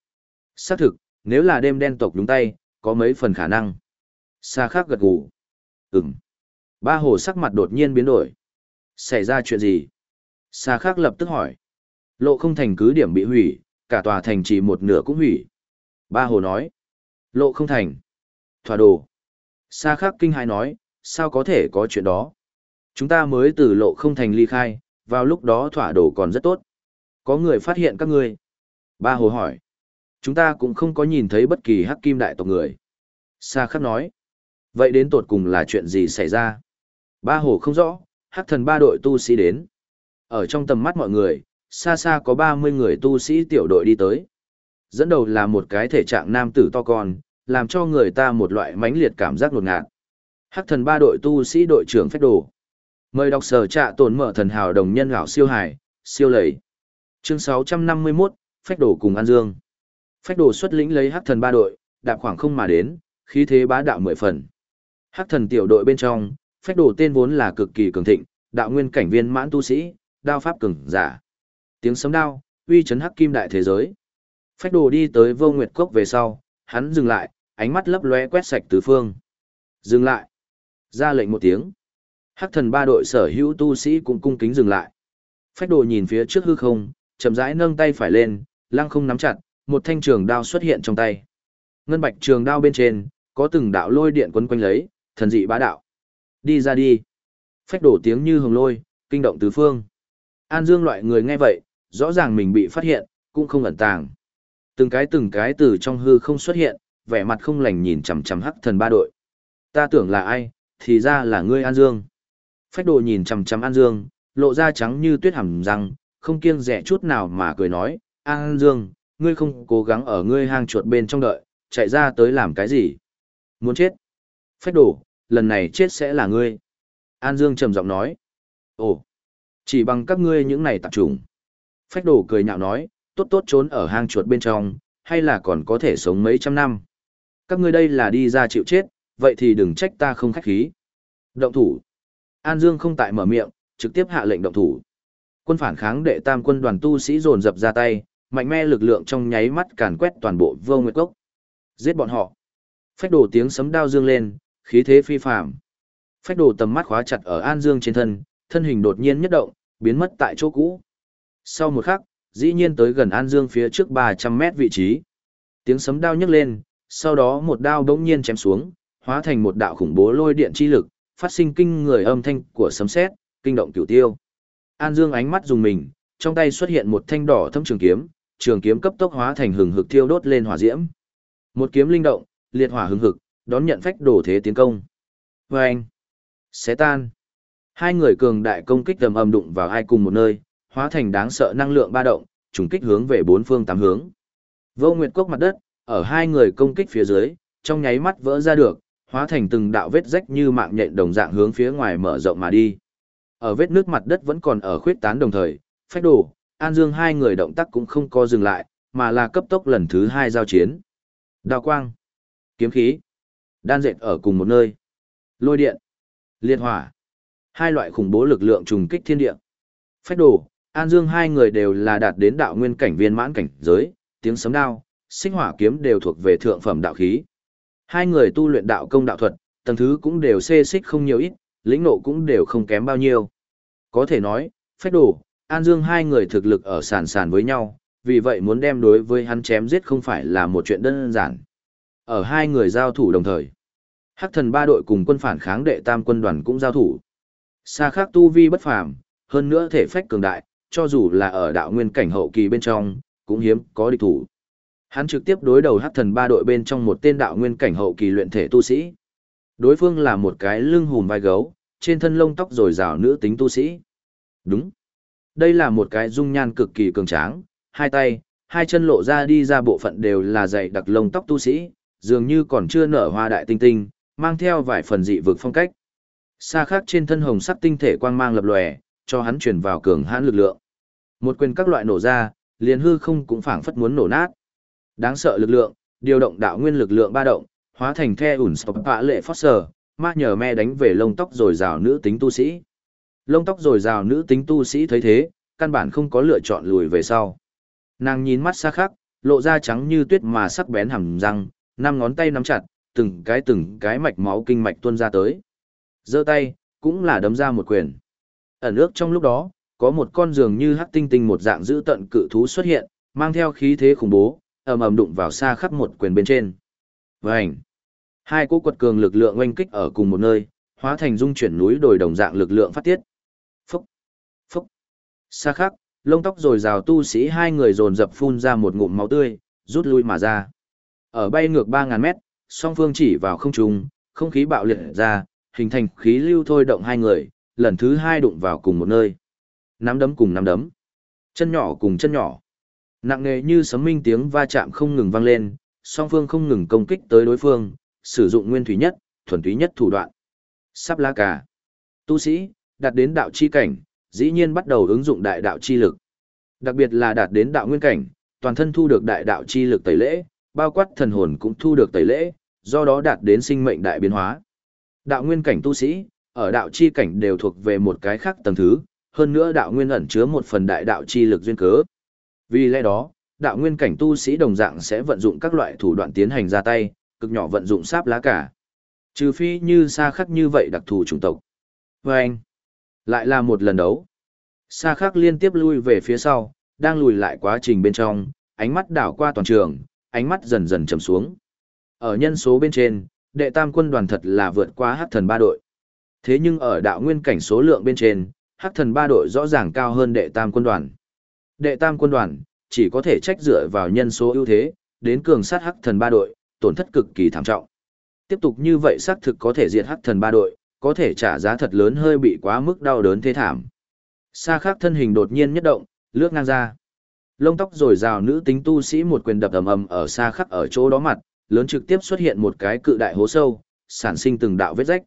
xác thực, nếu là đêm đen tộc đúng tay, có mấy phần khả năng. Sa khác gật gù. Ừm. Ba Hồ sắc mặt đột nhiên biến đổi. Xảy ra chuyện gì? Sa khác lập tức hỏi. Lộ không thành cứ điểm bị hủy, cả tòa thành chỉ một nửa cũng hủy. Ba Hồ nói. Lộ không thành. Thỏa đồ. Sa Khắc kinh hãi nói, sao có thể có chuyện đó? Chúng ta mới từ lộ không thành ly khai, vào lúc đó thỏa đồ còn rất tốt. Có người phát hiện các ngươi. Ba Hồ hỏi. Chúng ta cũng không có nhìn thấy bất kỳ hắc kim đại tộc người. Sa khắc nói. Vậy đến tột cùng là chuyện gì xảy ra? Ba Hồ không rõ, hắc thần ba đội tu sĩ đến. Ở trong tầm mắt mọi người, xa xa có 30 người tu sĩ tiểu đội đi tới. Dẫn đầu là một cái thể trạng nam tử to con, làm cho người ta một loại mãnh liệt cảm giác ngột ngạt. Hắc thần ba đội tu sĩ đội trưởng phách đồ. Mời đọc sở trạ tổn mở thần hào đồng nhân gạo siêu hải, siêu lầy. Chương 651, phách đồ cùng An Dương. Phách đồ xuất lĩnh lấy hắc thần ba đội, đạp khoảng không mà đến, khí thế bá đạo mười phần. Hắc thần tiểu đội bên trong, phách đồ tên vốn là cực kỳ cường thịnh, đạo nguyên cảnh viên mãn tu sĩ, đao pháp cường giả. Tiếng sấm đao, uy chấn hắc kim đại thế giới. Phách đồ đi tới vô nguyệt cốc về sau, hắn dừng lại, ánh mắt lấp lóe quét sạch tứ phương. Dừng lại. Ra lệnh một tiếng. Hắc thần ba đội sở hữu tu sĩ cũng cung kính dừng lại. Phách đồ nhìn phía trước hư không, chậm rãi nâng tay phải lên, lăng không nắm chặt, một thanh trường đao xuất hiện trong tay. Ngân bạch trường đao bên trên, có từng đạo lôi điện quấn quanh lấy, thần dị bá đạo. Đi ra đi. Phách đổ tiếng như hồng lôi, kinh động tứ phương. An Dương loại người nghe vậy, rõ ràng mình bị phát hiện, cũng không ẩn tàng. Từng cái từng cái từ trong hư không xuất hiện, vẻ mặt không lành nhìn chằm chằm hắc thần ba đội. Ta tưởng là ai, thì ra là ngươi An Dương. Phách đồ nhìn chằm chằm An Dương, lộ ra trắng như tuyết hẳn răng, không kiêng rẻ chút nào mà cười nói, An Dương, ngươi không cố gắng ở ngươi hang chuột bên trong đợi, chạy ra tới làm cái gì? Muốn chết? Phách Đồ, lần này chết sẽ là ngươi. An Dương trầm giọng nói. Ồ, chỉ bằng các ngươi những này tạp trùng. Phách Đồ cười nhạo nói, tốt tốt trốn ở hang chuột bên trong, hay là còn có thể sống mấy trăm năm. Các ngươi đây là đi ra chịu chết, vậy thì đừng trách ta không khách khí. Động thủ. An Dương không tại mở miệng, trực tiếp hạ lệnh động thủ. Quân phản kháng đệ tam quân đoàn tu sĩ dồn dập ra tay, mạnh mẽ lực lượng trong nháy mắt càn quét toàn bộ vô nguyệt cốc. Giết bọn họ. Phách đồ tiếng sấm đao dương lên, khí thế phi phàm. Phách đồ tầm mắt khóa chặt ở An Dương trên thân, thân hình đột nhiên nhất động, biến mất tại chỗ cũ. Sau một khắc, dĩ nhiên tới gần An Dương phía trước 300 mét vị trí. Tiếng sấm đao nhấc lên, sau đó một đao đống nhiên chém xuống, hóa thành một đạo khủng bố lôi điện chi lực, phát sinh kinh người âm thanh của sấm sét, kinh động cửu tiêu. An Dương ánh mắt dùng mình, trong tay xuất hiện một thanh đỏ thâm trường kiếm, trường kiếm cấp tốc hóa thành hừng hực thiêu đốt lên hỏa diễm. Một kiếm linh động, liệt hỏa hừng hực, đón nhận phách đổ thế tiến công. Và anh, xé tan. Hai người cường đại công kích tầm ầm đụng vào ai cùng một nơi, hóa thành đáng sợ năng lượng ba động, trùng kích hướng về bốn phương tám hướng. Vô Nguyệt Cốc mặt đất, ở hai người công kích phía dưới, trong nháy mắt vỡ ra được, hóa thành từng đạo vết rách như mạng nhện đồng dạng hướng phía ngoài mở rộng mà đi. Ở vết nước mặt đất vẫn còn ở khuyết tán đồng thời, phách đổ, An Dương hai người động tác cũng không co dừng lại, mà là cấp tốc lần thứ hai giao chiến. Đào quang, kiếm khí, đan dệt ở cùng một nơi. Lôi điện, liệt hỏa, hai loại khủng bố lực lượng trùng kích thiên địa. Phách đổ, An Dương hai người đều là đạt đến đạo nguyên cảnh viên mãn cảnh giới, tiếng sấm đao, sinh hỏa kiếm đều thuộc về thượng phẩm đạo khí. Hai người tu luyện đạo công đạo thuật, tầng thứ cũng đều xê xích không nhiều ít, lĩnh nộ cũng đều không kém bao nhiêu. Có thể nói, phách đổ, An Dương hai người thực lực ở sàn sàn với nhau, vì vậy muốn đem đối với hắn chém giết không phải là một chuyện đơn giản. Ở hai người giao thủ đồng thời, Hắc thần ba đội cùng quân phản kháng đệ tam quân đoàn cũng giao thủ. Xa khác tu vi bất phàm, hơn nữa thể phách cường đại, cho dù là ở đạo nguyên cảnh hậu kỳ bên trong, cũng hiếm có địch thủ. Hắn trực tiếp đối đầu Hắc thần ba đội bên trong một tên đạo nguyên cảnh hậu kỳ luyện thể tu sĩ. Đối phương là một cái lưng hùm vai gấu, trên thân lông tóc rồi rào nữ tính tu sĩ. Đúng. Đây là một cái dung nhan cực kỳ cường tráng, hai tay, hai chân lộ ra đi ra bộ phận đều là dày đặc lông tóc tu sĩ, dường như còn chưa nở hoa đại tinh tinh, mang theo vài phần dị vực phong cách. Xa khác trên thân hồng sắc tinh thể quang mang lập lòe, cho hắn truyền vào cường hãn lực lượng. Một quyền các loại nổ ra, liền hư không cũng phảng phất muốn nổ nát. Đáng sợ lực lượng, điều động đạo nguyên lực lượng ba động, hóa thành the ủn sọc bạ lệ foster, ma nhờ me đánh về lông tóc rồi rào nữ tính tu sĩ. Lông tóc rồi rào nữ tính tu sĩ thấy thế, căn bản không có lựa chọn lùi về sau. Nàng nhìn mắt xa khắc, lộ ra trắng như tuyết mà sắc bén hẳn răng, năm ngón tay nắm chặt, từng cái từng cái mạch máu kinh mạch tuôn ra tới. giơ tay, cũng là đấm ra một quyền. Ẩn ước trong lúc đó, có một con dường như hắc tinh tinh một dạng dữ tận cự thú xuất hiện, mang theo khí thế khủng bố, ầm ầm đụng vào xa khắc một quyền bên trên. Vành. Hai cỗ quật cường lực lượng oanh kích ở cùng một nơi, hóa thành dung chuyển núi đồi đồng dạng lực lượng phát tiết. Phúc. Phúc. Xa khắc, lông tóc rồi rào tu sĩ hai người dồn dập phun ra một ngụm máu tươi, rút lui mà ra. Ở bay ngược 3.000 mét, song phương chỉ vào không trung, không khí bạo liệt ra, hình thành khí lưu thôi động hai người, lần thứ hai đụng vào cùng một nơi. Nắm đấm cùng nắm đấm, chân nhỏ cùng chân nhỏ. Nặng nề như sấm minh tiếng va chạm không ngừng vang lên, song phương không ngừng công kích tới đối phương, sử dụng nguyên thủy nhất, thuần túy nhất thủ đoạn. Sắp lá cà. Tu sĩ, đạt đến đạo chi cảnh, dĩ nhiên bắt đầu ứng dụng đại đạo chi lực. Đặc biệt là đạt đến đạo nguyên cảnh, toàn thân thu được đại đạo chi lực tẩy lễ, bao quát thần hồn cũng thu được tẩy lễ, do đó đạt đến sinh mệnh đại biến hóa. Đạo nguyên cảnh tu sĩ, ở đạo chi cảnh đều thuộc về một cái khác tầng thứ, hơn nữa đạo nguyên ẩn chứa một phần đại đạo chi lực duyên cớ. Vì lẽ đó, đạo nguyên cảnh tu sĩ đồng dạng sẽ vận dụng các loại thủ đoạn tiến hành ra tay, cực nhỏ vận dụng sáp lá cả. Trừ phi như xa khắc như vậy đặc thù chủng tộc. Và anh, lại là một lần đấu. Xa khắc liên tiếp lui về phía sau, đang lùi lại quá trình bên trong, ánh mắt đảo qua toàn trường, ánh mắt dần dần trầm xuống. Ở nhân số bên trên, đệ tam quân đoàn thật là vượt qua hắc thần ba đội. Thế nhưng ở đạo nguyên cảnh số lượng bên trên, hắc thần ba đội rõ ràng cao hơn đệ tam quân đoàn. Đệ tam quân đoàn, chỉ có thể trách dựa vào nhân số ưu thế, đến cường sát hắc thần ba đội, tổn thất cực kỳ thảm trọng. Tiếp tục như vậy xác thực có thể diệt hắc thần ba đội, có thể trả giá thật lớn hơi bị quá mức đau đớn thế thảm. Sa khắc thân hình đột nhiên nhất động, lướt ngang ra. Lông tóc rồi rào nữ tính tu sĩ một quyền đập ầm ầm ở xa khắc ở chỗ đó mặt, lớn trực tiếp xuất hiện một cái cự đại hố sâu, sản sinh từng đạo vết rách.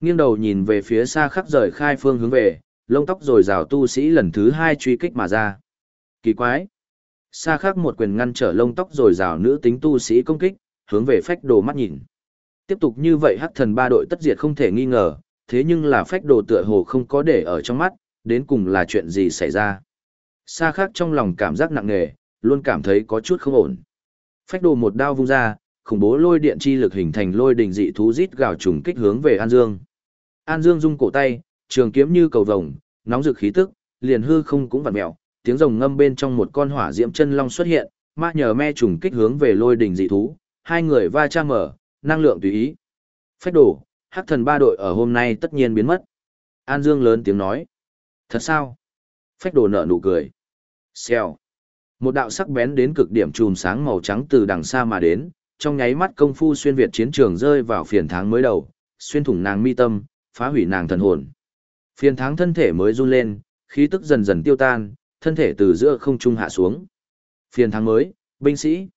Nghiêng đầu nhìn về phía xa khắc rời khai phương hướng về, lông tóc rồi rào tu sĩ lần thứ hai truy kích mà ra. Kỳ quái! Xa khác một quyền ngăn trở lông tóc rồi rào nữ tính tu sĩ công kích, hướng về phách đồ mắt nhìn. Tiếp tục như vậy hắc thần ba đội tất diệt không thể nghi ngờ, thế nhưng là phách đồ tựa hồ không có để ở trong mắt, đến cùng là chuyện gì xảy ra. xa khác trong lòng cảm giác nặng nề, luôn cảm thấy có chút không ổn. Phách đồ một đao vung ra, khủng bố lôi điện chi lực hình thành lôi đình dị thú rít gào trùng kích hướng về An Dương. An Dương rung cổ tay, trường kiếm như cầu vồng, nóng rực khí tức, liền hư không cũng vặn mèo, tiếng rồng ngâm bên trong một con hỏa diễm chân long xuất hiện, ma nhờ me trùng kích hướng về lôi đỉnh dị thú, hai người va chạm mở, năng lượng tùy ý. Phách đổ, hắc thần ba đội ở hôm nay tất nhiên biến mất. An Dương lớn tiếng nói. Thật sao? Phách đồ nở nụ cười. Xèo. Một đạo sắc bén đến cực điểm chùm sáng màu trắng từ đằng xa mà đến, trong nháy mắt công phu xuyên việt chiến trường rơi vào phiền tháng mới đầu, xuyên thủng nàng mi tâm, phá hủy nàng thần hồn. Phiền tháng thân thể mới run lên, khí tức dần dần tiêu tan, thân thể từ giữa không trung hạ xuống. Phiền tháng mới, binh sĩ,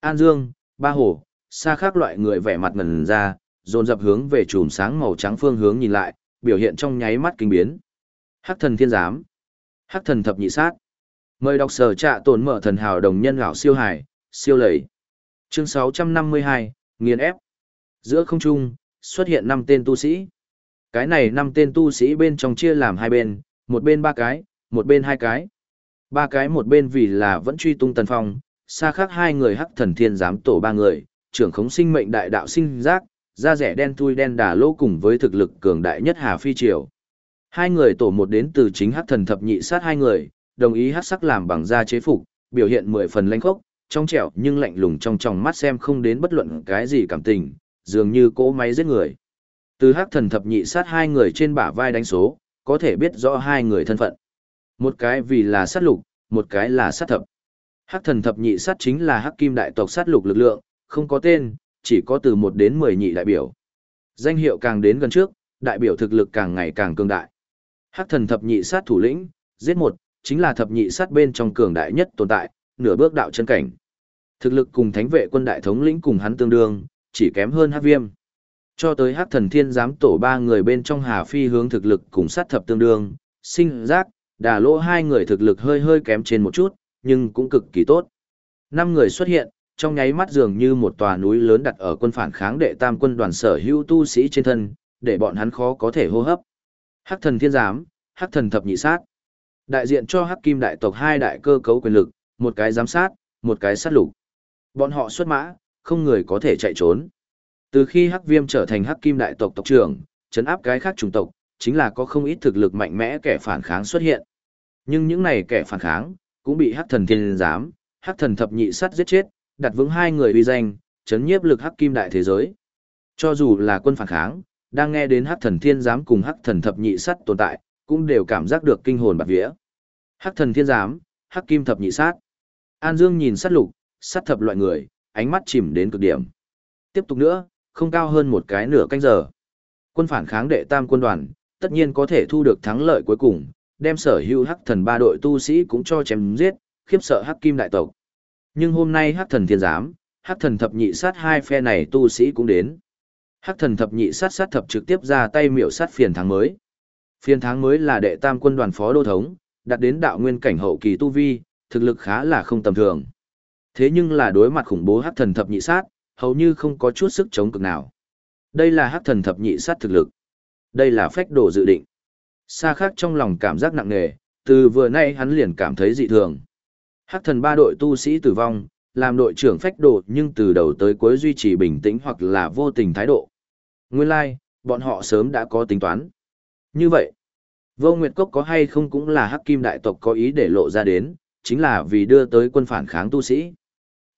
An Dương, Ba Hồ, xa khác loại người vẻ mặt ngần ra, dồn dập hướng về chùm sáng màu trắng phương hướng nhìn lại, biểu hiện trong nháy mắt kinh biến. Hắc thần thiên giám, Hắc thần thập nhị sát. Mời đọc sở trạ tổn mở thần hào đồng nhân gạo siêu hải, siêu lầy. Chương 652, nghiền ép. Giữa không trung, xuất hiện năm tên tu sĩ. Cái này năm tên tu sĩ bên trong chia làm hai bên, một bên ba cái, một bên hai cái. Ba cái một bên vì là vẫn truy tung tần phong, xa khác hai người hắc thần thiên giám tổ ba người, trưởng khống sinh mệnh đại đạo sinh giác, da rẻ đen thui đen đà lỗ cùng với thực lực cường đại nhất Hà Phi Triều. Hai người tổ một đến từ chính hắc thần thập nhị sát hai người, đồng ý hắc sắc làm bằng da chế phục, biểu hiện mười phần lãnh khốc, trong trẻo nhưng lạnh lùng trong tròng mắt xem không đến bất luận cái gì cảm tình, dường như cỗ máy giết người. Từ hắc thần thập nhị sát hai người trên bả vai đánh số, có thể biết rõ hai người thân phận. Một cái vì là sát lục, một cái là sát thập. Hắc thần thập nhị sát chính là hắc kim đại tộc sát lục lực lượng, không có tên, chỉ có từ một đến mười nhị đại biểu. Danh hiệu càng đến gần trước, đại biểu thực lực càng ngày càng cường đại. Hắc thần thập nhị sát thủ lĩnh, giết một, chính là thập nhị sát bên trong cường đại nhất tồn tại, nửa bước đạo chân cảnh. Thực lực cùng thánh vệ quân đại thống lĩnh cùng hắn tương đương, chỉ kém hơn Hắc Viêm. Cho tới Hắc Thần Thiên giám tổ ba người bên trong Hà Phi hướng thực lực cùng sát thập tương đương, sinh giác, đà lỗ hai người thực lực hơi hơi kém trên một chút, nhưng cũng cực kỳ tốt. Năm người xuất hiện, trong nháy mắt dường như một tòa núi lớn đặt ở quân phản kháng đệ tam quân đoàn sở hữu tu sĩ trên thân, để bọn hắn khó có thể hô hấp. Hắc thần thiên giám, hắc thần thập nhị sát. Đại diện cho hắc kim đại tộc hai đại cơ cấu quyền lực, một cái giám sát, một cái sát lục. Bọn họ xuất mã, không người có thể chạy trốn. Từ khi hắc viêm trở thành hắc kim đại tộc tộc trưởng, chấn áp cái khác chủng tộc, chính là có không ít thực lực mạnh mẽ kẻ phản kháng xuất hiện. Nhưng những này kẻ phản kháng, cũng bị hắc thần thiên giám, hắc thần thập nhị sát giết chết, đặt vững hai người uy danh, chấn nhiếp lực hắc kim đại thế giới. Cho dù là quân phản kháng, đang nghe đến hắc thần thiên giám cùng hắc thần thập nhị sát tồn tại, cũng đều cảm giác được kinh hồn bạt vía. Hắc thần thiên giám, hắc kim thập nhị sát. An Dương nhìn sát lục, sát thập loại người, ánh mắt chìm đến cực điểm. Tiếp tục nữa, không cao hơn một cái nửa canh giờ. Quân phản kháng đệ tam quân đoàn, tất nhiên có thể thu được thắng lợi cuối cùng, đem sở hữu hắc thần ba đội tu sĩ cũng cho chém giết, khiếp sợ hắc kim đại tộc. Nhưng hôm nay hắc thần thiên giám, hắc thần thập nhị sát hai phe này tu sĩ cũng đến. Hắc thần thập nhị sát sát thập trực tiếp ra tay miểu sát phiền tháng mới. Phiền tháng mới là đệ tam quân đoàn phó đô thống, đạt đến đạo nguyên cảnh hậu kỳ tu vi, thực lực khá là không tầm thường. Thế nhưng là đối mặt khủng bố hắc thần thập nhị sát, hầu như không có chút sức chống cực nào. Đây là hắc thần thập nhị sát thực lực. Đây là phách đồ dự định. Xa khác trong lòng cảm giác nặng nề, từ vừa nay hắn liền cảm thấy dị thường. Hắc thần ba đội tu sĩ tử vong, làm đội trưởng phách đồ nhưng từ đầu tới cuối duy trì bình tĩnh hoặc là vô tình thái độ. Nguyên lai, like, bọn họ sớm đã có tính toán. Như vậy, vô nguyệt cốc có hay không cũng là hắc kim đại tộc có ý để lộ ra đến, chính là vì đưa tới quân phản kháng tu sĩ.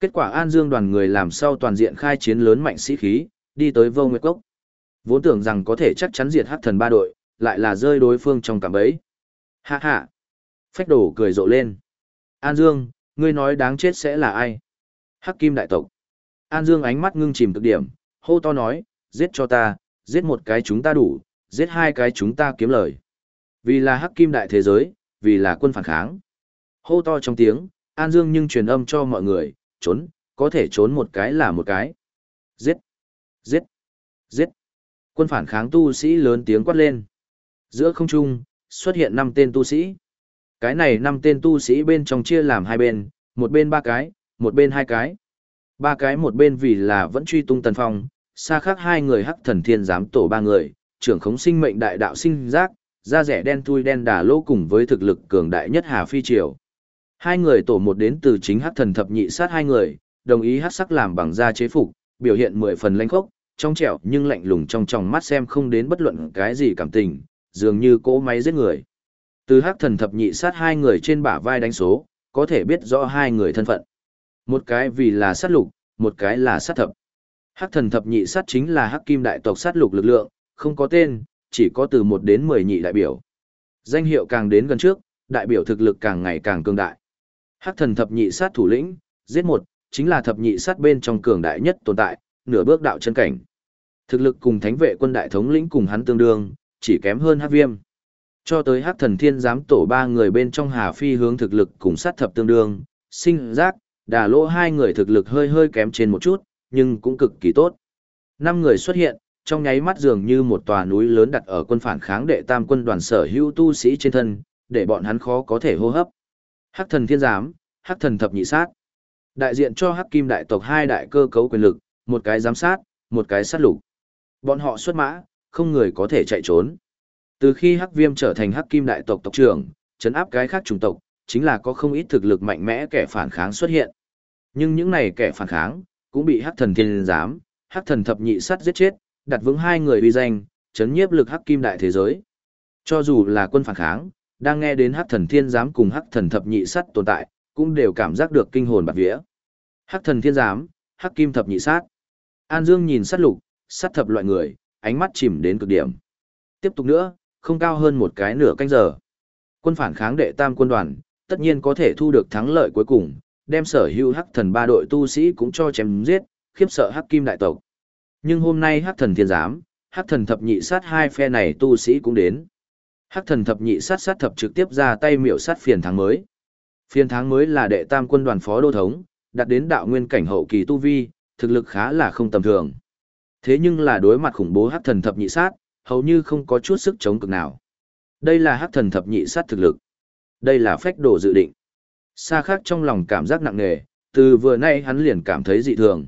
Kết quả An Dương đoàn người làm sau toàn diện khai chiến lớn mạnh sĩ khí, đi tới vô nguyệt cốc. Vốn tưởng rằng có thể chắc chắn diệt hắc thần ba đội, lại là rơi đối phương trong cạm bẫy. Hạ hạ. Phách Đồ cười rộ lên. An Dương, ngươi nói đáng chết sẽ là ai? Hắc Kim đại tộc. An Dương ánh mắt ngưng chìm cực điểm, hô to nói, giết cho ta, giết một cái chúng ta đủ, giết hai cái chúng ta kiếm lời. Vì là Hắc Kim đại thế giới, vì là quân phản kháng. Hô to trong tiếng, An Dương nhưng truyền âm cho mọi người, trốn, có thể trốn một cái là một cái. Giết, giết, giết. Quân phản kháng tu sĩ lớn tiếng quát lên. Giữa không trung, xuất hiện năm tên tu sĩ. Cái này năm tên tu sĩ bên trong chia làm hai bên, một bên ba cái, một bên hai cái. Ba cái một bên vì là vẫn truy tung tần phong, xa khác hai người hắc thần thiên giám tổ ba người, trưởng khống sinh mệnh đại đạo sinh giác, da rẻ đen thui đen đà lô cùng với thực lực cường đại nhất Hà Phi Triều. Hai người tổ một đến từ chính hắc thần thập nhị sát hai người, đồng ý hắc sắc làm bằng da chế phục, biểu hiện mười phần lãnh khốc, trong trẻo nhưng lạnh lùng trong tròng mắt xem không đến bất luận cái gì cảm tình, dường như cỗ máy giết người. Từ hắc thần thập nhị sát hai người trên bả vai đánh số, có thể biết rõ hai người thân phận. Một cái vì là sát lục, một cái là sát thập. Hắc thần thập nhị sát chính là hắc kim đại tộc sát lục lực lượng, không có tên, chỉ có từ một đến mười nhị đại biểu. Danh hiệu càng đến gần trước, đại biểu thực lực càng ngày càng cường đại. Hắc thần thập nhị sát thủ lĩnh, giết một, chính là thập nhị sát bên trong cường đại nhất tồn tại, nửa bước đạo chân cảnh. Thực lực cùng thánh vệ quân đại thống lĩnh cùng hắn tương đương, chỉ kém hơn Hắc Viêm. Cho tới Hắc Thần Thiên giám tổ ba người bên trong Hà Phi hướng thực lực cùng sát thập tương đương, sinh giác, đà lỗ hai người thực lực hơi hơi kém trên một chút, nhưng cũng cực kỳ tốt. Năm người xuất hiện, trong nháy mắt dường như một tòa núi lớn đặt ở quân phản kháng đệ tam quân đoàn sở hữu tu sĩ trên thân, để bọn hắn khó có thể hô hấp. Hắc thần thiên giám, hắc thần thập nhị sát. Đại diện cho hắc kim đại tộc hai đại cơ cấu quyền lực, một cái giám sát, một cái sát lục. Bọn họ xuất mã, không người có thể chạy trốn. Từ khi hắc viêm trở thành hắc kim đại tộc tộc trưởng, chấn áp cái khác chủng tộc, chính là có không ít thực lực mạnh mẽ kẻ phản kháng xuất hiện. Nhưng những này kẻ phản kháng, cũng bị hắc thần thiên giám, hắc thần thập nhị sát giết chết, đặt vững hai người uy danh, chấn nhiếp lực hắc kim đại thế giới. Cho dù là quân phản kháng, đang nghe đến hắc thần thiên giám cùng hắc thần thập nhị sát tồn tại, cũng đều cảm giác được kinh hồn bạt vía. Hắc thần thiên giám, hắc kim thập nhị sát. An Dương nhìn sát lục, sát thập loại người, ánh mắt chìm đến cực điểm. Tiếp tục nữa, không cao hơn một cái nửa canh giờ. Quân phản kháng đệ tam quân đoàn, tất nhiên có thể thu được thắng lợi cuối cùng, đem sở hữu hắc thần ba đội tu sĩ cũng cho chém giết, khiếp sợ hắc kim đại tộc. Nhưng hôm nay hắc thần thiên giám, hắc thần thập nhị sát hai phe này tu sĩ cũng đến. Hắc thần thập nhị sát sát thập trực tiếp ra tay miểu sát phiền tháng mới. Phiền tháng mới là đệ tam quân đoàn phó đô thống, đạt đến đạo nguyên cảnh hậu kỳ tu vi, thực lực khá là không tầm thường. Thế nhưng là đối mặt khủng bố hắc thần thập nhị sát, hầu như không có chút sức chống cực nào. Đây là hắc thần thập nhị sát thực lực. Đây là phách đồ dự định. Sa khác trong lòng cảm giác nặng nề, từ vừa nay hắn liền cảm thấy dị thường.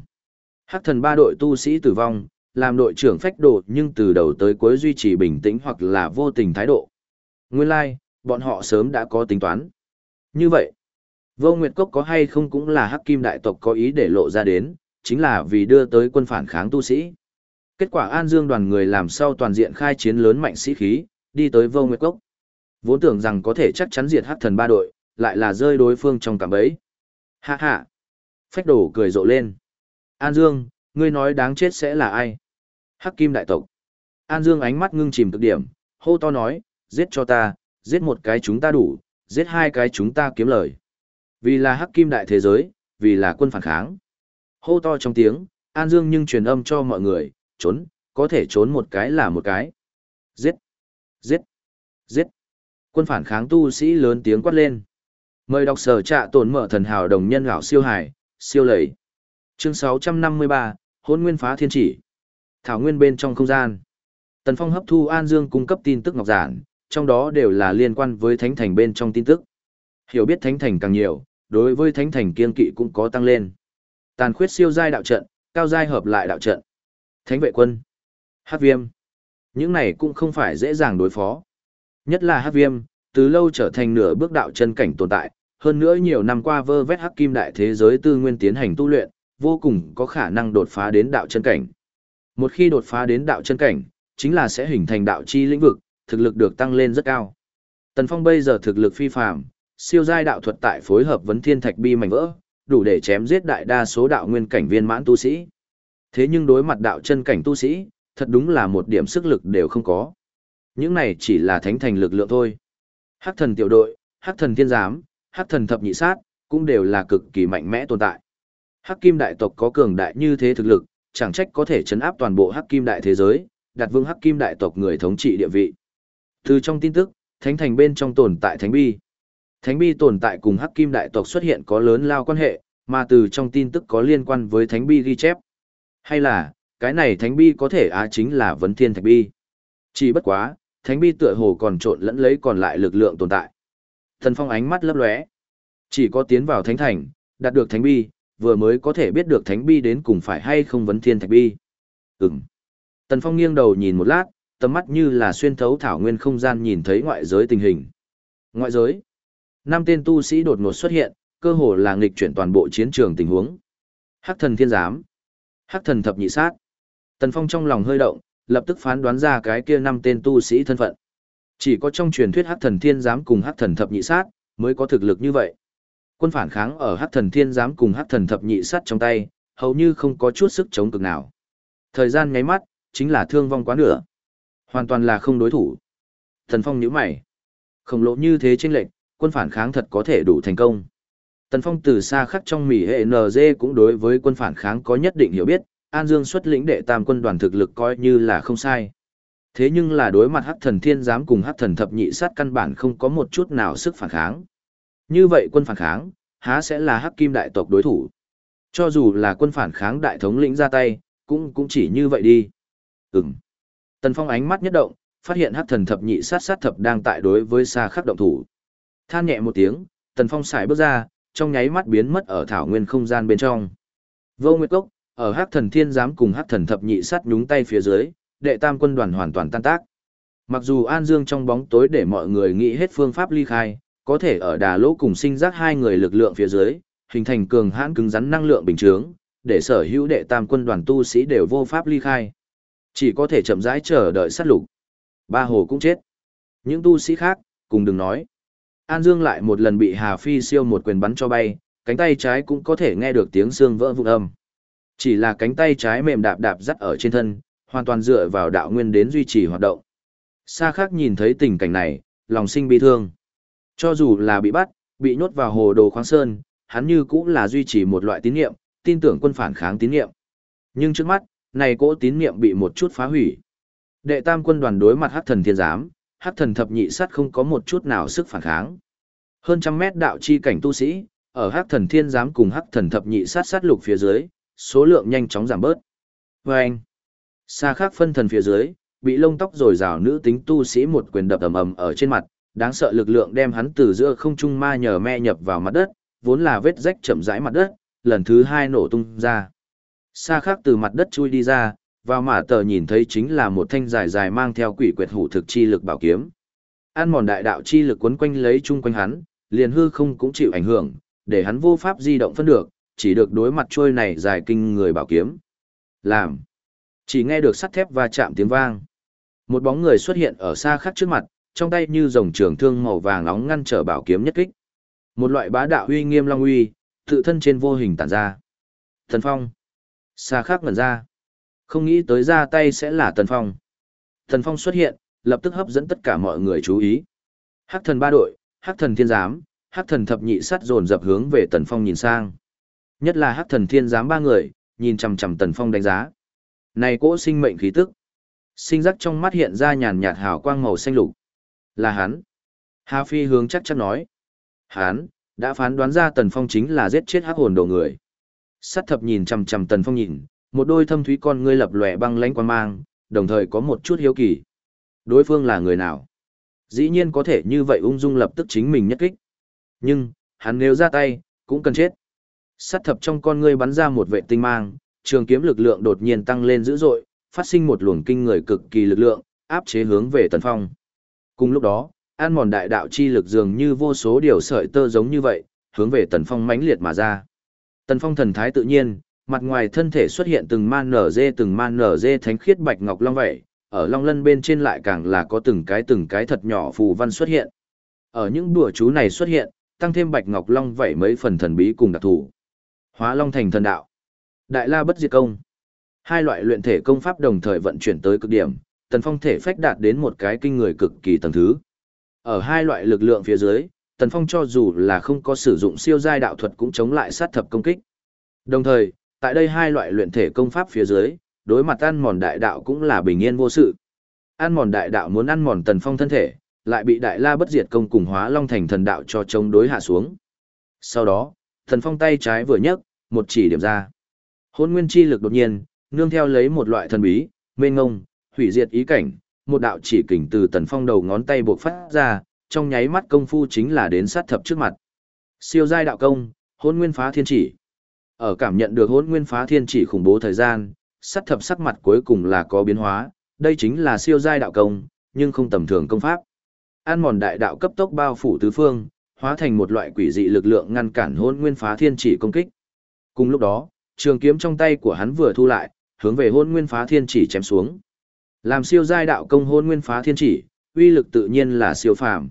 Hắc thần ba đội tu sĩ tử vong, làm đội trưởng phách đồ nhưng từ đầu tới cuối duy trì bình tĩnh hoặc là vô tình thái độ. Nguyên lai, like, bọn họ sớm đã có tính toán. Như vậy, vô nguyệt cốc có hay không cũng là hắc kim đại tộc có ý để lộ ra đến, chính là vì đưa tới quân phản kháng tu sĩ. Kết quả An Dương đoàn người làm sau toàn diện khai chiến lớn mạnh sĩ khí, đi tới vô nguyệt cốc. Vốn tưởng rằng có thể chắc chắn diệt hắc thần ba đội, lại là rơi đối phương trong cạm bẫy. Hạ hạ. Phách đổ cười rộ lên. An Dương, ngươi nói đáng chết sẽ là ai? Hắc Kim đại tộc. An Dương ánh mắt ngưng chìm cực điểm, hô to nói, giết cho ta, giết một cái chúng ta đủ, giết hai cái chúng ta kiếm lời. Vì là Hắc Kim đại thế giới, vì là quân phản kháng. Hô to trong tiếng, An Dương nhưng truyền âm cho mọi người, trốn, có thể trốn một cái là một cái. Giết, giết, giết. Quân phản kháng tu sĩ lớn tiếng quát lên. Mời đọc sở trạ tổn mở thần hào đồng nhân gạo siêu hải, siêu lầy. Chương 653, hôn nguyên phá thiên chỉ. Thảo nguyên bên trong không gian. Tần Phong hấp thu An Dương cung cấp tin tức ngọc giản, trong đó đều là liên quan với thánh thành bên trong tin tức. Hiểu biết thánh thành càng nhiều, đối với thánh thành kiên kỵ cũng có tăng lên. Tàn khuyết siêu giai đạo trận, cao giai hợp lại đạo trận. Thánh vệ quân, Hát viêm. Những này cũng không phải dễ dàng đối phó. Nhất là Hát viêm, từ lâu trở thành nửa bước đạo chân cảnh tồn tại, hơn nữa nhiều năm qua vơ vét hắc kim đại thế giới tư nguyên tiến hành tu luyện, vô cùng có khả năng đột phá đến đạo chân cảnh. Một khi đột phá đến đạo chân cảnh, chính là sẽ hình thành đạo chi lĩnh vực, thực lực được tăng lên rất cao. Tần Phong bây giờ thực lực phi phàm, siêu giai đạo thuật tại phối hợp vấn thiên thạch bi mảnh vỡ, đủ để chém giết đại đa số đạo nguyên cảnh viên mãn tu sĩ. Thế nhưng đối mặt đạo chân cảnh tu sĩ, thật đúng là một điểm sức lực đều không có. Những này chỉ là thánh thành lực lượng thôi. Hắc thần tiểu đội, Hắc thần thiên giám, Hắc thần thập nhị sát, cũng đều là cực kỳ mạnh mẽ tồn tại. Hắc kim đại tộc có cường đại như thế thực lực, chẳng trách có thể chấn áp toàn bộ Hắc kim đại thế giới, đặt vương Hắc kim đại tộc người thống trị địa vị. Từ trong tin tức, thánh thành bên trong tồn tại thánh bi. Thánh bi tồn tại cùng Hắc kim đại tộc xuất hiện có lớn lao quan hệ, mà từ trong tin tức có liên quan với thánh bi ghi chép. Hay là, cái này thánh bi có thể á chính là vấn thiên thạch bi. Chỉ bất quá, thánh bi tựa hồ còn trộn lẫn lấy còn lại lực lượng tồn tại. Thần Phong ánh mắt lấp lóe. Chỉ có tiến vào thánh thành, đạt được thánh bi, vừa mới có thể biết được thánh bi đến cùng phải hay không vấn thiên thạch bi. Ừm. Tần Phong nghiêng đầu nhìn một lát, tầm mắt như là xuyên thấu thảo nguyên không gian nhìn thấy ngoại giới tình hình. Ngoại giới. Năm tên tu sĩ đột ngột xuất hiện, cơ hồ là nghịch chuyển toàn bộ chiến trường tình huống. Hắc thần thiên giám. Hắc thần thập nhị sát. Tần Phong trong lòng hơi động, lập tức phán đoán ra cái kia năm tên tu sĩ thân phận. Chỉ có trong truyền thuyết Hắc thần thiên giám cùng Hắc thần thập nhị sát mới có thực lực như vậy. Quân phản kháng ở Hắc thần thiên giám cùng Hắc thần thập nhị sát trong tay, hầu như không có chút sức chống cực nào. Thời gian nháy mắt, chính là thương vong quá nửa. Hoàn toàn là không đối thủ. Thần Phong nhíu mày. Khổng lồ như thế chênh lệch, quân phản kháng thật có thể đủ thành công. Tần Phong từ xa khắc trong mỉ hệ NG cũng đối với quân phản kháng có nhất định hiểu biết, An Dương xuất lĩnh đệ tam quân đoàn thực lực coi như là không sai. Thế nhưng là đối mặt hắc thần thiên giám cùng hắc thần thập nhị sát căn bản không có một chút nào sức phản kháng. Như vậy quân phản kháng, há sẽ là hắc kim đại tộc đối thủ. Cho dù là quân phản kháng đại thống lĩnh ra tay, cũng cũng chỉ như vậy đi. Ừm. Tần Phong ánh mắt nhất động, phát hiện hắc thần thập nhị sát sát thập đang tại đối với xa khắc động thủ. Than nhẹ một tiếng, Tần Phong xài bước ra, trong nháy mắt biến mất ở thảo nguyên không gian bên trong. Vô Nguyệt Cốc, ở hắc thần thiên giám cùng hắc thần thập nhị sát nhúng tay phía dưới, đệ tam quân đoàn hoàn toàn tan tác. Mặc dù An Dương trong bóng tối để mọi người nghĩ hết phương pháp ly khai, có thể ở đà lỗ cùng sinh giác hai người lực lượng phía dưới, hình thành cường hãn cứng rắn năng lượng bình chướng, để sở hữu đệ tam quân đoàn tu sĩ đều vô pháp ly khai. Chỉ có thể chậm rãi chờ đợi sát lục. Ba hồ cũng chết. Những tu sĩ khác, cùng đừng nói. An Dương lại một lần bị Hà Phi siêu một quyền bắn cho bay, cánh tay trái cũng có thể nghe được tiếng xương vỡ vụn âm. Chỉ là cánh tay trái mềm đạp đạp dắt ở trên thân, hoàn toàn dựa vào đạo nguyên đến duy trì hoạt động. Sa khác nhìn thấy tình cảnh này, lòng sinh bi thương. Cho dù là bị bắt, bị nhốt vào hồ đồ khoáng sơn, hắn như cũng là duy trì một loại tín niệm, tin tưởng quân phản kháng tín niệm. Nhưng trước mắt, này cỗ tín niệm bị một chút phá hủy. Đệ tam quân đoàn đối mặt hắc thần thiên giám, hắc thần thập nhị sát không có một chút nào sức phản kháng. Hơn trăm mét đạo chi cảnh tu sĩ, ở hắc thần thiên giám cùng hắc thần thập nhị sát sát lục phía dưới, số lượng nhanh chóng giảm bớt. Và anh, xa khác phân thần phía dưới, bị lông tóc rồi rào nữ tính tu sĩ một quyền đập ầm ầm ở trên mặt, đáng sợ lực lượng đem hắn từ giữa không trung ma nhờ me nhập vào mặt đất, vốn là vết rách chậm rãi mặt đất, lần thứ hai nổ tung ra. Xa khác từ mặt đất chui đi ra, vào mã tờ nhìn thấy chính là một thanh dài dài mang theo quỷ quyệt hủ thực chi lực bảo kiếm. An mòn đại đạo chi lực quấn quanh lấy chung quanh hắn, liền hư không cũng chịu ảnh hưởng, để hắn vô pháp di động phân được, chỉ được đối mặt trôi này dài kinh người bảo kiếm. Làm. Chỉ nghe được sắt thép va chạm tiếng vang. Một bóng người xuất hiện ở xa khắc trước mặt, trong tay như rồng trường thương màu vàng nóng ngăn trở bảo kiếm nhất kích. Một loại bá đạo uy nghiêm long uy, tự thân trên vô hình tản ra. Thần Phong. Xa khác ngẩn ra. Không nghĩ tới ra tay sẽ là Tần Phong. Thần Phong xuất hiện, lập tức hấp dẫn tất cả mọi người chú ý. Hắc thần ba đội, Hắc thần thiên giám, Hắc thần thập nhị sát dồn dập hướng về Tần Phong nhìn sang. Nhất là Hắc thần thiên giám ba người, nhìn chằm chằm Tần Phong đánh giá. Này cỗ sinh mệnh khí tức. Sinh giác trong mắt hiện ra nhàn nhạt hào quang màu xanh lục. Là hắn. Hà Phi hướng chắc chắn nói. Hắn, đã phán đoán ra Tần Phong chính là giết chết hắc hồn đồ người. Sát thập nhìn chằm chằm Tần Phong nhìn, một đôi thâm thúy con ngươi lập lòe băng lãnh quan mang, đồng thời có một chút hiếu kỳ. Đối phương là người nào? Dĩ nhiên có thể như vậy ung dung lập tức chính mình nhất kích. Nhưng, hắn nếu ra tay, cũng cần chết. Sát thập trong con ngươi bắn ra một vệ tinh mang, trường kiếm lực lượng đột nhiên tăng lên dữ dội, phát sinh một luồng kinh người cực kỳ lực lượng, áp chế hướng về Tần Phong. Cùng lúc đó, an mòn đại đạo chi lực dường như vô số điều sợi tơ giống như vậy, hướng về Tần Phong mãnh liệt mà ra. Tần Phong thần thái tự nhiên, mặt ngoài thân thể xuất hiện từng man nở dê từng man nở dê thánh khiết bạch ngọc long vậy, ở long lân bên trên lại càng là có từng cái từng cái thật nhỏ phù văn xuất hiện. Ở những đùa chú này xuất hiện, tăng thêm bạch ngọc long vậy mấy phần thần bí cùng đặc thù. Hóa long thành thần đạo. Đại la bất diệt công. Hai loại luyện thể công pháp đồng thời vận chuyển tới cực điểm, tần phong thể phách đạt đến một cái kinh người cực kỳ tầng thứ. Ở hai loại lực lượng phía dưới, tần phong cho dù là không có sử dụng siêu giai đạo thuật cũng chống lại sát thập công kích. Đồng thời, tại đây hai loại luyện thể công pháp phía dưới, đối mặt ăn mòn đại đạo cũng là bình yên vô sự. Ăn mòn đại đạo muốn ăn mòn tần phong thân thể, lại bị đại la bất diệt công cùng hóa long thành thần đạo cho chống đối hạ xuống. Sau đó, thần phong tay trái vừa nhấc, một chỉ điểm ra. Hôn nguyên chi lực đột nhiên, nương theo lấy một loại thần bí, mênh ngông, hủy diệt ý cảnh, một đạo chỉ kình từ tần phong đầu ngón tay buộc phát ra, trong nháy mắt công phu chính là đến sát thập trước mặt. Siêu giai đạo công, hôn nguyên phá thiên chỉ. Ở cảm nhận được hôn nguyên phá thiên chỉ khủng bố thời gian, sát thập sắc mặt cuối cùng là có biến hóa, đây chính là siêu giai đạo công, nhưng không tầm thường công pháp. An mòn đại đạo cấp tốc bao phủ tứ phương, hóa thành một loại quỷ dị lực lượng ngăn cản hôn nguyên phá thiên chỉ công kích. Cùng lúc đó, trường kiếm trong tay của hắn vừa thu lại, hướng về hôn nguyên phá thiên chỉ chém xuống. Làm siêu giai đạo công hôn nguyên phá thiên chỉ, uy lực tự nhiên là siêu phàm.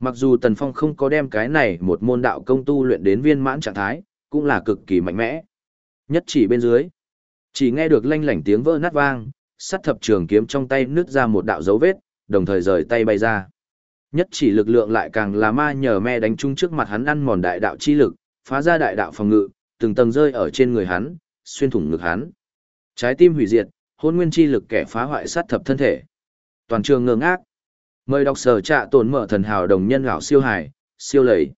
Mặc dù Tần Phong không có đem cái này một môn đạo công tu luyện đến viên mãn trạng thái, cũng là cực kỳ mạnh mẽ. Nhất chỉ bên dưới, chỉ nghe được lanh lảnh tiếng vỡ nát vang, sắt thập trường kiếm trong tay nứt ra một đạo dấu vết, đồng thời rời tay bay ra. Nhất chỉ lực lượng lại càng là ma nhờ me đánh chung trước mặt hắn ăn mòn đại đạo chi lực, phá ra đại đạo phòng ngự, từng tầng rơi ở trên người hắn, xuyên thủng ngực hắn. Trái tim hủy diệt, hôn nguyên chi lực kẻ phá hoại sát thập thân thể. Toàn trường ngơ ngác. Mời đọc sở trạ tồn mở thần hào đồng nhân gạo siêu hải, siêu lầy.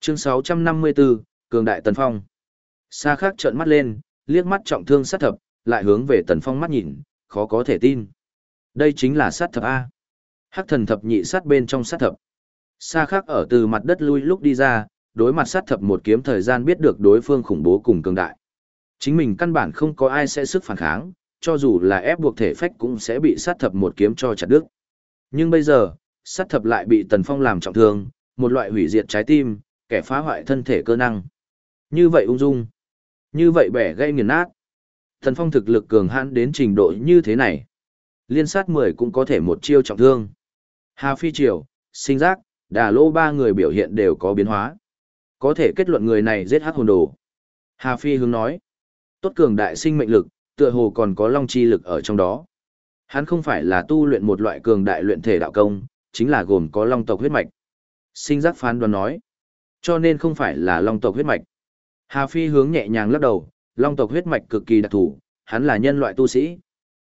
Chương 654, Cường Đại Tần Phong. xa khắc trợn mắt lên, liếc mắt trọng thương sát thập, lại hướng về Tần Phong mắt nhìn, khó có thể tin. Đây chính là sát thập A. Hắc thần thập nhị sát bên trong sát thập. xa khắc ở từ mặt đất lui lúc đi ra, đối mặt sát thập một kiếm thời gian biết được đối phương khủng bố cùng cường đại. Chính mình căn bản không có ai sẽ sức phản kháng, cho dù là ép buộc thể phách cũng sẽ bị sát thập một kiếm cho chặt đứt. Nhưng bây giờ, sát thập lại bị Tần Phong làm trọng thương, một loại hủy diệt trái tim, kẻ phá hoại thân thể cơ năng. Như vậy ung dung, như vậy bẻ gây nghiền nát. Tần Phong thực lực cường hãn đến trình độ như thế này. Liên sát 10 cũng có thể một chiêu trọng thương. Hà Phi Triều, Sinh Giác, Đà Lô ba người biểu hiện đều có biến hóa. Có thể kết luận người này giết hắc hồn đồ. Hà Phi hướng nói, tốt cường đại sinh mệnh lực, tựa hồ còn có long chi lực ở trong đó. Hắn không phải là tu luyện một loại cường đại luyện thể đạo công, chính là gồm có long tộc huyết mạch. Sinh giác phán đoán nói, cho nên không phải là long tộc huyết mạch. Hà Phi hướng nhẹ nhàng lắc đầu, long tộc huyết mạch cực kỳ đặc thù, hắn là nhân loại tu sĩ.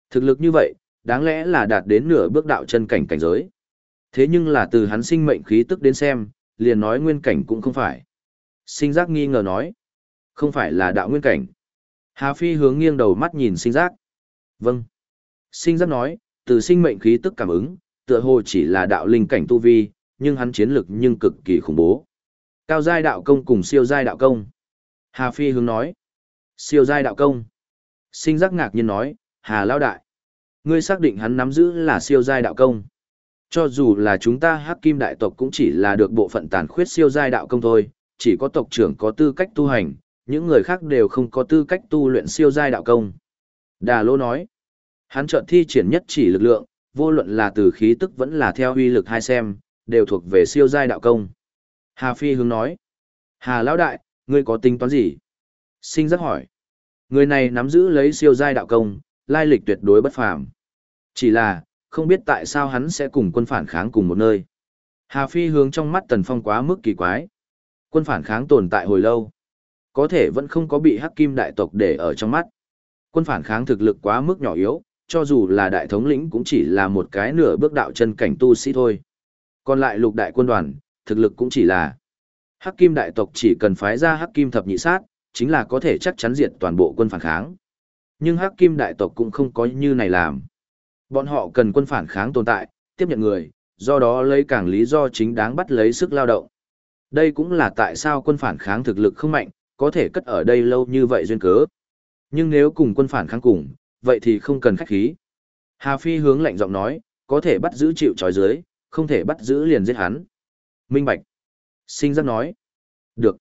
Thực lực như vậy, đáng lẽ là đạt đến nửa bước đạo chân cảnh cảnh giới. Thế nhưng là từ hắn sinh mệnh khí tức đến xem, liền nói nguyên cảnh cũng không phải. Sinh giác nghi ngờ nói, không phải là đạo nguyên cảnh. Hà Phi hướng nghiêng đầu mắt nhìn sinh giác. Vâng. Sinh giác nói, từ sinh mệnh khí tức cảm ứng, tựa hồ chỉ là đạo linh cảnh tu vi, nhưng hắn chiến lực nhưng cực kỳ khủng bố. Cao giai đạo công cùng siêu giai đạo công. Hà Phi hướng nói, siêu giai đạo công. Sinh giác ngạc nhiên nói, Hà Lao Đại. Ngươi xác định hắn nắm giữ là siêu giai đạo công. Cho dù là chúng ta hắc kim đại tộc cũng chỉ là được bộ phận tàn khuyết siêu giai đạo công thôi, chỉ có tộc trưởng có tư cách tu hành, những người khác đều không có tư cách tu luyện siêu giai đạo công. Đà Lô nói, hắn chợt thi triển nhất chỉ lực lượng, vô luận là từ khí tức vẫn là theo uy lực hai xem, đều thuộc về siêu giai đạo công. Hà Phi hướng nói, Hà Lão Đại, ngươi có tính toán gì? Sinh giác hỏi, người này nắm giữ lấy siêu giai đạo công, lai lịch tuyệt đối bất phàm. Chỉ là, không biết tại sao hắn sẽ cùng quân phản kháng cùng một nơi. Hà Phi hướng trong mắt Tần Phong quá mức kỳ quái. Quân phản kháng tồn tại hồi lâu. Có thể vẫn không có bị hắc kim đại tộc để ở trong mắt. Quân phản kháng thực lực quá mức nhỏ yếu, cho dù là đại thống lĩnh cũng chỉ là một cái nửa bước đạo chân cảnh tu sĩ thôi. Còn lại lục đại quân đoàn, thực lực cũng chỉ là hắc kim đại tộc chỉ cần phái ra hắc kim thập nhị sát, chính là có thể chắc chắn diệt toàn bộ quân phản kháng. Nhưng hắc kim đại tộc cũng không có như này làm. Bọn họ cần quân phản kháng tồn tại, tiếp nhận người, do đó lấy càng lý do chính đáng bắt lấy sức lao động. Đây cũng là tại sao quân phản kháng thực lực không mạnh, có thể cất ở đây lâu như vậy duyên cớ. Nhưng nếu cùng quân phản kháng cùng, vậy thì không cần khách khí. Hà Phi hướng lạnh giọng nói, có thể bắt giữ chịu trói dưới, không thể bắt giữ liền giết hắn. Minh Bạch. Sinh giác nói. Được.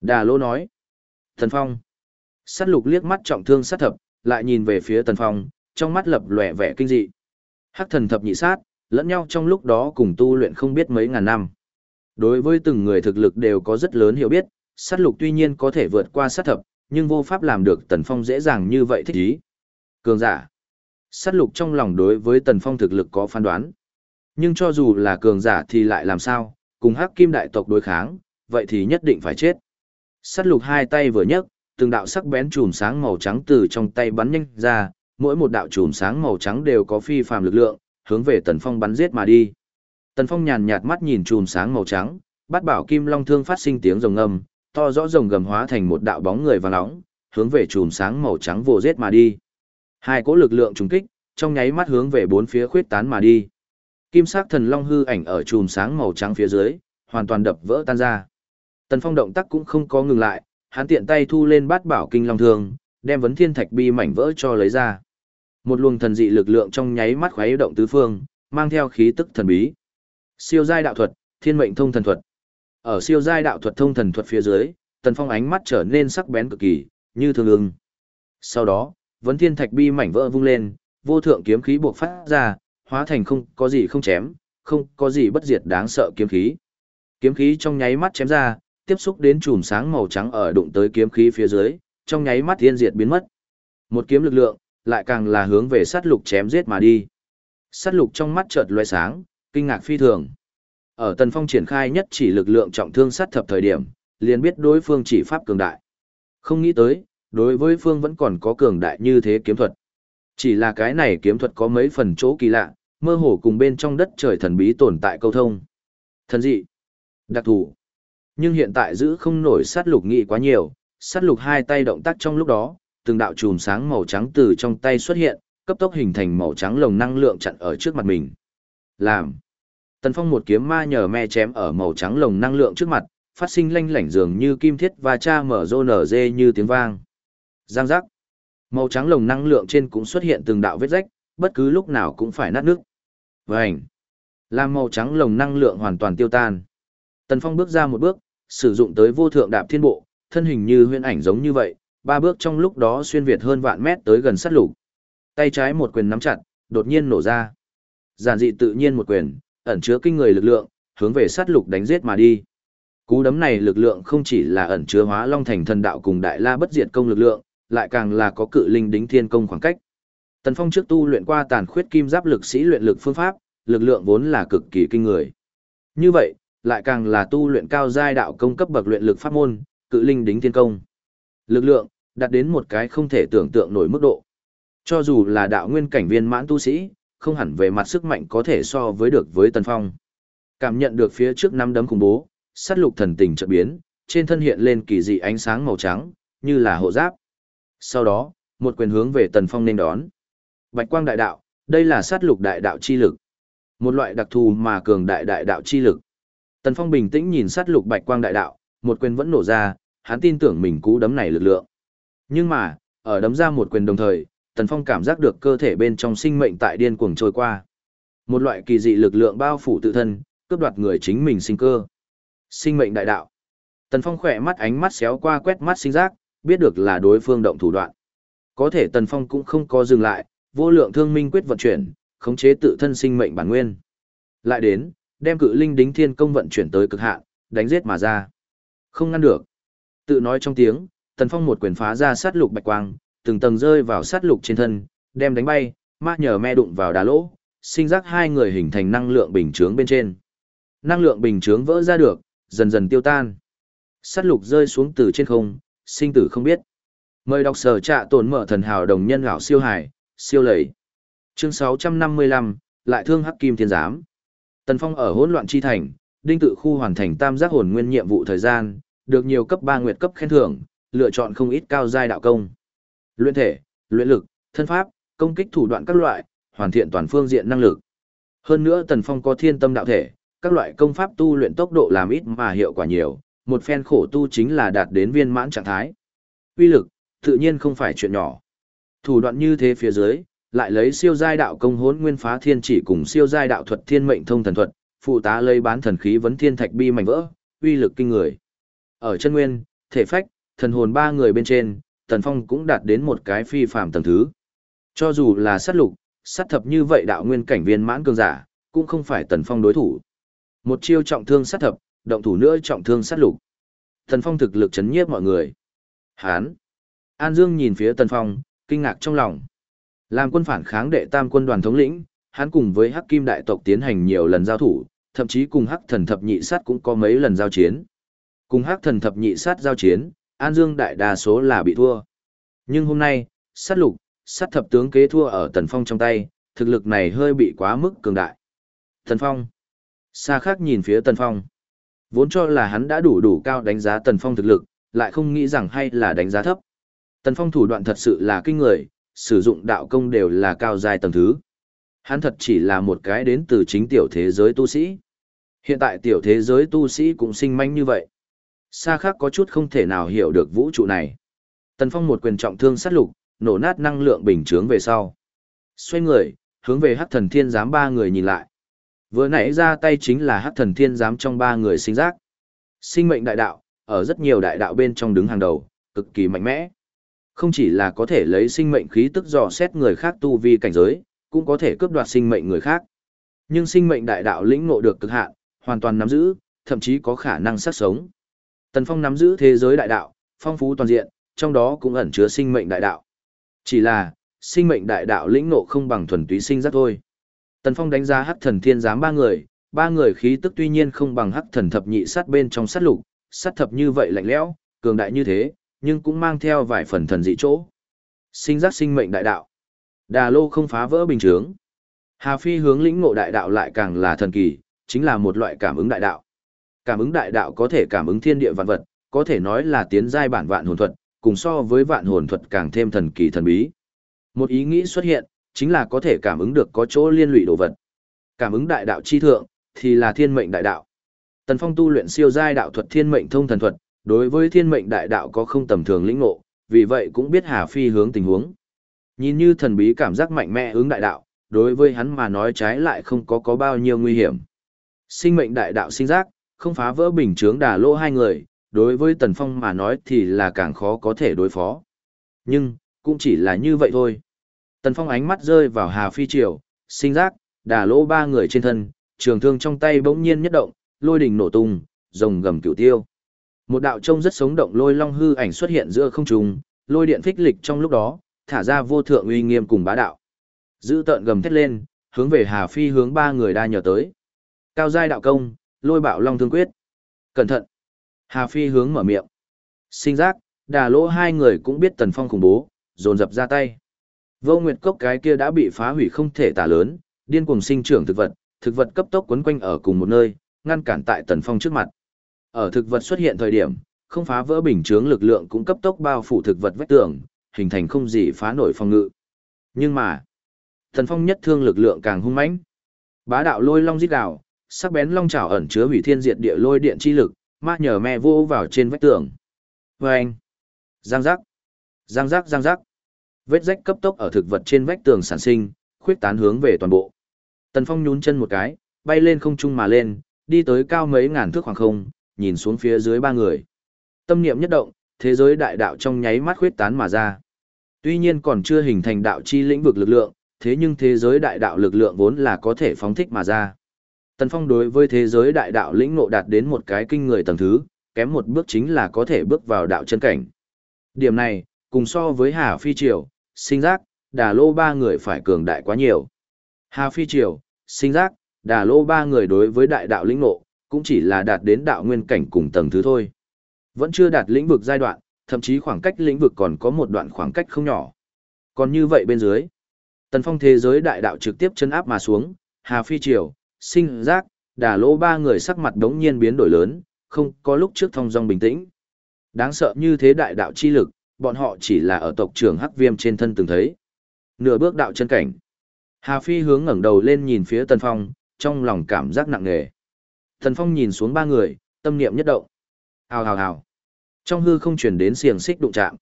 Đà Lô nói. Thần Phong. Sát lục liếc mắt trọng thương sát thập, lại nhìn về phía Tần Phong, trong mắt lập lòe vẻ kinh dị. Hắc thần thập nhị sát, lẫn nhau trong lúc đó cùng tu luyện không biết mấy ngàn năm. Đối với từng người thực lực đều có rất lớn hiểu biết, sát lục tuy nhiên có thể vượt qua sát thập, nhưng vô pháp làm được Tần Phong dễ dàng như vậy thích ý. Cường giả. Sát lục trong lòng đối với Tần Phong thực lực có phán đoán. Nhưng cho dù là cường giả thì lại làm sao, cùng hắc kim đại tộc đối kháng, vậy thì nhất định phải chết. Sát lục hai tay vừa nhấc, từng đạo sắc bén chùm sáng màu trắng từ trong tay bắn nhanh ra, mỗi một đạo chùm sáng màu trắng đều có phi phàm lực lượng, hướng về Tần Phong bắn giết mà đi. Tần Phong nhàn nhạt mắt nhìn chùm sáng màu trắng, bắt bảo kim long thương phát sinh tiếng rồng ngâm, to rõ rồng gầm hóa thành một đạo bóng người vàng nóng, hướng về chùm sáng màu trắng vồ giết mà đi. Hai cỗ lực lượng trùng kích, trong nháy mắt hướng về bốn phía khuyết tán mà đi. Kim sắc thần long hư ảnh ở chùm sáng màu trắng phía dưới, hoàn toàn đập vỡ tan ra. Tần Phong động tác cũng không có ngừng lại, hắn tiện tay thu lên bát bảo kinh long thương, đem vấn thiên thạch bi mảnh vỡ cho lấy ra. Một luồng thần dị lực lượng trong nháy mắt khuấy động tứ phương, mang theo khí tức thần bí. Siêu giai đạo thuật, thiên mệnh thông thần thuật. Ở siêu giai đạo thuật thông thần thuật phía dưới, Tần Phong ánh mắt trở nên sắc bén cực kỳ, như thường ưng. Sau đó, vấn thiên thạch bi mảnh vỡ vung lên, vô thượng kiếm khí buộc phát ra, hóa thành không có gì không chém, không có gì bất diệt đáng sợ kiếm khí. Kiếm khí trong nháy mắt chém ra, tiếp xúc đến chùm sáng màu trắng ở đụng tới kiếm khí phía dưới, trong nháy mắt thiên diệt biến mất. Một kiếm lực lượng, lại càng là hướng về sát lục chém giết mà đi. Sát lục trong mắt chợt lóe sáng, kinh ngạc phi thường. Ở Tần Phong triển khai nhất chỉ lực lượng trọng thương sát thập thời điểm, liền biết đối phương chỉ pháp cường đại. Không nghĩ tới, đối với phương vẫn còn có cường đại như thế kiếm thuật. Chỉ là cái này kiếm thuật có mấy phần chỗ kỳ lạ, mơ hồ cùng bên trong đất trời thần bí tồn tại câu thông. Thần dị, đặc thù. Nhưng hiện tại giữ không nổi sát lục nghị quá nhiều, sát lục hai tay động tác trong lúc đó, từng đạo chùm sáng màu trắng từ trong tay xuất hiện, cấp tốc hình thành màu trắng lồng năng lượng chặn ở trước mặt mình. Làm. Tần Phong một kiếm ma nhờ me chém ở màu trắng lồng năng lượng trước mặt, phát sinh lanh lảnh dường như kim thiết và cha mở rô nở dê như tiếng vang. Giang giác. Màu trắng lồng năng lượng trên cũng xuất hiện từng đạo vết rách, bất cứ lúc nào cũng phải nát nước. Vành. Làm màu trắng lồng năng lượng hoàn toàn tiêu tan. Tần Phong bước ra một bước, sử dụng tới vô thượng đạp thiên bộ, thân hình như huyễn ảnh giống như vậy, ba bước trong lúc đó xuyên việt hơn vạn mét tới gần sát lục. Tay trái một quyền nắm chặt, đột nhiên nổ ra. Giản dị tự nhiên một quyền, ẩn chứa kinh người lực lượng, hướng về sát lục đánh giết mà đi. Cú đấm này lực lượng không chỉ là ẩn chứa hóa long thành thần đạo cùng đại la bất diệt công lực lượng, lại càng là có cự linh đính thiên công khoảng cách. Tần Phong trước tu luyện qua tàn khuyết kim giáp lực sĩ luyện lực phương pháp, lực lượng vốn là cực kỳ kinh người. Như vậy, lại càng là tu luyện cao giai đạo công cấp bậc luyện lực pháp môn, cự linh đính thiên công. Lực lượng đạt đến một cái không thể tưởng tượng nổi mức độ. Cho dù là đạo nguyên cảnh viên mãn tu sĩ, không hẳn về mặt sức mạnh có thể so với được với Tần Phong. Cảm nhận được phía trước năm đấm khủng bố, sát lục thần tình chợt biến, trên thân hiện lên kỳ dị ánh sáng màu trắng, như là hộ giáp. Sau đó, một quyền hướng về Tần Phong nên đón. Bạch quang đại đạo, đây là sát lục đại đạo chi lực. Một loại đặc thù mà cường đại đại đạo chi lực. Tần Phong bình tĩnh nhìn sát lục bạch quang đại đạo, một quyền vẫn nổ ra, hắn tin tưởng mình cú đấm này lực lượng. Nhưng mà, ở đấm ra một quyền đồng thời, Tần Phong cảm giác được cơ thể bên trong sinh mệnh tại điên cuồng trôi qua. Một loại kỳ dị lực lượng bao phủ tự thân, cướp đoạt người chính mình sinh cơ. Sinh mệnh đại đạo. Tần Phong khỏe mắt ánh mắt xéo qua quét mắt sinh giác, biết được là đối phương động thủ đoạn. Có thể Tần Phong cũng không có dừng lại, vô lượng thương minh quyết vận chuyển, khống chế tự thân sinh mệnh bản nguyên. Lại đến, đem cự linh đính thiên công vận chuyển tới cực hạn, đánh giết mà ra. Không ngăn được. Tự nói trong tiếng, Tần Phong một quyền phá ra sát lục bạch quang, từng tầng rơi vào sát lục trên thân, đem đánh bay, ma nhờ me đụng vào đá lỗ, sinh giác hai người hình thành năng lượng bình chướng bên trên. Năng lượng bình chướng vỡ ra được, dần dần tiêu tan. Sát lục rơi xuống từ trên không, sinh tử không biết. Mời đọc sở trạ tổn mở thần hào đồng nhân gạo siêu hải, siêu lầy. Chương 655, lại thương hắc kim thiên giám. Tần Phong ở hỗn loạn chi thành, đinh tự khu hoàn thành tam giác hồn nguyên nhiệm vụ thời gian, được nhiều cấp 3 nguyệt cấp khen thưởng, lựa chọn không ít cao giai đạo công. Luyện thể, luyện lực, thân pháp, công kích thủ đoạn các loại, hoàn thiện toàn phương diện năng lực. Hơn nữa Tần Phong có thiên tâm đạo thể, các loại công pháp tu luyện tốc độ làm ít mà hiệu quả nhiều, một phen khổ tu chính là đạt đến viên mãn trạng thái. Uy lực, tự nhiên không phải chuyện nhỏ. Thủ đoạn như thế phía dưới, lại lấy siêu giai đạo công hỗn nguyên phá thiên chỉ cùng siêu giai đạo thuật thiên mệnh thông thần thuật, phụ tá lấy bán thần khí vấn thiên thạch bi mảnh vỡ, uy lực kinh người. Ở chân nguyên, thể phách, thần hồn ba người bên trên, Tần Phong cũng đạt đến một cái phi phàm tầng thứ. Cho dù là sát lục, sát thập như vậy đạo nguyên cảnh viên mãn cường giả, cũng không phải Tần Phong đối thủ. Một chiêu trọng thương sát thập, động thủ nữa trọng thương sát lục. Tần Phong thực lực chấn nhiếp mọi người. Hán. An Dương nhìn phía Tần Phong, kinh ngạc trong lòng. Làm quân phản kháng đệ tam quân đoàn thống lĩnh, hắn cùng với Hắc Kim đại tộc tiến hành nhiều lần giao thủ, thậm chí cùng Hắc thần thập nhị sát cũng có mấy lần giao chiến. Cùng Hắc thần thập nhị sát giao chiến, An Dương đại đa số là bị thua. Nhưng hôm nay, sát lục, sát thập tướng kế thua ở Tần Phong trong tay, thực lực này hơi bị quá mức cường đại. Tần Phong. Xa khác nhìn phía Tần Phong. Vốn cho là hắn đã đủ đủ cao đánh giá Tần Phong thực lực, lại không nghĩ rằng hay là đánh giá thấp. Tần Phong thủ đoạn thật sự là kinh người, sử dụng đạo công đều là cao dài tầng thứ. Hắn thật chỉ là một cái đến từ chính tiểu thế giới tu sĩ. Hiện tại tiểu thế giới tu sĩ cũng sinh manh như vậy xa khác có chút không thể nào hiểu được vũ trụ này. Tần Phong một quyền trọng thương sát lục, nổ nát năng lượng bình chướng về sau. Xoay người, hướng về hắc thần thiên giám ba người nhìn lại. Vừa nãy ra tay chính là hắc thần thiên giám trong ba người sinh giác. Sinh mệnh đại đạo, ở rất nhiều đại đạo bên trong đứng hàng đầu, cực kỳ mạnh mẽ. Không chỉ là có thể lấy sinh mệnh khí tức dò xét người khác tu vi cảnh giới, cũng có thể cướp đoạt sinh mệnh người khác. Nhưng sinh mệnh đại đạo lĩnh ngộ được cực hạn, hoàn toàn nắm giữ, thậm chí có khả năng sát sống. Tần Phong nắm giữ thế giới đại đạo, phong phú toàn diện, trong đó cũng ẩn chứa sinh mệnh đại đạo. Chỉ là, sinh mệnh đại đạo lĩnh ngộ không bằng thuần túy sinh giác thôi. Tần Phong đánh giá hắc thần thiên giám ba người, ba người khí tức tuy nhiên không bằng hắc thần thập nhị sát bên trong sát lục, sát thập như vậy lạnh lẽo, cường đại như thế, nhưng cũng mang theo vài phần thần dị chỗ. Sinh giác sinh mệnh đại đạo. Đà lô không phá vỡ bình chướng. Hà Phi hướng lĩnh ngộ đại đạo lại càng là thần kỳ, chính là một loại cảm ứng đại đạo. Cảm ứng đại đạo có thể cảm ứng thiên địa vạn vật, có thể nói là tiến giai bản vạn hồn thuật, cùng so với vạn hồn thuật càng thêm thần kỳ thần bí. Một ý nghĩ xuất hiện, chính là có thể cảm ứng được có chỗ liên lụy đồ vật. Cảm ứng đại đạo chi thượng, thì là thiên mệnh đại đạo. Tần Phong tu luyện siêu giai đạo thuật thiên mệnh thông thần thuật, đối với thiên mệnh đại đạo có không tầm thường lĩnh ngộ, vì vậy cũng biết Hà Phi hướng tình huống. Nhìn như thần bí cảm giác mạnh mẽ ứng đại đạo, đối với hắn mà nói trái lại không có có bao nhiêu nguy hiểm. Sinh mệnh đại đạo sinh giác, không phá vỡ bình chướng đà lô hai người, đối với Tần Phong mà nói thì là càng khó có thể đối phó. Nhưng, cũng chỉ là như vậy thôi. Tần Phong ánh mắt rơi vào Hà Phi Triều, sinh giác, đà lỗ ba người trên thân, trường thương trong tay bỗng nhiên nhất động, lôi đỉnh nổ tung, rồng gầm cửu tiêu. Một đạo trông rất sống động lôi long hư ảnh xuất hiện giữa không trung, lôi điện phích lịch trong lúc đó, thả ra vô thượng uy nghiêm cùng bá đạo. Giữ tợn gầm thét lên, hướng về Hà Phi hướng ba người đa nhờ tới. Cao giai đạo công, lôi bạo long thương quyết. Cẩn thận. Hà Phi hướng mở miệng. Sinh giác, đà lỗ hai người cũng biết tần phong khủng bố, dồn dập ra tay. Vô Nguyệt Cốc cái kia đã bị phá hủy không thể tả lớn, điên cuồng sinh trưởng thực vật, thực vật cấp tốc quấn quanh ở cùng một nơi, ngăn cản tại tần phong trước mặt. Ở thực vật xuất hiện thời điểm, không phá vỡ bình chướng lực lượng cũng cấp tốc bao phủ thực vật vách tường, hình thành không gì phá nổi phòng ngự. Nhưng mà, Tần Phong nhất thương lực lượng càng hung mãnh. Bá đạo lôi long giết đảo, sắc bén long chảo ẩn chứa hủy thiên diệt địa lôi điện chi lực, ma nhờ mẹ vô vào trên vách tường. Vâng! Giang giác! Giang giác giang giác! Vết rách cấp tốc ở thực vật trên vách tường sản sinh, khuyết tán hướng về toàn bộ. Tần Phong nhún chân một cái, bay lên không trung mà lên, đi tới cao mấy ngàn thước khoảng không, nhìn xuống phía dưới ba người. Tâm niệm nhất động, thế giới đại đạo trong nháy mắt khuyết tán mà ra. Tuy nhiên còn chưa hình thành đạo chi lĩnh vực lực lượng, thế nhưng thế giới đại đạo lực lượng vốn là có thể phóng thích mà ra. Tần Phong đối với thế giới đại đạo lĩnh ngộ đạt đến một cái kinh người tầng thứ, kém một bước chính là có thể bước vào đạo chân cảnh. Điểm này, cùng so với Hà Phi Triều, sinh giác, đà lô ba người phải cường đại quá nhiều. Hà Phi Triều, sinh giác, đà lô ba người đối với đại đạo lĩnh ngộ, cũng chỉ là đạt đến đạo nguyên cảnh cùng tầng thứ thôi. Vẫn chưa đạt lĩnh vực giai đoạn, thậm chí khoảng cách lĩnh vực còn có một đoạn khoảng cách không nhỏ. Còn như vậy bên dưới, tần phong thế giới đại đạo trực tiếp chân áp mà xuống, Hà Phi Triều, sinh giác, đà lỗ ba người sắc mặt đống nhiên biến đổi lớn, không có lúc trước thông dong bình tĩnh. Đáng sợ như thế đại đạo chi lực, bọn họ chỉ là ở tộc trưởng Hắc Viêm trên thân từng thấy. Nửa bước đạo chân cảnh. Hà Phi hướng ngẩng đầu lên nhìn phía Tần Phong, trong lòng cảm giác nặng nề. Tần Phong nhìn xuống ba người, tâm niệm nhất động. Hào hào hào. Trong hư không truyền đến xiềng xích đụng chạm.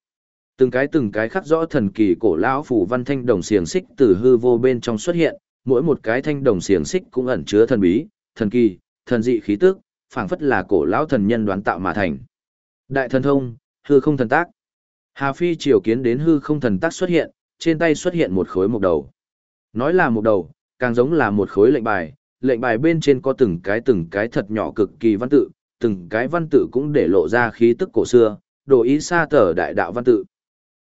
Từng cái từng cái khắc rõ thần kỳ cổ lão phủ văn thanh đồng xiềng xích từ hư vô bên trong xuất hiện, mỗi một cái thanh đồng xiềng xích cũng ẩn chứa thần bí, thần kỳ, thần dị khí tức, phảng phất là cổ lão thần nhân đoán tạo mà thành. Đại thần thông, hư không thần tác. Hà Phi triều kiến đến hư không thần tác xuất hiện, trên tay xuất hiện một khối mục đầu. Nói là mục đầu, càng giống là một khối lệnh bài, lệnh bài bên trên có từng cái từng cái thật nhỏ cực kỳ văn tự, từng cái văn tự cũng để lộ ra khí tức cổ xưa, đồ ý xa tờ đại đạo văn tự.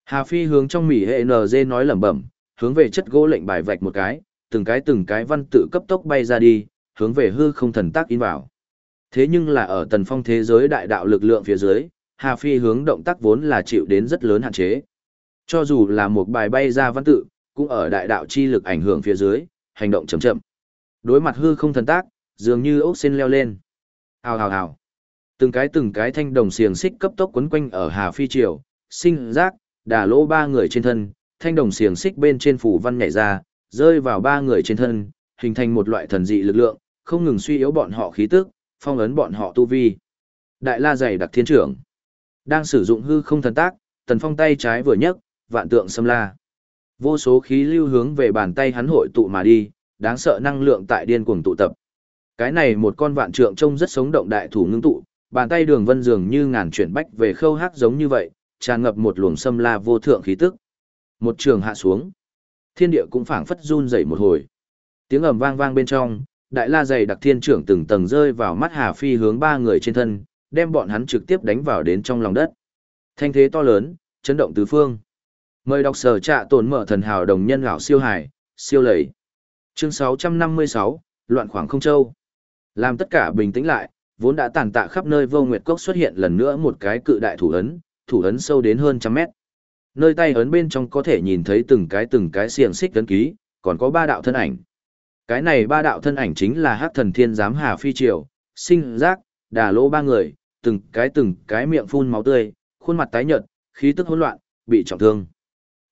Hà Phi hướng trong mỉ hệ NG nói lẩm bẩm, hướng về chất gỗ lệnh bài vạch một cái, từng cái từng cái văn tự cấp tốc bay ra đi, hướng về hư không thần tác in vào. Thế nhưng là ở tần phong thế giới đại đạo lực lượng phía dưới, Hà Phi hướng động tác vốn là chịu đến rất lớn hạn chế. Cho dù là một bài bay ra văn tự, cũng ở đại đạo chi lực ảnh hưởng phía dưới, hành động chậm chậm. Đối mặt hư không thần tác, dường như ốc sen leo lên. Hào hào hào. Từng cái từng cái thanh đồng xiềng xích cấp tốc quấn quanh ở Hà Phi Triều, sinh giác, đà lỗ ba người trên thân, thanh đồng xiềng xích bên trên phủ văn nhảy ra, rơi vào ba người trên thân, hình thành một loại thần dị lực lượng, không ngừng suy yếu bọn họ khí tức, phong ấn bọn họ tu vi. Đại la dày đặc thiên trưởng. Đang sử dụng hư không thần tác, tần phong tay trái vừa nhấc, vạn tượng xâm la. Vô số khí lưu hướng về bàn tay hắn hội tụ mà đi, đáng sợ năng lượng tại điên cuồng tụ tập. Cái này một con vạn trượng trông rất sống động đại thủ ngưng tụ, bàn tay đường vân dường như ngàn chuyển bách về khâu hát giống như vậy, tràn ngập một luồng xâm la vô thượng khí tức. Một trường hạ xuống, thiên địa cũng phảng phất run rẩy một hồi. Tiếng ầm vang vang bên trong, đại la dày đặc thiên trưởng từng tầng rơi vào mắt Hà Phi hướng ba người trên thân, đem bọn hắn trực tiếp đánh vào đến trong lòng đất. Thanh thế to lớn, chấn động tứ phương. Mời đọc sở trạ tổn mở thần hào đồng nhân lão siêu hải, siêu lầy. Chương 656, Loạn khoảng không châu. Làm tất cả bình tĩnh lại, vốn đã tàn tạ khắp nơi vô nguyệt cốc xuất hiện lần nữa một cái cự đại thủ ấn, thủ ấn sâu đến hơn trăm mét. Nơi tay ấn bên trong có thể nhìn thấy từng cái từng cái xiềng xích ấn ký, còn có ba đạo thân ảnh. Cái này ba đạo thân ảnh chính là Hắc Thần Thiên Giám Hà Phi Triều, Sinh Giác, Đà Lỗ ba người, từng cái từng cái miệng phun máu tươi, khuôn mặt tái nhợt, khí tức hỗn loạn, bị trọng thương.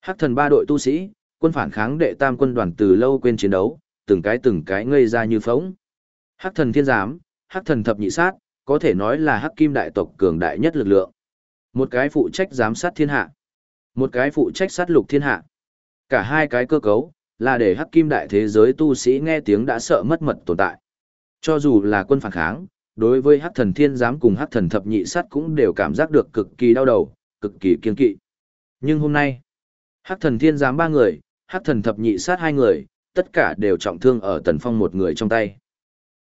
Hắc Thần ba đội tu sĩ, quân phản kháng đệ tam quân đoàn từ lâu quên chiến đấu, từng cái từng cái ngây ra như phỗng. Hắc Thần Thiên Giám, Hắc Thần Thập Nhị Sát, có thể nói là Hắc Kim đại tộc cường đại nhất lực lượng. Một cái phụ trách giám sát thiên hạ, một cái phụ trách sát lục thiên hạ. Cả hai cái cơ cấu, là để hắc kim đại thế giới tu sĩ nghe tiếng đã sợ mất mật tồn tại. Cho dù là quân phản kháng, đối với hắc thần thiên giám cùng hắc thần thập nhị sát cũng đều cảm giác được cực kỳ đau đầu, cực kỳ kiên kỵ. Nhưng hôm nay, hắc thần thiên giám ba người, hắc thần thập nhị sát hai người, tất cả đều trọng thương ở tần phong một người trong tay.